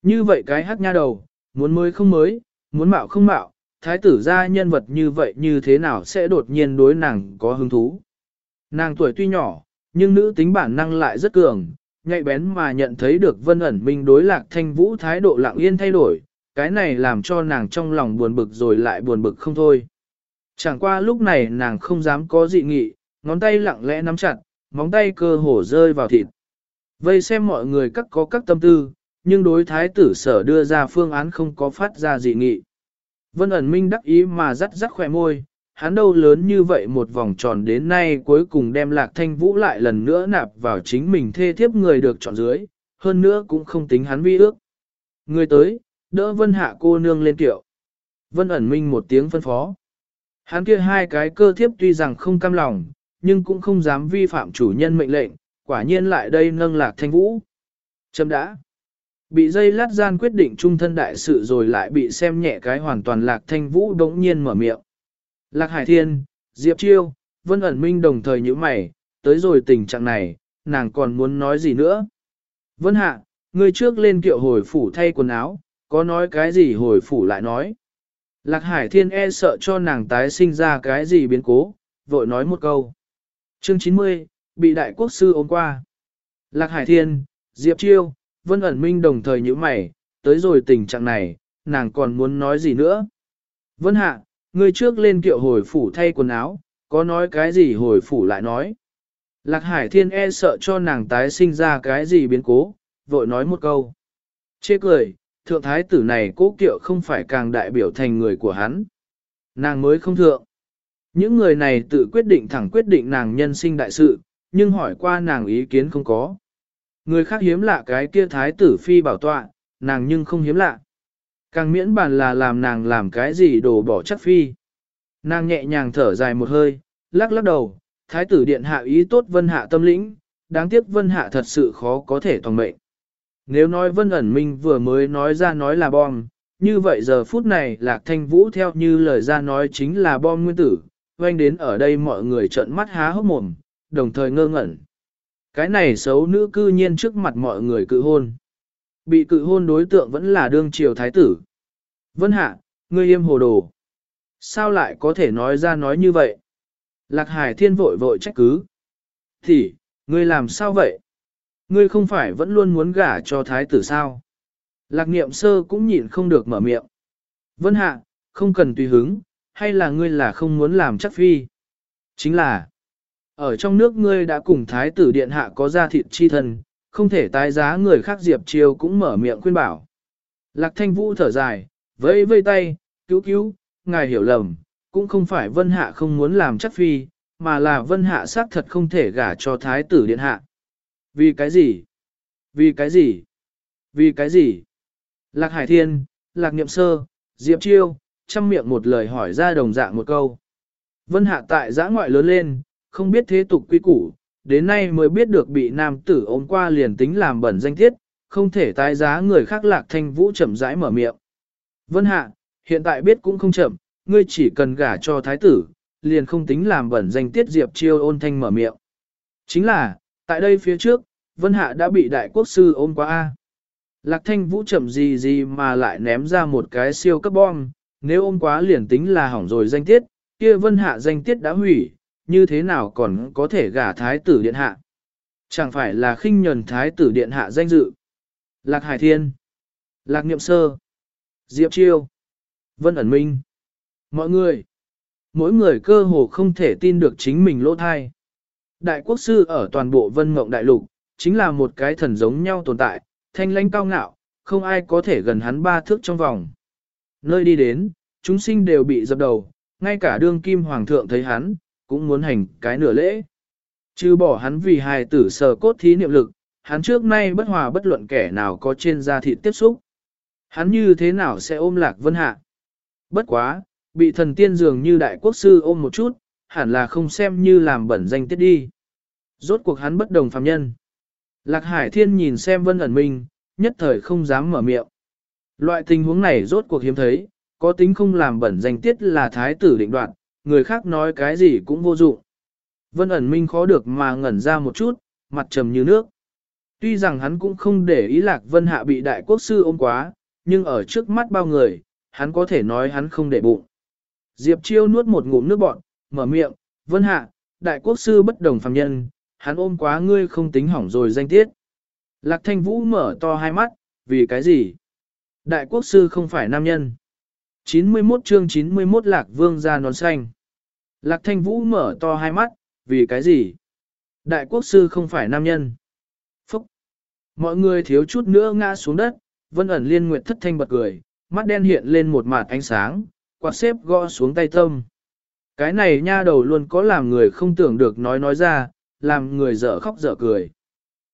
Như vậy cái hát nha đầu, muốn mới không mới, muốn mạo không mạo, thái tử ra nhân vật như vậy như thế nào sẽ đột nhiên đối nàng có hứng thú. Nàng tuổi tuy nhỏ, nhưng nữ tính bản năng lại rất cường, nhạy bén mà nhận thấy được vân ẩn minh đối lạc thanh vũ thái độ lặng yên thay đổi, cái này làm cho nàng trong lòng buồn bực rồi lại buồn bực không thôi. Chẳng qua lúc này nàng không dám có dị nghị, ngón tay lặng lẽ nắm chặt, móng tay cơ hổ rơi vào thịt. Vây xem mọi người các có các tâm tư, nhưng đối thái tử sở đưa ra phương án không có phát ra dị nghị. Vân ẩn minh đắc ý mà rắt rắt khỏe môi, hắn đâu lớn như vậy một vòng tròn đến nay cuối cùng đem lạc thanh vũ lại lần nữa nạp vào chính mình thê thiếp người được chọn dưới, hơn nữa cũng không tính hắn vi ước. Người tới, đỡ vân hạ cô nương lên tiệu. Vân ẩn minh một tiếng phân phó. Hắn kia hai cái cơ thiếp tuy rằng không cam lòng, nhưng cũng không dám vi phạm chủ nhân mệnh lệnh, quả nhiên lại đây nâng lạc thanh vũ. Châm đã. Bị dây lát gian quyết định trung thân đại sự rồi lại bị xem nhẹ cái hoàn toàn lạc thanh vũ đống nhiên mở miệng. Lạc Hải Thiên, Diệp Chiêu, Vân ẩn minh đồng thời như mày, tới rồi tình trạng này, nàng còn muốn nói gì nữa. Vân Hạ, người trước lên kiệu hồi phủ thay quần áo, có nói cái gì hồi phủ lại nói. Lạc Hải Thiên e sợ cho nàng tái sinh ra cái gì biến cố, vội nói một câu. Chương 90, bị đại quốc sư ôm qua. Lạc Hải Thiên, Diệp Chiêu, Vân ẩn minh đồng thời như mày, tới rồi tình trạng này, nàng còn muốn nói gì nữa. Vân Hạ, Ngươi trước lên kiệu hồi phủ thay quần áo, có nói cái gì hồi phủ lại nói. Lạc Hải Thiên e sợ cho nàng tái sinh ra cái gì biến cố, vội nói một câu. Chê cười, thượng thái tử này cố kiệu không phải càng đại biểu thành người của hắn. Nàng mới không thượng. Những người này tự quyết định thẳng quyết định nàng nhân sinh đại sự, nhưng hỏi qua nàng ý kiến không có. Người khác hiếm lạ cái kia thái tử phi bảo tọa, nàng nhưng không hiếm lạ. Càng miễn bàn là làm nàng làm cái gì đổ bỏ chắc phi. Nàng nhẹ nhàng thở dài một hơi, lắc lắc đầu, thái tử điện hạ ý tốt vân hạ tâm lĩnh, đáng tiếc vân hạ thật sự khó có thể toàn mệnh. Nếu nói vân ẩn minh vừa mới nói ra nói là bom, như vậy giờ phút này lạc thanh vũ theo như lời ra nói chính là bom nguyên tử, oanh đến ở đây mọi người trợn mắt há hốc mồm, đồng thời ngơ ngẩn. Cái này xấu nữ cư nhiên trước mặt mọi người cự hôn. Bị cự hôn đối tượng vẫn là đương triều thái tử. Vân hạ, ngươi im hồ đồ. Sao lại có thể nói ra nói như vậy? Lạc hải thiên vội vội trách cứ. Thì, ngươi làm sao vậy? Ngươi không phải vẫn luôn muốn gả cho thái tử sao? Lạc niệm sơ cũng nhịn không được mở miệng. Vân hạ, không cần tùy hứng, hay là ngươi là không muốn làm chắc phi? Chính là, ở trong nước ngươi đã cùng thái tử điện hạ có gia thịt chi thân, không thể tái giá người khác Diệp Chiêu cũng mở miệng khuyên bảo. Lạc thanh vũ thở dài, vẫy vây tay, cứu cứu, ngài hiểu lầm, cũng không phải vân hạ không muốn làm chắc phi, mà là vân hạ xác thật không thể gả cho thái tử điện hạ. Vì cái gì? Vì cái gì? Vì cái gì? Lạc hải thiên, lạc niệm sơ, diệp chiêu, chăm miệng một lời hỏi ra đồng dạng một câu. Vân hạ tại giã ngoại lớn lên, không biết thế tục quy củ, đến nay mới biết được bị nam tử ôm qua liền tính làm bẩn danh tiết, không thể tái giá người khác lạc thanh vũ chậm rãi mở miệng. Vân hạ, hiện tại biết cũng không chậm, ngươi chỉ cần gả cho thái tử, liền không tính làm bẩn danh tiết diệp chiêu ôn thanh mở miệng. Chính là, tại đây phía trước, Vân Hạ đã bị đại quốc sư ôm qua A. Lạc thanh vũ chậm gì gì mà lại ném ra một cái siêu cấp bom, nếu ôm quá liền tính là hỏng rồi danh tiết, kia Vân Hạ danh tiết đã hủy, như thế nào còn có thể gả thái tử điện hạ. Chẳng phải là khinh nhần thái tử điện hạ danh dự. Lạc Hải Thiên, Lạc Niệm Sơ, Diệp Chiêu, Vân Ẩn Minh. Mọi người, mỗi người cơ hồ không thể tin được chính mình lỗ thai. Đại quốc sư ở toàn bộ vân mộng đại lục, chính là một cái thần giống nhau tồn tại, thanh lãnh cao ngạo, không ai có thể gần hắn ba thước trong vòng. Nơi đi đến, chúng sinh đều bị dập đầu, ngay cả đương kim hoàng thượng thấy hắn, cũng muốn hành cái nửa lễ. Chứ bỏ hắn vì hài tử sờ cốt thí niệm lực, hắn trước nay bất hòa bất luận kẻ nào có trên da thịt tiếp xúc. Hắn như thế nào sẽ ôm lạc vân hạ? Bất quá, bị thần tiên dường như đại quốc sư ôm một chút, hẳn là không xem như làm bẩn danh tiết đi. Rốt cuộc hắn bất đồng phàm nhân. Lạc Hải Thiên nhìn xem vân ẩn mình, nhất thời không dám mở miệng. Loại tình huống này rốt cuộc hiếm thấy, có tính không làm bẩn danh tiết là thái tử định đoạt, người khác nói cái gì cũng vô dụng. Vân ẩn minh khó được mà ngẩn ra một chút, mặt trầm như nước. Tuy rằng hắn cũng không để ý lạc vân hạ bị đại quốc sư ôm quá, nhưng ở trước mắt bao người, hắn có thể nói hắn không để bụng. Diệp chiêu nuốt một ngụm nước bọt, mở miệng, vân hạ, đại quốc sư bất đồng phàm nhân, hắn ôm quá ngươi không tính hỏng rồi danh tiết. Lạc thanh vũ mở to hai mắt, vì cái gì? Đại quốc sư không phải nam nhân. 91 chương 91 lạc vương ra nón xanh. Lạc thanh vũ mở to hai mắt, vì cái gì? Đại quốc sư không phải nam nhân. Phúc! Mọi người thiếu chút nữa ngã xuống đất, vân ẩn liên nguyệt thất thanh bật cười, mắt đen hiện lên một mạt ánh sáng, quạt xếp gõ xuống tay tâm. Cái này nha đầu luôn có làm người không tưởng được nói nói ra, làm người dở khóc dở cười.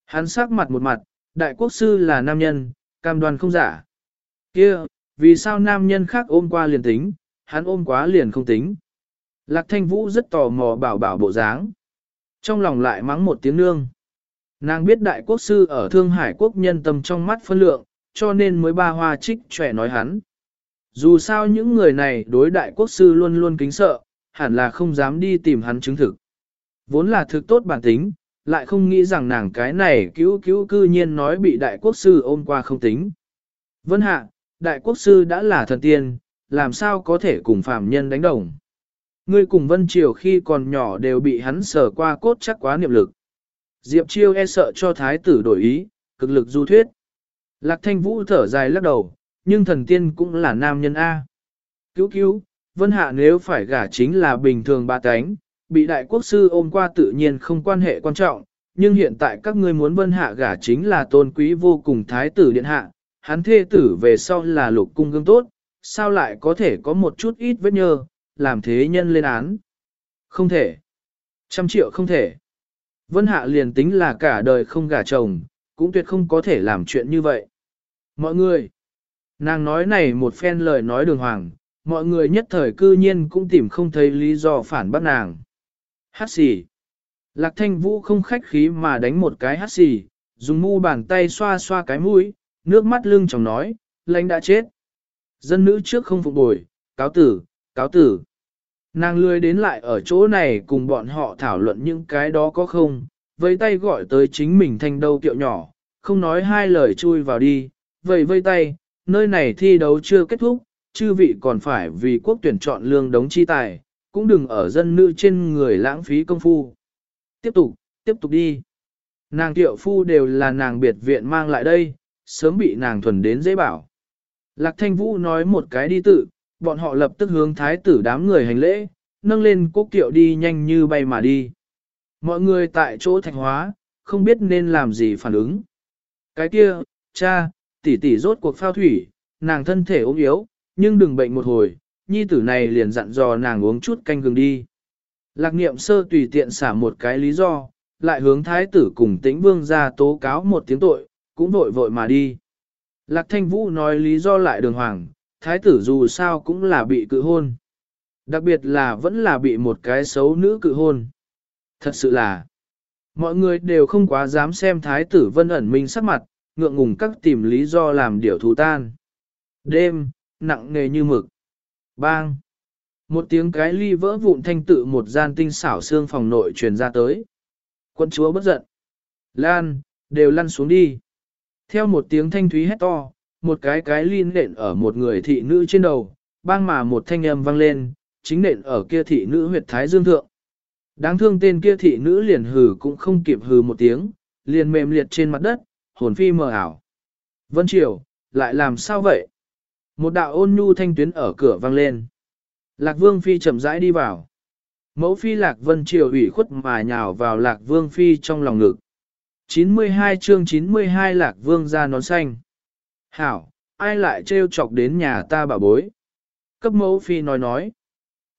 Hắn sắc mặt một mặt, đại quốc sư là nam nhân, cam đoan không giả. kia vì sao nam nhân khác ôm qua liền tính, hắn ôm quá liền không tính. Lạc thanh vũ rất tò mò bảo bảo bộ dáng. Trong lòng lại mắng một tiếng nương. Nàng biết đại quốc sư ở Thương Hải quốc nhân tâm trong mắt phân lượng, cho nên mới ba hoa trích trẻ nói hắn. Dù sao những người này đối đại quốc sư luôn luôn kính sợ, hẳn là không dám đi tìm hắn chứng thực. Vốn là thực tốt bản tính, lại không nghĩ rằng nàng cái này cứu cứu cư nhiên nói bị đại quốc sư ôm qua không tính. Vân hạ, đại quốc sư đã là thần tiên, làm sao có thể cùng phàm nhân đánh đồng. Ngươi cùng Vân Triều khi còn nhỏ đều bị hắn sở qua cốt chắc quá niệm lực. Diệp Chiêu e sợ cho thái tử đổi ý, cực lực du thuyết. Lạc thanh vũ thở dài lắc đầu, nhưng thần tiên cũng là nam nhân A. Cứu cứu, Vân Hạ nếu phải gả chính là bình thường ba cánh, bị đại quốc sư ôm qua tự nhiên không quan hệ quan trọng, nhưng hiện tại các ngươi muốn Vân Hạ gả chính là tôn quý vô cùng thái tử điện hạ, hắn thê tử về sau là lục cung gương tốt, sao lại có thể có một chút ít vết nhơ, làm thế nhân lên án. Không thể. Trăm triệu không thể. Vân Hạ liền tính là cả đời không gả chồng, cũng tuyệt không có thể làm chuyện như vậy. Mọi người, nàng nói này một phen lời nói đường hoàng, mọi người nhất thời cư nhiên cũng tìm không thấy lý do phản bác nàng. Hát xì. Lạc thanh vũ không khách khí mà đánh một cái hát xì, dùng mu bàn tay xoa xoa cái mũi, nước mắt lưng chồng nói, lãnh đã chết. Dân nữ trước không phục bồi, cáo tử, cáo tử. Nàng lươi đến lại ở chỗ này cùng bọn họ thảo luận những cái đó có không, vây tay gọi tới chính mình thanh đâu kiệu nhỏ, không nói hai lời chui vào đi, Vậy vây tay, nơi này thi đấu chưa kết thúc, chư vị còn phải vì quốc tuyển chọn lương đống chi tài, cũng đừng ở dân nữ trên người lãng phí công phu. Tiếp tục, tiếp tục đi. Nàng tiệu phu đều là nàng biệt viện mang lại đây, sớm bị nàng thuần đến dễ bảo. Lạc thanh vũ nói một cái đi tự, bọn họ lập tức hướng thái tử đám người hành lễ, nâng lên quốc kiệu đi nhanh như bay mà đi. Mọi người tại chỗ thạch hóa, không biết nên làm gì phản ứng. Cái kia, cha, tỷ tỷ rốt cuộc phao thủy, nàng thân thể ốm yếu, nhưng đừng bệnh một hồi, nhi tử này liền dặn dò nàng uống chút canh gừng đi. Lạc niệm sơ tùy tiện xả một cái lý do, lại hướng thái tử cùng tĩnh vương ra tố cáo một tiếng tội, cũng vội vội mà đi. Lạc thanh vũ nói lý do lại đường hoàng, thái tử dù sao cũng là bị cự hôn. Đặc biệt là vẫn là bị một cái xấu nữ cự hôn. Thật sự là, mọi người đều không quá dám xem thái tử vân ẩn minh sắc mặt, ngượng ngùng các tìm lý do làm điều thú tan. Đêm, nặng nề như mực. Bang! Một tiếng cái ly vỡ vụn thanh tự một gian tinh xảo xương phòng nội truyền ra tới. Quân chúa bất giận. Lan, đều lăn xuống đi. Theo một tiếng thanh thúy hét to, một cái cái ly nện ở một người thị nữ trên đầu, bang mà một thanh âm vang lên, chính nện ở kia thị nữ huyệt thái dương thượng. Đáng thương tên kia thị nữ liền hừ cũng không kịp hừ một tiếng, liền mềm liệt trên mặt đất, hồn phi mờ ảo. Vân Triều, lại làm sao vậy? Một đạo ôn nhu thanh tuyến ở cửa vang lên. Lạc Vương Phi chậm rãi đi vào. Mẫu Phi Lạc Vân Triều ủy khuất mà nhào vào Lạc Vương Phi trong lòng ngực. 92 chương 92 Lạc Vương ra nón xanh. Hảo, ai lại trêu chọc đến nhà ta bà bối? Cấp mẫu Phi nói nói.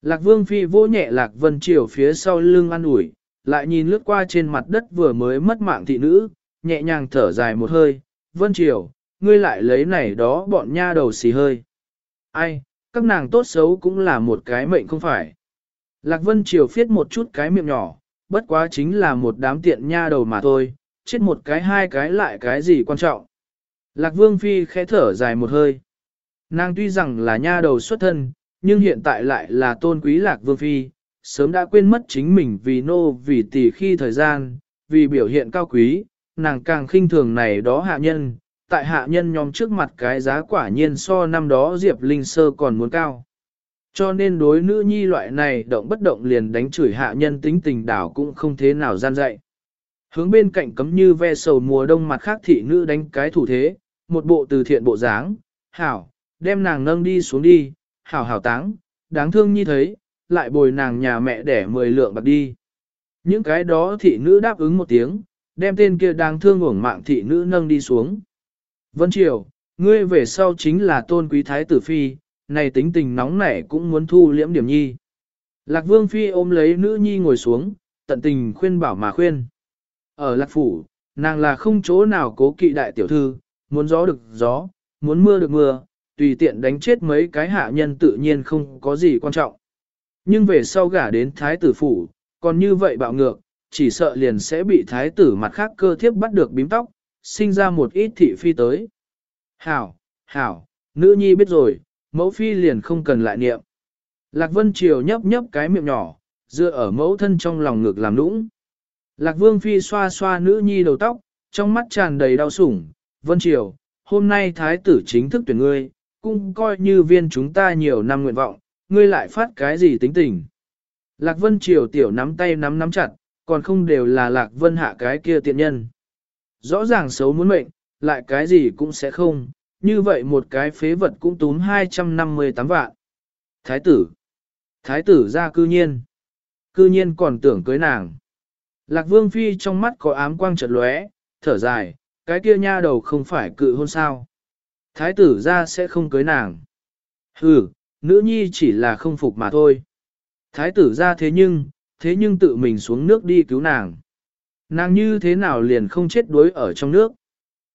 Lạc Vương Phi vô nhẹ Lạc Vân Triều phía sau lưng ăn ủi, lại nhìn lướt qua trên mặt đất vừa mới mất mạng thị nữ, nhẹ nhàng thở dài một hơi. Vân Triều, ngươi lại lấy này đó bọn nha đầu xì hơi. Ai, các nàng tốt xấu cũng là một cái mệnh không phải. Lạc Vân Triều phiết một chút cái miệng nhỏ, bất quá chính là một đám tiện nha đầu mà thôi, chết một cái hai cái lại cái gì quan trọng. Lạc Vương Phi khẽ thở dài một hơi. Nàng tuy rằng là nha đầu xuất thân, nhưng hiện tại lại là tôn quý Lạc Vương Phi, sớm đã quên mất chính mình vì nô vì tỷ khi thời gian, vì biểu hiện cao quý, nàng càng khinh thường này đó hạ nhân, tại hạ nhân nhóm trước mặt cái giá quả nhiên so năm đó Diệp Linh Sơ còn muốn cao. Cho nên đối nữ nhi loại này động bất động liền đánh chửi hạ nhân tính tình đảo cũng không thế nào gian dạy. Hướng bên cạnh cấm như ve sầu mùa đông mặt khác thị nữ đánh cái thủ thế, một bộ từ thiện bộ dáng, hảo, đem nàng nâng đi xuống đi, hảo hảo táng, đáng thương như thấy, lại bồi nàng nhà mẹ đẻ mười lượng bạc đi. Những cái đó thị nữ đáp ứng một tiếng, đem tên kia đáng thương uổng mạng thị nữ nâng đi xuống. Vân Triều, ngươi về sau chính là tôn quý thái tử phi, này tính tình nóng nảy cũng muốn thu liễm điểm nhi. Lạc Vương Phi ôm lấy nữ nhi ngồi xuống, tận tình khuyên bảo mà khuyên. Ở Lạc Phủ, nàng là không chỗ nào cố kỵ đại tiểu thư, muốn gió được gió, muốn mưa được mưa, tùy tiện đánh chết mấy cái hạ nhân tự nhiên không có gì quan trọng. Nhưng về sau gả đến thái tử phủ, còn như vậy bạo ngược, chỉ sợ liền sẽ bị thái tử mặt khác cơ thiếp bắt được bím tóc, sinh ra một ít thị phi tới. Hảo, hảo, nữ nhi biết rồi, mẫu phi liền không cần lại niệm. Lạc Vân Triều nhấp nhấp cái miệng nhỏ, dựa ở mẫu thân trong lòng ngực làm nũng. Lạc Vương Phi xoa xoa nữ nhi đầu tóc, trong mắt tràn đầy đau sủng. Vân Triều, hôm nay thái tử chính thức tuyển ngươi, cũng coi như viên chúng ta nhiều năm nguyện vọng, ngươi lại phát cái gì tính tình. Lạc Vân Triều tiểu nắm tay nắm nắm chặt, còn không đều là Lạc Vân hạ cái kia tiện nhân. Rõ ràng xấu muốn mệnh, lại cái gì cũng sẽ không, như vậy một cái phế vật cũng túm 258 vạn. Thái tử. Thái tử ra cư nhiên. Cư nhiên còn tưởng cưới nàng. Lạc vương phi trong mắt có ám quang chợt lóe, thở dài, cái kia nha đầu không phải cự hôn sao. Thái tử ra sẽ không cưới nàng. Hừ, nữ nhi chỉ là không phục mà thôi. Thái tử ra thế nhưng, thế nhưng tự mình xuống nước đi cứu nàng. Nàng như thế nào liền không chết đuối ở trong nước.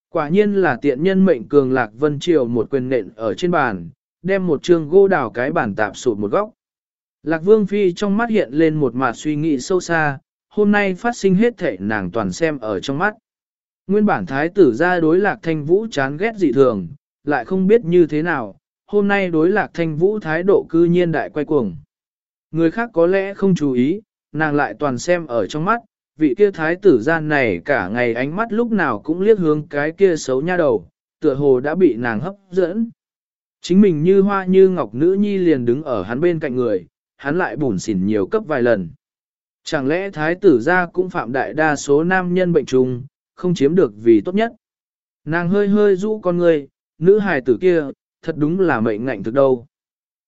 Quả nhiên là tiện nhân mệnh cường lạc vân triều một quyền nện ở trên bàn, đem một trường gỗ đào cái bàn tạp sụt một góc. Lạc vương phi trong mắt hiện lên một mặt suy nghĩ sâu xa, hôm nay phát sinh hết thể nàng toàn xem ở trong mắt. Nguyên bản thái tử ra đối lạc thanh vũ chán ghét dị thường, lại không biết như thế nào, hôm nay đối lạc thanh vũ thái độ cư nhiên đại quay cuồng. Người khác có lẽ không chú ý, nàng lại toàn xem ở trong mắt, vị kia thái tử gian này cả ngày ánh mắt lúc nào cũng liếc hướng cái kia xấu nha đầu, tựa hồ đã bị nàng hấp dẫn. Chính mình như hoa như ngọc nữ nhi liền đứng ở hắn bên cạnh người, hắn lại bùn xỉn nhiều cấp vài lần. Chẳng lẽ thái tử gia cũng phạm đại đa số nam nhân bệnh trùng, không chiếm được vì tốt nhất. Nàng hơi hơi rũ con người, nữ hài tử kia, thật đúng là mệnh ngạnh thực đâu.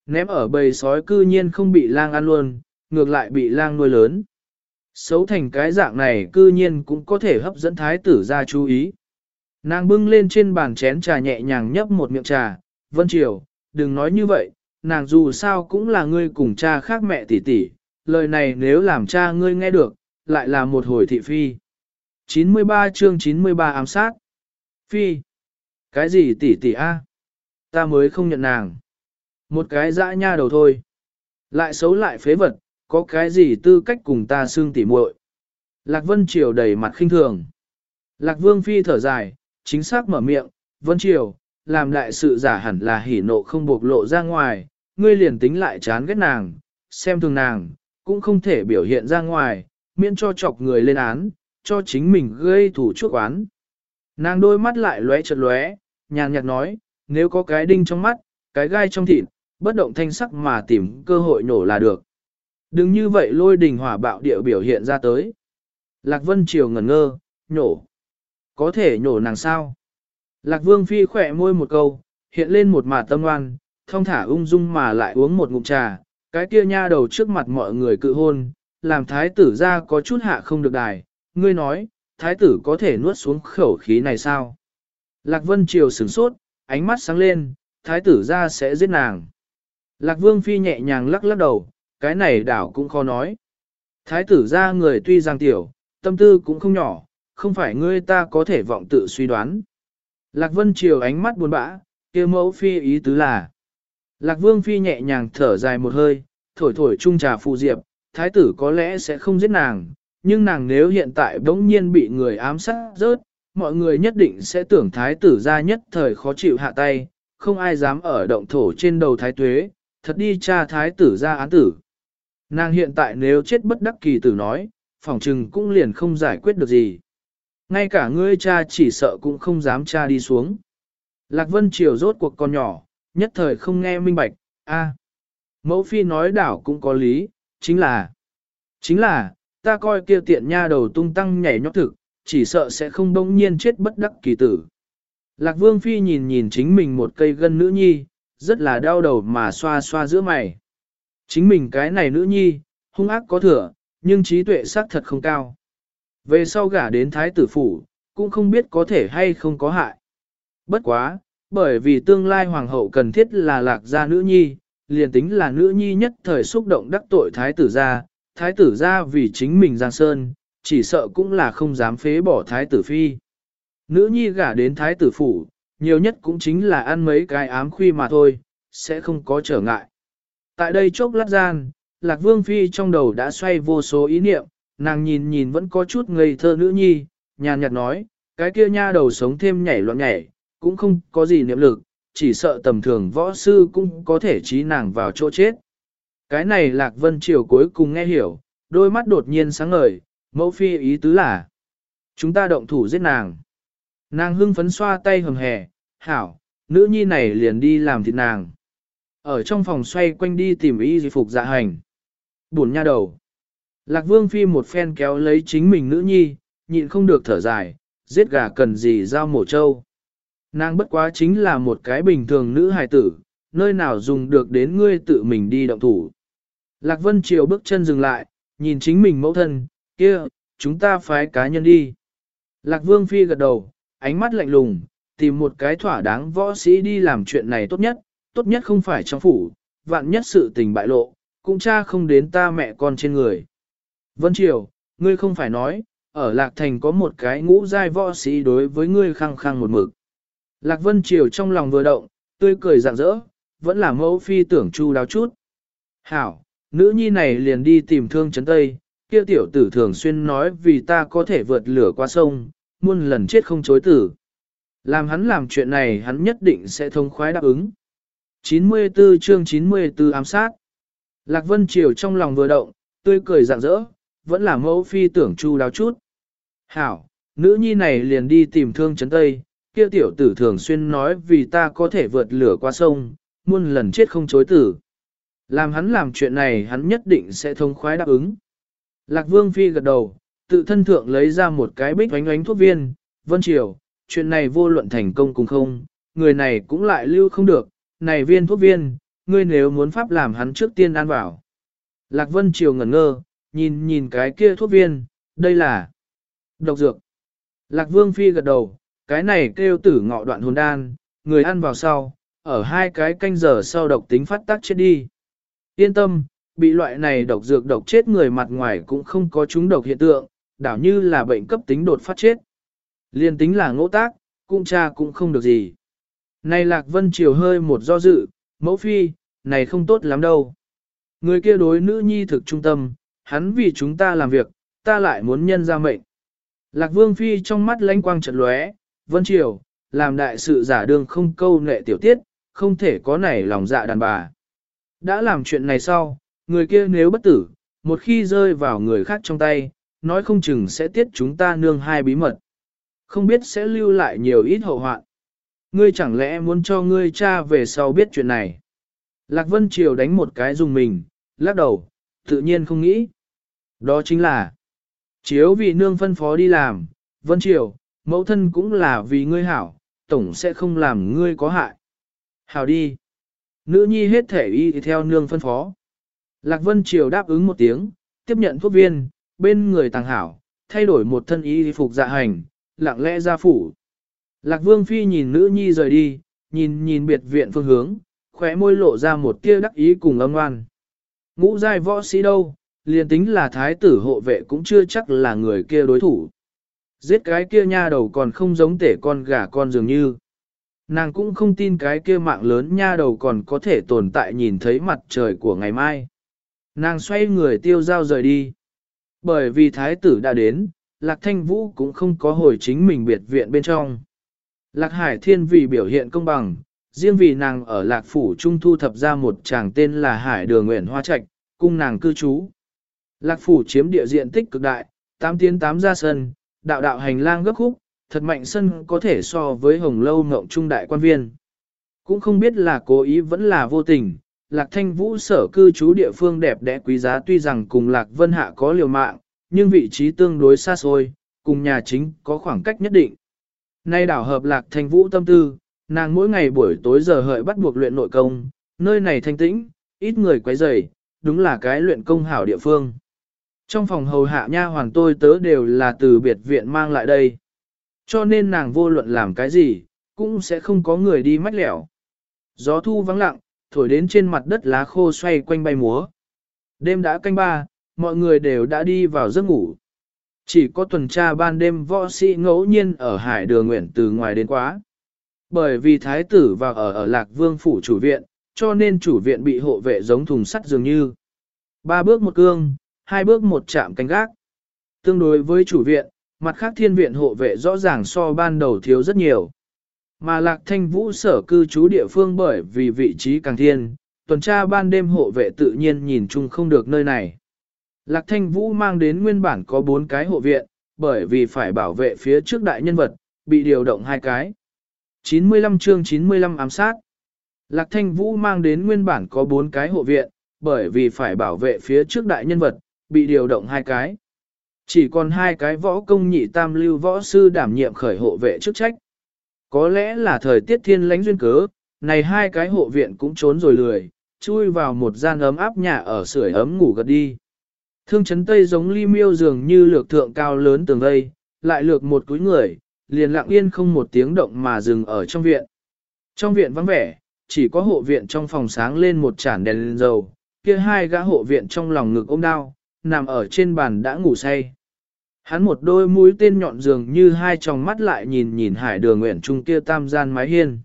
Ném ở bầy sói cư nhiên không bị lang ăn luôn, ngược lại bị lang nuôi lớn. Xấu thành cái dạng này cư nhiên cũng có thể hấp dẫn thái tử ra chú ý. Nàng bưng lên trên bàn chén trà nhẹ nhàng nhấp một miệng trà, Vân Triều, đừng nói như vậy, nàng dù sao cũng là ngươi cùng cha khác mẹ tỷ tỷ, lời này nếu làm cha ngươi nghe được, lại là một hồi thị phi. 93 chương 93 ám sát. Phi. Cái gì tỷ tỷ a? Ta mới không nhận nàng. Một cái dã nha đầu thôi. Lại xấu lại phế vật, có cái gì tư cách cùng ta xương tỉ muội? Lạc Vân Triều đầy mặt khinh thường. Lạc Vương Phi thở dài, chính xác mở miệng, Vân Triều, làm đại sự giả hẳn là hỉ nộ không bộc lộ ra ngoài, ngươi liền tính lại chán ghét nàng, xem thường nàng, cũng không thể biểu hiện ra ngoài, miễn cho chọc người lên án, cho chính mình gây thủ chuốc oán. Nàng đôi mắt lại lóe chợt lóe, nhàn nhạt nói, nếu có cái đinh trong mắt, cái gai trong thịt, bất động thanh sắc mà tìm cơ hội nổ là được. Đừng như vậy lôi đình hỏa bạo địa biểu hiện ra tới. Lạc Vân Triều ngẩn ngơ, nhổ. Có thể nhổ nàng sao? Lạc Vương Phi khỏe môi một câu, hiện lên một mà tâm ngoan, thông thả ung dung mà lại uống một ngụm trà, cái kia nha đầu trước mặt mọi người cự hôn, làm thái tử ra có chút hạ không được đài, ngươi nói, thái tử có thể nuốt xuống khẩu khí này sao? Lạc Vân Triều sửng sốt, ánh mắt sáng lên, thái tử ra sẽ giết nàng. Lạc Vương Phi nhẹ nhàng lắc lắc đầu, cái này đảo cũng khó nói. Thái tử ra người tuy giang tiểu, tâm tư cũng không nhỏ, không phải ngươi ta có thể vọng tự suy đoán. Lạc Vân Triều ánh mắt buồn bã, kia mẫu phi ý tứ là. Lạc Vương Phi nhẹ nhàng thở dài một hơi, thổi thổi chung trà phù diệp, thái tử có lẽ sẽ không giết nàng, nhưng nàng nếu hiện tại bỗng nhiên bị người ám sát rớt, mọi người nhất định sẽ tưởng thái tử ra nhất thời khó chịu hạ tay, không ai dám ở động thổ trên đầu thái tuế, thật đi cha thái tử ra án tử. Nàng hiện tại nếu chết bất đắc kỳ tử nói, phỏng trừng cũng liền không giải quyết được gì. Ngay cả ngươi cha chỉ sợ cũng không dám cha đi xuống. Lạc Vân Triều rốt cuộc con nhỏ, nhất thời không nghe minh bạch, a Mẫu phi nói đảo cũng có lý, chính là, chính là, ta coi kia tiện nha đầu tung tăng nhảy nhót thực, chỉ sợ sẽ không bỗng nhiên chết bất đắc kỳ tử. Lạc Vương Phi nhìn nhìn chính mình một cây gân nữ nhi, rất là đau đầu mà xoa xoa giữa mày. Chính mình cái này nữ nhi, hung ác có thừa, nhưng trí tuệ xác thật không cao. Về sau gả đến thái tử phủ, cũng không biết có thể hay không có hại. Bất quá, bởi vì tương lai hoàng hậu cần thiết là lạc gia nữ nhi, liền tính là nữ nhi nhất thời xúc động đắc tội thái tử gia, thái tử ra vì chính mình giang sơn, chỉ sợ cũng là không dám phế bỏ thái tử phi. Nữ nhi gả đến thái tử phủ, nhiều nhất cũng chính là ăn mấy cái ám khuy mà thôi, sẽ không có trở ngại. Tại đây chốc lát gian, Lạc Vương Phi trong đầu đã xoay vô số ý niệm, nàng nhìn nhìn vẫn có chút ngây thơ nữ nhi, nhàn nhạt nói, cái kia nha đầu sống thêm nhảy loạn nhảy, cũng không có gì niệm lực, chỉ sợ tầm thường võ sư cũng có thể trí nàng vào chỗ chết. Cái này Lạc Vân Triều cuối cùng nghe hiểu, đôi mắt đột nhiên sáng ngời, mẫu phi ý tứ là, chúng ta động thủ giết nàng. Nàng hưng phấn xoa tay hầm hè, hảo, nữ nhi này liền đi làm thịt nàng. Ở trong phòng xoay quanh đi tìm y di phục dạ hành. Buồn nha đầu. Lạc vương phi một phen kéo lấy chính mình nữ nhi, nhịn không được thở dài, giết gà cần gì giao mổ trâu. Nàng bất quá chính là một cái bình thường nữ hài tử, nơi nào dùng được đến ngươi tự mình đi động thủ. Lạc Vân Triều bước chân dừng lại, nhìn chính mình mẫu thân, kia, chúng ta phái cá nhân đi. Lạc Vương Phi gật đầu, ánh mắt lạnh lùng, tìm một cái thỏa đáng võ sĩ đi làm chuyện này tốt nhất, tốt nhất không phải trong phủ, vạn nhất sự tình bại lộ, cũng cha không đến ta mẹ con trên người. Vân Triều, ngươi không phải nói, ở Lạc Thành có một cái ngũ giai võ sĩ đối với ngươi khăng khăng một mực. Lạc Vân Triều trong lòng vừa động, tươi cười rạng rỡ, vẫn là mẫu phi tưởng chu đáo chút. Hảo, nữ nhi này liền đi tìm thương chấn tây, kia tiểu tử thường xuyên nói vì ta có thể vượt lửa qua sông, muôn lần chết không chối tử. Làm hắn làm chuyện này hắn nhất định sẽ thông khoái đáp ứng. 94 chương 94 ám sát. Lạc Vân Triều trong lòng vừa động, tươi cười rạng rỡ, vẫn là mẫu phi tưởng chu đáo chút. Hảo, nữ nhi này liền đi tìm thương chấn tây, kia tiểu tử thường xuyên nói vì ta có thể vượt lửa qua sông, muôn lần chết không chối tử. Làm hắn làm chuyện này hắn nhất định sẽ thông khoái đáp ứng. Lạc Vương Phi gật đầu, tự thân thượng lấy ra một cái bích oánh oánh thuốc viên, Vân Triều, chuyện này vô luận thành công cùng không, người này cũng lại lưu không được, này viên thuốc viên, ngươi nếu muốn pháp làm hắn trước tiên ăn vào. Lạc Vân Triều ngẩn ngơ, nhìn nhìn cái kia thuốc viên, đây là độc dược. Lạc Vương Phi gật đầu, cái này kêu tử ngọ đoạn hồn đan, người ăn vào sau, ở hai cái canh giờ sau độc tính phát tác chết đi. Yên tâm, bị loại này độc dược độc chết người mặt ngoài cũng không có chúng độc hiện tượng, đảo như là bệnh cấp tính đột phát chết. Liên tính là ngỗ tác, cũng cha cũng không được gì. Này Lạc Vân Triều hơi một do dự, mẫu phi, này không tốt lắm đâu. Người kia đối nữ nhi thực trung tâm, hắn vì chúng ta làm việc, ta lại muốn nhân ra mệnh. Lạc Vương Phi trong mắt lánh quang trận lóe, Vân Triều, làm đại sự giả đương không câu nệ tiểu tiết, không thể có nảy lòng dạ đàn bà. Đã làm chuyện này sau, người kia nếu bất tử, một khi rơi vào người khác trong tay, nói không chừng sẽ tiết chúng ta nương hai bí mật. Không biết sẽ lưu lại nhiều ít hậu hoạn. Ngươi chẳng lẽ muốn cho ngươi cha về sau biết chuyện này. Lạc Vân Triều đánh một cái dùng mình, lắc đầu, tự nhiên không nghĩ. Đó chính là, chiếu vì nương phân phó đi làm, Vân Triều, mẫu thân cũng là vì ngươi hảo, tổng sẽ không làm ngươi có hại. Hảo đi. Nữ nhi hết thể y theo nương phân phó. Lạc Vân Triều đáp ứng một tiếng, tiếp nhận thuốc viên, bên người tàng hảo, thay đổi một thân y phục dạ hành, lặng lẽ ra phủ. Lạc Vương Phi nhìn nữ nhi rời đi, nhìn nhìn biệt viện phương hướng, khóe môi lộ ra một tia đắc ý cùng âm ngoan. Ngũ giai võ sĩ đâu, liền tính là thái tử hộ vệ cũng chưa chắc là người kia đối thủ. Giết cái kia nha đầu còn không giống tể con gà con dường như. Nàng cũng không tin cái kia mạng lớn nha đầu còn có thể tồn tại nhìn thấy mặt trời của ngày mai. Nàng xoay người tiêu dao rời đi. Bởi vì thái tử đã đến, Lạc Thanh Vũ cũng không có hồi chính mình biệt viện bên trong. Lạc Hải Thiên vì biểu hiện công bằng, riêng vì nàng ở Lạc Phủ Trung thu thập ra một chàng tên là Hải Đường Nguyện Hoa Trạch, cung nàng cư trú. Lạc Phủ chiếm địa diện tích cực đại, 8 tiến 8 ra sân, đạo đạo hành lang gấp khúc, thật mạnh sân có thể so với hồng lâu ngộng trung đại quan viên. Cũng không biết là cố ý vẫn là vô tình, Lạc Thanh Vũ sở cư trú địa phương đẹp đẽ quý giá tuy rằng cùng Lạc Vân Hạ có liều mạng, nhưng vị trí tương đối xa xôi, cùng nhà chính có khoảng cách nhất định. Nay đảo hợp Lạc Thanh Vũ tâm tư, nàng mỗi ngày buổi tối giờ hợi bắt buộc luyện nội công, nơi này thanh tĩnh, ít người quấy rầy, đúng là cái luyện công hảo địa phương. Trong phòng hầu hạ nha hoàng tôi tớ đều là từ biệt viện mang lại đây. Cho nên nàng vô luận làm cái gì, cũng sẽ không có người đi mách lẻo. Gió thu vắng lặng, thổi đến trên mặt đất lá khô xoay quanh bay múa. Đêm đã canh ba, mọi người đều đã đi vào giấc ngủ. Chỉ có tuần tra ban đêm võ sĩ ngẫu nhiên ở hải đường nguyện từ ngoài đến quá. Bởi vì thái tử vào ở ở lạc vương phủ chủ viện, cho nên chủ viện bị hộ vệ giống thùng sắt dường như. Ba bước một cương, hai bước một chạm canh gác. Tương đối với chủ viện, mặt khác thiên viện hộ vệ rõ ràng so ban đầu thiếu rất nhiều. Mà lạc thanh vũ sở cư trú địa phương bởi vì vị trí càng thiên, tuần tra ban đêm hộ vệ tự nhiên nhìn chung không được nơi này. Lạc thanh vũ mang đến nguyên bản có bốn cái hộ viện, bởi vì phải bảo vệ phía trước đại nhân vật, bị điều động hai cái. 95 chương 95 ám sát. Lạc thanh vũ mang đến nguyên bản có bốn cái hộ viện, bởi vì phải bảo vệ phía trước đại nhân vật, bị điều động hai cái. Chỉ còn hai cái võ công nhị tam lưu võ sư đảm nhiệm khởi hộ vệ chức trách. Có lẽ là thời tiết thiên lãnh duyên cớ, này hai cái hộ viện cũng trốn rồi lười, chui vào một gian ấm áp nhà ở sưởi ấm ngủ gật đi. Thương chấn tây giống ly miêu dường như lược thượng cao lớn tường vây, lại lược một túi người, liền lặng yên không một tiếng động mà dừng ở trong viện. Trong viện vắng vẻ, chỉ có hộ viện trong phòng sáng lên một chản đèn lên dầu, kia hai gã hộ viện trong lòng ngực ôm đao, nằm ở trên bàn đã ngủ say. Hắn một đôi mũi tên nhọn dường như hai tròng mắt lại nhìn nhìn hải đường nguyện trung kia tam gian mái hiên.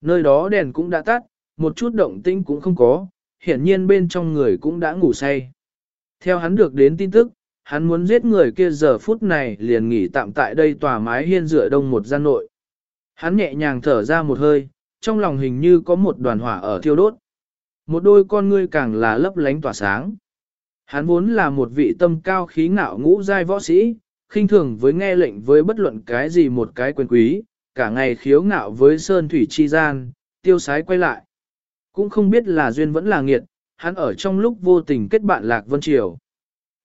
Nơi đó đèn cũng đã tắt, một chút động tĩnh cũng không có, hiển nhiên bên trong người cũng đã ngủ say. Theo hắn được đến tin tức, hắn muốn giết người kia giờ phút này liền nghỉ tạm tại đây tòa mái hiên dựa đông một gian nội. Hắn nhẹ nhàng thở ra một hơi, trong lòng hình như có một đoàn hỏa ở thiêu đốt. Một đôi con ngươi càng là lấp lánh tỏa sáng. Hắn vốn là một vị tâm cao khí ngạo ngũ giai võ sĩ, khinh thường với nghe lệnh với bất luận cái gì một cái quyền quý, cả ngày khiếu ngạo với sơn thủy chi gian, tiêu sái quay lại. Cũng không biết là duyên vẫn là nghiệt, hắn ở trong lúc vô tình kết bạn Lạc Vân Triều.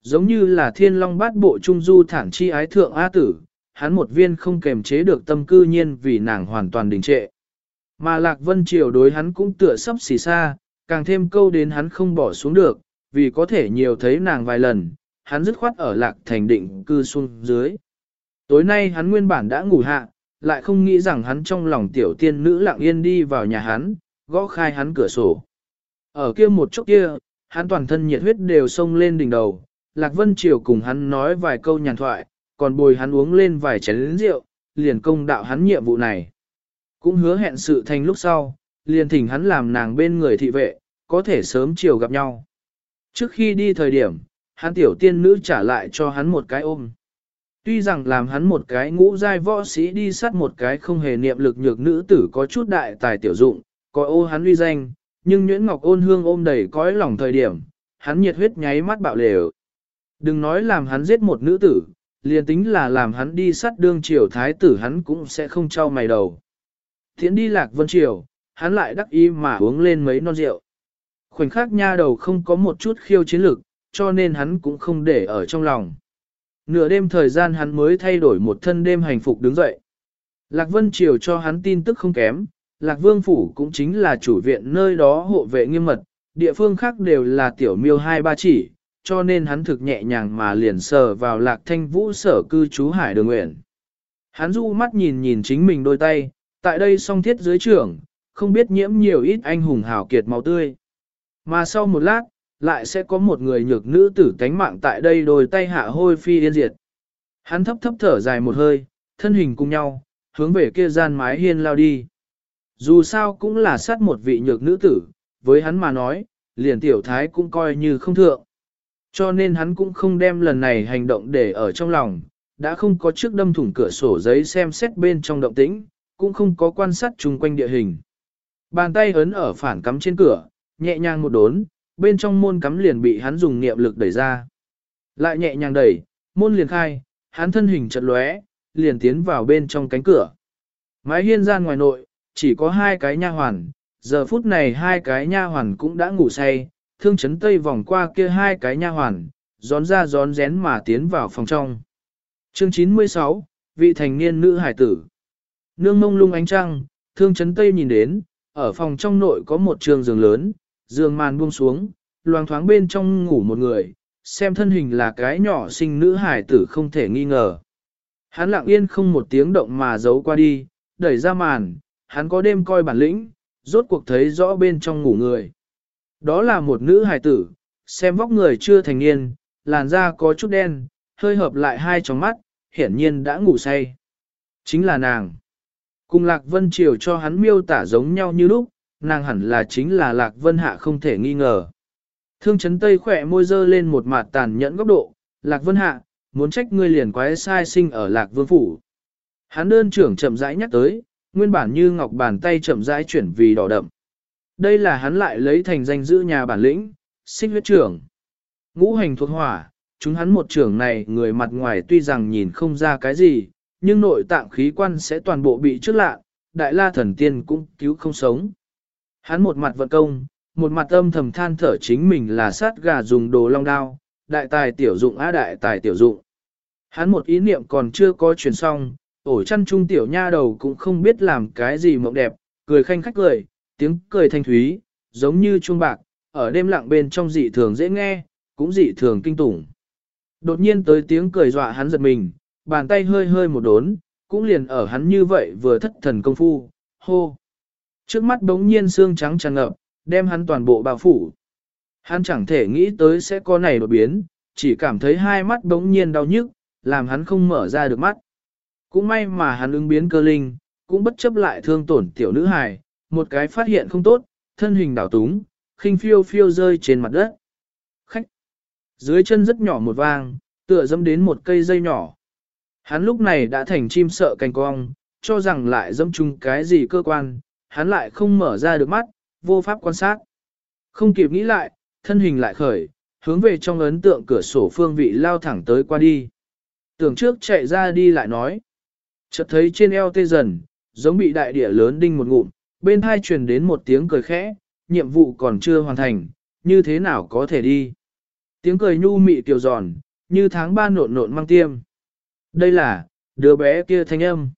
Giống như là thiên long bát bộ trung du thản chi ái thượng A tử, hắn một viên không kềm chế được tâm cư nhiên vì nàng hoàn toàn đình trệ. Mà Lạc Vân Triều đối hắn cũng tựa sắp xì xa, càng thêm câu đến hắn không bỏ xuống được, vì có thể nhiều thấy nàng vài lần, hắn dứt khoát ở Lạc Thành định cư xuống dưới. Tối nay hắn nguyên bản đã ngủ hạ, lại không nghĩ rằng hắn trong lòng tiểu tiên nữ lặng yên đi vào nhà hắn, gõ khai hắn cửa sổ. Ở kia một chốc kia, hắn toàn thân nhiệt huyết đều sông lên đỉnh đầu, Lạc Vân Triều cùng hắn nói vài câu nhàn thoại, còn bồi hắn uống lên vài chén rượu, liền công đạo hắn nhiệm vụ này. Cũng hứa hẹn sự thành lúc sau, liền thỉnh hắn làm nàng bên người thị vệ, có thể sớm chiều gặp nhau. Trước khi đi thời điểm, hắn tiểu tiên nữ trả lại cho hắn một cái ôm. Tuy rằng làm hắn một cái ngũ giai võ sĩ đi sát một cái không hề niệm lực nhược nữ tử có chút đại tài tiểu dụng, có ô hắn uy danh, nhưng Nguyễn Ngọc ôn hương ôm đầy cõi lòng thời điểm, hắn nhiệt huyết nháy mắt bạo lều. Đừng nói làm hắn giết một nữ tử, liền tính là làm hắn đi sát đương triều thái tử hắn cũng sẽ không trao mày đầu. Thiện đi lạc vân triều, hắn lại đắc ý mà uống lên mấy non rượu. Khoảnh khắc nha đầu không có một chút khiêu chiến lực, cho nên hắn cũng không để ở trong lòng. Nửa đêm thời gian hắn mới thay đổi một thân đêm hành phục đứng dậy. Lạc Vân Triều cho hắn tin tức không kém, Lạc Vương Phủ cũng chính là chủ viện nơi đó hộ vệ nghiêm mật, địa phương khác đều là tiểu miêu hai ba chỉ, cho nên hắn thực nhẹ nhàng mà liền sờ vào Lạc Thanh Vũ sở cư trú Hải Đường Nguyện. Hắn du mắt nhìn nhìn chính mình đôi tay, tại đây song thiết dưới trưởng, không biết nhiễm nhiều ít anh hùng hào kiệt máu tươi. Mà sau một lát, lại sẽ có một người nhược nữ tử cánh mạng tại đây đôi tay hạ hôi phi yên diệt. Hắn thấp thấp thở dài một hơi, thân hình cùng nhau, hướng về kia gian mái hiên lao đi. Dù sao cũng là sát một vị nhược nữ tử, với hắn mà nói, liền tiểu thái cũng coi như không thượng. Cho nên hắn cũng không đem lần này hành động để ở trong lòng, đã không có trước đâm thủng cửa sổ giấy xem xét bên trong động tĩnh, cũng không có quan sát chung quanh địa hình. Bàn tay ấn ở phản cắm trên cửa, nhẹ nhàng một đốn, bên trong môn cắm liền bị hắn dùng niệm lực đẩy ra. Lại nhẹ nhàng đẩy, môn liền khai, hắn thân hình chật lóe, liền tiến vào bên trong cánh cửa. Mái hiên gian ngoài nội, chỉ có hai cái nha hoàn, giờ phút này hai cái nha hoàn cũng đã ngủ say, thương chấn tây vòng qua kia hai cái nha hoàn, gión ra gión rén mà tiến vào phòng trong. Chương 96, vị thành niên nữ hải tử. Nương mông lung ánh trăng, thương chấn tây nhìn đến, ở phòng trong nội có một trường giường lớn, giường màn buông xuống, loang thoáng bên trong ngủ một người, xem thân hình là cái nhỏ sinh nữ hải tử không thể nghi ngờ. Hắn lặng yên không một tiếng động mà giấu qua đi, đẩy ra màn, hắn có đêm coi bản lĩnh, rốt cuộc thấy rõ bên trong ngủ người. Đó là một nữ hải tử, xem vóc người chưa thành niên, làn da có chút đen, hơi hợp lại hai tròng mắt, hiển nhiên đã ngủ say. Chính là nàng. Cùng Lạc Vân Triều cho hắn miêu tả giống nhau như lúc, nàng hẳn là chính là Lạc Vân Hạ không thể nghi ngờ. Thương chấn tây khỏe môi dơ lên một mặt tàn nhẫn góc độ, Lạc Vân Hạ, muốn trách ngươi liền quái sai sinh ở Lạc Vương Phủ. Hắn đơn trưởng chậm rãi nhắc tới, nguyên bản như ngọc bàn tay chậm rãi chuyển vì đỏ đậm. Đây là hắn lại lấy thành danh giữ nhà bản lĩnh, sinh huyết trưởng. Ngũ hành thuộc hỏa, chúng hắn một trưởng này người mặt ngoài tuy rằng nhìn không ra cái gì, nhưng nội tạng khí quan sẽ toàn bộ bị trước lạ, đại la thần tiên cũng cứu không sống. Hắn một mặt vận công, một mặt âm thầm than thở chính mình là sát gà dùng đồ long đao, đại tài tiểu dụng á đại tài tiểu dụng. Hắn một ý niệm còn chưa có chuyển xong, ổ chăn trung tiểu nha đầu cũng không biết làm cái gì mộng đẹp, cười khanh khách cười, tiếng cười thanh thúy, giống như chuông bạc, ở đêm lặng bên trong dị thường dễ nghe, cũng dị thường kinh tủng. Đột nhiên tới tiếng cười dọa hắn giật mình, bàn tay hơi hơi một đốn, cũng liền ở hắn như vậy vừa thất thần công phu, hô. Trước mắt bỗng nhiên xương trắng tràn ngập, đem hắn toàn bộ bao phủ. Hắn chẳng thể nghĩ tới sẽ có này đột biến, chỉ cảm thấy hai mắt bỗng nhiên đau nhức, làm hắn không mở ra được mắt. Cũng may mà hắn ứng biến cơ linh, cũng bất chấp lại thương tổn tiểu nữ hài, một cái phát hiện không tốt, thân hình đảo túng, khinh phiêu phiêu rơi trên mặt đất. Khách! Dưới chân rất nhỏ một vang, tựa dẫm đến một cây dây nhỏ. Hắn lúc này đã thành chim sợ cành cong, cho rằng lại dẫm chung cái gì cơ quan, hắn lại không mở ra được mắt, vô pháp quan sát. Không kịp nghĩ lại, thân hình lại khởi, hướng về trong ấn tượng cửa sổ phương vị lao thẳng tới qua đi. Tưởng trước chạy ra đi lại nói. Chợt thấy trên eo tê dần, giống bị đại địa lớn đinh một ngụm, bên hai truyền đến một tiếng cười khẽ, nhiệm vụ còn chưa hoàn thành, như thế nào có thể đi. Tiếng cười nhu mị tiểu giòn, như tháng ba nộn nộn mang tiêm. Đây là, đứa bé kia thanh âm.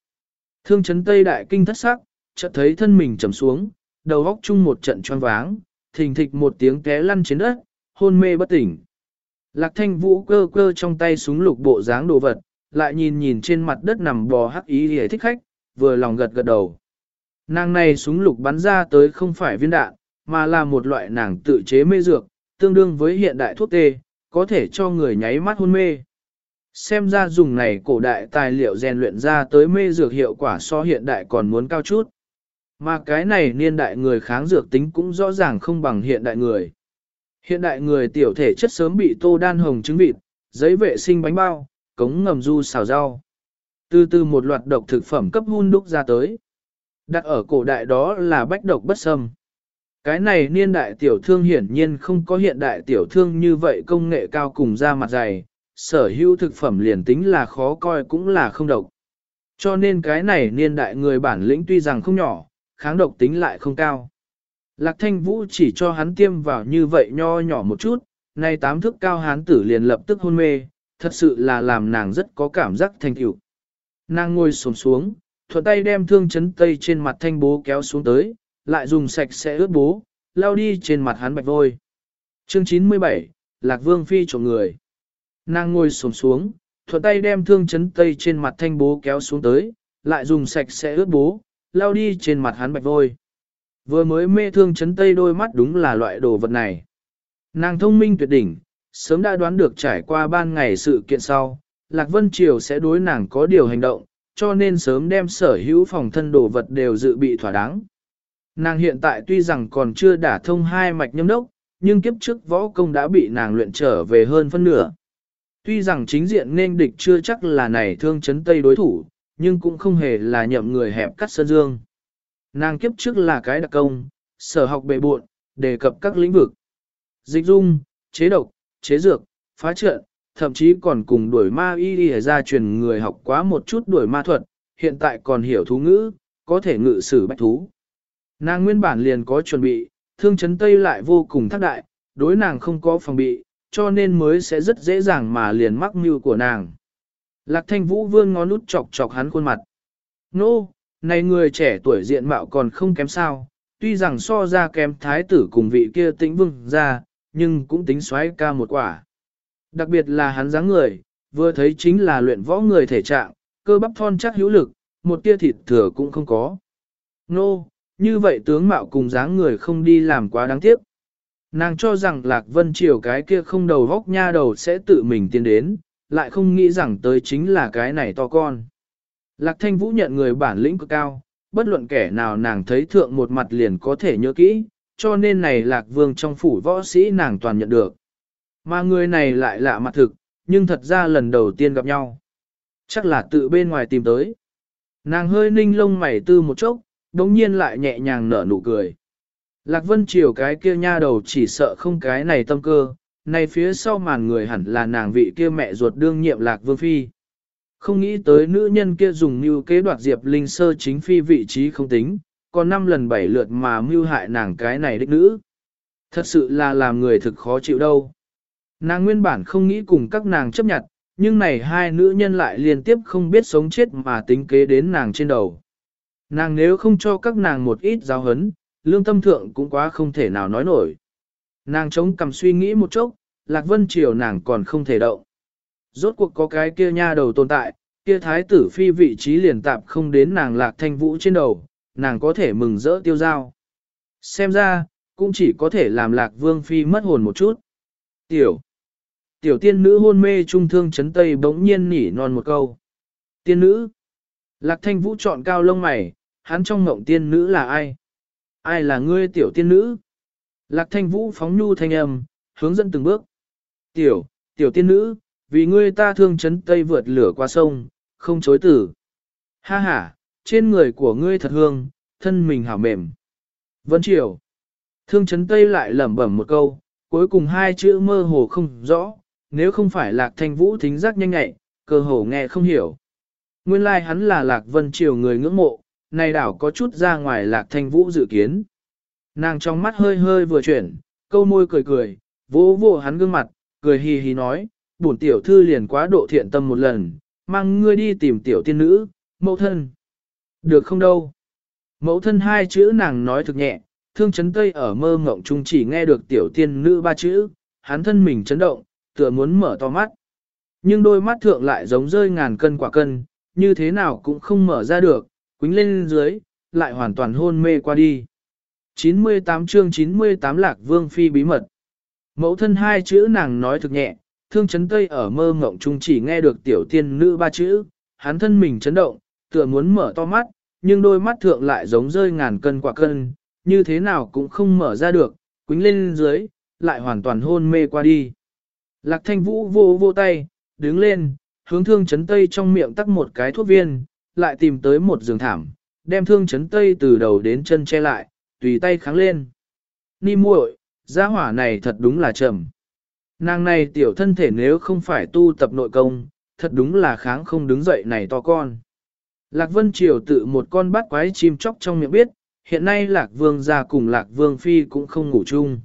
Thương chấn tây đại kinh thất sắc, chợt thấy thân mình trầm xuống, đầu góc chung một trận choáng váng, thình thịch một tiếng té lăn trên đất, hôn mê bất tỉnh. Lạc thanh vũ cơ cơ trong tay súng lục bộ dáng đồ vật, lại nhìn nhìn trên mặt đất nằm bò hắc ý hề thích khách, vừa lòng gật gật đầu. Nàng này súng lục bắn ra tới không phải viên đạn, mà là một loại nàng tự chế mê dược, tương đương với hiện đại thuốc tê, có thể cho người nháy mắt hôn mê. Xem ra dùng này cổ đại tài liệu rèn luyện ra tới mê dược hiệu quả so hiện đại còn muốn cao chút. Mà cái này niên đại người kháng dược tính cũng rõ ràng không bằng hiện đại người. Hiện đại người tiểu thể chất sớm bị tô đan hồng trứng vịt, giấy vệ sinh bánh bao, cống ngầm du xào rau. Từ từ một loạt độc thực phẩm cấp hun đúc ra tới. Đặt ở cổ đại đó là bách độc bất xâm. Cái này niên đại tiểu thương hiển nhiên không có hiện đại tiểu thương như vậy công nghệ cao cùng ra mặt dày, sở hữu thực phẩm liền tính là khó coi cũng là không độc. Cho nên cái này niên đại người bản lĩnh tuy rằng không nhỏ, kháng độc tính lại không cao. Lạc thanh vũ chỉ cho hắn tiêm vào như vậy nho nhỏ một chút, nay tám thước cao hán tử liền lập tức hôn mê, thật sự là làm nàng rất có cảm giác thành tựu. Nàng ngồi xổm xuống, thuận tay đem thương chấn tây trên mặt thanh bố kéo xuống tới, lại dùng sạch sẽ ướt bố, lao đi trên mặt hắn bạch vôi. Chương 97, Lạc Vương Phi trộm người. Nàng ngồi xổm xuống, thuận tay đem thương chấn tây trên mặt thanh bố kéo xuống tới, lại dùng sạch sẽ ướt bố, lao đi trên mặt hắn bạch vôi. Vừa mới mê thương chấn tây đôi mắt đúng là loại đồ vật này. Nàng thông minh tuyệt đỉnh, sớm đã đoán được trải qua ban ngày sự kiện sau, Lạc Vân Triều sẽ đối nàng có điều hành động, cho nên sớm đem sở hữu phòng thân đồ vật đều dự bị thỏa đáng. Nàng hiện tại tuy rằng còn chưa đả thông hai mạch nhâm đốc, nhưng kiếp trước võ công đã bị nàng luyện trở về hơn phân nửa. Tuy rằng chính diện nên địch chưa chắc là này thương chấn tây đối thủ, nhưng cũng không hề là nhậm người hẹp cắt sơn dương. Nàng kiếp trước là cái đặc công, sở học bề buộn, đề cập các lĩnh vực. Dịch dung, chế độc, chế dược, phá trận, thậm chí còn cùng đuổi ma y đi ra truyền người học quá một chút đuổi ma thuật, hiện tại còn hiểu thú ngữ, có thể ngự sử bách thú. Nàng nguyên bản liền có chuẩn bị, thương chấn tây lại vô cùng thác đại, đối nàng không có phòng bị, cho nên mới sẽ rất dễ dàng mà liền mắc mưu của nàng. Lạc thanh vũ vươn ngón út chọc chọc hắn khuôn mặt. Nô, no, này người trẻ tuổi diện mạo còn không kém sao, tuy rằng so ra kém thái tử cùng vị kia tĩnh vương ra, nhưng cũng tính xoáy ca một quả. Đặc biệt là hắn dáng người, vừa thấy chính là luyện võ người thể trạng, cơ bắp thon chắc hữu lực, một tia thịt thừa cũng không có. Nô, như vậy tướng mạo cùng dáng người không đi làm quá đáng tiếc. Nàng cho rằng Lạc Vân Triều cái kia không đầu góc nha đầu sẽ tự mình tiến đến, lại không nghĩ rằng tới chính là cái này to con. Lạc Thanh Vũ nhận người bản lĩnh cực cao, bất luận kẻ nào nàng thấy thượng một mặt liền có thể nhớ kỹ, cho nên này Lạc Vương trong phủ võ sĩ nàng toàn nhận được. Mà người này lại lạ mặt thực, nhưng thật ra lần đầu tiên gặp nhau. Chắc là tự bên ngoài tìm tới. Nàng hơi ninh lông mày tư một chốc, đống nhiên lại nhẹ nhàng nở nụ cười. Lạc Vân Triều cái kia nha đầu chỉ sợ không cái này tâm cơ, này phía sau màn người hẳn là nàng vị kia mẹ ruột đương nhiệm Lạc Vương Phi. Không nghĩ tới nữ nhân kia dùng mưu kế đoạt Diệp Linh Sơ chính phi vị trí không tính, còn năm lần bảy lượt mà mưu hại nàng cái này đích nữ. Thật sự là làm người thực khó chịu đâu. Nàng nguyên bản không nghĩ cùng các nàng chấp nhận, nhưng này hai nữ nhân lại liên tiếp không biết sống chết mà tính kế đến nàng trên đầu. Nàng nếu không cho các nàng một ít giáo hấn, lương tâm thượng cũng quá không thể nào nói nổi. Nàng chống cầm suy nghĩ một chốc, Lạc Vân Triều nàng còn không thể động. Rốt cuộc có cái kia nha đầu tồn tại, kia thái tử phi vị trí liền tạp không đến nàng Lạc Thanh Vũ trên đầu, nàng có thể mừng rỡ tiêu giao. Xem ra, cũng chỉ có thể làm Lạc Vương Phi mất hồn một chút. Tiểu. Tiểu tiên nữ hôn mê trung thương chấn tây bỗng nhiên nỉ non một câu. Tiên nữ. Lạc Thanh Vũ chọn cao lông mày, hắn trong ngộng tiên nữ là ai? Ai là ngươi tiểu tiên nữ? Lạc thanh vũ phóng nhu thanh âm, hướng dẫn từng bước. Tiểu, tiểu tiên nữ, vì ngươi ta thương chấn tây vượt lửa qua sông, không chối tử. Ha ha, trên người của ngươi thật hương, thân mình hảo mềm. Vân Triều. Thương chấn tây lại lẩm bẩm một câu, cuối cùng hai chữ mơ hồ không rõ, nếu không phải lạc thanh vũ thính giác nhanh nhạy, cơ hồ nghe không hiểu. Nguyên lai like hắn là lạc vân triều người ngưỡng mộ, này đảo có chút ra ngoài lạc thanh vũ dự kiến. Nàng trong mắt hơi hơi vừa chuyển, câu môi cười cười, vỗ vỗ hắn gương mặt, cười hì hì nói, bổn tiểu thư liền quá độ thiện tâm một lần, mang ngươi đi tìm tiểu tiên nữ, mẫu thân. Được không đâu. Mẫu thân hai chữ nàng nói thực nhẹ, thương chấn tây ở mơ ngộng chung chỉ nghe được tiểu tiên nữ ba chữ, hắn thân mình chấn động, tựa muốn mở to mắt. Nhưng đôi mắt thượng lại giống rơi ngàn cân quả cân, như thế nào cũng không mở ra được, quính lên dưới, lại hoàn toàn hôn mê qua đi. 98 chương 98 Lạc Vương Phi bí mật. Mẫu thân hai chữ nàng nói thực nhẹ, thương chấn tây ở mơ ngộng chung chỉ nghe được tiểu tiên nữ ba chữ, hắn thân mình chấn động, tựa muốn mở to mắt, nhưng đôi mắt thượng lại giống rơi ngàn cân quả cân, như thế nào cũng không mở ra được, quính lên dưới, lại hoàn toàn hôn mê qua đi. Lạc thanh vũ vô vô tay, đứng lên, hướng thương chấn tây trong miệng tắc một cái thuốc viên, lại tìm tới một giường thảm, đem thương chấn tây từ đầu đến chân che lại, tùy tay kháng lên. Ni muội, gia hỏa này thật đúng là trầm. Nàng này tiểu thân thể nếu không phải tu tập nội công, thật đúng là kháng không đứng dậy này to con. Lạc Vân Triều tự một con bắt quái chim chóc trong miệng biết, hiện nay Lạc Vương gia cùng Lạc Vương Phi cũng không ngủ chung.